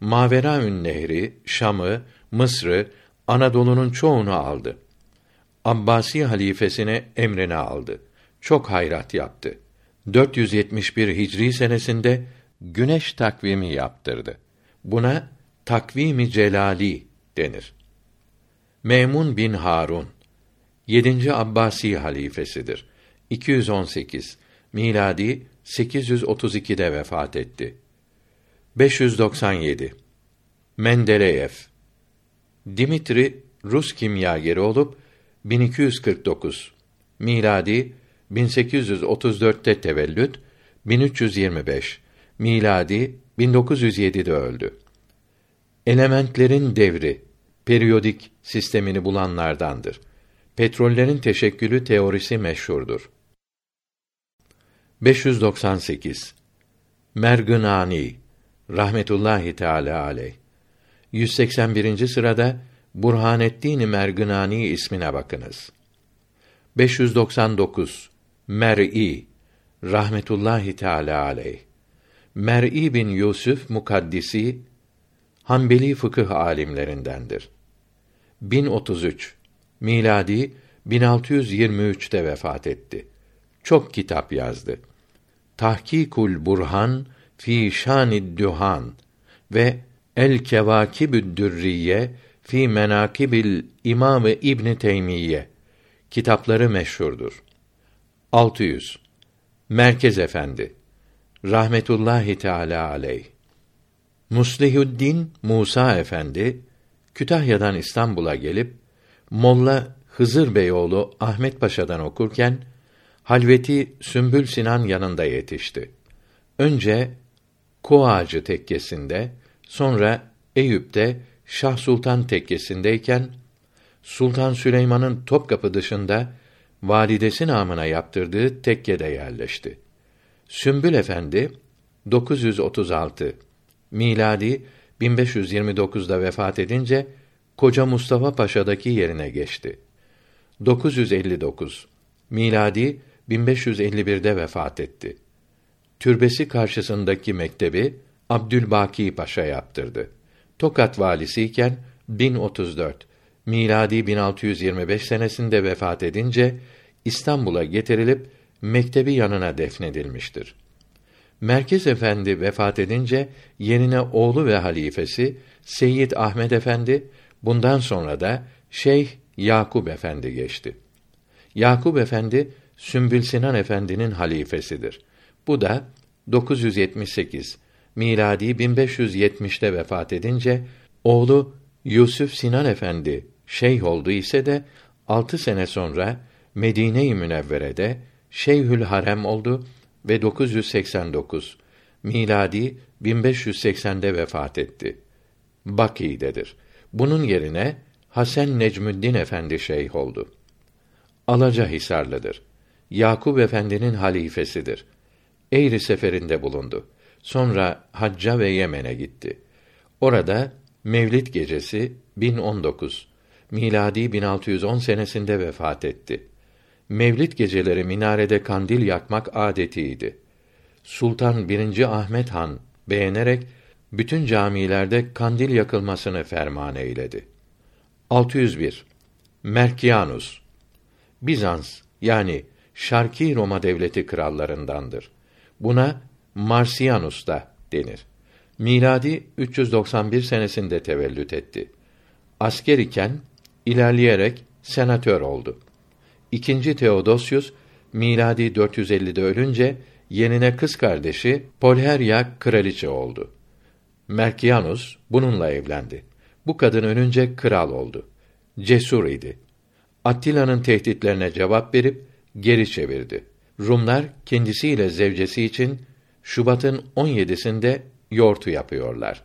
A: Maveraün Nehri, Şam'ı, Mısır'ı, Anadolu'nun çoğunu aldı. Abbasi halifesine emrine aldı. Çok hayrat yaptı. 471 Hicri senesinde güneş takvimi yaptırdı. Buna takvimi celali denir. Memun bin Harun 7. Abbasi halifesidir. 218 miladi 832'de vefat etti. 597 Mendeleyev Dimitri Rus kimyageri olup 1249 miladi 1834'te tevellüt 1325 miladi 1907'de öldü. Elementlerin devri periyodik sistemini bulanlardandır. Petrollerin teşekkülü teorisi meşhurdur. 598 Mergınani rahmetullahi teala aleyh 181. sırada Burhanettin Mergınani ismine bakınız. 599 Mer'i rahmetullahi teala aleyh Mer'i bin Yusuf Mukaddisi Hanbeli fıkıh alimlerindendir. 1033 miladi 1623'te vefat etti. Çok kitap yazdı. Tahkikul Burhan fi Şanid Duhan ve El Kevakibü'd Dürriye fi Menakibil İmam İbn Teymiyye kitapları meşhurdur. 600 Merkez Efendi rahmetullahi teala aleyh Muslihüddin Musa Efendi Kütahya'dan İstanbul'a gelip Molla Hızır Beyoğlu Ahmet Paşa'dan okurken Halveti Sümbül Sinan yanında yetişti. Önce Koağacı tekkesinde, sonra Eyüp'te Şah Sultan tekkesindeyken Sultan Süleyman'ın Topkapı dışında validesi namına yaptırdığı tekkede yerleşti. Sümbül Efendi 936 miladi 1529'da vefat edince Koca Mustafa Paşa'daki yerine geçti. 959 miladi 1551'de vefat etti. Türbesi karşısındaki mektebi Abdülbaki Paşa yaptırdı. Tokat valisiyken 1034 miladi 1625 senesinde vefat edince İstanbul'a getirilip mektebi yanına defnedilmiştir. Merkez Efendi vefat edince yerine oğlu ve halifesi Seyyid Ahmed Efendi, bundan sonra da Şeyh Yakup Efendi geçti. Yakup Efendi Sümbül Sinan Efendi'nin halifesidir. Bu da 978 miladi 1570'te vefat edince oğlu Yusuf Sinan Efendi şeyh oldu ise de altı sene sonra Medine-i Münevvere'de Şeyhül Harem oldu ve 989 miladi 1580'de vefat etti. Baki'dedir. Bunun yerine Hasan Necmüddin Efendi şeyh oldu. Alaca Hisarlıdır. Yakup Efendi'nin halifesidir. Eğri seferinde bulundu. Sonra hacca ve Yemen'e gitti. Orada Mevlid gecesi 1019 miladi 1610 senesinde vefat etti. Mevlid geceleri minarede kandil yakmak adetiydi. Sultan 1. Ahmet Han beğenerek bütün camilerde kandil yakılmasını ferman eyledi. 601 Merkianus Bizans yani Şarki Roma devleti krallarındandır. Buna Marsianus da denir. Miladi 391 senesinde tevellüt etti. Asker iken ilerleyerek senatör oldu. İkinci Theodosius miladi 450'de ölünce yenine kız kardeşi Polherya kraliçe oldu. Merkianus bununla evlendi. Bu kadın ölünce kral oldu. Cesur idi. Attila'nın tehditlerine cevap verip geri çevirdi. Rumlar kendisiyle zevcesi için Şubat'ın 17'sinde yortu yapıyorlar.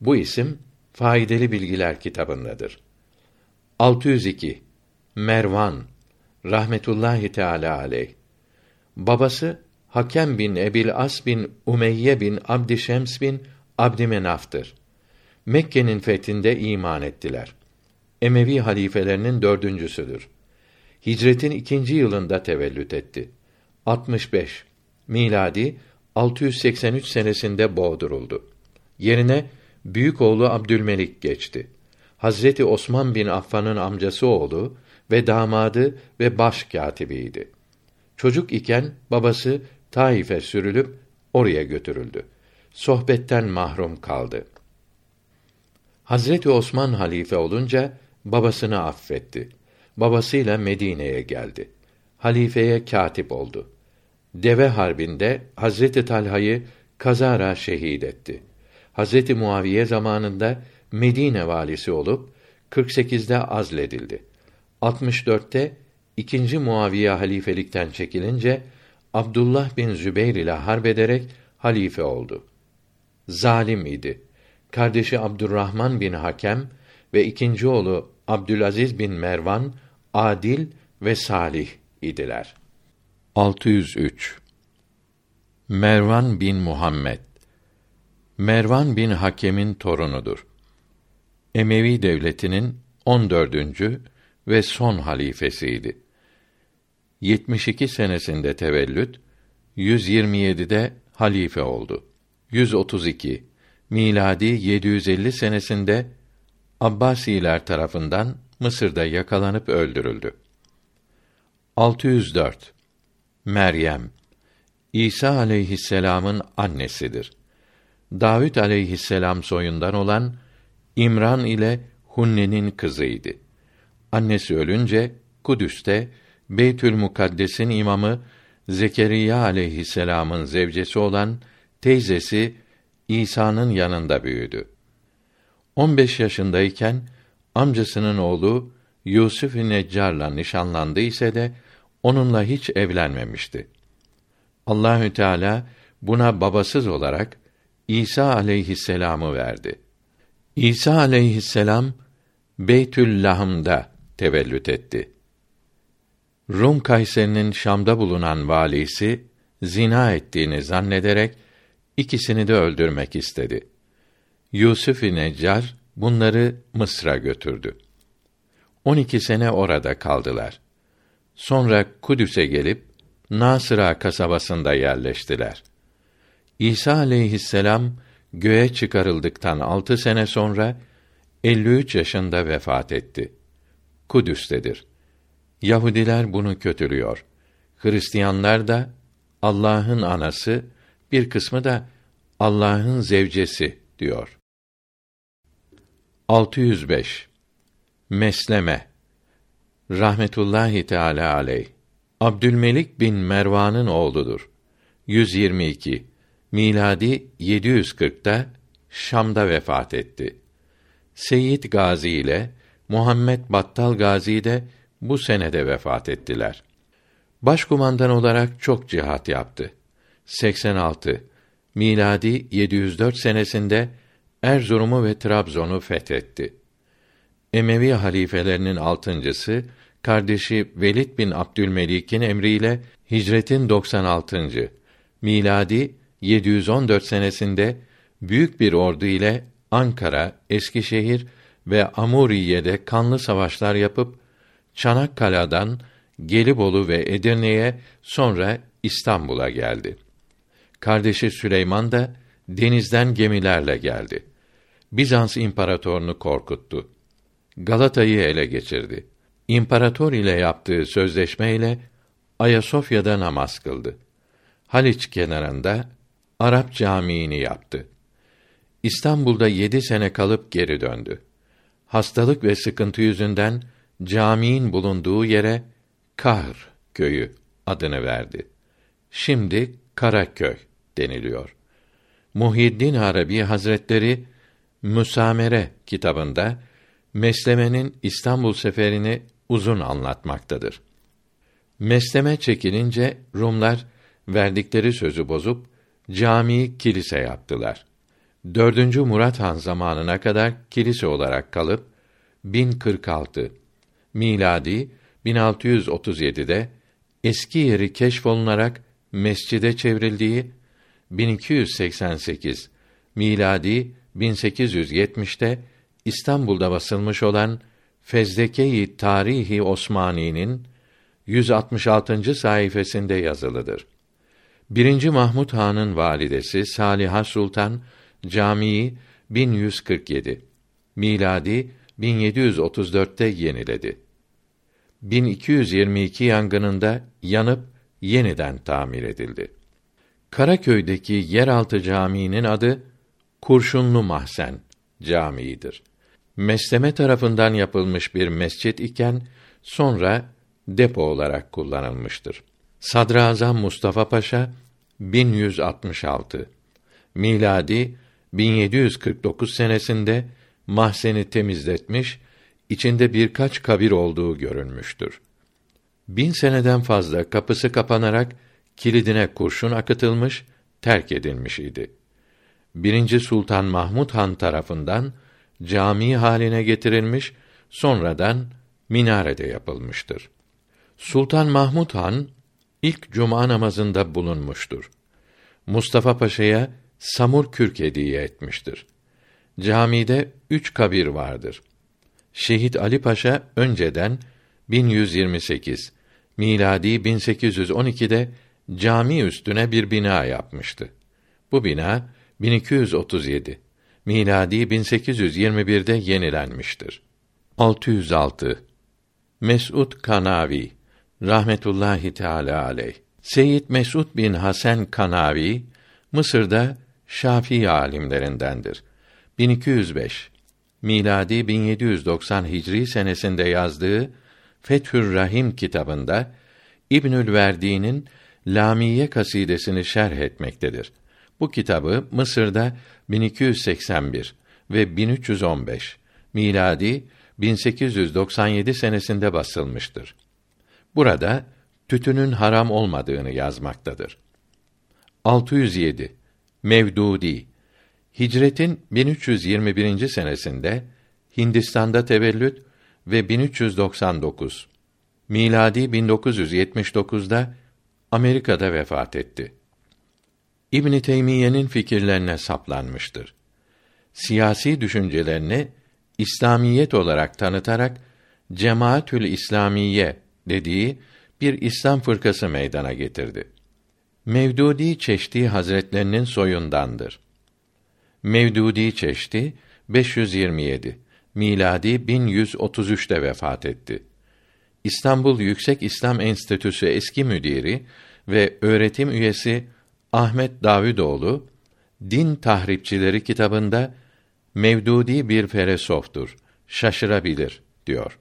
A: Bu isim Faydalı Bilgiler kitabındadır. 602 Mervan rahmetullahi teala aleyh. Babası Hakem bin Ebil As bin Umeyye bin Abdişems bin Abdümenaf'tır. Mekke'nin fethinde iman ettiler. Emevi halifelerinin dördüncüsüdür. Hicretin ikinci yılında tevellüt etti. 65 miladi 683 senesinde boğduruldu. Yerine büyük oğlu Abdülmelik geçti. Hazreti Osman bin Affan'ın amcası oğlu ve damadı ve baş katibiydi. Çocuk iken babası Taif'e sürülüp oraya götürüldü. Sohbetten mahrum kaldı. Hazreti Osman halife olunca babasını affetti. Babasıyla Medine'ye geldi. Halifeye katip oldu. Deve harbinde Hazreti Talha'yı kazara şehit etti. Hazreti Muaviye zamanında Medine valisi olup 48'de azledildi. 64'te ikinci Muaviye halifelikten çekilince Abdullah bin Zübeyr ile harp ederek halife oldu. Zalim idi. Kardeşi Abdurrahman bin Hakem ve ikinci oğlu Abdülaziz bin Mervan adil ve salih idiler. 603 Mervan bin Muhammed Mervan bin Hakem'in torunudur. Emevi devletinin 14. ve son halifesiydi. 72 senesinde tevellüt, 127'de halife oldu. 132 miladi 750 senesinde Abbasiler tarafından Mısır'da yakalanıp öldürüldü. 604 Meryem İsa aleyhisselam'ın annesidir. Davud aleyhisselam soyundan olan İmran ile Hunne'nin kızıydı. Annesi ölünce Kudüs'te Beytül Mukaddes'in imamı Zekeriya aleyhisselam'ın zevcesi olan teyzesi İsa'nın yanında büyüdü. 15 yaşındayken amcasının oğlu Yusuf Neccar'la nişanlandı ise de onunla hiç evlenmemişti. Allahü Teala buna babasız olarak İsa aleyhisselamı verdi. İsa aleyhisselam Beytül Lahm'da tevellüt etti. Rum Kayseri'nin Şam'da bulunan valisi zina ettiğini zannederek ikisini de öldürmek istedi. Yusuf Neccar bunları Mısır'a götürdü. 12 sene orada kaldılar. Sonra Kudüs'e gelip Nasıra kasabasında yerleştiler. İsa aleyhisselam göğe çıkarıldıktan altı sene sonra 53 yaşında vefat etti. Kudüs'tedir. Yahudiler bunu kötülüyor. Hristiyanlar da Allah'ın anası, bir kısmı da Allah'ın zevcesi diyor. 605 Mesleme rahmetullahi teala aleyh Abdülmelik bin Mervan'ın oğludur. 122 miladi 740'ta Şam'da vefat etti. Seyyid Gazi ile Muhammed Battal Gazi de bu senede vefat ettiler. Başkumandan olarak çok cihat yaptı. 86 miladi 704 senesinde Erzurum'u ve Trabzon'u fethetti. Emevi halifelerinin altıncısı, kardeşi Velid bin Abdülmelik'in emriyle hicretin 96. miladi 714 senesinde büyük bir ordu ile Ankara, Eskişehir ve Amuriye'de kanlı savaşlar yapıp Çanakkale'den Gelibolu ve Edirne'ye sonra İstanbul'a geldi. Kardeşi Süleyman da denizden gemilerle geldi. Bizans imparatorunu korkuttu. Galata'yı ele geçirdi. İmparator ile yaptığı sözleşmeyle Ayasofya'da namaz kıldı. Haliç kenarında Arap Camii'ni yaptı. İstanbul'da yedi sene kalıp geri döndü. Hastalık ve sıkıntı yüzünden camiin bulunduğu yere Kahr köyü adını verdi. Şimdi Karaköy deniliyor. Muhyiddin Arabi Hazretleri Müsamere kitabında Mesleme'nin İstanbul seferini uzun anlatmaktadır. Mesleme çekilince Rumlar verdikleri sözü bozup camiyi kilise yaptılar. 4. Murat Han zamanına kadar kilise olarak kalıp 1046 miladi 1637'de eski yeri keşfolunarak mescide çevrildiği 1288 miladi 1870'te İstanbul'da basılmış olan Fezleke-i Tarihi Osmani'nin 166. sayfasında yazılıdır. 1. Mahmud Han'ın validesi Saliha Sultan camiyi 1147 miladi 1734'te yeniledi. 1222 yangınında yanıp yeniden tamir edildi. Karaköy'deki yeraltı caminin adı Kurşunlu Mahzen Camii'dir. Mesleme tarafından yapılmış bir mescit iken sonra depo olarak kullanılmıştır. Sadrazam Mustafa Paşa 1166 miladi 1749 senesinde mahzeni temizletmiş, içinde birkaç kabir olduğu görünmüştür. Bin seneden fazla kapısı kapanarak kilidine kurşun akıtılmış, terk edilmiş idi. Birinci Sultan Mahmud Han tarafından cami haline getirilmiş, sonradan minarede yapılmıştır. Sultan Mahmud Han ilk cuma namazında bulunmuştur. Mustafa Paşa'ya samur kürk hediye etmiştir. Camide üç kabir vardır. Şehit Ali Paşa önceden 1128 miladi 1812'de cami üstüne bir bina yapmıştı. Bu bina 1237 miladi 1821'de yenilenmiştir. 606 Mes'ud Kanavi rahmetullahi teala aleyh Seyyid Mesud bin Hasan Kanavi Mısır'da Şafii alimlerindendir. 1205 miladi 1790 Hicri senesinde yazdığı Fethür Rahim kitabında İbnül Verdi'nin Lamiye kasidesini şerh etmektedir. Bu kitabı Mısır'da 1281 ve 1315 miladi 1897 senesinde basılmıştır. Burada tütünün haram olmadığını yazmaktadır. 607 Mevdudi Hicretin 1321. senesinde Hindistan'da tevellüt ve 1399 miladi 1979'da Amerika'da vefat etti. İbn Teymiyye'nin fikirlerine saplanmıştır. Siyasi düşüncelerini İslamiyet olarak tanıtarak Cemaatül İslamiye dediği bir İslam fırkası meydana getirdi. Mevdudi Çeşdi Hazretlerinin soyundandır. Mevdudi Çeşdi 527 miladi 1133'te vefat etti. İstanbul Yüksek İslam Enstitüsü eski müdiri ve öğretim üyesi Ahmet Davidoğlu Din Tahripçileri kitabında Mevdudi bir ferasoftur. Şaşırabilir diyor.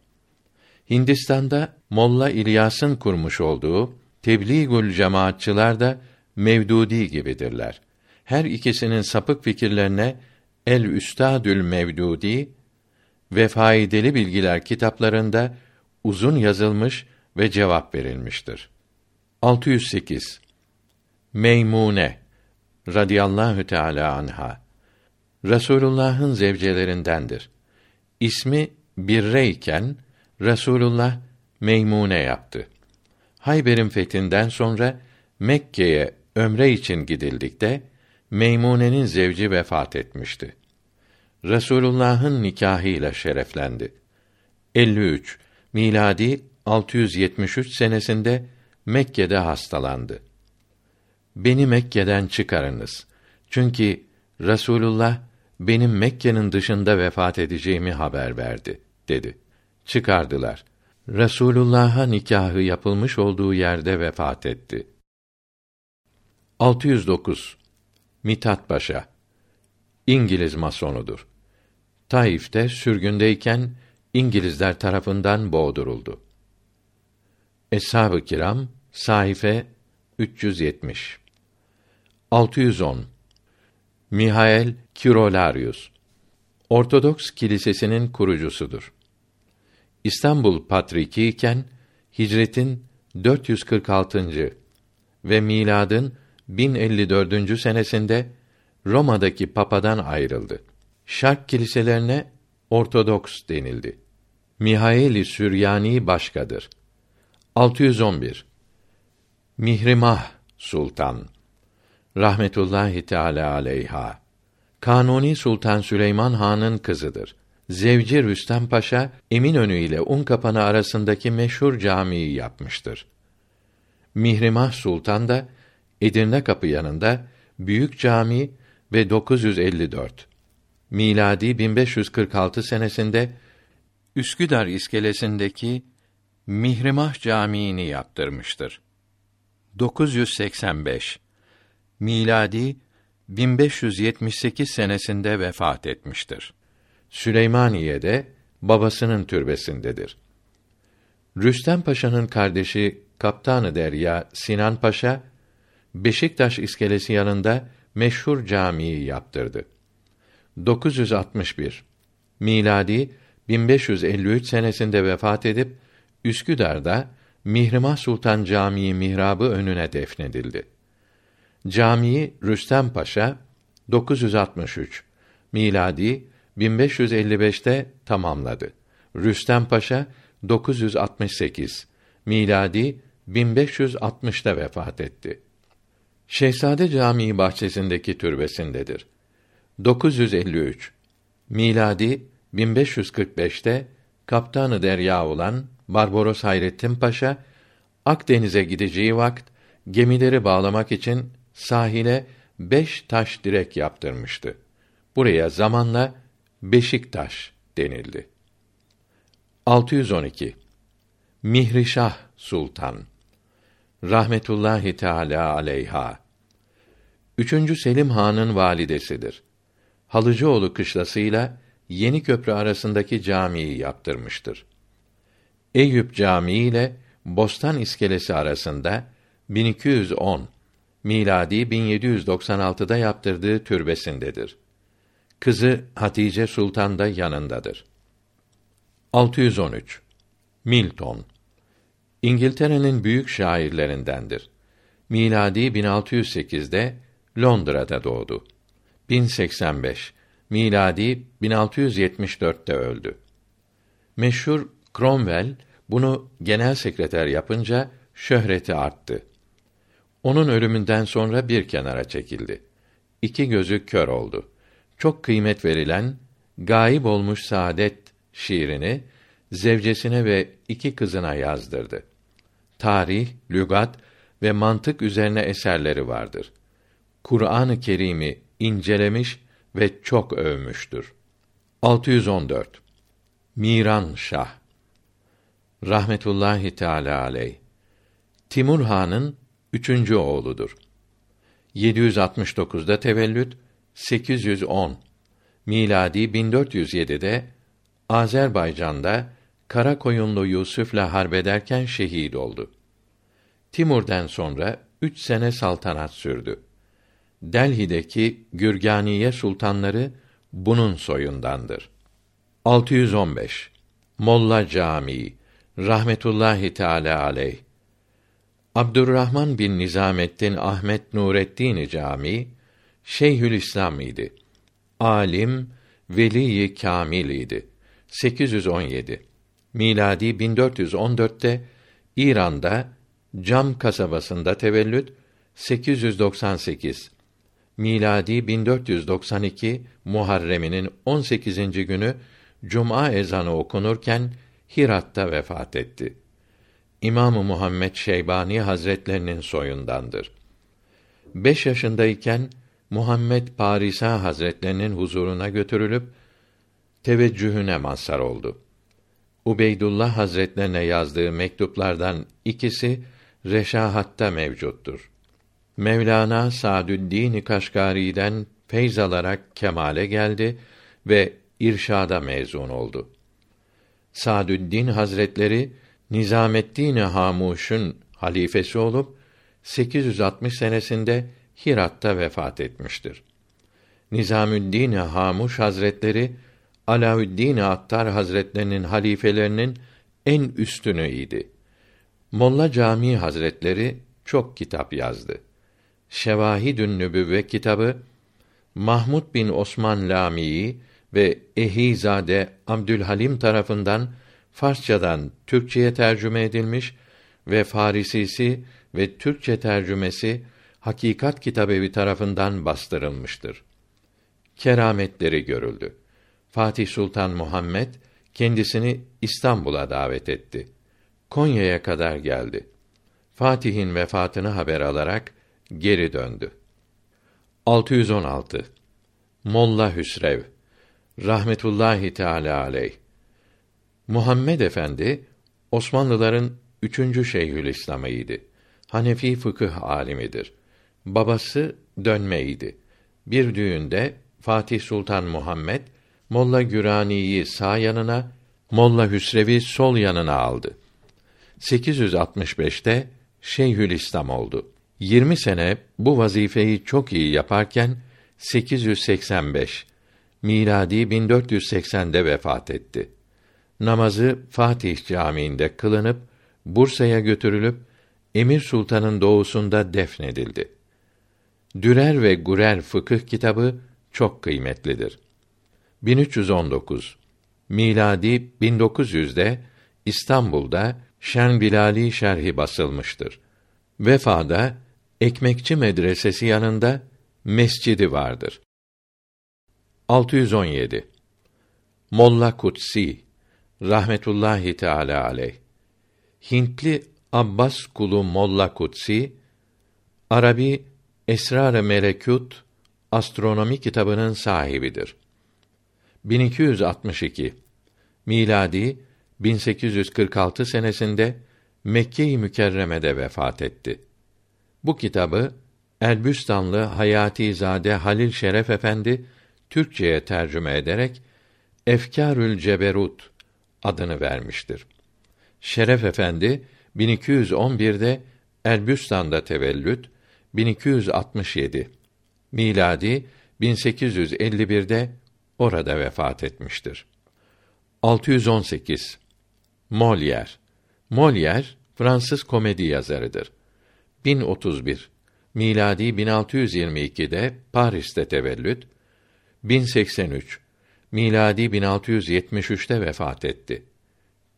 A: Hindistan'da Molla İlyas'ın kurmuş olduğu Tebliğül cemaatçılar da Mevdudi gibidirler. Her ikisinin sapık fikirlerine El Üstadül Mevdudi ve faydalı bilgiler kitaplarında uzun yazılmış ve cevap verilmiştir. 608 Meymune radıyallahu teala anha Resulullah'ın zevcelerindendir. İsmi Birre iken Resulullah Meymune yaptı. Hayber'in fethinden sonra Mekke'ye ömre için gidildikte Meymune'nin zevci vefat etmişti. Resulullah'ın nikahıyla şereflendi. 53 miladi 673 senesinde Mekke'de hastalandı. Beni Mekke'den çıkarınız. Çünkü Resulullah benim Mekke'nin dışında vefat edeceğimi haber verdi dedi. Çıkardılar. Resulullah'a nikahı yapılmış olduğu yerde vefat etti. 609 Mitat Paşa İngiliz masonudur. Taif'te sürgündeyken İngilizler tarafından boğduruldu. Eshab-ı Kiram sayfa 370 610 Mihail Kirolarius Ortodoks kilisesinin kurucusudur. İstanbul Patriki iken hicretin 446. ve miladın 1054. senesinde Roma'daki papadan ayrıldı. Şark kiliselerine Ortodoks denildi. Mihail Süryani başkadır. 611 Mihrimah Sultan rahmetullahi teala aleyha Kanuni Sultan Süleyman Han'ın kızıdır. Zevci Rüstem Paşa Eminönü ile Unkapanı arasındaki meşhur camiyi yapmıştır. Mihrimah Sultan da Edirne Kapı yanında büyük cami ve 954 miladi 1546 senesinde Üsküdar iskelesindeki Mihrimah Camii'ni yaptırmıştır. 985 miladi 1578 senesinde vefat etmiştir. Süleymaniye'de babasının türbesindedir. Rüstem Paşa'nın kardeşi Kaptanı Derya Sinan Paşa Beşiktaş iskelesi yanında meşhur camiyi yaptırdı. 961 miladi 1553 senesinde vefat edip Üsküdar'da Mihrimah Sultan Camii mihrabı önüne defnedildi. Camiyi Rüstem Paşa 963 miladi 1555'te tamamladı. Rüstem Paşa 968 miladi 1560'ta vefat etti. Şehzade Camii bahçesindeki türbesindedir. 953 miladi 1545'te kaptanı derya olan Barbaros Hayrettin Paşa Akdeniz'e gideceği vakt gemileri bağlamak için sahile beş taş direk yaptırmıştı. Buraya zamanla Beşiktaş denildi. 612 Mihrişah Sultan rahmetullahi teala aleyha Üçüncü Selim Han'ın validesidir. Halıcıoğlu kışlasıyla Yeni Köprü arasındaki camiyi yaptırmıştır. Eyüp Camii ile Bostan İskelesi arasında 1210 miladi 1796'da yaptırdığı türbesindedir. Kızı Hatice Sultan da yanındadır. 613 Milton İngiltere'nin büyük şairlerindendir. Miladi 1608'de Londra'da doğdu. 1085 miladi 1674'te öldü. Meşhur Cromwell bunu genel sekreter yapınca şöhreti arttı. Onun ölümünden sonra bir kenara çekildi. İki gözü kör oldu. Çok kıymet verilen Gayip olmuş saadet şiirini zevcesine ve iki kızına yazdırdı. Tarih, lügat ve mantık üzerine eserleri vardır. Kur'an-ı Kerim'i incelemiş ve çok övmüştür. 614 Miran Şah rahmetullahi teala aleyh Timur Han'ın üçüncü oğludur. 769'da tevellüt, 810 miladi 1407'de Azerbaycan'da Karakoyunlu Yusuf'la harbederken şehit oldu. Timur'dan sonra üç sene saltanat sürdü. Delhi'deki Gürganiye sultanları bunun soyundandır. 615 Molla Camii rahmetullahi teala aleyh Abdurrahman bin Nizamettin Ahmet Nureddin Camii Şeyhülislam idi. Alim, veli kamil idi. 817 miladi 1414'te İran'da Cam kasabasında tevellüt 898 miladi 1492 Muharrem'inin 18. günü cuma ezanı okunurken Hirat'ta vefat etti. İmamı Muhammed Şeybani Hazretlerinin soyundandır. Beş yaşındayken Muhammed Parisa Hazretlerinin huzuruna götürülüp teveccühüne mazhar oldu. Ubeydullah Hazretlerine yazdığı mektuplardan ikisi Reşahat'ta mevcuttur. Mevlana Sadüddin Kaşgari'den feyz alarak kemale geldi ve irşada mezun oldu. Sadüddin Hazretleri Nizameddin Hamuş'un halifesi olup 860 senesinde Hirat'ta vefat etmiştir. Nizamüddin Hamuş Hazretleri Alaüddin Attar Hazretlerinin halifelerinin en üstünü idi. Molla Cami Hazretleri çok kitap yazdı. Şevahidün Nübüvve kitabı Mahmud bin Osman Lami'yi ve Ehizade Abdülhalim tarafından Farsçadan Türkçeye tercüme edilmiş ve Farisisi ve Türkçe tercümesi Hakikat Kitabevi tarafından bastırılmıştır. Kerametleri görüldü. Fatih Sultan Muhammed kendisini İstanbul'a davet etti. Konya'ya kadar geldi. Fatih'in vefatını haber alarak geri döndü. 616 Molla Hüsrev rahmetullahi teala aleyh Muhammed Efendi Osmanlıların üçüncü Şeyhülislam'ıydı. Hanefi fıkıh alimidir. Babası dönmeydi. Bir düğünde Fatih Sultan Muhammed Molla Gürani'yi sağ yanına, Molla Hüsrev'i sol yanına aldı. 865'te Şeyhülislam oldu. 20 sene bu vazifeyi çok iyi yaparken 885 miladi 1480'de vefat etti. Namazı Fatih Camii'nde kılınıp Bursa'ya götürülüp Emir Sultan'ın doğusunda defnedildi. Dürer ve Gurer fıkıh kitabı çok kıymetlidir. 1319 miladi 1900'de İstanbul'da Şen Bilali şerhi basılmıştır. Vefada Ekmekçi Medresesi yanında mescidi vardır. 617 Molla Kutsi rahmetullahi teala aleyh Hintli Abbas kulu Molla Kutsi Arabi Esrar-ı Melekut astronomi kitabının sahibidir. 1262 miladi 1846 senesinde Mekke-i Mükerreme'de vefat etti. Bu kitabı Elbüstanlı Hayati Zade Halil Şeref Efendi Türkçeye tercüme ederek Efkârül Ceberut adını vermiştir. Şeref Efendi 1211'de Elbüstan'da tevellüt, 1267 miladi 1851'de orada vefat etmiştir. 618 Molière Molière Fransız komedi yazarıdır. 1031 miladi 1622'de Paris'te tevellüt, 1083 miladi 1673'te vefat etti.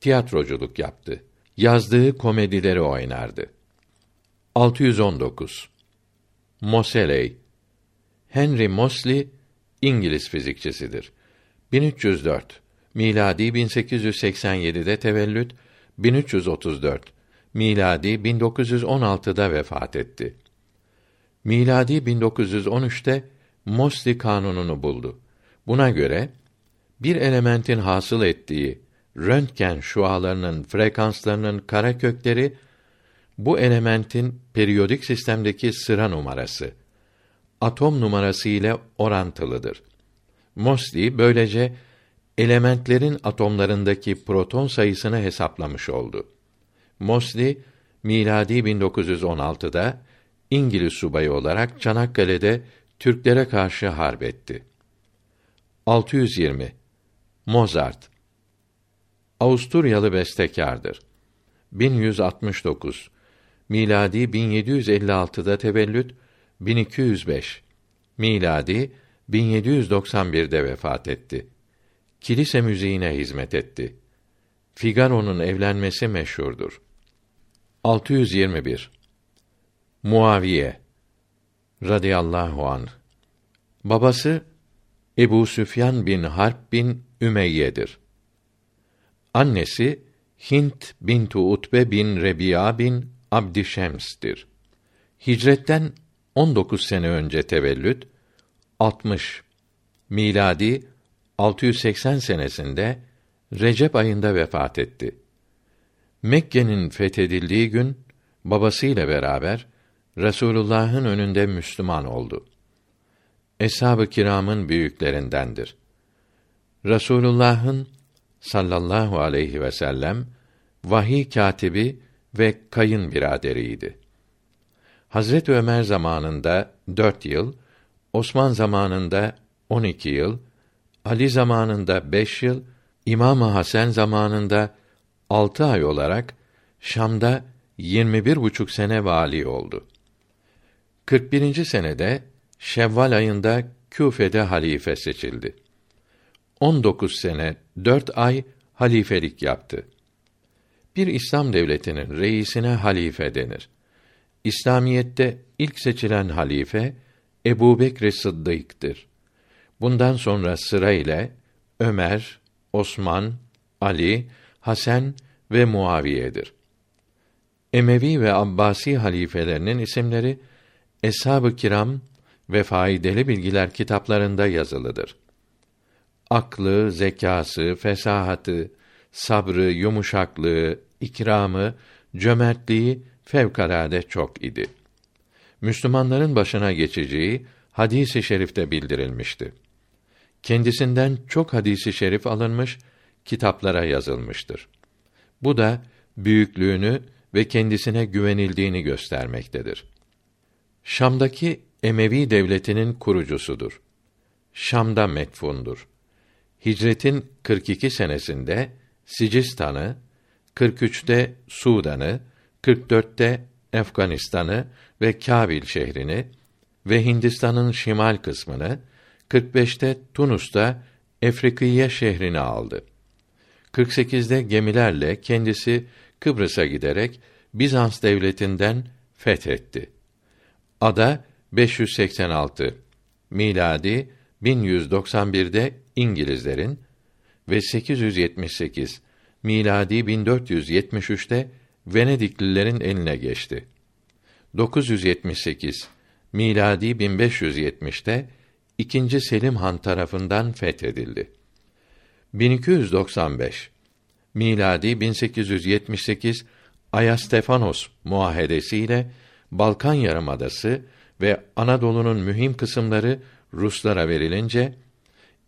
A: Tiyatroculuk yaptı. Yazdığı komedileri oynardı. 619 Moseley Henry Moseley İngiliz fizikçisidir. 1304 miladi 1887'de tevellüt, 1334 miladi 1916'da vefat etti. Miladi 1913'te Mosley kanununu buldu. Buna göre bir elementin hasıl ettiği röntgen şualarının frekanslarının karekökleri bu elementin periyodik sistemdeki sıra numarası atom numarası ile orantılıdır. Mosley böylece elementlerin atomlarındaki proton sayısını hesaplamış oldu. Mosley miladi 1916'da İngiliz subayı olarak Çanakkale'de Türklere karşı harp etti. 620 Mozart Avusturyalı bestekârdır. 1169 miladi 1756'da tevellüt 1205 miladi 1791'de vefat etti. Kilise müziğine hizmet etti. Figaro'nun evlenmesi meşhurdur. 621 Muaviye radıyallahu an babası Ebu Süfyan bin Harp bin Ümeyye'dir. Annesi Hint bintu Utbe bin Rebiya bin Abdişems'tir. Hicretten 19 sene önce tevellüt 60 miladi 680 senesinde Recep ayında vefat etti. Mekke'nin fethedildiği gün babasıyla beraber Resulullah'ın önünde Müslüman oldu. Eshab-ı kiramın büyüklerindendir. Resulullah'ın sallallahu aleyhi ve sellem vahiy katibi ve kayın biraderiydi. Hazret Ömer zamanında dört yıl, Osman zamanında 12 yıl, Ali zamanında 5 yıl, İmam Hasan zamanında 6 ay olarak Şam'da 21 buçuk sene vali oldu. 41. senede Şevval ayında Küfe'de halife seçildi. 19 sene 4 ay halifelik yaptı. Bir İslam devletinin reisine halife denir. İslamiyette ilk seçilen halife Ebu Bekr Sıddık'tır. Bundan sonra sıra ile Ömer, Osman, Ali, Hasan ve Muaviye'dir. Emevi ve Abbasi halifelerinin isimleri Eshab-ı Kiram ve Faydalı Bilgiler kitaplarında yazılıdır. Aklı, zekası, fesahatı, sabrı, yumuşaklığı, ikramı, cömertliği fevkalade çok idi. Müslümanların başına geçeceği hadisi şerifte bildirilmişti. Kendisinden çok hadisi şerif alınmış, kitaplara yazılmıştır. Bu da büyüklüğünü ve kendisine güvenildiğini göstermektedir. Şam'daki Emevi devletinin kurucusudur. Şam'da metfundur. Hicretin 42 senesinde Sicistan'ı, 43'te Sudan'ı, 44'te Afganistan'ı ve Kabil şehrini ve Hindistan'ın şimal kısmını, 45'te Tunus'ta Efrikiye şehrini aldı. 48'de gemilerle kendisi Kıbrıs'a giderek Bizans devletinden fethetti. Ada 586 miladi 1191'de İngilizlerin ve 878 miladi 1473'te Venediklilerin eline geçti. 978 miladi 1570'te ikinci Selim Han tarafından fethedildi. 1295 miladi 1878 Ayastefanos muahedesiyle Balkan Yarımadası ve Anadolu'nun mühim kısımları Ruslara verilince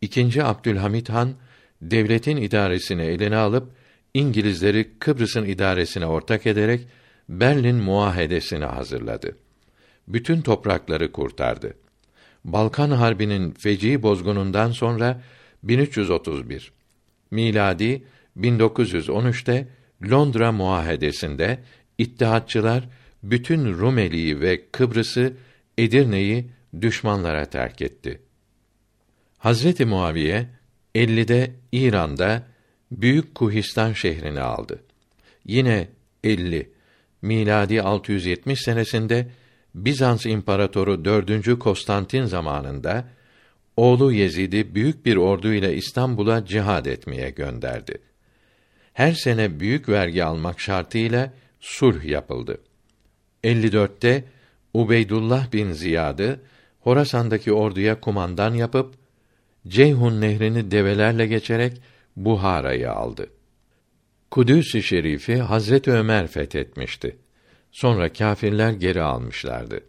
A: İkinci Abdülhamit Han devletin idaresini eline alıp İngilizleri Kıbrıs'ın idaresine ortak ederek Berlin Muahedesini hazırladı. Bütün toprakları kurtardı. Balkan Harbi'nin feci bozgunundan sonra 1331 miladi 1913'te Londra Muahedesinde İttihatçılar bütün Rumeli'yi ve Kıbrıs'ı, Edirne'yi düşmanlara terk etti. Hazreti Muaviye 50'de İran'da Büyük Kuhistan şehrini aldı. Yine 50 miladi 670 senesinde Bizans İmparatoru 4. Konstantin zamanında oğlu Yezid'i büyük bir ordu ile İstanbul'a cihad etmeye gönderdi. Her sene büyük vergi almak şartıyla sulh yapıldı. 54'te Ubeydullah bin Ziyad'ı Horasan'daki orduya kumandan yapıp Ceyhun nehrini develerle geçerek Buhara'yı aldı. Kudüs-i Şerifi Hazret Ömer fethetmişti. Sonra kâfirler geri almışlardı.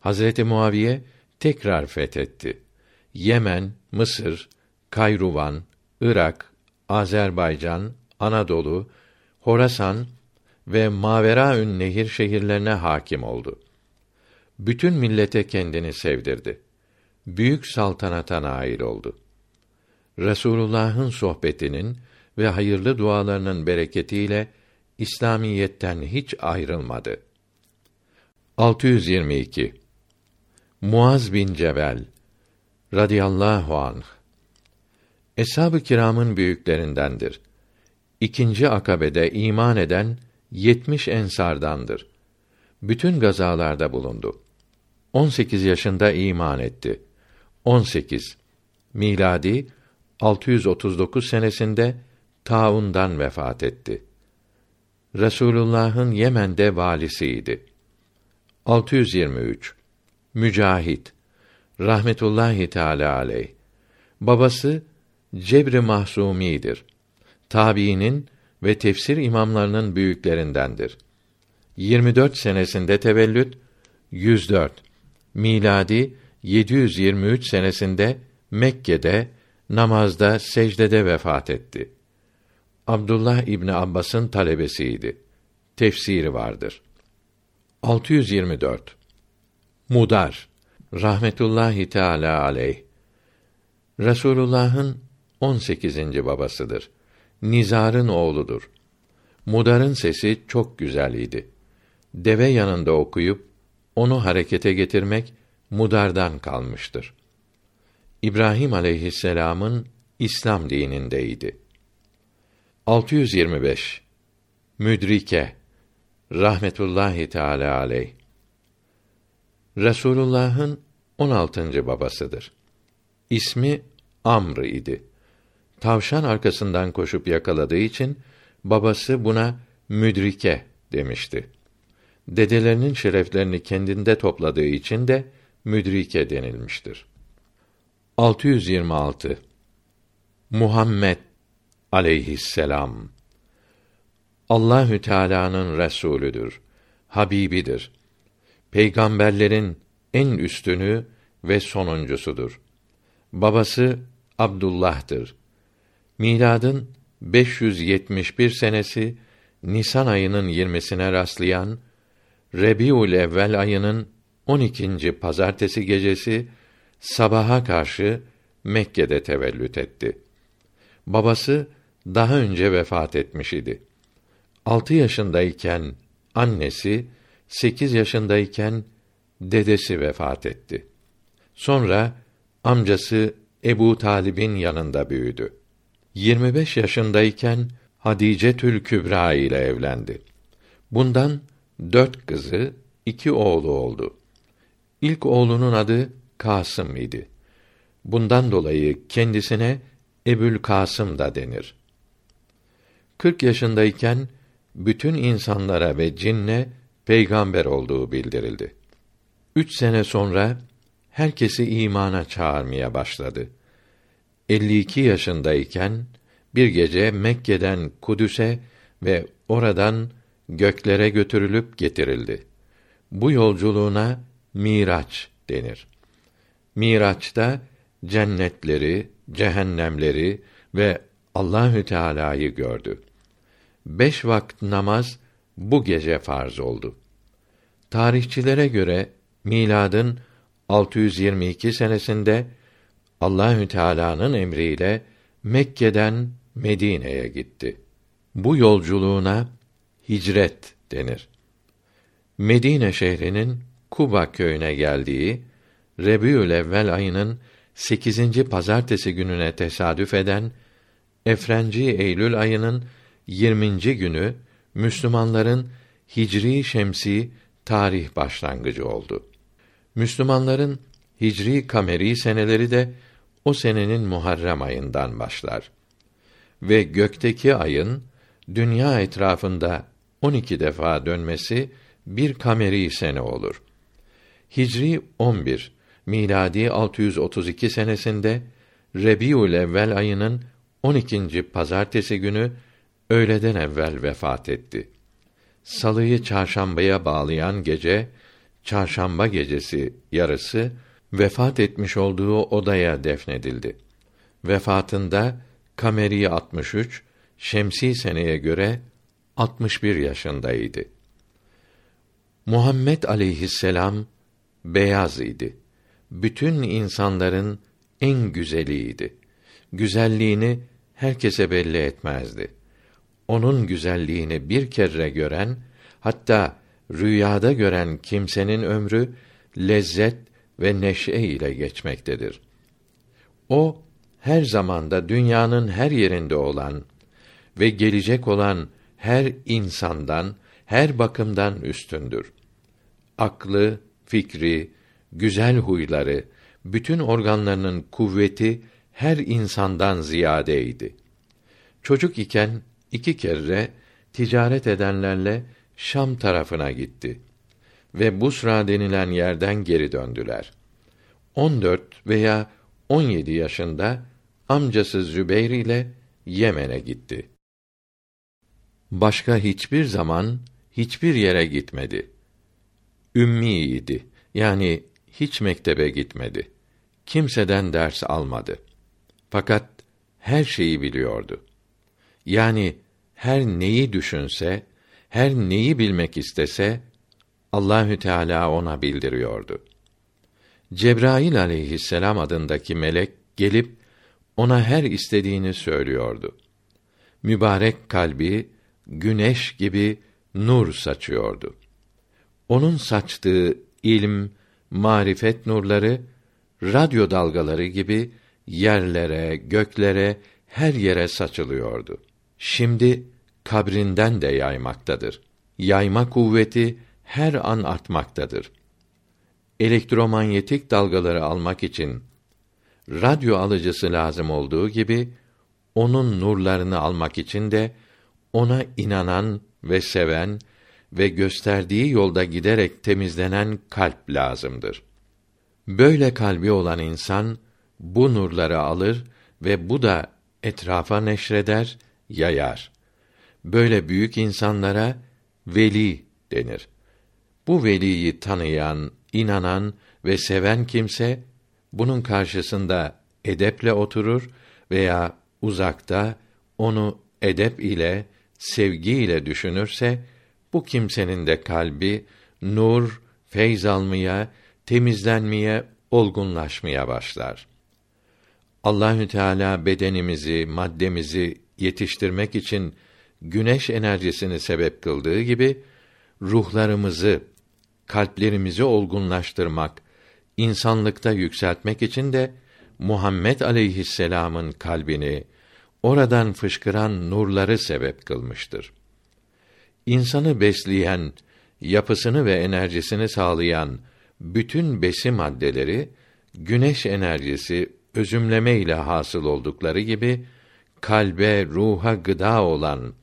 A: Hazreti Muaviye tekrar fethetti. Yemen, Mısır, Kayruvan, Irak, Azerbaycan, Anadolu, Horasan ve Maveraün Nehir şehirlerine hakim oldu. Bütün millete kendini sevdirdi. Büyük saltanata nail oldu. Resulullah'ın sohbetinin ve hayırlı dualarının bereketiyle İslamiyetten hiç ayrılmadı. 622 Muaz bin Cebel radıyallahu anh Eshab-ı kiramın büyüklerindendir. İkinci akabede iman eden yetmiş ensardandır. Bütün gazalarda bulundu. 18 yaşında iman etti. 18 miladi 639 senesinde taundan vefat etti. Resulullah'ın Yemen'de valisiydi. 623 Mücahit rahmetullahi teala aleyh. Babası Cebri Mahsumi'dir. Tabiinin ve tefsir imamlarının büyüklerindendir. 24 senesinde tevellüt, 104 miladi 723 senesinde Mekke'de namazda secdede vefat etti. Abdullah İbni Abbas'ın talebesiydi. Tefsiri vardır. 624 Mudar rahmetullahi teala aleyh Resulullah'ın 18. babasıdır. Nizar'ın oğludur. Mudar'ın sesi çok güzel idi. Deve yanında okuyup onu harekete getirmek Mudar'dan kalmıştır. İbrahim aleyhisselam'ın İslam dinindeydi. 625 Müdrike rahmetullahi teala aleyh Resulullah'ın 16. babasıdır. İsmi Amr idi. Tavşan arkasından koşup yakaladığı için babası buna müdrike demişti. Dedelerinin şereflerini kendinde topladığı için de müdrike denilmiştir. 626 Muhammed aleyhisselam Allahü Teala'nın resulüdür, habibidir. Peygamberlerin en üstünü ve sonuncusudur. Babası Abdullah'tır. Miladın 571 senesi Nisan ayının 20'sine rastlayan Rebiul Evvel ayının 12. pazartesi gecesi sabaha karşı Mekke'de tevellüt etti. Babası daha önce vefat etmiş idi. Altı yaşındayken annesi, sekiz yaşındayken dedesi vefat etti. Sonra amcası Ebu Talib'in yanında büyüdü. 25 yaşındayken Hadice Tül Kübra ile evlendi. Bundan dört kızı, iki oğlu oldu. İlk oğlunun adı Kasım idi. Bundan dolayı kendisine Ebül Kasım da denir. 40 yaşındayken bütün insanlara ve cinne peygamber olduğu bildirildi. Üç sene sonra herkesi imana çağırmaya başladı. 52 yaşındayken bir gece Mekke'den Kudüs'e ve oradan göklere götürülüp getirildi. Bu yolculuğuna Miraç denir. Miraç'ta cennetleri, cehennemleri ve Allahü Teala'yı gördü. Beş vakit namaz bu gece farz oldu. Tarihçilere göre miladın 622 senesinde Allahü Teala'nın emriyle Mekke'den Medine'ye gitti. Bu yolculuğuna hicret denir. Medine şehrinin Kuba köyüne geldiği Rebiül Evvel ayının 8. pazartesi gününe tesadüf eden Efrenci Eylül ayının 20. günü Müslümanların Hicri Şemsi tarih başlangıcı oldu. Müslümanların Hicri kameri seneleri de o senenin Muharrem ayından başlar. Ve gökteki ayın dünya etrafında 12 defa dönmesi bir kameri sene olur. Hicri 11 miladi 632 senesinde Rebiül Evvel ayının 12. pazartesi günü öğleden evvel vefat etti. Salıyı çarşambaya bağlayan gece çarşamba gecesi yarısı vefat etmiş olduğu odaya defnedildi. Vefatında kameri 63, şemsi seneye göre 61 yaşındaydı. Muhammed aleyhisselam beyaz idi. Bütün insanların en güzeliydi. Güzelliğini herkese belli etmezdi. Onun güzelliğini bir kere gören, hatta rüyada gören kimsenin ömrü lezzet ve neşe ile geçmektedir. O her zamanda dünyanın her yerinde olan ve gelecek olan her insandan, her bakımdan üstündür. Aklı, fikri, güzel huyları, bütün organlarının kuvveti her insandan ziyadeydi. Çocuk iken iki kere ticaret edenlerle Şam tarafına gitti ve Busra denilen yerden geri döndüler. 14 veya 17 yaşında amcası Zübeyr ile Yemen'e gitti. Başka hiçbir zaman hiçbir yere gitmedi. Ümmiydi. Yani hiç mektebe gitmedi. Kimseden ders almadı. Fakat her şeyi biliyordu. Yani her neyi düşünse, her neyi bilmek istese Allahü Teala ona bildiriyordu. Cebrail aleyhisselam adındaki melek gelip ona her istediğini söylüyordu. Mübarek kalbi güneş gibi nur saçıyordu. Onun saçtığı ilm, marifet nurları radyo dalgaları gibi yerlere, göklere, her yere saçılıyordu. Şimdi kabrinden de yaymaktadır. Yayma kuvveti her an artmaktadır. Elektromanyetik dalgaları almak için radyo alıcısı lazım olduğu gibi onun nurlarını almak için de ona inanan ve seven ve gösterdiği yolda giderek temizlenen kalp lazımdır. Böyle kalbi olan insan bu nurları alır ve bu da etrafa neşreder, yayar. Böyle büyük insanlara veli denir. Bu veliyi tanıyan, inanan ve seven kimse bunun karşısında edeple oturur veya uzakta onu edep ile, sevgi ile düşünürse bu kimsenin de kalbi nur, feyz almaya, temizlenmeye, olgunlaşmaya başlar. Allahü Teala bedenimizi, maddemizi yetiştirmek için güneş enerjisini sebep kıldığı gibi ruhlarımızı, kalplerimizi olgunlaştırmak, insanlıkta yükseltmek için de Muhammed aleyhisselam'ın kalbini oradan fışkıran nurları sebep kılmıştır. İnsanı besleyen, yapısını ve enerjisini sağlayan bütün besi maddeleri güneş enerjisi özümleme ile hasıl oldukları gibi kalbe, ruha gıda olan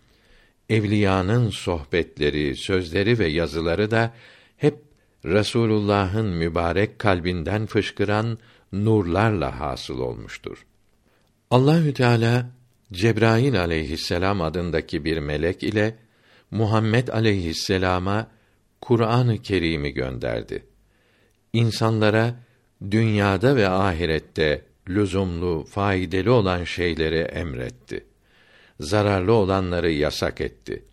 A: evliyanın sohbetleri, sözleri ve yazıları da hep Resulullah'ın mübarek kalbinden fışkıran nurlarla hasıl olmuştur. Allahü Teala Cebrail aleyhisselam adındaki bir melek ile Muhammed aleyhisselama Kur'an-ı Kerim'i gönderdi. İnsanlara dünyada ve ahirette lüzumlu, faydalı olan şeyleri emretti. Zararlı olanları yasak etti.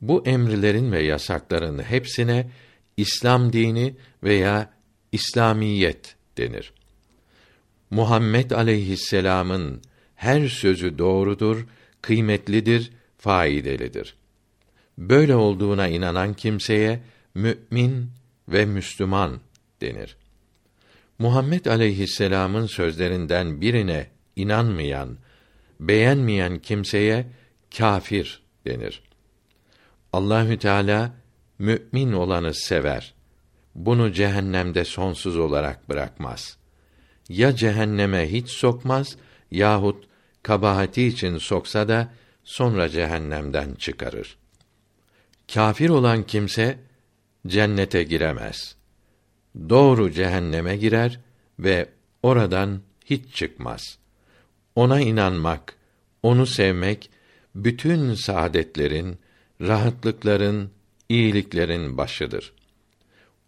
A: Bu emirlerin ve yasakların hepsine İslam dini veya İslamiyet denir. Muhammed aleyhisselam'ın her sözü doğrudur, kıymetlidir, faydalıdır. Böyle olduğuna inanan kimseye mümin ve Müslüman denir. Muhammed aleyhisselam'ın sözlerinden birine inanmayan, beğenmeyen kimseye kafir denir. Allahü Teala mümin olanı sever. Bunu cehennemde sonsuz olarak bırakmaz. Ya cehenneme hiç sokmaz yahut kabahati için soksa da sonra cehennemden çıkarır. Kafir olan kimse cennete giremez. Doğru cehenneme girer ve oradan hiç çıkmaz. Ona inanmak, onu sevmek bütün saadetlerin, rahatlıkların, iyiliklerin başıdır.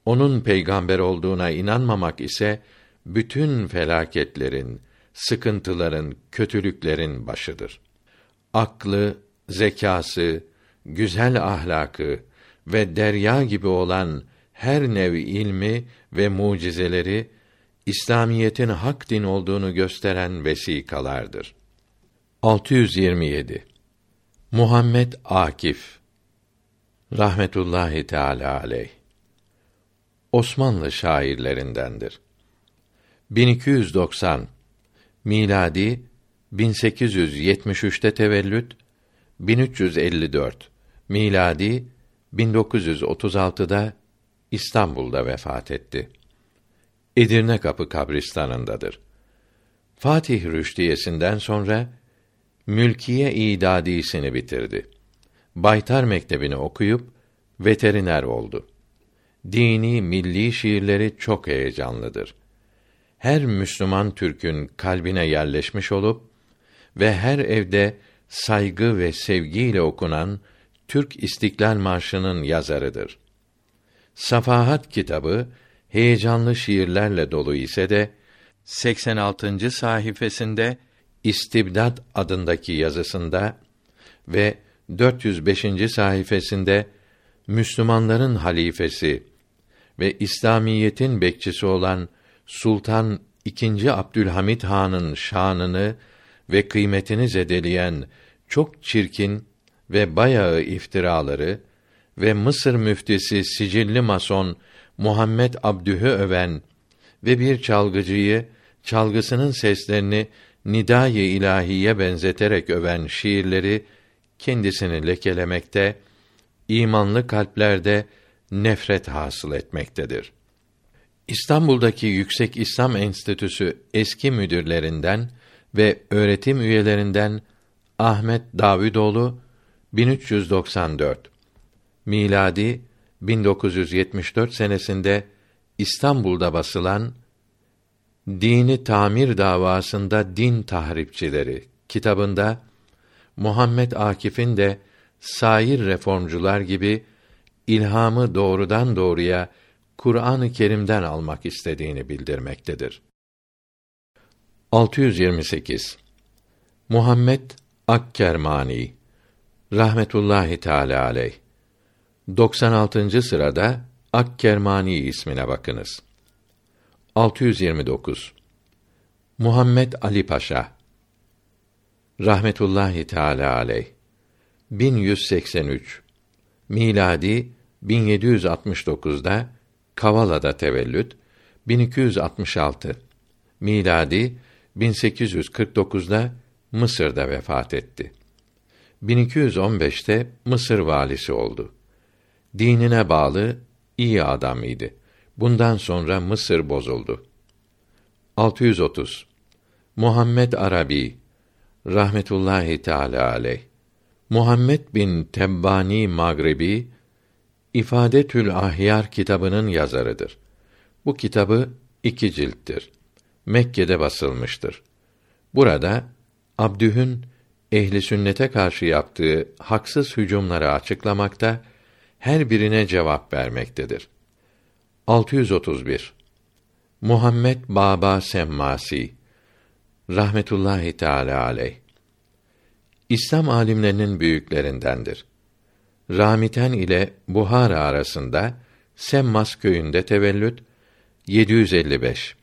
A: Onun peygamber olduğuna inanmamak ise bütün felaketlerin, sıkıntıların, kötülüklerin başıdır. Aklı, zekası, güzel ahlakı ve derya gibi olan her nevi ilmi ve mucizeleri İslamiyetin hak din olduğunu gösteren vesikalardır. 627 Muhammed Akif rahmetullahi teala aleyh Osmanlı şairlerindendir. 1290 miladi 1873'te tevellüt 1354 miladi 1936'da İstanbul'da vefat etti. Edirne Kapı kabristanındadır. Fatih Rüştiyesinden sonra Mülkiye İdadisini bitirdi. Baytar Mektebi'ni okuyup veteriner oldu. Dini, milli şiirleri çok heyecanlıdır. Her Müslüman Türk'ün kalbine yerleşmiş olup ve her evde saygı ve sevgiyle okunan Türk İstiklal Marşı'nın yazarıdır. Safahat kitabı heyecanlı şiirlerle dolu ise de 86. sayfasında İstibdat adındaki yazısında ve 405. sayfasında Müslümanların halifesi ve İslamiyetin bekçisi olan Sultan II. Abdülhamit Han'ın şanını ve kıymetini zedeleyen çok çirkin ve bayağı iftiraları ve Mısır müftisi sicilli mason Muhammed Abdüh'ü öven ve bir çalgıcıyı çalgısının seslerini nidâ-i ilahiye benzeterek öven şiirleri kendisini lekelemekte, imanlı kalplerde nefret hasıl etmektedir. İstanbul'daki Yüksek İslam Enstitüsü eski müdürlerinden ve öğretim üyelerinden Ahmet Davidoğlu 1394 miladi 1974 senesinde İstanbul'da basılan Dini Tamir davasında din tahripçileri kitabında Muhammed Akif'in de sair reformcular gibi ilhamı doğrudan doğruya Kur'an-ı Kerim'den almak istediğini bildirmektedir. 628 Muhammed Akkermani rahmetullahi teala aleyh 96. sırada Akkermani ismine bakınız. 629 Muhammed Ali Paşa rahmetullahi teala aleyh 1183 miladi 1769'da Kavala'da tevellüt 1266 miladi 1849'da Mısır'da vefat etti. 1215'te Mısır valisi oldu. Dinine bağlı iyi adam idi. Bundan sonra Mısır bozuldu. 630 Muhammed Arabi rahmetullahi teala aleyh Muhammed bin Tebbani Magribi İfadetül Ahyar kitabının yazarıdır. Bu kitabı iki cilttir. Mekke'de basılmıştır. Burada Abdüh'ün ehli sünnete karşı yaptığı haksız hücumları açıklamakta, her birine cevap vermektedir. 631 Muhammed Baba Semmasi rahmetullahi teala aleyh İslam alimlerinin büyüklerindendir. Ramiten ile Buhara arasında Semmas köyünde tevellüt 755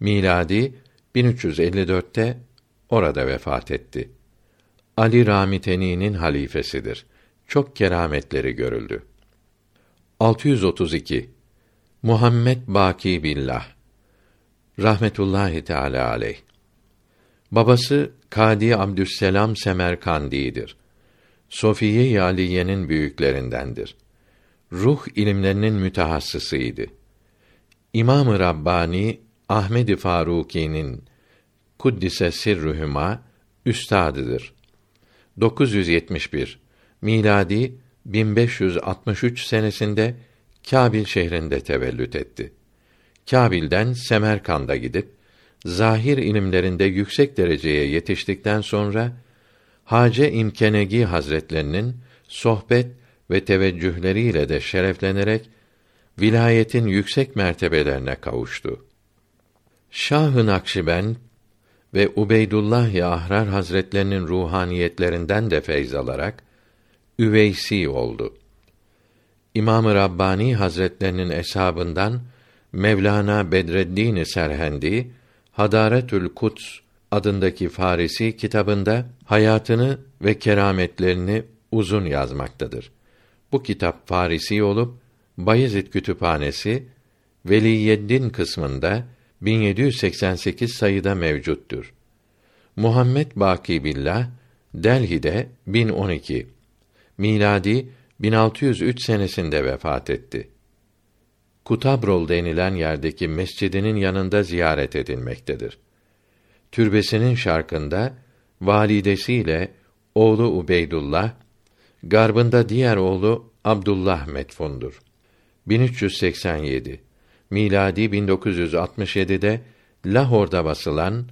A: miladi 1354'te orada vefat etti. Ali Ramiteni'nin halifesidir. Çok kerametleri görüldü. 632 Muhammed Baki Billah rahmetullahi teala aleyh. Babası Kadi Abdüsselam Semerkandi'dir. Sofiye Aliye'nin büyüklerindendir. Ruh ilimlerinin mütehassısıydı. İmam-ı Rabbani Ahmed Faruki'nin kuddise sirruhuma üstadıdır. 971 miladi 1563 senesinde Kabil şehrinde tevellüt etti. Kabil'den Semerkand'a gidip zahir ilimlerinde yüksek dereceye yetiştikten sonra Hace İmkenegi Hazretlerinin sohbet ve teveccühleriyle de şereflenerek vilayetin yüksek mertebelerine kavuştu. Şah-ı ve Ubeydullah Ahrar Hazretlerinin ruhaniyetlerinden de feyz alarak üveysi oldu. İmam-ı Rabbani Hazretlerinin eshabından Mevlana Bedreddin Serhendi Hadaretül Kuds adındaki Farisi kitabında hayatını ve kerametlerini uzun yazmaktadır. Bu kitap Farisi olup Bayezid Kütüphanesi Veliyeddin kısmında 1788 sayıda mevcuttur. Muhammed Baki Billah Delhi'de 1012 miladi 1603 senesinde vefat etti. Kutabrol denilen yerdeki mescidinin yanında ziyaret edilmektedir. Türbesinin şarkında validesiyle oğlu Ubeydullah, garbında diğer oğlu Abdullah metfundur. 1387 miladi 1967'de Lahor'da basılan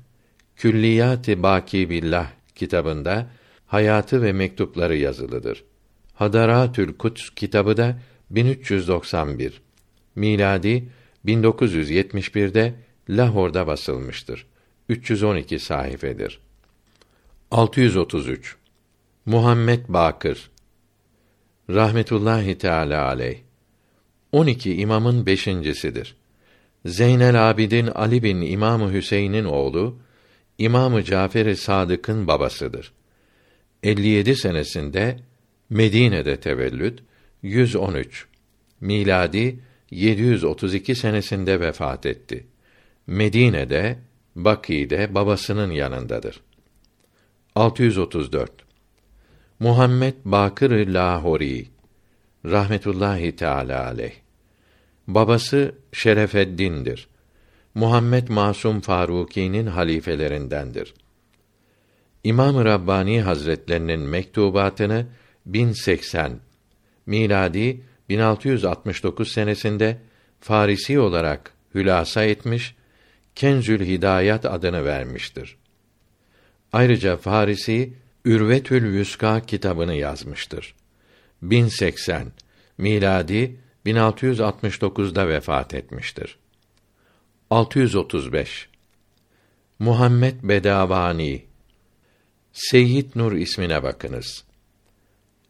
A: Külliyat-ı Baki Billah kitabında hayatı ve mektupları yazılıdır. Hadaratül Kuts kitabı da 1391 miladi 1971'de Lahor'da basılmıştır. 312 sayfedir. 633 Muhammed Bakır rahmetullahi teala aleyh 12 imamın beşincisidir. Zeynel Abidin Ali bin İmam Hüseyin'in oğlu İmam Cafer-i Sadık'ın babasıdır. 57 senesinde Medine'de tevellüt 113 miladi 732 senesinde vefat etti. Medine'de Baki'de babasının yanındadır. 634 Muhammed Bakır Lahori rahmetullahi teala aleyh. Babası Şerefeddin'dir. Muhammed Masum Faruki'nin halifelerindendir. İmam-ı Rabbani Hazretlerinin mektubatını 1080 miladi 1669 senesinde Farisi olarak hülasa etmiş, Kenzül Hidayat adını vermiştir. Ayrıca Farisi Ürvetül Vüska kitabını yazmıştır. 1080 miladi 1669'da vefat etmiştir. 635 Muhammed Bedavani Seyyid Nur ismine bakınız.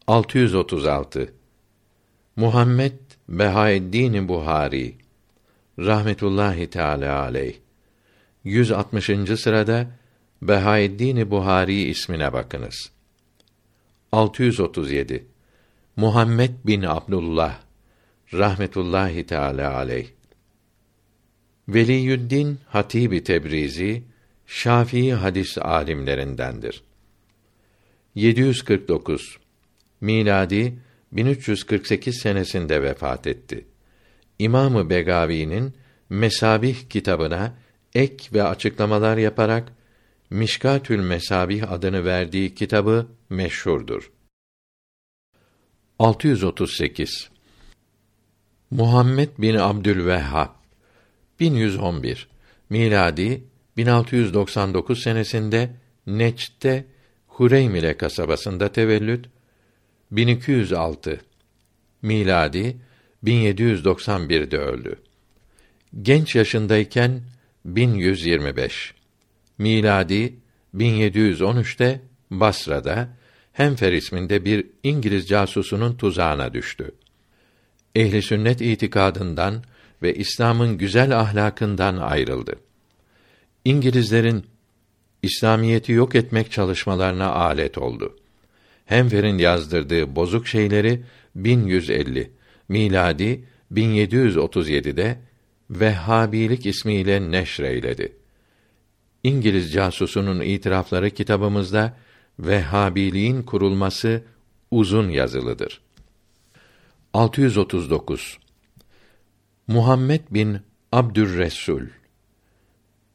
A: 636 Muhammed Behaeddin Buhari rahmetullahi teala aleyh 160. sırada Behaeddin Buhari ismine bakınız. 637 Muhammed bin Abdullah rahmetullahi teala aleyh Veliyüddin Hatibi Tebrizi Şafii hadis alimlerindendir. 749 miladi 1348 senesinde vefat etti. İmamı Begavi'nin Mesabih kitabına ek ve açıklamalar yaparak Mişkatül Mesabih adını verdiği kitabı meşhurdur. 638 Muhammed bin Abdülvehhab 1111 miladi 1699 senesinde Neç'te Hureymile kasabasında tevellüt 1206 miladi 1791'de öldü. Genç yaşındayken 1125 miladi 1713'te Basra'da Hemfer isminde bir İngiliz casusunun tuzağına düştü. Ehli sünnet itikadından ve İslam'ın güzel ahlakından ayrıldı. İngilizlerin İslamiyeti yok etmek çalışmalarına alet oldu. Hemfer'in yazdırdığı bozuk şeyleri 1150 miladi 1737'de Vehhabilik ismiyle neşreyledi. İngiliz casusunun itirafları kitabımızda Vehhabiliğin kurulması uzun yazılıdır. 639 Muhammed bin Abdürresul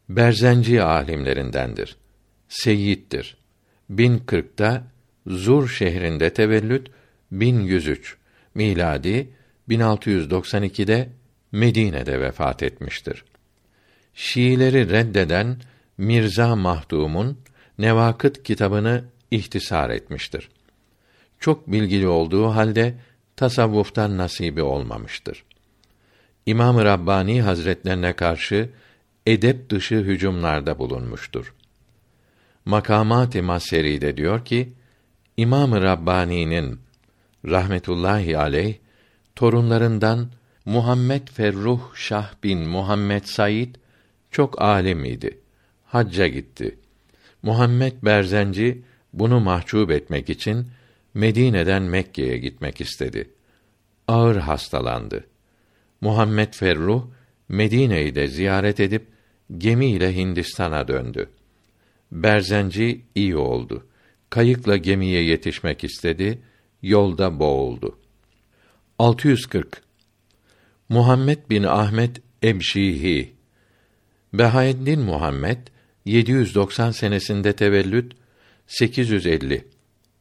A: Berzenci alimlerindendir. Seyyiddir. 1040'ta Zur şehrinde tevellüt 1103 miladi 1692'de Medine'de vefat etmiştir. Şiileri reddeden Mirza Mahdum'un Nevakıt kitabını ihtisar etmiştir. Çok bilgili olduğu halde tasavvuftan nasibi olmamıştır. İmam-ı Rabbani Hazretlerine karşı edep dışı hücumlarda bulunmuştur. Makamat-ı Maseri'de diyor ki, İmam-ı Rabbani'nin rahmetullahi aleyh torunlarından Muhammed Ferruh Şah bin Muhammed Said çok alim idi. Hacca gitti. Muhammed Berzenci bunu mahcup etmek için Medine'den Mekke'ye gitmek istedi. Ağır hastalandı. Muhammed Ferruh Medine'yi de ziyaret edip gemiyle Hindistan'a döndü. Berzenci iyi oldu. Kayıkla gemiye yetişmek istedi, yolda boğuldu. 640 Muhammed bin Ahmet Ebşihi Behaeddin Muhammed 790 senesinde tevellüt 850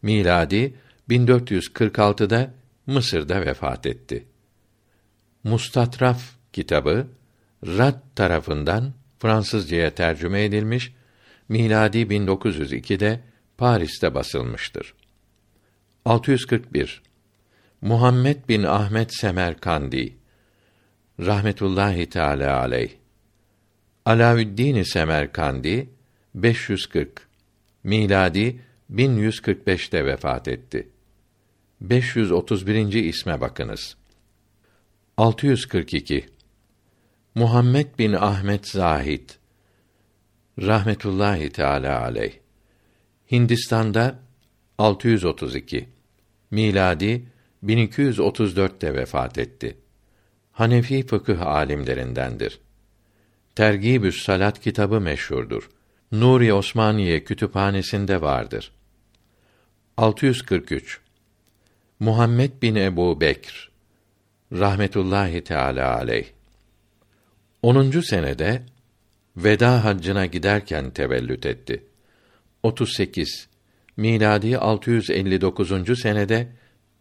A: miladi 1446'da Mısır'da vefat etti. Mustatraf kitabı Rad tarafından Fransızcaya tercüme edilmiş, miladi 1902'de Paris'te basılmıştır. 641 Muhammed bin Ahmet Semerkandi rahmetullahi teala aleyh Alaüddin Semerkandi 540 miladi 1145'te vefat etti. 531. isme bakınız. 642 Muhammed bin Ahmet Zahid rahmetullahi teala aleyh Hindistan'da 632 miladi 1234'te vefat etti. Hanefi fıkıh alimlerindendir. Tergibü's Salat kitabı meşhurdur. Nuri Osmaniye kütüphanesinde vardır. 643 Muhammed bin Ebu Bekr rahmetullahi teala aleyh 10. senede veda haccına giderken tevellüt etti. 38 miladi 659. senede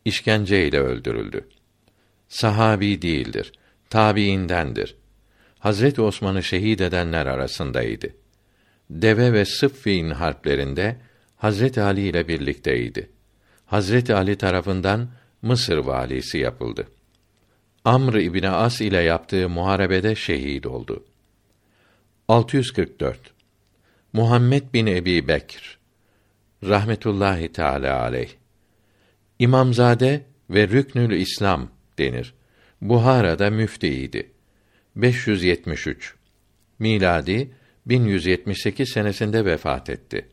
A: işkence ile öldürüldü. Sahabi değildir, tabiindendir. Hazret Osman'ı şehit edenler arasındaydı. Deve ve Sıffin harplerinde Hazret Ali ile birlikteydi. Hazret Ali tarafından Mısır valisi yapıldı. Amr İbni As ile yaptığı muharebede şehit oldu. 644 Muhammed bin Ebi Bekr rahmetullahi teala aleyh İmamzade ve Rüknül İslam denir. Buhara'da müftiydi. 573 miladi 1178 senesinde vefat etti.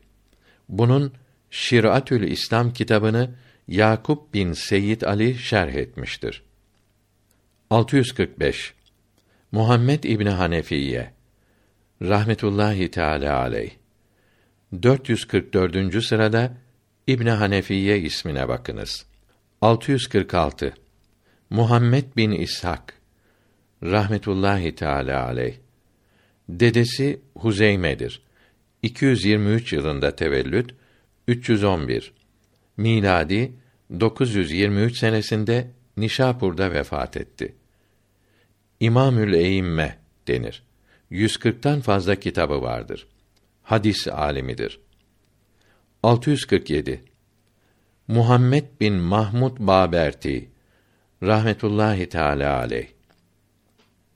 A: Bunun Şiratül İslam kitabını Yakup bin Seyyid Ali şerh etmiştir. 645 Muhammed İbni Hanefiye rahmetullahi teala aleyh 444. sırada İbn Hanefiye ismine bakınız. 646 Muhammed bin İshak rahmetullahi teala aleyh dedesi Huzeyme'dir. 223 yılında tevellüt 311 miladi 923 senesinde Nişapur'da vefat etti. İmamül Eyimme denir. 140'tan fazla kitabı vardır. Hadis alimidir. 647 Muhammed bin Mahmud Baberti rahmetullahi teala aleyh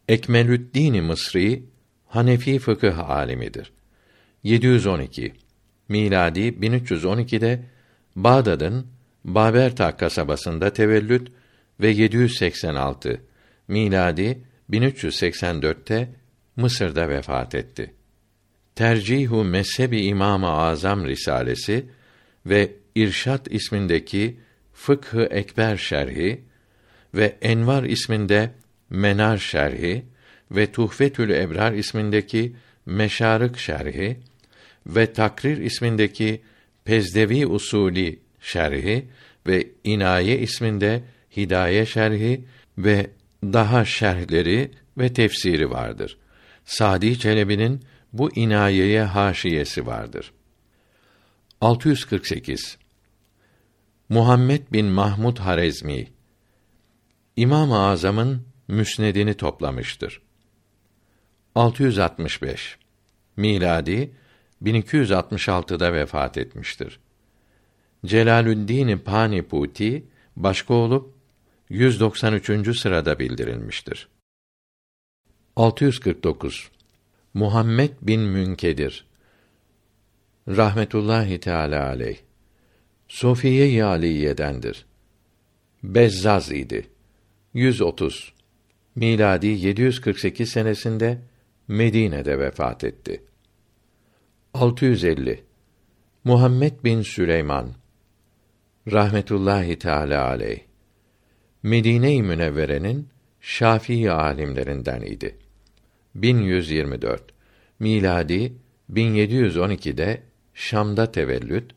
A: Ekmelüddin Mısri Hanefi fıkıh alimidir. 712 miladi 1312'de Bağdat'ın Baberta kasabasında tevellüt ve 786 miladi 1384'te Mısır'da vefat etti. Tercihu Mezhebi İmam-ı Azam risalesi ve İrşad ismindeki Fıkhı Ekber şerhi ve Envar isminde Menar şerhi ve Tuhfetül Ebrar ismindeki Meşarık şerhi ve Takrir ismindeki Pezdevi usulü şerhi ve İnaye isminde Hidaye şerhi ve daha şerhleri ve tefsiri vardır. Sadi Çelebi'nin bu inayeye haşiyesi vardır. 648 Muhammed bin Mahmud Harezmi İmam-ı Azam'ın müsnedini toplamıştır. 665 miladi 1266'da vefat etmiştir. Celalüddin Paniputi başka olup 193. sırada bildirilmiştir. 649 Muhammed bin Münkedir rahmetullahi teala aleyh Sofiye Aliye'dendir. Bezzaz idi. 130 miladi 748 senesinde Medine'de vefat etti. 650 Muhammed bin Süleyman. Rahmetullahi teala aleyh. Medine-i Münevvere'nin Şafii alimlerinden idi. 1124 miladi 1712'de Şam'da tevellüt.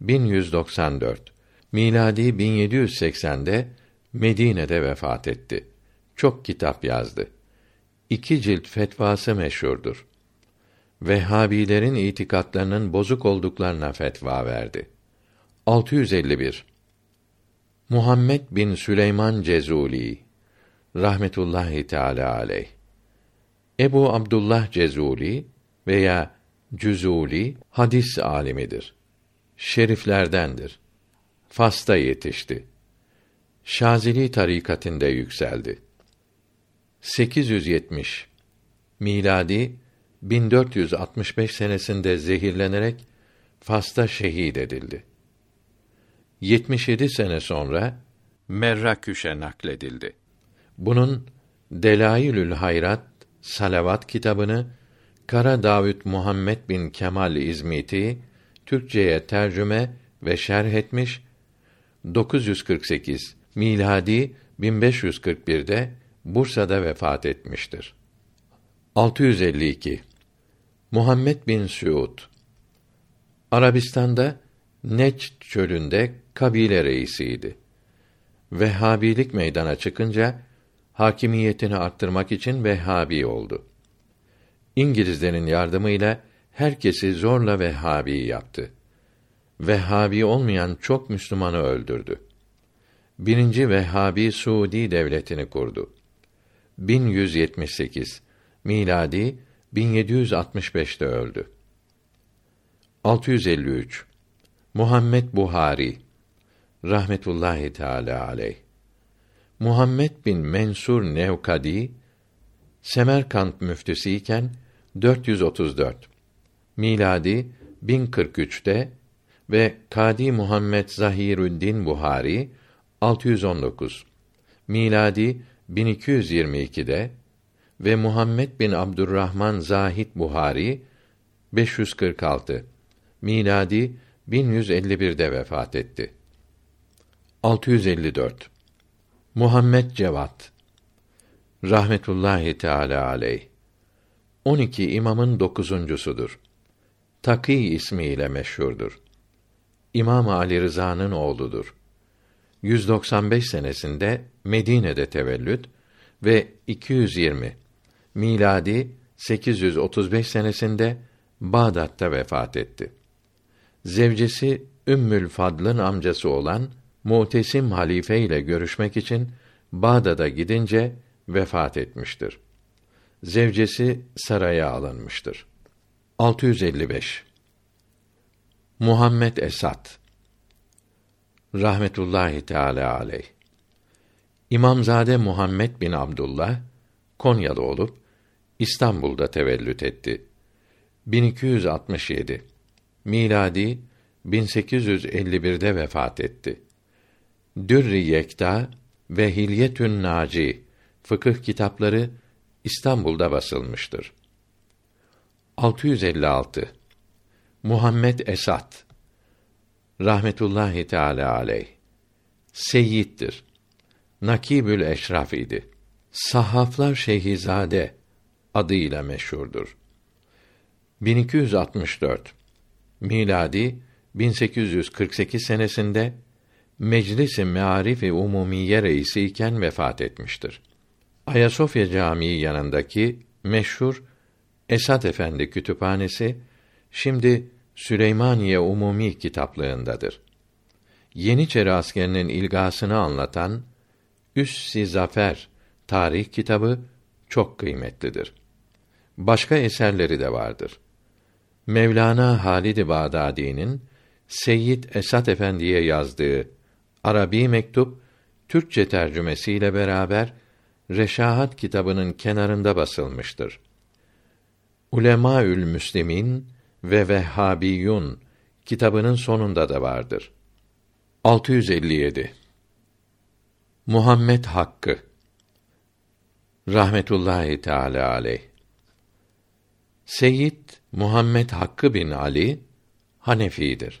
A: 1194 miladi 1780'de Medine'de vefat etti. Çok kitap yazdı. İki cilt fetvası meşhurdur. Vehhabilerin itikatlarının bozuk olduklarına fetva verdi. 651 Muhammed bin Süleyman Cezuli rahmetullahi teala aleyh Ebu Abdullah Cezuli veya Cüzuli hadis alimidir. Şeriflerdendir. Fas'ta yetişti. Şazili tarikatinde yükseldi. 870 miladi 1465 senesinde zehirlenerek Fas'ta şehit edildi. 77 sene sonra Merraküş'e nakledildi. Bunun Delailül Hayrat Salavat kitabını Kara Davut Muhammed bin Kemal İzmiti Türkçeye tercüme ve şerh etmiş. 948 miladi 1541'de Bursa'da vefat etmiştir. 652 Muhammed bin Suud Arabistan'da Neçd çölünde kabile reisiydi. Vehhabilik meydana çıkınca hakimiyetini arttırmak için Vehhabi oldu. İngilizlerin yardımıyla herkesi zorla Vehhabi yaptı. Vehhabi olmayan çok Müslümanı öldürdü. Birinci Vehhabi Suudi devletini kurdu. 1178 miladi 1765'te öldü. 653 Muhammed Buhari rahmetullahi teala aleyh Muhammed bin Mensur Nevkadi Semerkant müftüsüyken 434 miladi 1043'te ve Kadi Muhammed Zahirüddin Buhari 619 miladi 1222'de ve Muhammed bin Abdurrahman Zahid Buhari 546 miladi 1151'de vefat etti. 654 Muhammed Cevat rahmetullahi teala aleyh 12 imamın dokuzuncusudur. Taki ismiyle meşhurdur. İmam Ali Rıza'nın oğludur. 195 senesinde Medine'de tevellüt ve 220 miladi 835 senesinde Bağdat'ta vefat etti. Zevcesi Ümmül Fadl'ın amcası olan Mutesim halife ile görüşmek için Bağdat'a gidince vefat etmiştir. Zevcesi saraya alınmıştır. 655 Muhammed Esat rahmetullahi teala aleyh İmamzade Muhammed bin Abdullah Konyalı olup İstanbul'da tevellüt etti. 1267 miladi 1851'de vefat etti. Dürri Yekta ve Hilyetün Naci fıkıh kitapları İstanbul'da basılmıştır. 656 Muhammed Esat rahmetullahi teala aleyh seyyittir. Nakibül Eşraf idi. Sahaflar Şeyhizade adıyla meşhurdur. 1264 miladi 1848 senesinde Meclis-i Mearif-i Umumiye reisi iken vefat etmiştir. Ayasofya Camii yanındaki meşhur Esat Efendi Kütüphanesi şimdi Süleymaniye Umumi kitaplığındadır. Yeniçeri askerinin ilgasını anlatan Üs-i Zafer tarih kitabı çok kıymetlidir. Başka eserleri de vardır. Mevlana Halid-i Bağdadi'nin Seyyid Esat Efendi'ye yazdığı Arabi mektup Türkçe tercümesiyle beraber Reşahat kitabının kenarında basılmıştır. Ulemaül Müslimin ve Vehhabiyun kitabının sonunda da vardır. 657 Muhammed Hakkı rahmetullahi teala aleyh Seyyid Muhammed Hakkı bin Ali Hanefidir.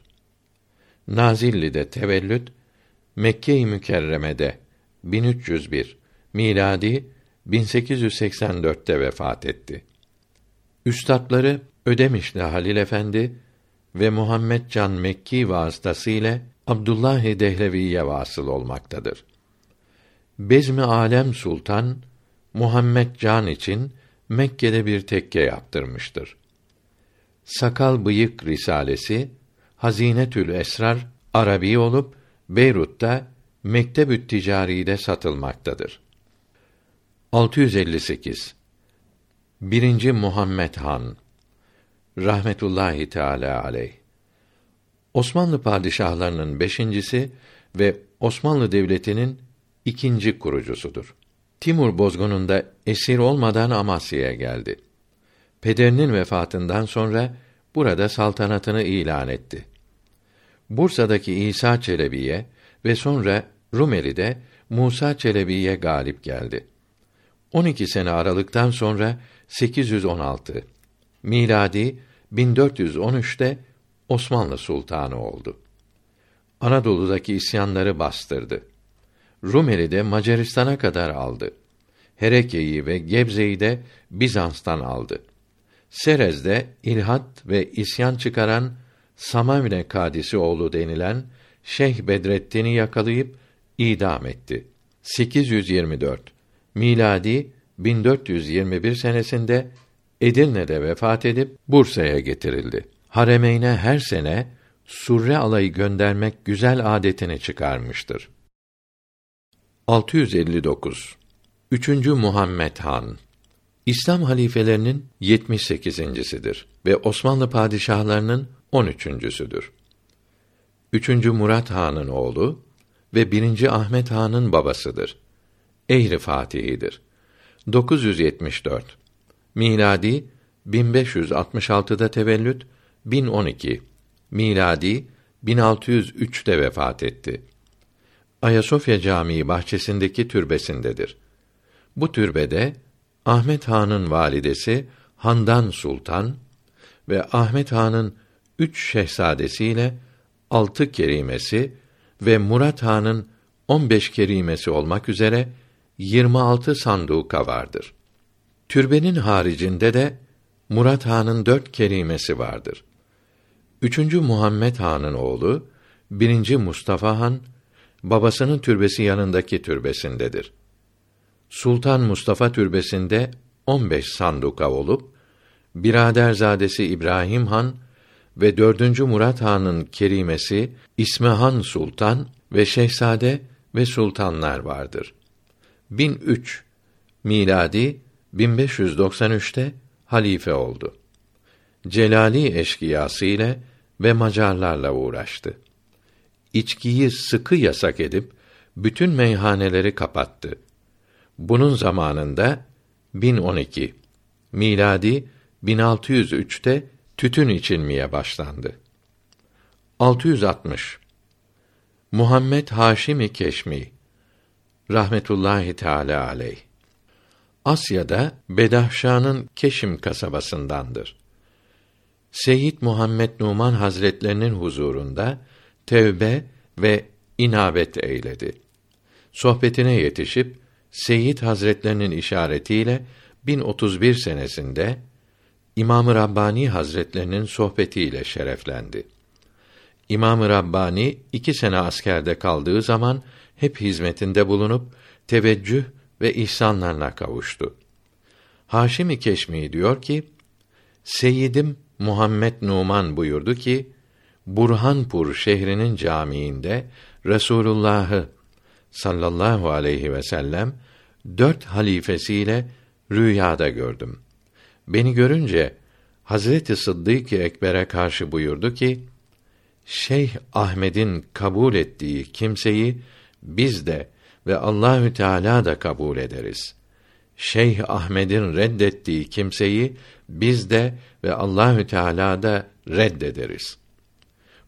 A: Nazilli'de tevellüt Mekke-i Mükerreme'de 1301 miladi 1884'te vefat etti. Üstadları Ödemişli Halil Efendi ve Muhammed Can Mekki vasıtasıyla Abdullah Dehlevi'ye vasıl olmaktadır. Bezmi Alem Sultan Muhammed Can için Mekke'de bir tekke yaptırmıştır. Sakal Bıyık Risalesi Hazinetül Esrar Arabi olup Beyrut'ta Mektebü't Ticari'de satılmaktadır. 658 Birinci Muhammed Han rahmetullahi teala aleyh Osmanlı padişahlarının beşincisi ve Osmanlı devletinin ikinci kurucusudur. Timur bozgununda esir olmadan Amasya'ya geldi. Pederinin vefatından sonra burada saltanatını ilan etti. Bursa'daki İsa Çelebi'ye ve sonra Rumeli'de Musa Çelebi'ye galip geldi. 12 sene aralıktan sonra 816 miladi 1413'te Osmanlı sultanı oldu. Anadolu'daki isyanları bastırdı. Rumeli de Macaristan'a kadar aldı. Hereke'yi ve Gebze'yi de Bizans'tan aldı. Serez'de ilhat ve isyan çıkaran Samavne Kadisi oğlu denilen Şeyh Bedrettin'i yakalayıp idam etti. 824 miladi 1421 senesinde Edirne'de vefat edip Bursa'ya getirildi. Haremeyne her sene surre alayı göndermek güzel adetini çıkarmıştır. 659 Üçüncü Muhammed Han İslam halifelerinin 78.sidir ve Osmanlı padişahlarının 13.südür. Üçüncü Murat Han'ın oğlu ve birinci Ahmet Han'ın babasıdır. Ehri Fatihidir. 974 miladi 1566'da tevellüt 1012 miladi 1603'te vefat etti. Ayasofya Camii bahçesindeki türbesindedir. Bu türbede Ahmet Han'ın validesi Handan Sultan ve Ahmet Han'ın üç şehzadesiyle altı kerimesi ve Murat Han'ın on beş kerimesi olmak üzere 26 sanduka vardır. Türbenin haricinde de Murat Han'ın dört kerimesi vardır. Üçüncü Muhammed Han'ın oğlu, birinci Mustafa Han, babasının türbesi yanındaki türbesindedir. Sultan Mustafa türbesinde 15 sanduka olup, biraderzadesi İbrahim Han ve dördüncü Murat Han'ın kerimesi İsmehan Sultan ve şehzade ve sultanlar vardır. 1003 miladi 1593'te halife oldu. Celali eşkıyası ile ve Macarlarla uğraştı. İçkiyi sıkı yasak edip bütün meyhaneleri kapattı. Bunun zamanında 1012 miladi 1603'te tütün içilmeye başlandı. 660 Muhammed Haşimi Keşmi rahmetullahi teala aleyh Asya'da Bedahşan'ın Keşim kasabasındandır. Seyyid Muhammed Numan Hazretlerinin huzurunda tevbe ve inabet eyledi. Sohbetine yetişip Seyyid Hazretlerinin işaretiyle 1031 senesinde İmam-ı Rabbani Hazretlerinin sohbetiyle şereflendi. İmam-ı Rabbani iki sene askerde kaldığı zaman hep hizmetinde bulunup teveccüh ve ihsanlarına kavuştu. Haşim-i Keşmi diyor ki: Seyyidim Muhammed Numan buyurdu ki: Burhanpur şehrinin camiinde Resulullah'ı sallallahu aleyhi ve sellem dört halifesiyle rüyada gördüm. Beni görünce Hazreti Sıddık Ekber'e karşı buyurdu ki: Şeyh Ahmed'in kabul ettiği kimseyi biz de ve Allahü Teala da kabul ederiz. Şeyh Ahmed'in reddettiği kimseyi biz de ve Allahü Teala da reddederiz.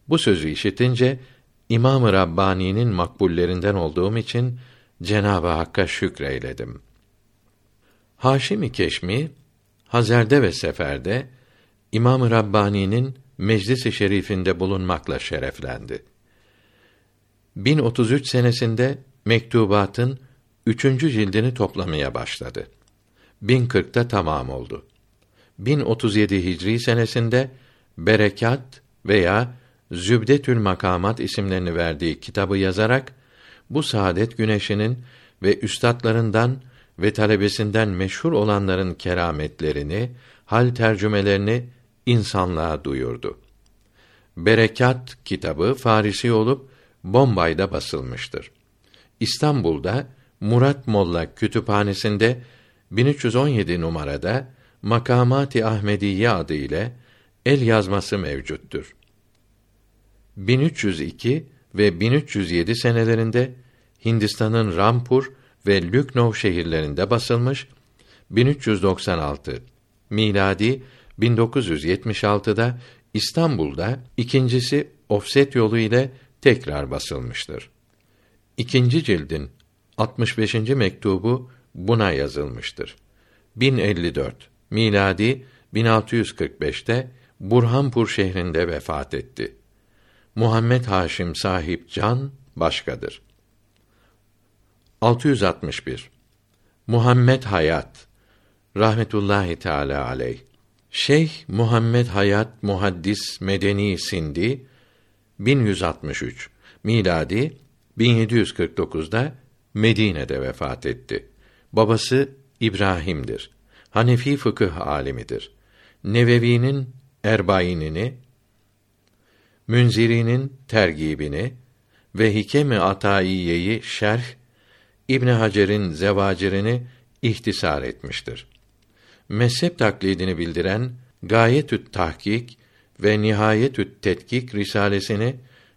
A: Bu sözü işitince İmam-ı Rabbani'nin makbullerinden olduğum için Cenabı Hakk'a şükreyledim. Haşim-i Keşmi Hazer'de ve Sefer'de İmam-ı Rabbani'nin meclis-i şerifinde bulunmakla şereflendi. 1033 senesinde mektubatın üçüncü cildini toplamaya başladı. 1040'ta tamam oldu. 1037 Hicri senesinde Berekat veya Zübdetül Makamat isimlerini verdiği kitabı yazarak bu saadet güneşinin ve üstadlarından ve talebesinden meşhur olanların kerametlerini, hal tercümelerini insanlığa duyurdu. Berekat kitabı Farisi olup Bombay'da basılmıştır. İstanbul'da Murat Molla Kütüphanesi'nde 1317 numarada Makamati Ahmediye adı ile el yazması mevcuttur. 1302 ve 1307 senelerinde Hindistan'ın Rampur ve Lüknov şehirlerinde basılmış. 1396 miladi 1976'da İstanbul'da ikincisi ofset yolu ile tekrar basılmıştır. İkinci cildin 65. mektubu buna yazılmıştır. 1054 miladi 1645'te Burhanpur şehrinde vefat etti. Muhammed Haşim sahip can başkadır. 661 Muhammed Hayat rahmetullahi teala aleyh Şeyh Muhammed Hayat Muhaddis Medeni Sindi 1163 miladi 1749'da Medine'de vefat etti. Babası İbrahim'dir. Hanefi fıkıh alimidir. Nevevi'nin Erbainini, Münziri'nin Tergibini ve Hikemi Ataiye'yi şerh, İbn Hacer'in Zevacirini ihtisar etmiştir. Mezhep taklidini bildiren Gayetü't Tahkik ve Nihayetü't Tetkik risalesini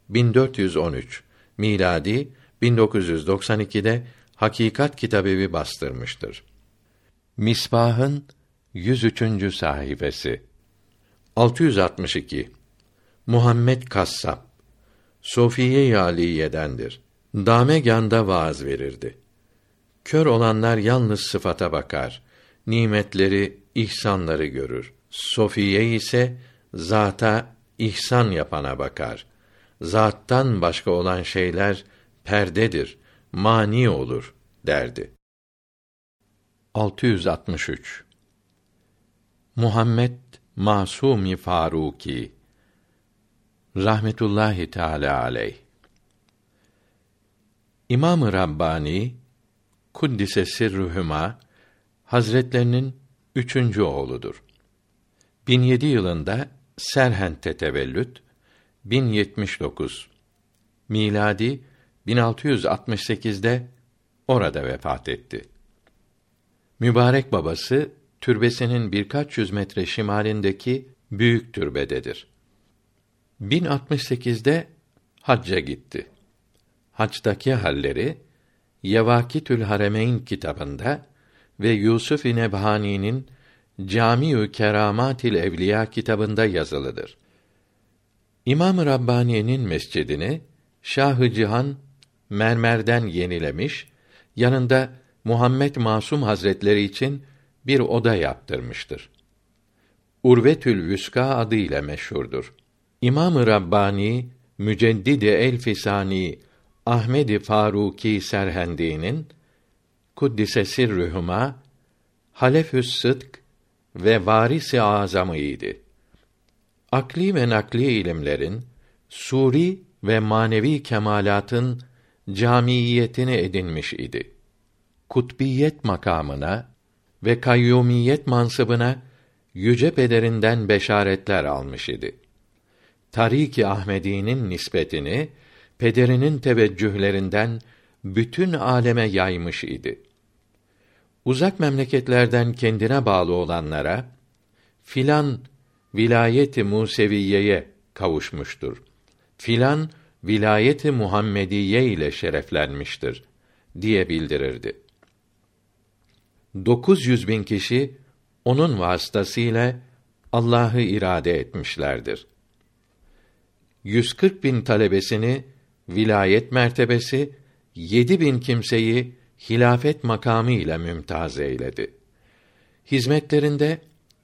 A: 1413 miladi 1992'de Hakikat Kitabevi bastırmıştır. Misbah'ın 103. sayfası 662 Muhammed Kassap Sofiye Aliye'dendir. Dameganda vaaz verirdi. Kör olanlar yalnız sıfata bakar. Nimetleri, ihsanları görür. Sofiye ise zata ihsan yapana bakar. Zattan başka olan şeyler perdedir, mani olur derdi. 663 Muhammed Masumi Faruki rahmetullahi teala aleyh İmam-ı Rabbani kuddise sirruhuma Hazretlerinin üçüncü oğludur. 1007 yılında Serhent'te tevellüt, 1079 miladi 1668'de orada vefat etti. Mübarek babası türbesinin birkaç yüz metre şimalindeki büyük türbededir. 1068'de hacca gitti. Haçtaki halleri Yevakitül Haremeyn kitabında ve Yusuf Nebhani'nin Camiü Keramatil Evliya kitabında yazılıdır. İmam-ı Rabbani'nin mescidini Şahı Cihan mermerden yenilemiş, yanında Muhammed Masum Hazretleri için bir oda yaptırmıştır. Urvetül Vüska adıyla meşhurdur. İmam-ı Rabbani Müceddidi El-Fisani Ahmedi Faruki Serhendi'nin Kuddise sirrühuma Halefü's Sıdk ve varisi azamıydı. Akli ve nakli ilimlerin suri ve manevi kemalatın camiyetini edinmiş idi. Kutbiyet makamına ve kayyumiyet mansıbına yüce pederinden beşaretler almış idi. Tarik-i Ahmedi'nin nispetini pederinin teveccühlerinden bütün aleme yaymış idi. Uzak memleketlerden kendine bağlı olanlara filan vilayeti Museviyeye kavuşmuştur. Filan vilayeti Muhammediye ile şereflenmiştir diye bildirirdi. 900 bin kişi onun vasıtasıyla Allah'ı irade etmişlerdir. 140 bin talebesini vilayet mertebesi, 7 bin kimseyi hilafet makamı ile mümtaz eyledi. Hizmetlerinde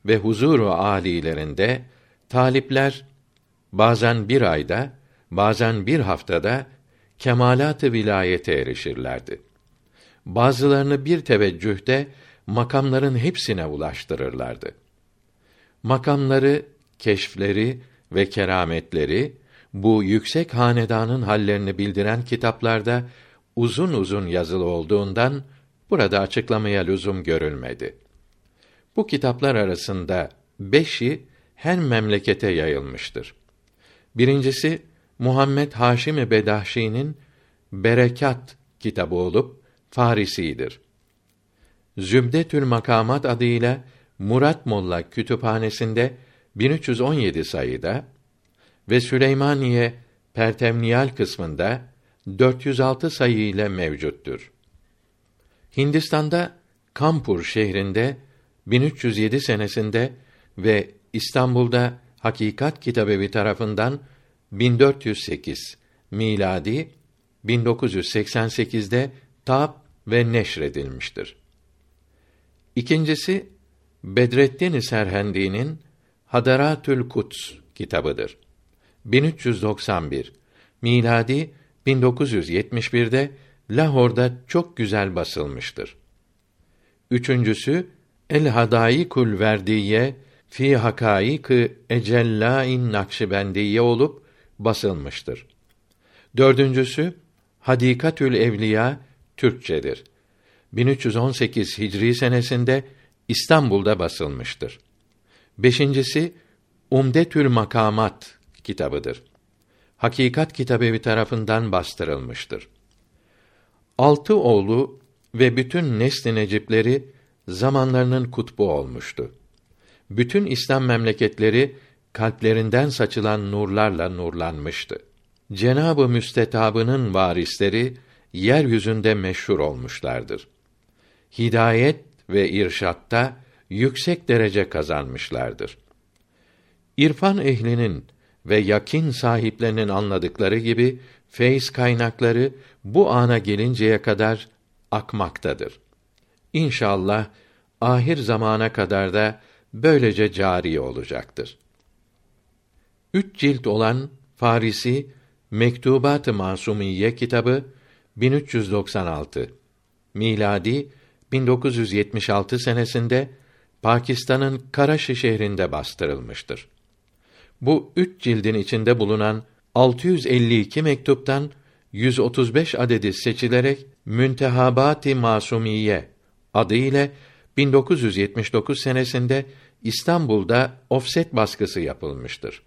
A: ve huzuru âlilerinde talipler bazen bir ayda, bazen bir haftada kemalat-ı vilayete erişirlerdi. Bazılarını bir teveccühte makamların hepsine ulaştırırlardı. Makamları, keşfleri ve kerametleri bu yüksek hanedanın hallerini bildiren kitaplarda uzun uzun yazılı olduğundan burada açıklamaya lüzum görülmedi. Bu kitaplar arasında beşi her memlekete yayılmıştır. Birincisi Muhammed Haşim Bedahşi'nin Berekat kitabı olup Farisidir. Zübdetül Makamat adıyla Murat Molla kütüphanesinde 1317 sayıda ve Süleymaniye Pertemniyal kısmında 406 sayı ile mevcuttur. Hindistan'da Kampur şehrinde 1307 senesinde ve İstanbul'da Hakikat Kitabevi tarafından 1408 miladi 1988'de tap ve neşredilmiştir. İkincisi Bedreddin Serhendi'nin Hadaratül Kuts kitabıdır. 1391 miladi 1971'de Lahor'da çok güzel basılmıştır. Üçüncüsü El Hadaikul Verdiye fi Hakaik Ecellain Nakşibendiye olup basılmıştır. Dördüncüsü Hadikatül Evliya Türkçedir. 1318 Hicri senesinde İstanbul'da basılmıştır. Beşincisi Umdetül Makamat kitabıdır. Hakikat Kitabevi tarafından bastırılmıştır. Altı oğlu ve bütün nesli necipleri zamanlarının kutbu olmuştu. Bütün İslam memleketleri kalplerinden saçılan nurlarla nurlanmıştı. Cenabı Müstetabının varisleri yeryüzünde meşhur olmuşlardır. Hidayet ve irşatta yüksek derece kazanmışlardır. İrfan ehlinin ve yakin sahiplerinin anladıkları gibi feyz kaynakları bu ana gelinceye kadar akmaktadır. İnşallah ahir zamana kadar da böylece cari olacaktır. Üç cilt olan Farisi Mektubat-ı Masumiye kitabı 1396 miladi 1976 senesinde Pakistan'ın Karaşi şehrinde bastırılmıştır. Bu üç cildin içinde bulunan 652 mektuptan 135 adedi seçilerek Müntehabat-ı Masumiye adı ile 1979 senesinde İstanbul'da ofset baskısı yapılmıştır.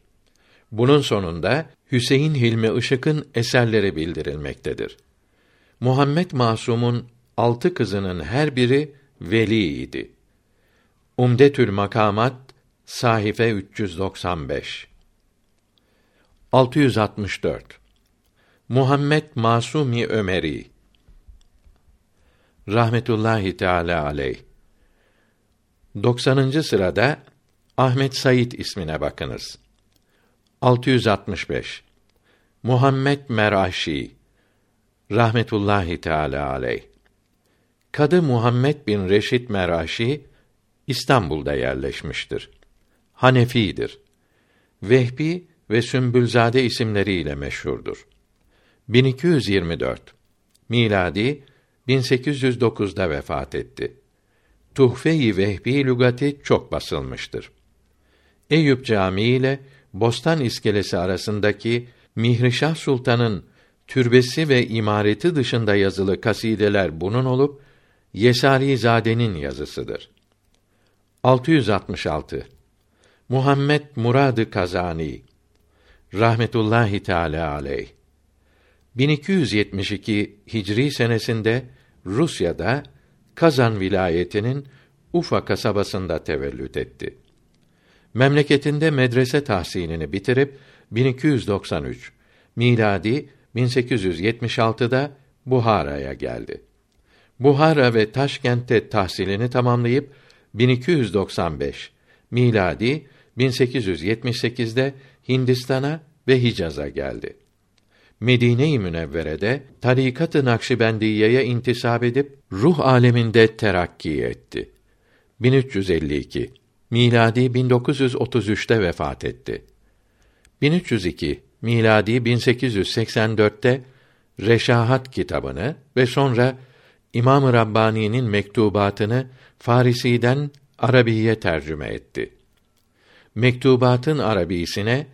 A: Bunun sonunda Hüseyin Hilmi Işık'ın eserleri bildirilmektedir. Muhammed Masum'un altı kızının her biri veli idi. Umdetül Makamat sahife 395 664 Muhammed Masumi Ömeri rahmetullahi teala aleyh 90. sırada Ahmet Said ismine bakınız. 665 Muhammed Meraşi rahmetullahi teala aleyh Kadı Muhammed bin Reşit Meraşi İstanbul'da yerleşmiştir. Hanefidir. Vehbi ve Sümbülzade isimleriyle meşhurdur. 1224 miladi 1809'da vefat etti. Tuhfe-i Vehbi lügati çok basılmıştır. Eyüp Camii ile Bostan iskelesi arasındaki Mihrişah Sultan'ın türbesi ve imareti dışında yazılı kasideler bunun olup Yesari Zade'nin yazısıdır. 666 Muhammed Muradı Kazani rahmetullahi teala aleyh 1272 Hicri senesinde Rusya'da Kazan vilayetinin Ufa kasabasında tevellüt etti. Memleketinde medrese tahsilini bitirip 1293 miladi 1876'da Buhara'ya geldi. Buhara ve Taşkent'te tahsilini tamamlayıp 1295 miladi 1878'de Hindistan'a ve Hicaz'a geldi. Medine-i Münevvere'de tarikat-ı Nakşibendiye'ye intisap edip ruh aleminde terakki etti. 1352 miladi 1933'te vefat etti. 1302 miladi 1884'te Reşahat kitabını ve sonra İmam-ı Rabbani'nin mektubatını Farisi'den Arabiye tercüme etti. Mektubatın Arabisine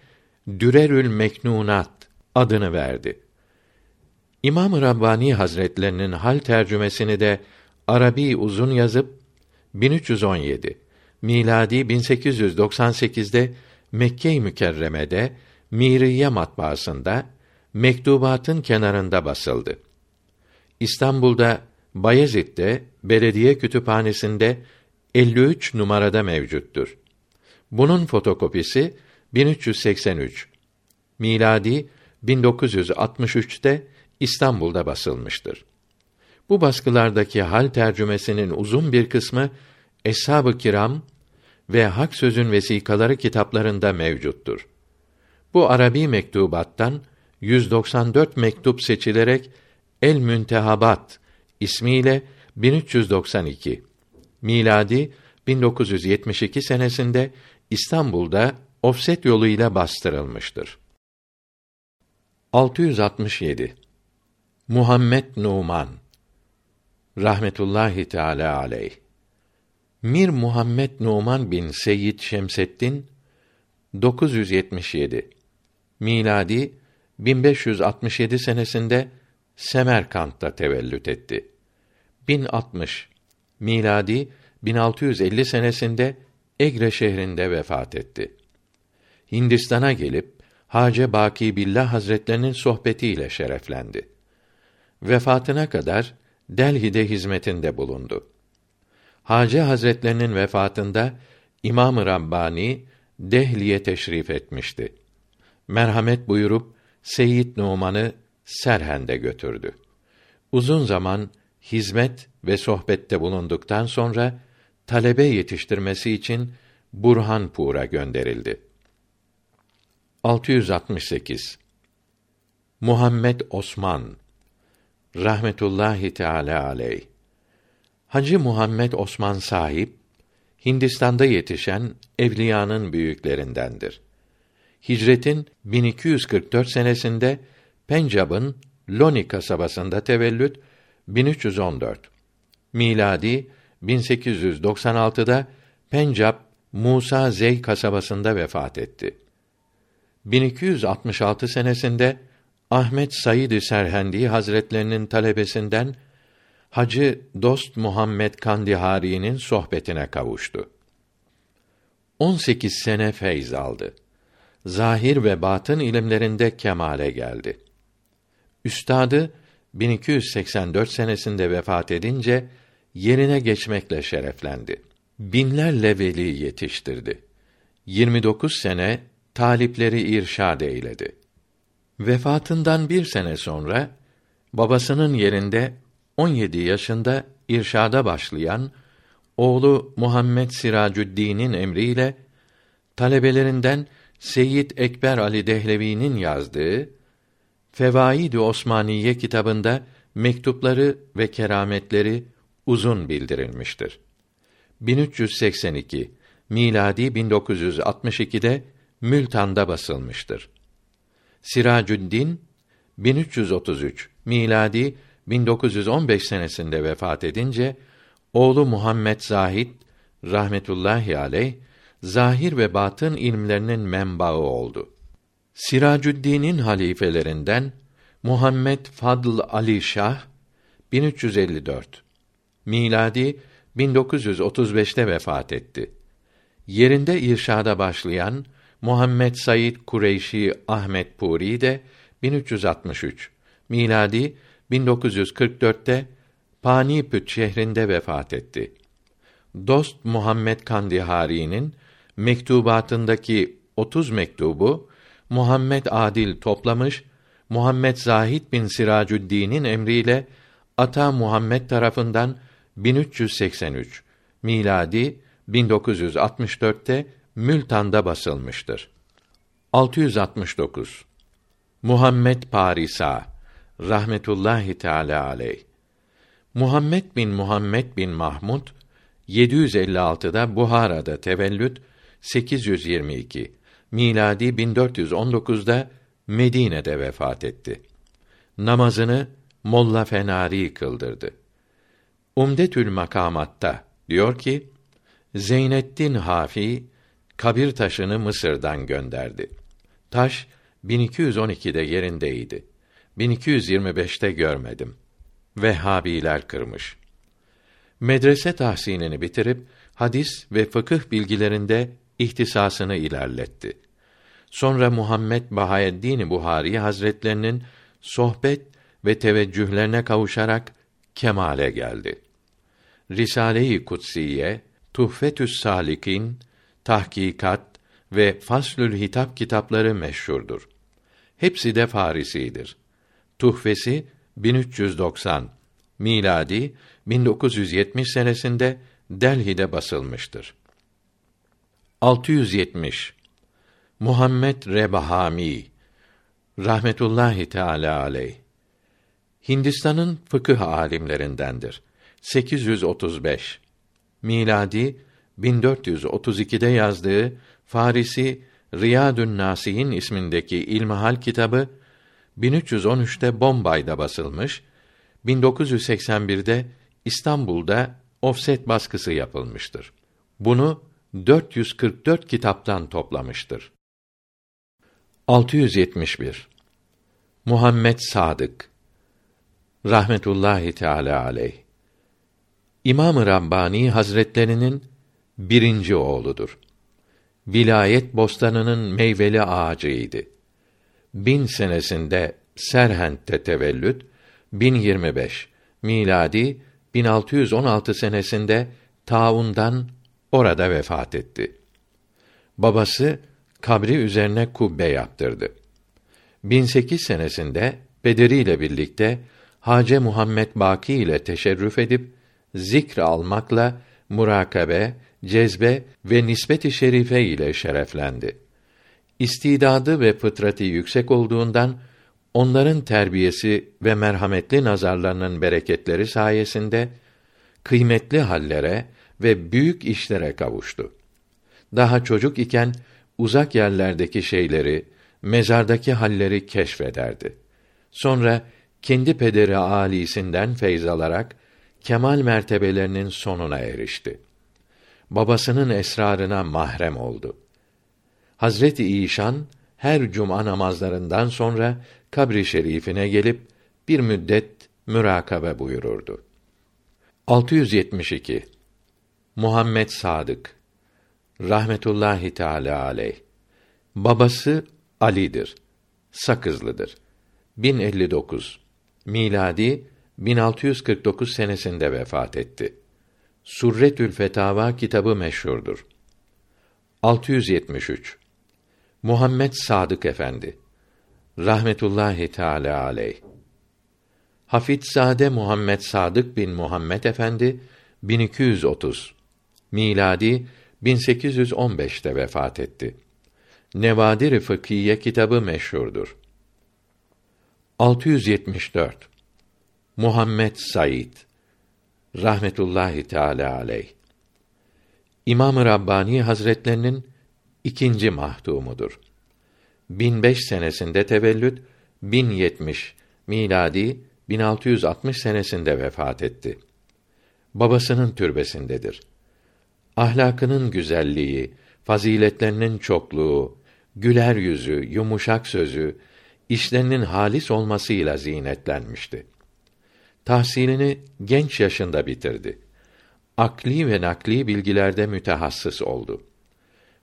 A: Dürerül Meknunat adını verdi. İmam-ı Rabbani Hazretlerinin hal tercümesini de Arabi uzun yazıp 1317 miladi 1898'de Mekke-i Mükerreme'de Miriye matbaasında mektubatın kenarında basıldı. İstanbul'da Bayezid'de belediye kütüphanesinde 53 numarada mevcuttur. Bunun fotokopisi 1383 miladi 1963'te İstanbul'da basılmıştır. Bu baskılardaki hal tercümesinin uzun bir kısmı Eshab-ı Kiram ve Hak Sözün Vesikaları kitaplarında mevcuttur. Bu Arabi mektubattan 194 mektup seçilerek El Müntehabat ismiyle 1392 miladi 1972 senesinde İstanbul'da ofset yoluyla bastırılmıştır. 667 Muhammed Numan rahmetullahi teala aleyh Mir Muhammed Numan bin Seyyid Şemseddin 977 miladi 1567 senesinde Semerkant'ta tevellüt etti. 1060 miladi 1650 senesinde Egre şehrinde vefat etti. Hindistan'a gelip Hace Baki Billah Hazretlerinin sohbetiyle şereflendi. Vefatına kadar Delhi'de hizmetinde bulundu. Hace Hazretlerinin vefatında İmam-ı Rabbani Dehli'ye teşrif etmişti. Merhamet buyurup Seyyid Numan'ı Serhend'e götürdü. Uzun zaman hizmet ve sohbette bulunduktan sonra talebe yetiştirmesi için Burhanpur'a gönderildi. 668 Muhammed Osman rahmetullahi teala aleyh Hacı Muhammed Osman sahip Hindistan'da yetişen evliyanın büyüklerindendir. Hicretin 1244 senesinde Pencab'ın Loni kasabasında tevellüt 1314. Miladi 1896'da Pencab Musa Zey kasabasında vefat etti. 1266 senesinde Ahmet Said Serhendi Hazretlerinin talebesinden Hacı Dost Muhammed Kandihari'nin sohbetine kavuştu. 18 sene feyz aldı. Zahir ve batın ilimlerinde kemale geldi. Üstadı 1284 senesinde vefat edince yerine geçmekle şereflendi. Binlerle veli yetiştirdi. 29 sene talipleri irşad eyledi. Vefatından bir sene sonra babasının yerinde 17 yaşında irşada başlayan oğlu Muhammed Siracüddin'in emriyle talebelerinden Seyyid Ekber Ali Dehlevi'nin yazdığı Fevaid-i Osmaniye kitabında mektupları ve kerametleri uzun bildirilmiştir. 1382 miladi 1962'de Mültan'da basılmıştır. Siracüddin 1333 miladi 1915 senesinde vefat edince oğlu Muhammed Zahid rahmetullahi aleyh zahir ve batın ilmlerinin menbaı oldu. Siracüddin'in halifelerinden Muhammed Fadl Ali Şah 1354 miladi 1935'te vefat etti. Yerinde irşada başlayan Muhammed Said Kureyşi Ahmet Puri de 1363 miladi 1944'te Panipüt şehrinde vefat etti. Dost Muhammed Kandihari'nin mektubatındaki 30 mektubu Muhammed Adil toplamış, Muhammed Zahid bin Siracüddin'in emriyle Ata Muhammed tarafından 1383 miladi 1964'te Mültan'da basılmıştır. 669 Muhammed Parisa rahmetullahi teala aleyh Muhammed bin Muhammed bin Mahmud 756'da Buhara'da tevellüt 822 miladi 1419'da Medine'de vefat etti. Namazını Molla Fenari kıldırdı. Umdetül Makamat'ta diyor ki Zeynettin Hafi kabir taşını Mısır'dan gönderdi. Taş 1212'de yerindeydi. 1225'te görmedim. Vehhabiler kırmış. Medrese tahsinini bitirip hadis ve fıkıh bilgilerinde ihtisasını ilerletti. Sonra Muhammed Bahaeddin Buhari Hazretlerinin sohbet ve teveccühlerine kavuşarak kemale geldi. Risale-i Kutsiye, Tuhfetü's Salikin, Tahkikat ve Faslül Hitap kitapları meşhurdur. Hepsi de Farisidir. Tuhfesi 1390 miladi 1970 senesinde Delhi'de basılmıştır. 670 Muhammed Rebahami rahmetullahi teala aleyh Hindistan'ın fıkıh alimlerindendir. 835 miladi 1432'de yazdığı Farisi Riyadün Nasihin ismindeki İlmihal kitabı 1313'te Bombay'da basılmış, 1981'de İstanbul'da ofset baskısı yapılmıştır. Bunu 444 kitaptan toplamıştır. 671 Muhammed Sadık rahmetullahi teala aleyh İmam-ı Rabbani Hazretlerinin birinci oğludur. Vilayet bostanının meyveli ağacıydı. Bin senesinde Serhent'te tevellüt, 1025 miladi 1616 senesinde taundan orada vefat etti. Babası kabri üzerine kubbe yaptırdı. 1008 senesinde Bederi ile birlikte Hace Muhammed Baki ile teşerrüf edip zikr almakla murakabe, cezbe ve nispet-i şerife ile şereflendi. İstidadı ve fıtratı yüksek olduğundan onların terbiyesi ve merhametli nazarlarının bereketleri sayesinde kıymetli hallere ve büyük işlere kavuştu. Daha çocuk iken uzak yerlerdeki şeyleri, mezardaki halleri keşfederdi. Sonra kendi pederi âlisinden feyz alarak kemal mertebelerinin sonuna erişti. Babasının esrarına mahrem oldu. Hazreti İşan her cuma namazlarından sonra kabri şerifine gelip bir müddet mürakabe buyururdu. 672 Muhammed Sadık rahmetullahi teala aleyh babası Ali'dir. Sakızlıdır. 1059 miladi 1649 senesinde vefat etti. Surretül Fetava kitabı meşhurdur. 673 Muhammed Sadık Efendi rahmetullahi teala aleyh Hafizade Muhammed Sadık bin Muhammed Efendi 1230 miladi 1815'te vefat etti. Nevadir-i Fıkhiye kitabı meşhurdur. 674 Muhammed Said rahmetullahi teala aleyh İmam-ı Rabbani Hazretlerinin ikinci mahdumudur. 1005 senesinde tevellüt, 1070 miladi 1660 senesinde vefat etti. Babasının türbesindedir. Ahlakının güzelliği, faziletlerinin çokluğu, güler yüzü, yumuşak sözü, işlerinin halis olmasıyla zinetlenmişti. Tahsilini genç yaşında bitirdi. Akli ve nakli bilgilerde mütehassıs oldu.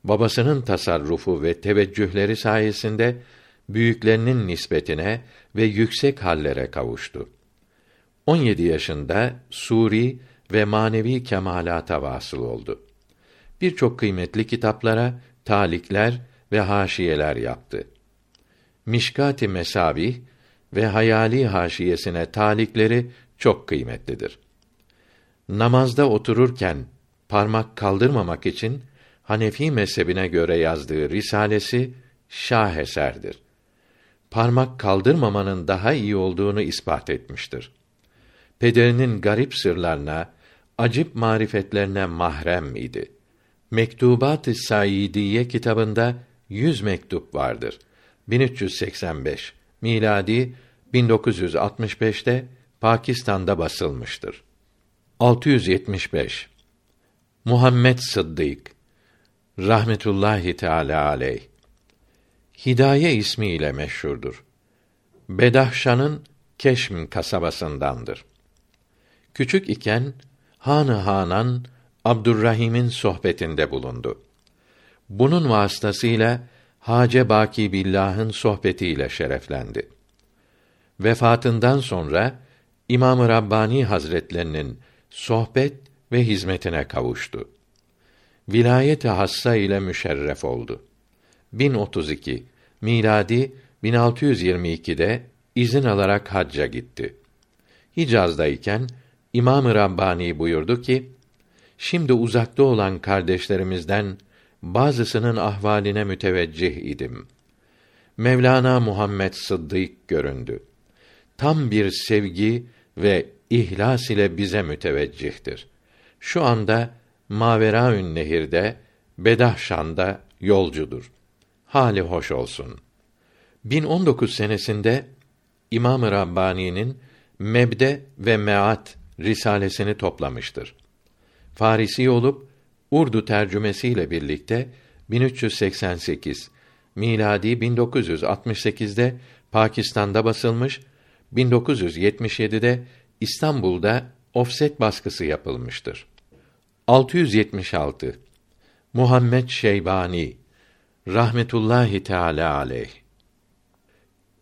A: Babasının tasarrufu ve teveccühleri sayesinde büyüklerinin nispetine ve yüksek hallere kavuştu. 17 yaşında suri ve manevi kemalata vasıl oldu. Birçok kıymetli kitaplara talikler ve haşiyeler yaptı. Mişkat-ı Mesabih ve Hayali haşiyesine talikleri çok kıymetlidir. Namazda otururken parmak kaldırmamak için Hanefi mezhebine göre yazdığı risalesi şaheserdir. Parmak kaldırmamanın daha iyi olduğunu ispat etmiştir. Pederinin garip sırlarına, acip marifetlerine mahrem idi. Mektubat-ı Saidiye kitabında yüz mektup vardır. 1385 miladi 1965'te Pakistan'da basılmıştır. 675 Muhammed Sıddık rahmetullahi teala aleyh Hidaye ismiyle meşhurdur. Bedahşan'ın Keşm kasabasındandır. Küçük iken Hanı Hanan Abdurrahim'in sohbetinde bulundu. Bunun vasıtasıyla Hace Baki Billah'ın sohbetiyle şereflendi. Vefatından sonra İmam-ı Rabbani Hazretlerinin sohbet ve hizmetine kavuştu. Vilayet-i hassa ile müşerref oldu. 1032 miladi 1622'de izin alarak hacca gitti. Hicaz'dayken İmam-ı Rabbani buyurdu ki: Şimdi uzakta olan kardeşlerimizden bazısının ahvaline müteveccih idim. Mevlana Muhammed Sıddık göründü. Tam bir sevgi ve ihlas ile bize müteveccihtir. Şu anda Maveraün Nehir'de Bedahşan'da yolcudur. Hali hoş olsun. 1019 senesinde İmam-ı Rabbani'nin Mebde ve Meat risalesini toplamıştır. Farisi olup Urdu tercümesiyle birlikte 1388 miladi 1968'de Pakistan'da basılmış, 1977'de İstanbul'da ofset baskısı yapılmıştır. 676 Muhammed Şeybani rahmetullahi teala aleyh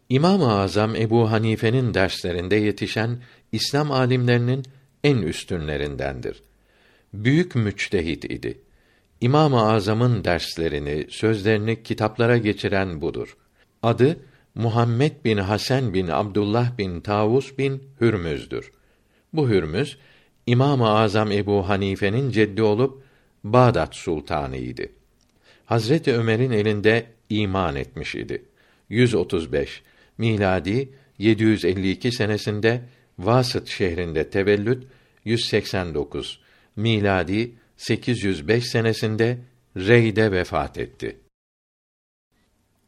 A: İmam-ı Azam Ebu Hanife'nin derslerinde yetişen İslam alimlerinin en üstünlerindendir. Büyük müçtehit idi. İmam-ı Azam'ın derslerini, sözlerini kitaplara geçiren budur. Adı Muhammed bin Hasan bin Abdullah bin Tavus bin Hürmüz'dür. Bu Hürmüz İmam-ı Azam Ebu Hanife'nin ceddi olup Bağdat sultanı idi. Hazreti Ömer'in elinde iman etmiş idi. 135 miladi 752 senesinde Vasıt şehrinde tevellüt 189 miladi 805 senesinde Rey'de vefat etti.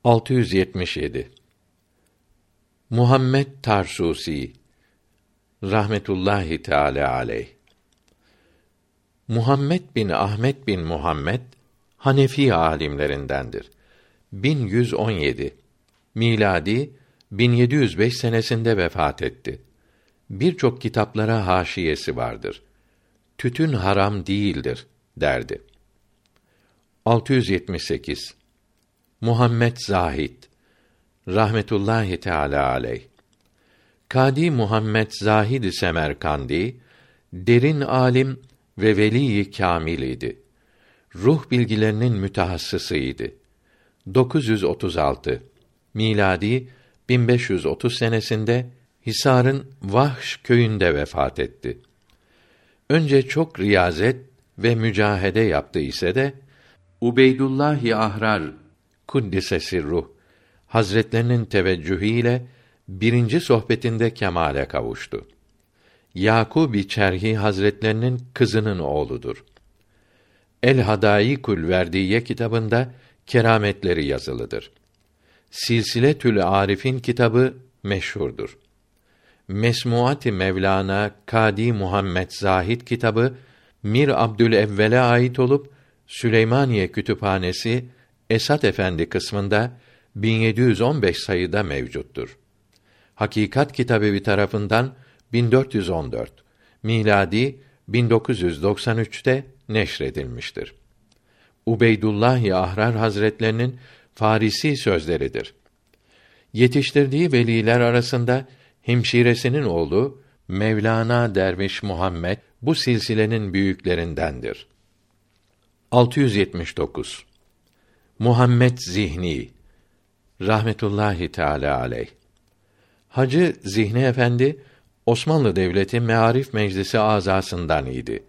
A: 677 Muhammed Tarsusi rahmetullahi teala aleyh Muhammed bin Ahmet bin Muhammed Hanefi alimlerindendir. 1117 miladi 1705 senesinde vefat etti. Birçok kitaplara haşiyesi vardır. Tütün haram değildir derdi. 678 Muhammed Zahid rahmetullahi teala aleyh Kadi Muhammed Zahid Semerkandi derin alim ve veli kamil idi. Ruh bilgilerinin mütehassısıydı. 936 miladi 1530 senesinde Hisar'ın Vahş köyünde vefat etti. Önce çok riyazet ve mücahede yaptı ise de Ubeydullah Ahrar kuddise ruh Hazretlerinin teveccühüyle birinci sohbetinde kemale kavuştu. Yakub-i Çerhi Hazretlerinin kızının oğludur. El Hadayikul Verdiye kitabında kerametleri yazılıdır. Silsiletül Arif'in kitabı meşhurdur. Mesmuat-ı Mevlana Kadi Muhammed Zahid kitabı Mir Abdülevvel'e ait olup Süleymaniye Kütüphanesi Esat Efendi kısmında 1715 sayıda mevcuttur. Hakikat Kitabevi tarafından 1414 miladi 1993'te neşredilmiştir. Ubeydullah Ahrar Hazretlerinin Farisi sözleridir. Yetiştirdiği veliler arasında hemşiresinin oğlu Mevlana Derviş Muhammed bu silsilenin büyüklerindendir. 679 Muhammed Zihni rahmetullahi teala aleyh Hacı Zihni Efendi Osmanlı Devleti Mearif Meclisi azasından idi.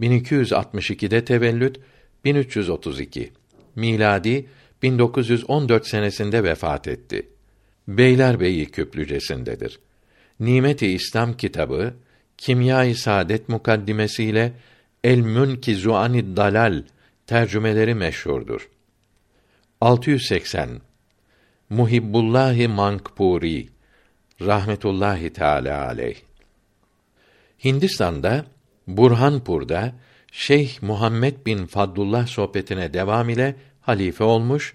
A: 1262'de tevellüt 1332 miladi 1914 senesinde vefat etti. Beylerbeyi Küplücesindedir. Nimet-i İslam kitabı Kimya-i Saadet mukaddimesiyle El Münkizu anid Dalal tercümeleri meşhurdur. 680 Muhibbullahi Mankpuri rahmetullahi teala aleyh. Hindistan'da Burhanpur'da Şeyh Muhammed bin Fadlullah sohbetine devam ile halife olmuş,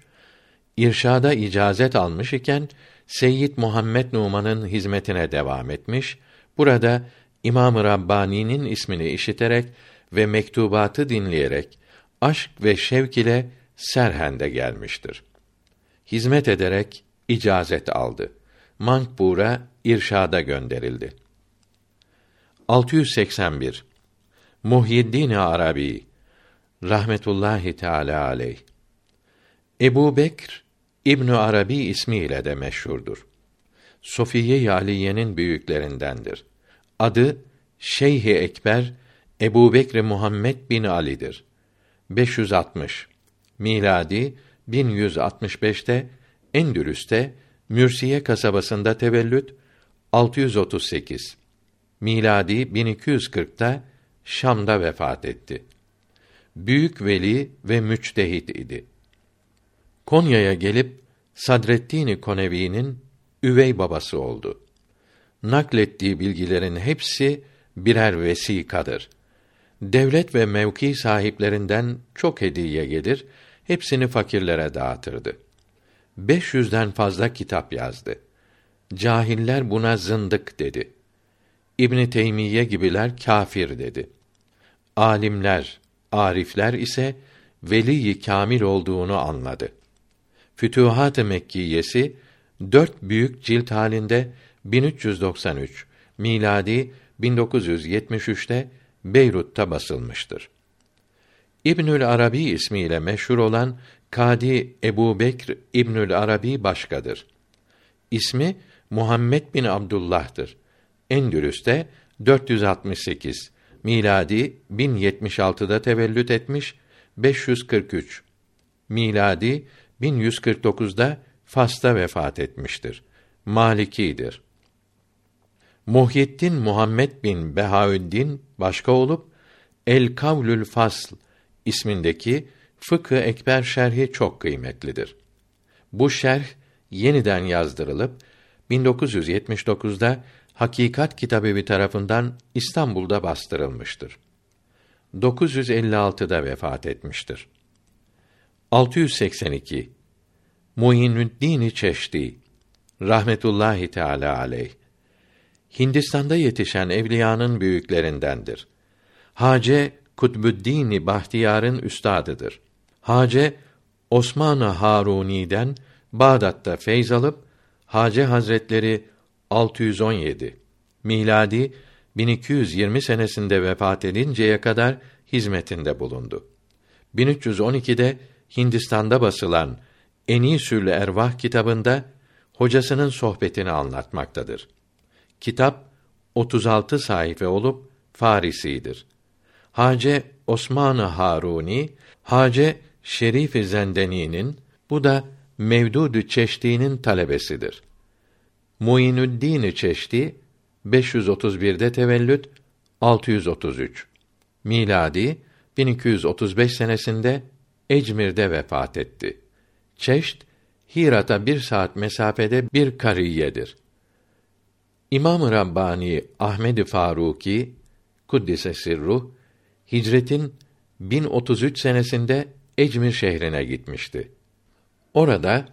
A: irşada icazet almış iken Seyyid Muhammed Numan'ın hizmetine devam etmiş. Burada İmam-ı Rabbani'nin ismini işiterek ve mektubatı dinleyerek aşk ve şevk ile Serhend'e gelmiştir. Hizmet ederek icazet aldı. Mankbur'a irşada gönderildi. 681 Muhyiddin Arabi rahmetullahi teala aleyh Ebu Bekr İbn Arabi ismiyle de meşhurdur. Sofiye Aliye'nin büyüklerindendir. Adı Şeyh Ekber Ebu Bekr Muhammed bin Ali'dir. 560 miladi 1165'te Endülüs'te Mürsiye kasabasında tevellüt 638 miladi 1240'ta Şam'da vefat etti. büyük veli ve müçtehit idi. Konya'ya gelip Sadreddin Konevi'nin üvey babası oldu. Naklettiği bilgilerin hepsi birer vesikadır. Devlet ve mevki sahiplerinden çok hediye gelir, hepsini fakirlere dağıtırdı. 500'den fazla kitap yazdı. Cahiller buna zındık dedi. İbn Teymiye gibiler kafir dedi. Alimler, arifler ise veli kamil olduğunu anladı. Fütuhat-ı Mekkiyesi dört büyük cilt halinde 1393 miladi 1973'te Beyrut'ta basılmıştır. İbnül Arabi ismiyle meşhur olan Kadi Ebu Bekr İbnül Arabi başkadır. İsmi Muhammed bin Abdullah'tır. Endülüs'te 468 miladi 1076'da tevellüt etmiş 543 miladi 1149'da Fas'ta vefat etmiştir. Malikidir. Muhyiddin Muhammed bin Behaüddin başka olup El Kavlül Fasl ismindeki Fıkı Ekber şerhi çok kıymetlidir. Bu şerh yeniden yazdırılıp 1979'da Hakikat Kitabevi tarafından İstanbul'da bastırılmıştır. 956'da vefat etmiştir. 682 Muinuddin Çeşdi rahmetullahi teala aleyh Hindistan'da yetişen evliyanın büyüklerindendir. Hace Kutbüddin Bahtiyar'ın üstadıdır. Hace Osman-ı Haruni'den Bağdat'ta feyz alıp Hace Hazretleri 617 miladi 1220 senesinde vefat edinceye kadar hizmetinde bulundu. 1312'de Hindistan'da basılan Enisül Ervah kitabında hocasının sohbetini anlatmaktadır. Kitap 36 sayfa olup Farisidir. Hace Osman Haruni, Hace Şerif Zendeni'nin, bu da Mevdud Çeşdi'nin talebesidir. Muinüddin Çeşdi 531'de tevellüt 633 miladi 1235 senesinde Ecmir'de vefat etti. Çeşt Hirat'a bir saat mesafede bir kariyedir. İmam-ı Rabbani Ahmed Faruki kuddise sirruh hicretin 1033 senesinde Ecmir şehrine gitmişti. Orada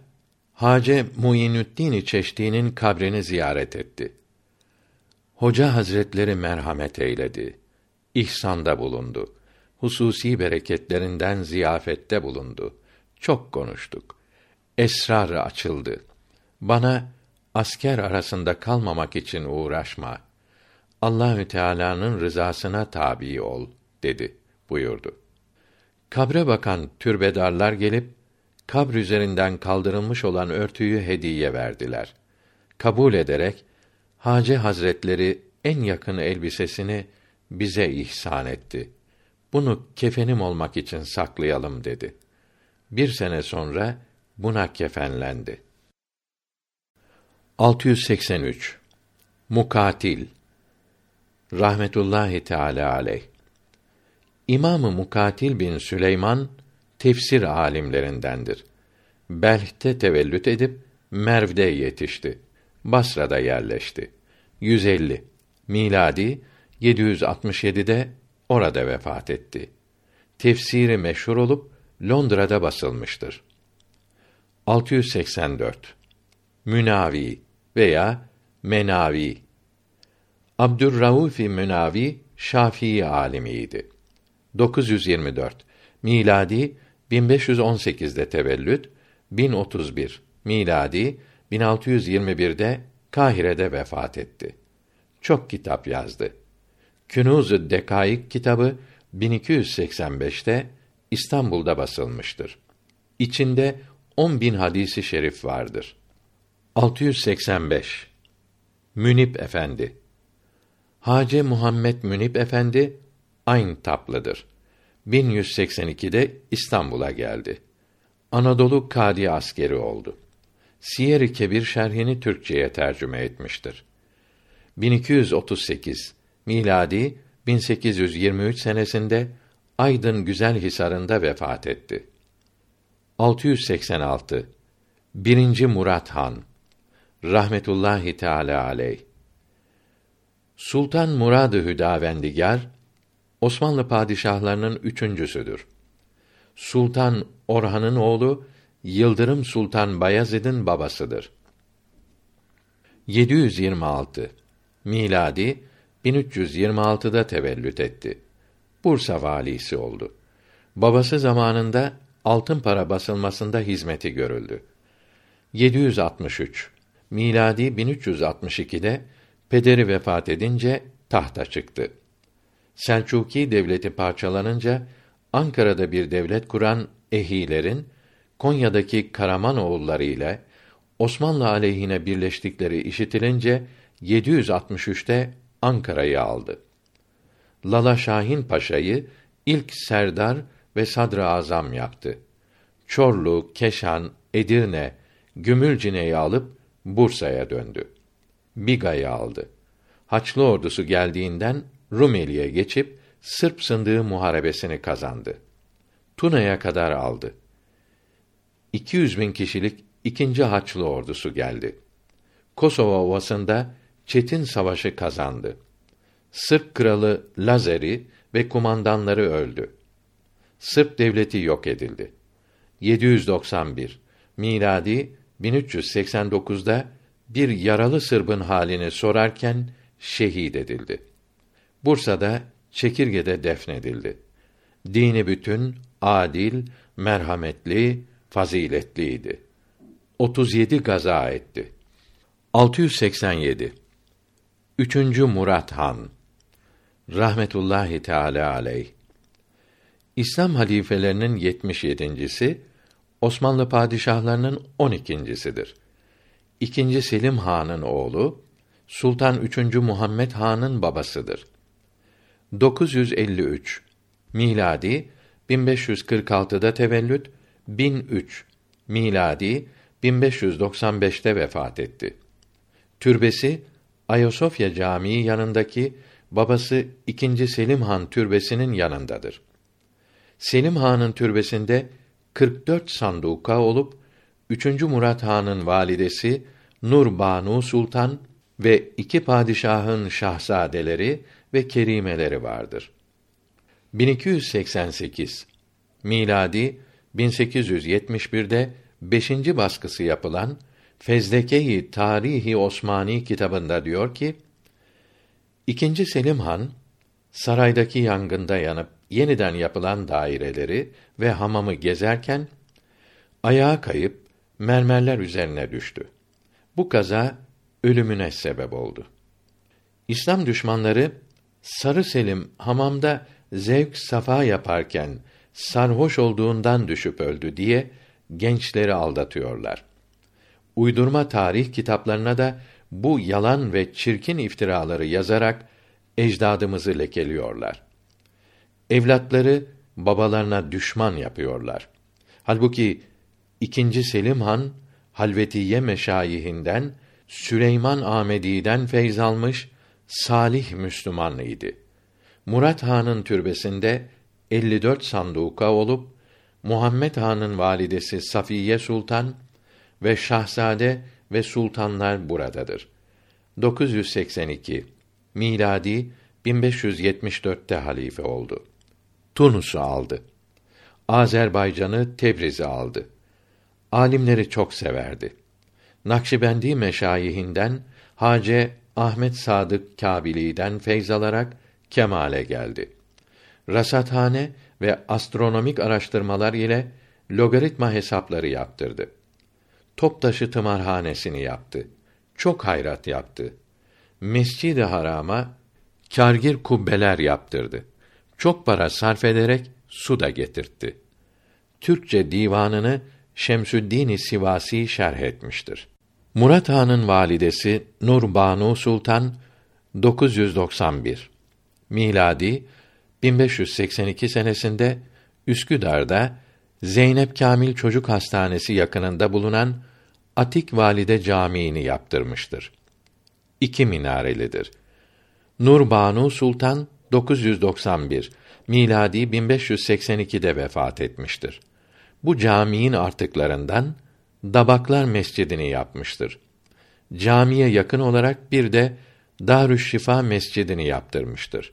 A: Hace Muinuddin Çeşdi'nin kabrini ziyaret etti. Hoca Hazretleri merhamet eyledi. İhsanda bulundu. Hususi bereketlerinden ziyafette bulundu. Çok konuştuk. Esrar açıldı. Bana asker arasında kalmamak için uğraşma. Allahü Teala'nın rızasına tabi ol dedi buyurdu. Kabre bakan türbedarlar gelip kabr üzerinden kaldırılmış olan örtüyü hediye verdiler. Kabul ederek Hace Hazretleri en yakın elbisesini bize ihsan etti. Bunu kefenim olmak için saklayalım dedi. Bir sene sonra buna kefenlendi. 683 Mukatil rahmetullahi teala aleyh İmamı Mukatil bin Süleyman tefsir alimlerindendir. Belh'te tevellüt edip Merv'de yetişti. Basra'da yerleşti. 150 miladi 767'de orada vefat etti. Tefsiri meşhur olup Londra'da basılmıştır. 684 Münavi veya Menavi Abdurrauf Münavi Şafii alimiydi. 924 miladi 1518'de tevellüt, 1031 miladi 1621'de Kahire'de vefat etti. Çok kitap yazdı. Künuz-ı Dekaik kitabı 1285'te İstanbul'da basılmıştır. İçinde 10 bin hadisi şerif vardır. 685 Münip Efendi Hace Muhammed Münip Efendi aynı taplıdır. 1182'de İstanbul'a geldi. Anadolu kadi askeri oldu. Siyer-i Kebir şerhini Türkçeye tercüme etmiştir. 1238 miladi 1823 senesinde Aydın Güzelhisar'ında vefat etti. 686 1. Murat Han rahmetullahi teala aleyh Sultan Murad-ı Hüdavendigar Osmanlı padişahlarının üçüncüsüdür. Sultan Orhan'ın oğlu Yıldırım Sultan Bayezid'in babasıdır. 726 miladi 1326'da tevellüt etti. Bursa valisi oldu. Babası zamanında altın para basılmasında hizmeti görüldü. 763 miladi 1362'de pederi vefat edince tahta çıktı. Selçuki devleti parçalanınca Ankara'da bir devlet kuran ehilerin Konya'daki Karamanoğulları ile Osmanlı aleyhine birleştikleri işitilince 763'te Ankara'yı aldı. Lala Şahin Paşa'yı ilk serdar ve sadr azam yaptı. Çorlu, Keşan, Edirne, Gümülcine'yi alıp Bursa'ya döndü. Biga'yı aldı. Haçlı ordusu geldiğinden Rumeli'ye geçip Sırp sındığı muharebesini kazandı. Tuna'ya kadar aldı. 200 bin kişilik ikinci Haçlı ordusu geldi. Kosova Ovası'nda Çetin Savaşı kazandı. Sırp kralı Lazeri ve kumandanları öldü. Sırp devleti yok edildi. 791 miladi 1389'da bir yaralı Sırbın halini sorarken şehit edildi. Bursa'da Çekirge'de defnedildi. Dini bütün, adil, merhametli, faziletliydi. 37 gaza etti. 687 Üçüncü Murat Han rahmetullahi teala aleyh İslam halifelerinin 77.si Osmanlı padişahlarının 12.sidir. İkinci Selim Han'ın oğlu Sultan 3. Muhammed Han'ın babasıdır. 953 miladi 1546'da tevellüt 1003 miladi 1595'te vefat etti. Türbesi Ayasofya Camii yanındaki babası 2. Selim Han türbesinin yanındadır. Selim Han'ın türbesinde 44 sanduka olup 3. Murat Han'ın validesi Nur Banu Sultan ve iki padişahın şahzadeleri ve kerimeleri vardır. 1288 miladi 1871'de 5. baskısı yapılan Fezleke-i Tarihi Osmani kitabında diyor ki: İkinci Selim Han saraydaki yangında yanıp yeniden yapılan daireleri ve hamamı gezerken ayağa kayıp mermerler üzerine düştü. Bu kaza ölümüne sebep oldu. İslam düşmanları Sarı Selim hamamda zevk safa yaparken sarhoş olduğundan düşüp öldü diye gençleri aldatıyorlar. Uydurma tarih kitaplarına da bu yalan ve çirkin iftiraları yazarak ecdadımızı lekeliyorlar. Evlatları babalarına düşman yapıyorlar. Halbuki ikinci Selim Han Halvetiye meşayihinden Süleyman Ahmedi'den feyz almış salih Müslüman idi. Murat Han'ın türbesinde 54 sanduka olup Muhammed Han'ın validesi Safiye Sultan ve şahzade ve sultanlar buradadır. 982 miladi 1574'te halife oldu. Tunus'u aldı. Azerbaycan'ı Tebriz'i aldı. Alimleri çok severdi. Nakşibendi meşayihinden Hace Ahmet Sadık Kabili'den feyz alarak kemale geldi. Rasathane ve astronomik araştırmalar ile logaritma hesapları yaptırdı. Toptaşı tımarhanesini yaptı. Çok hayrat yaptı. Mescid-i Haram'a kârgir kubbeler yaptırdı. Çok para sarf ederek su da getirtti. Türkçe divanını Şemsüddin Sivasi şerh etmiştir. Murat Han'ın validesi Nur Banu Sultan 991 miladi 1582 senesinde Üsküdar'da Zeynep Kamil Çocuk Hastanesi yakınında bulunan Atik Valide Camii'ni yaptırmıştır. İki minarelidir. Nur Banu Sultan 991 miladi 1582'de vefat etmiştir. Bu caminin artıklarından Dabaklar Mescidini yapmıştır. Camiye yakın olarak bir de Darüşşifa Mescidini yaptırmıştır.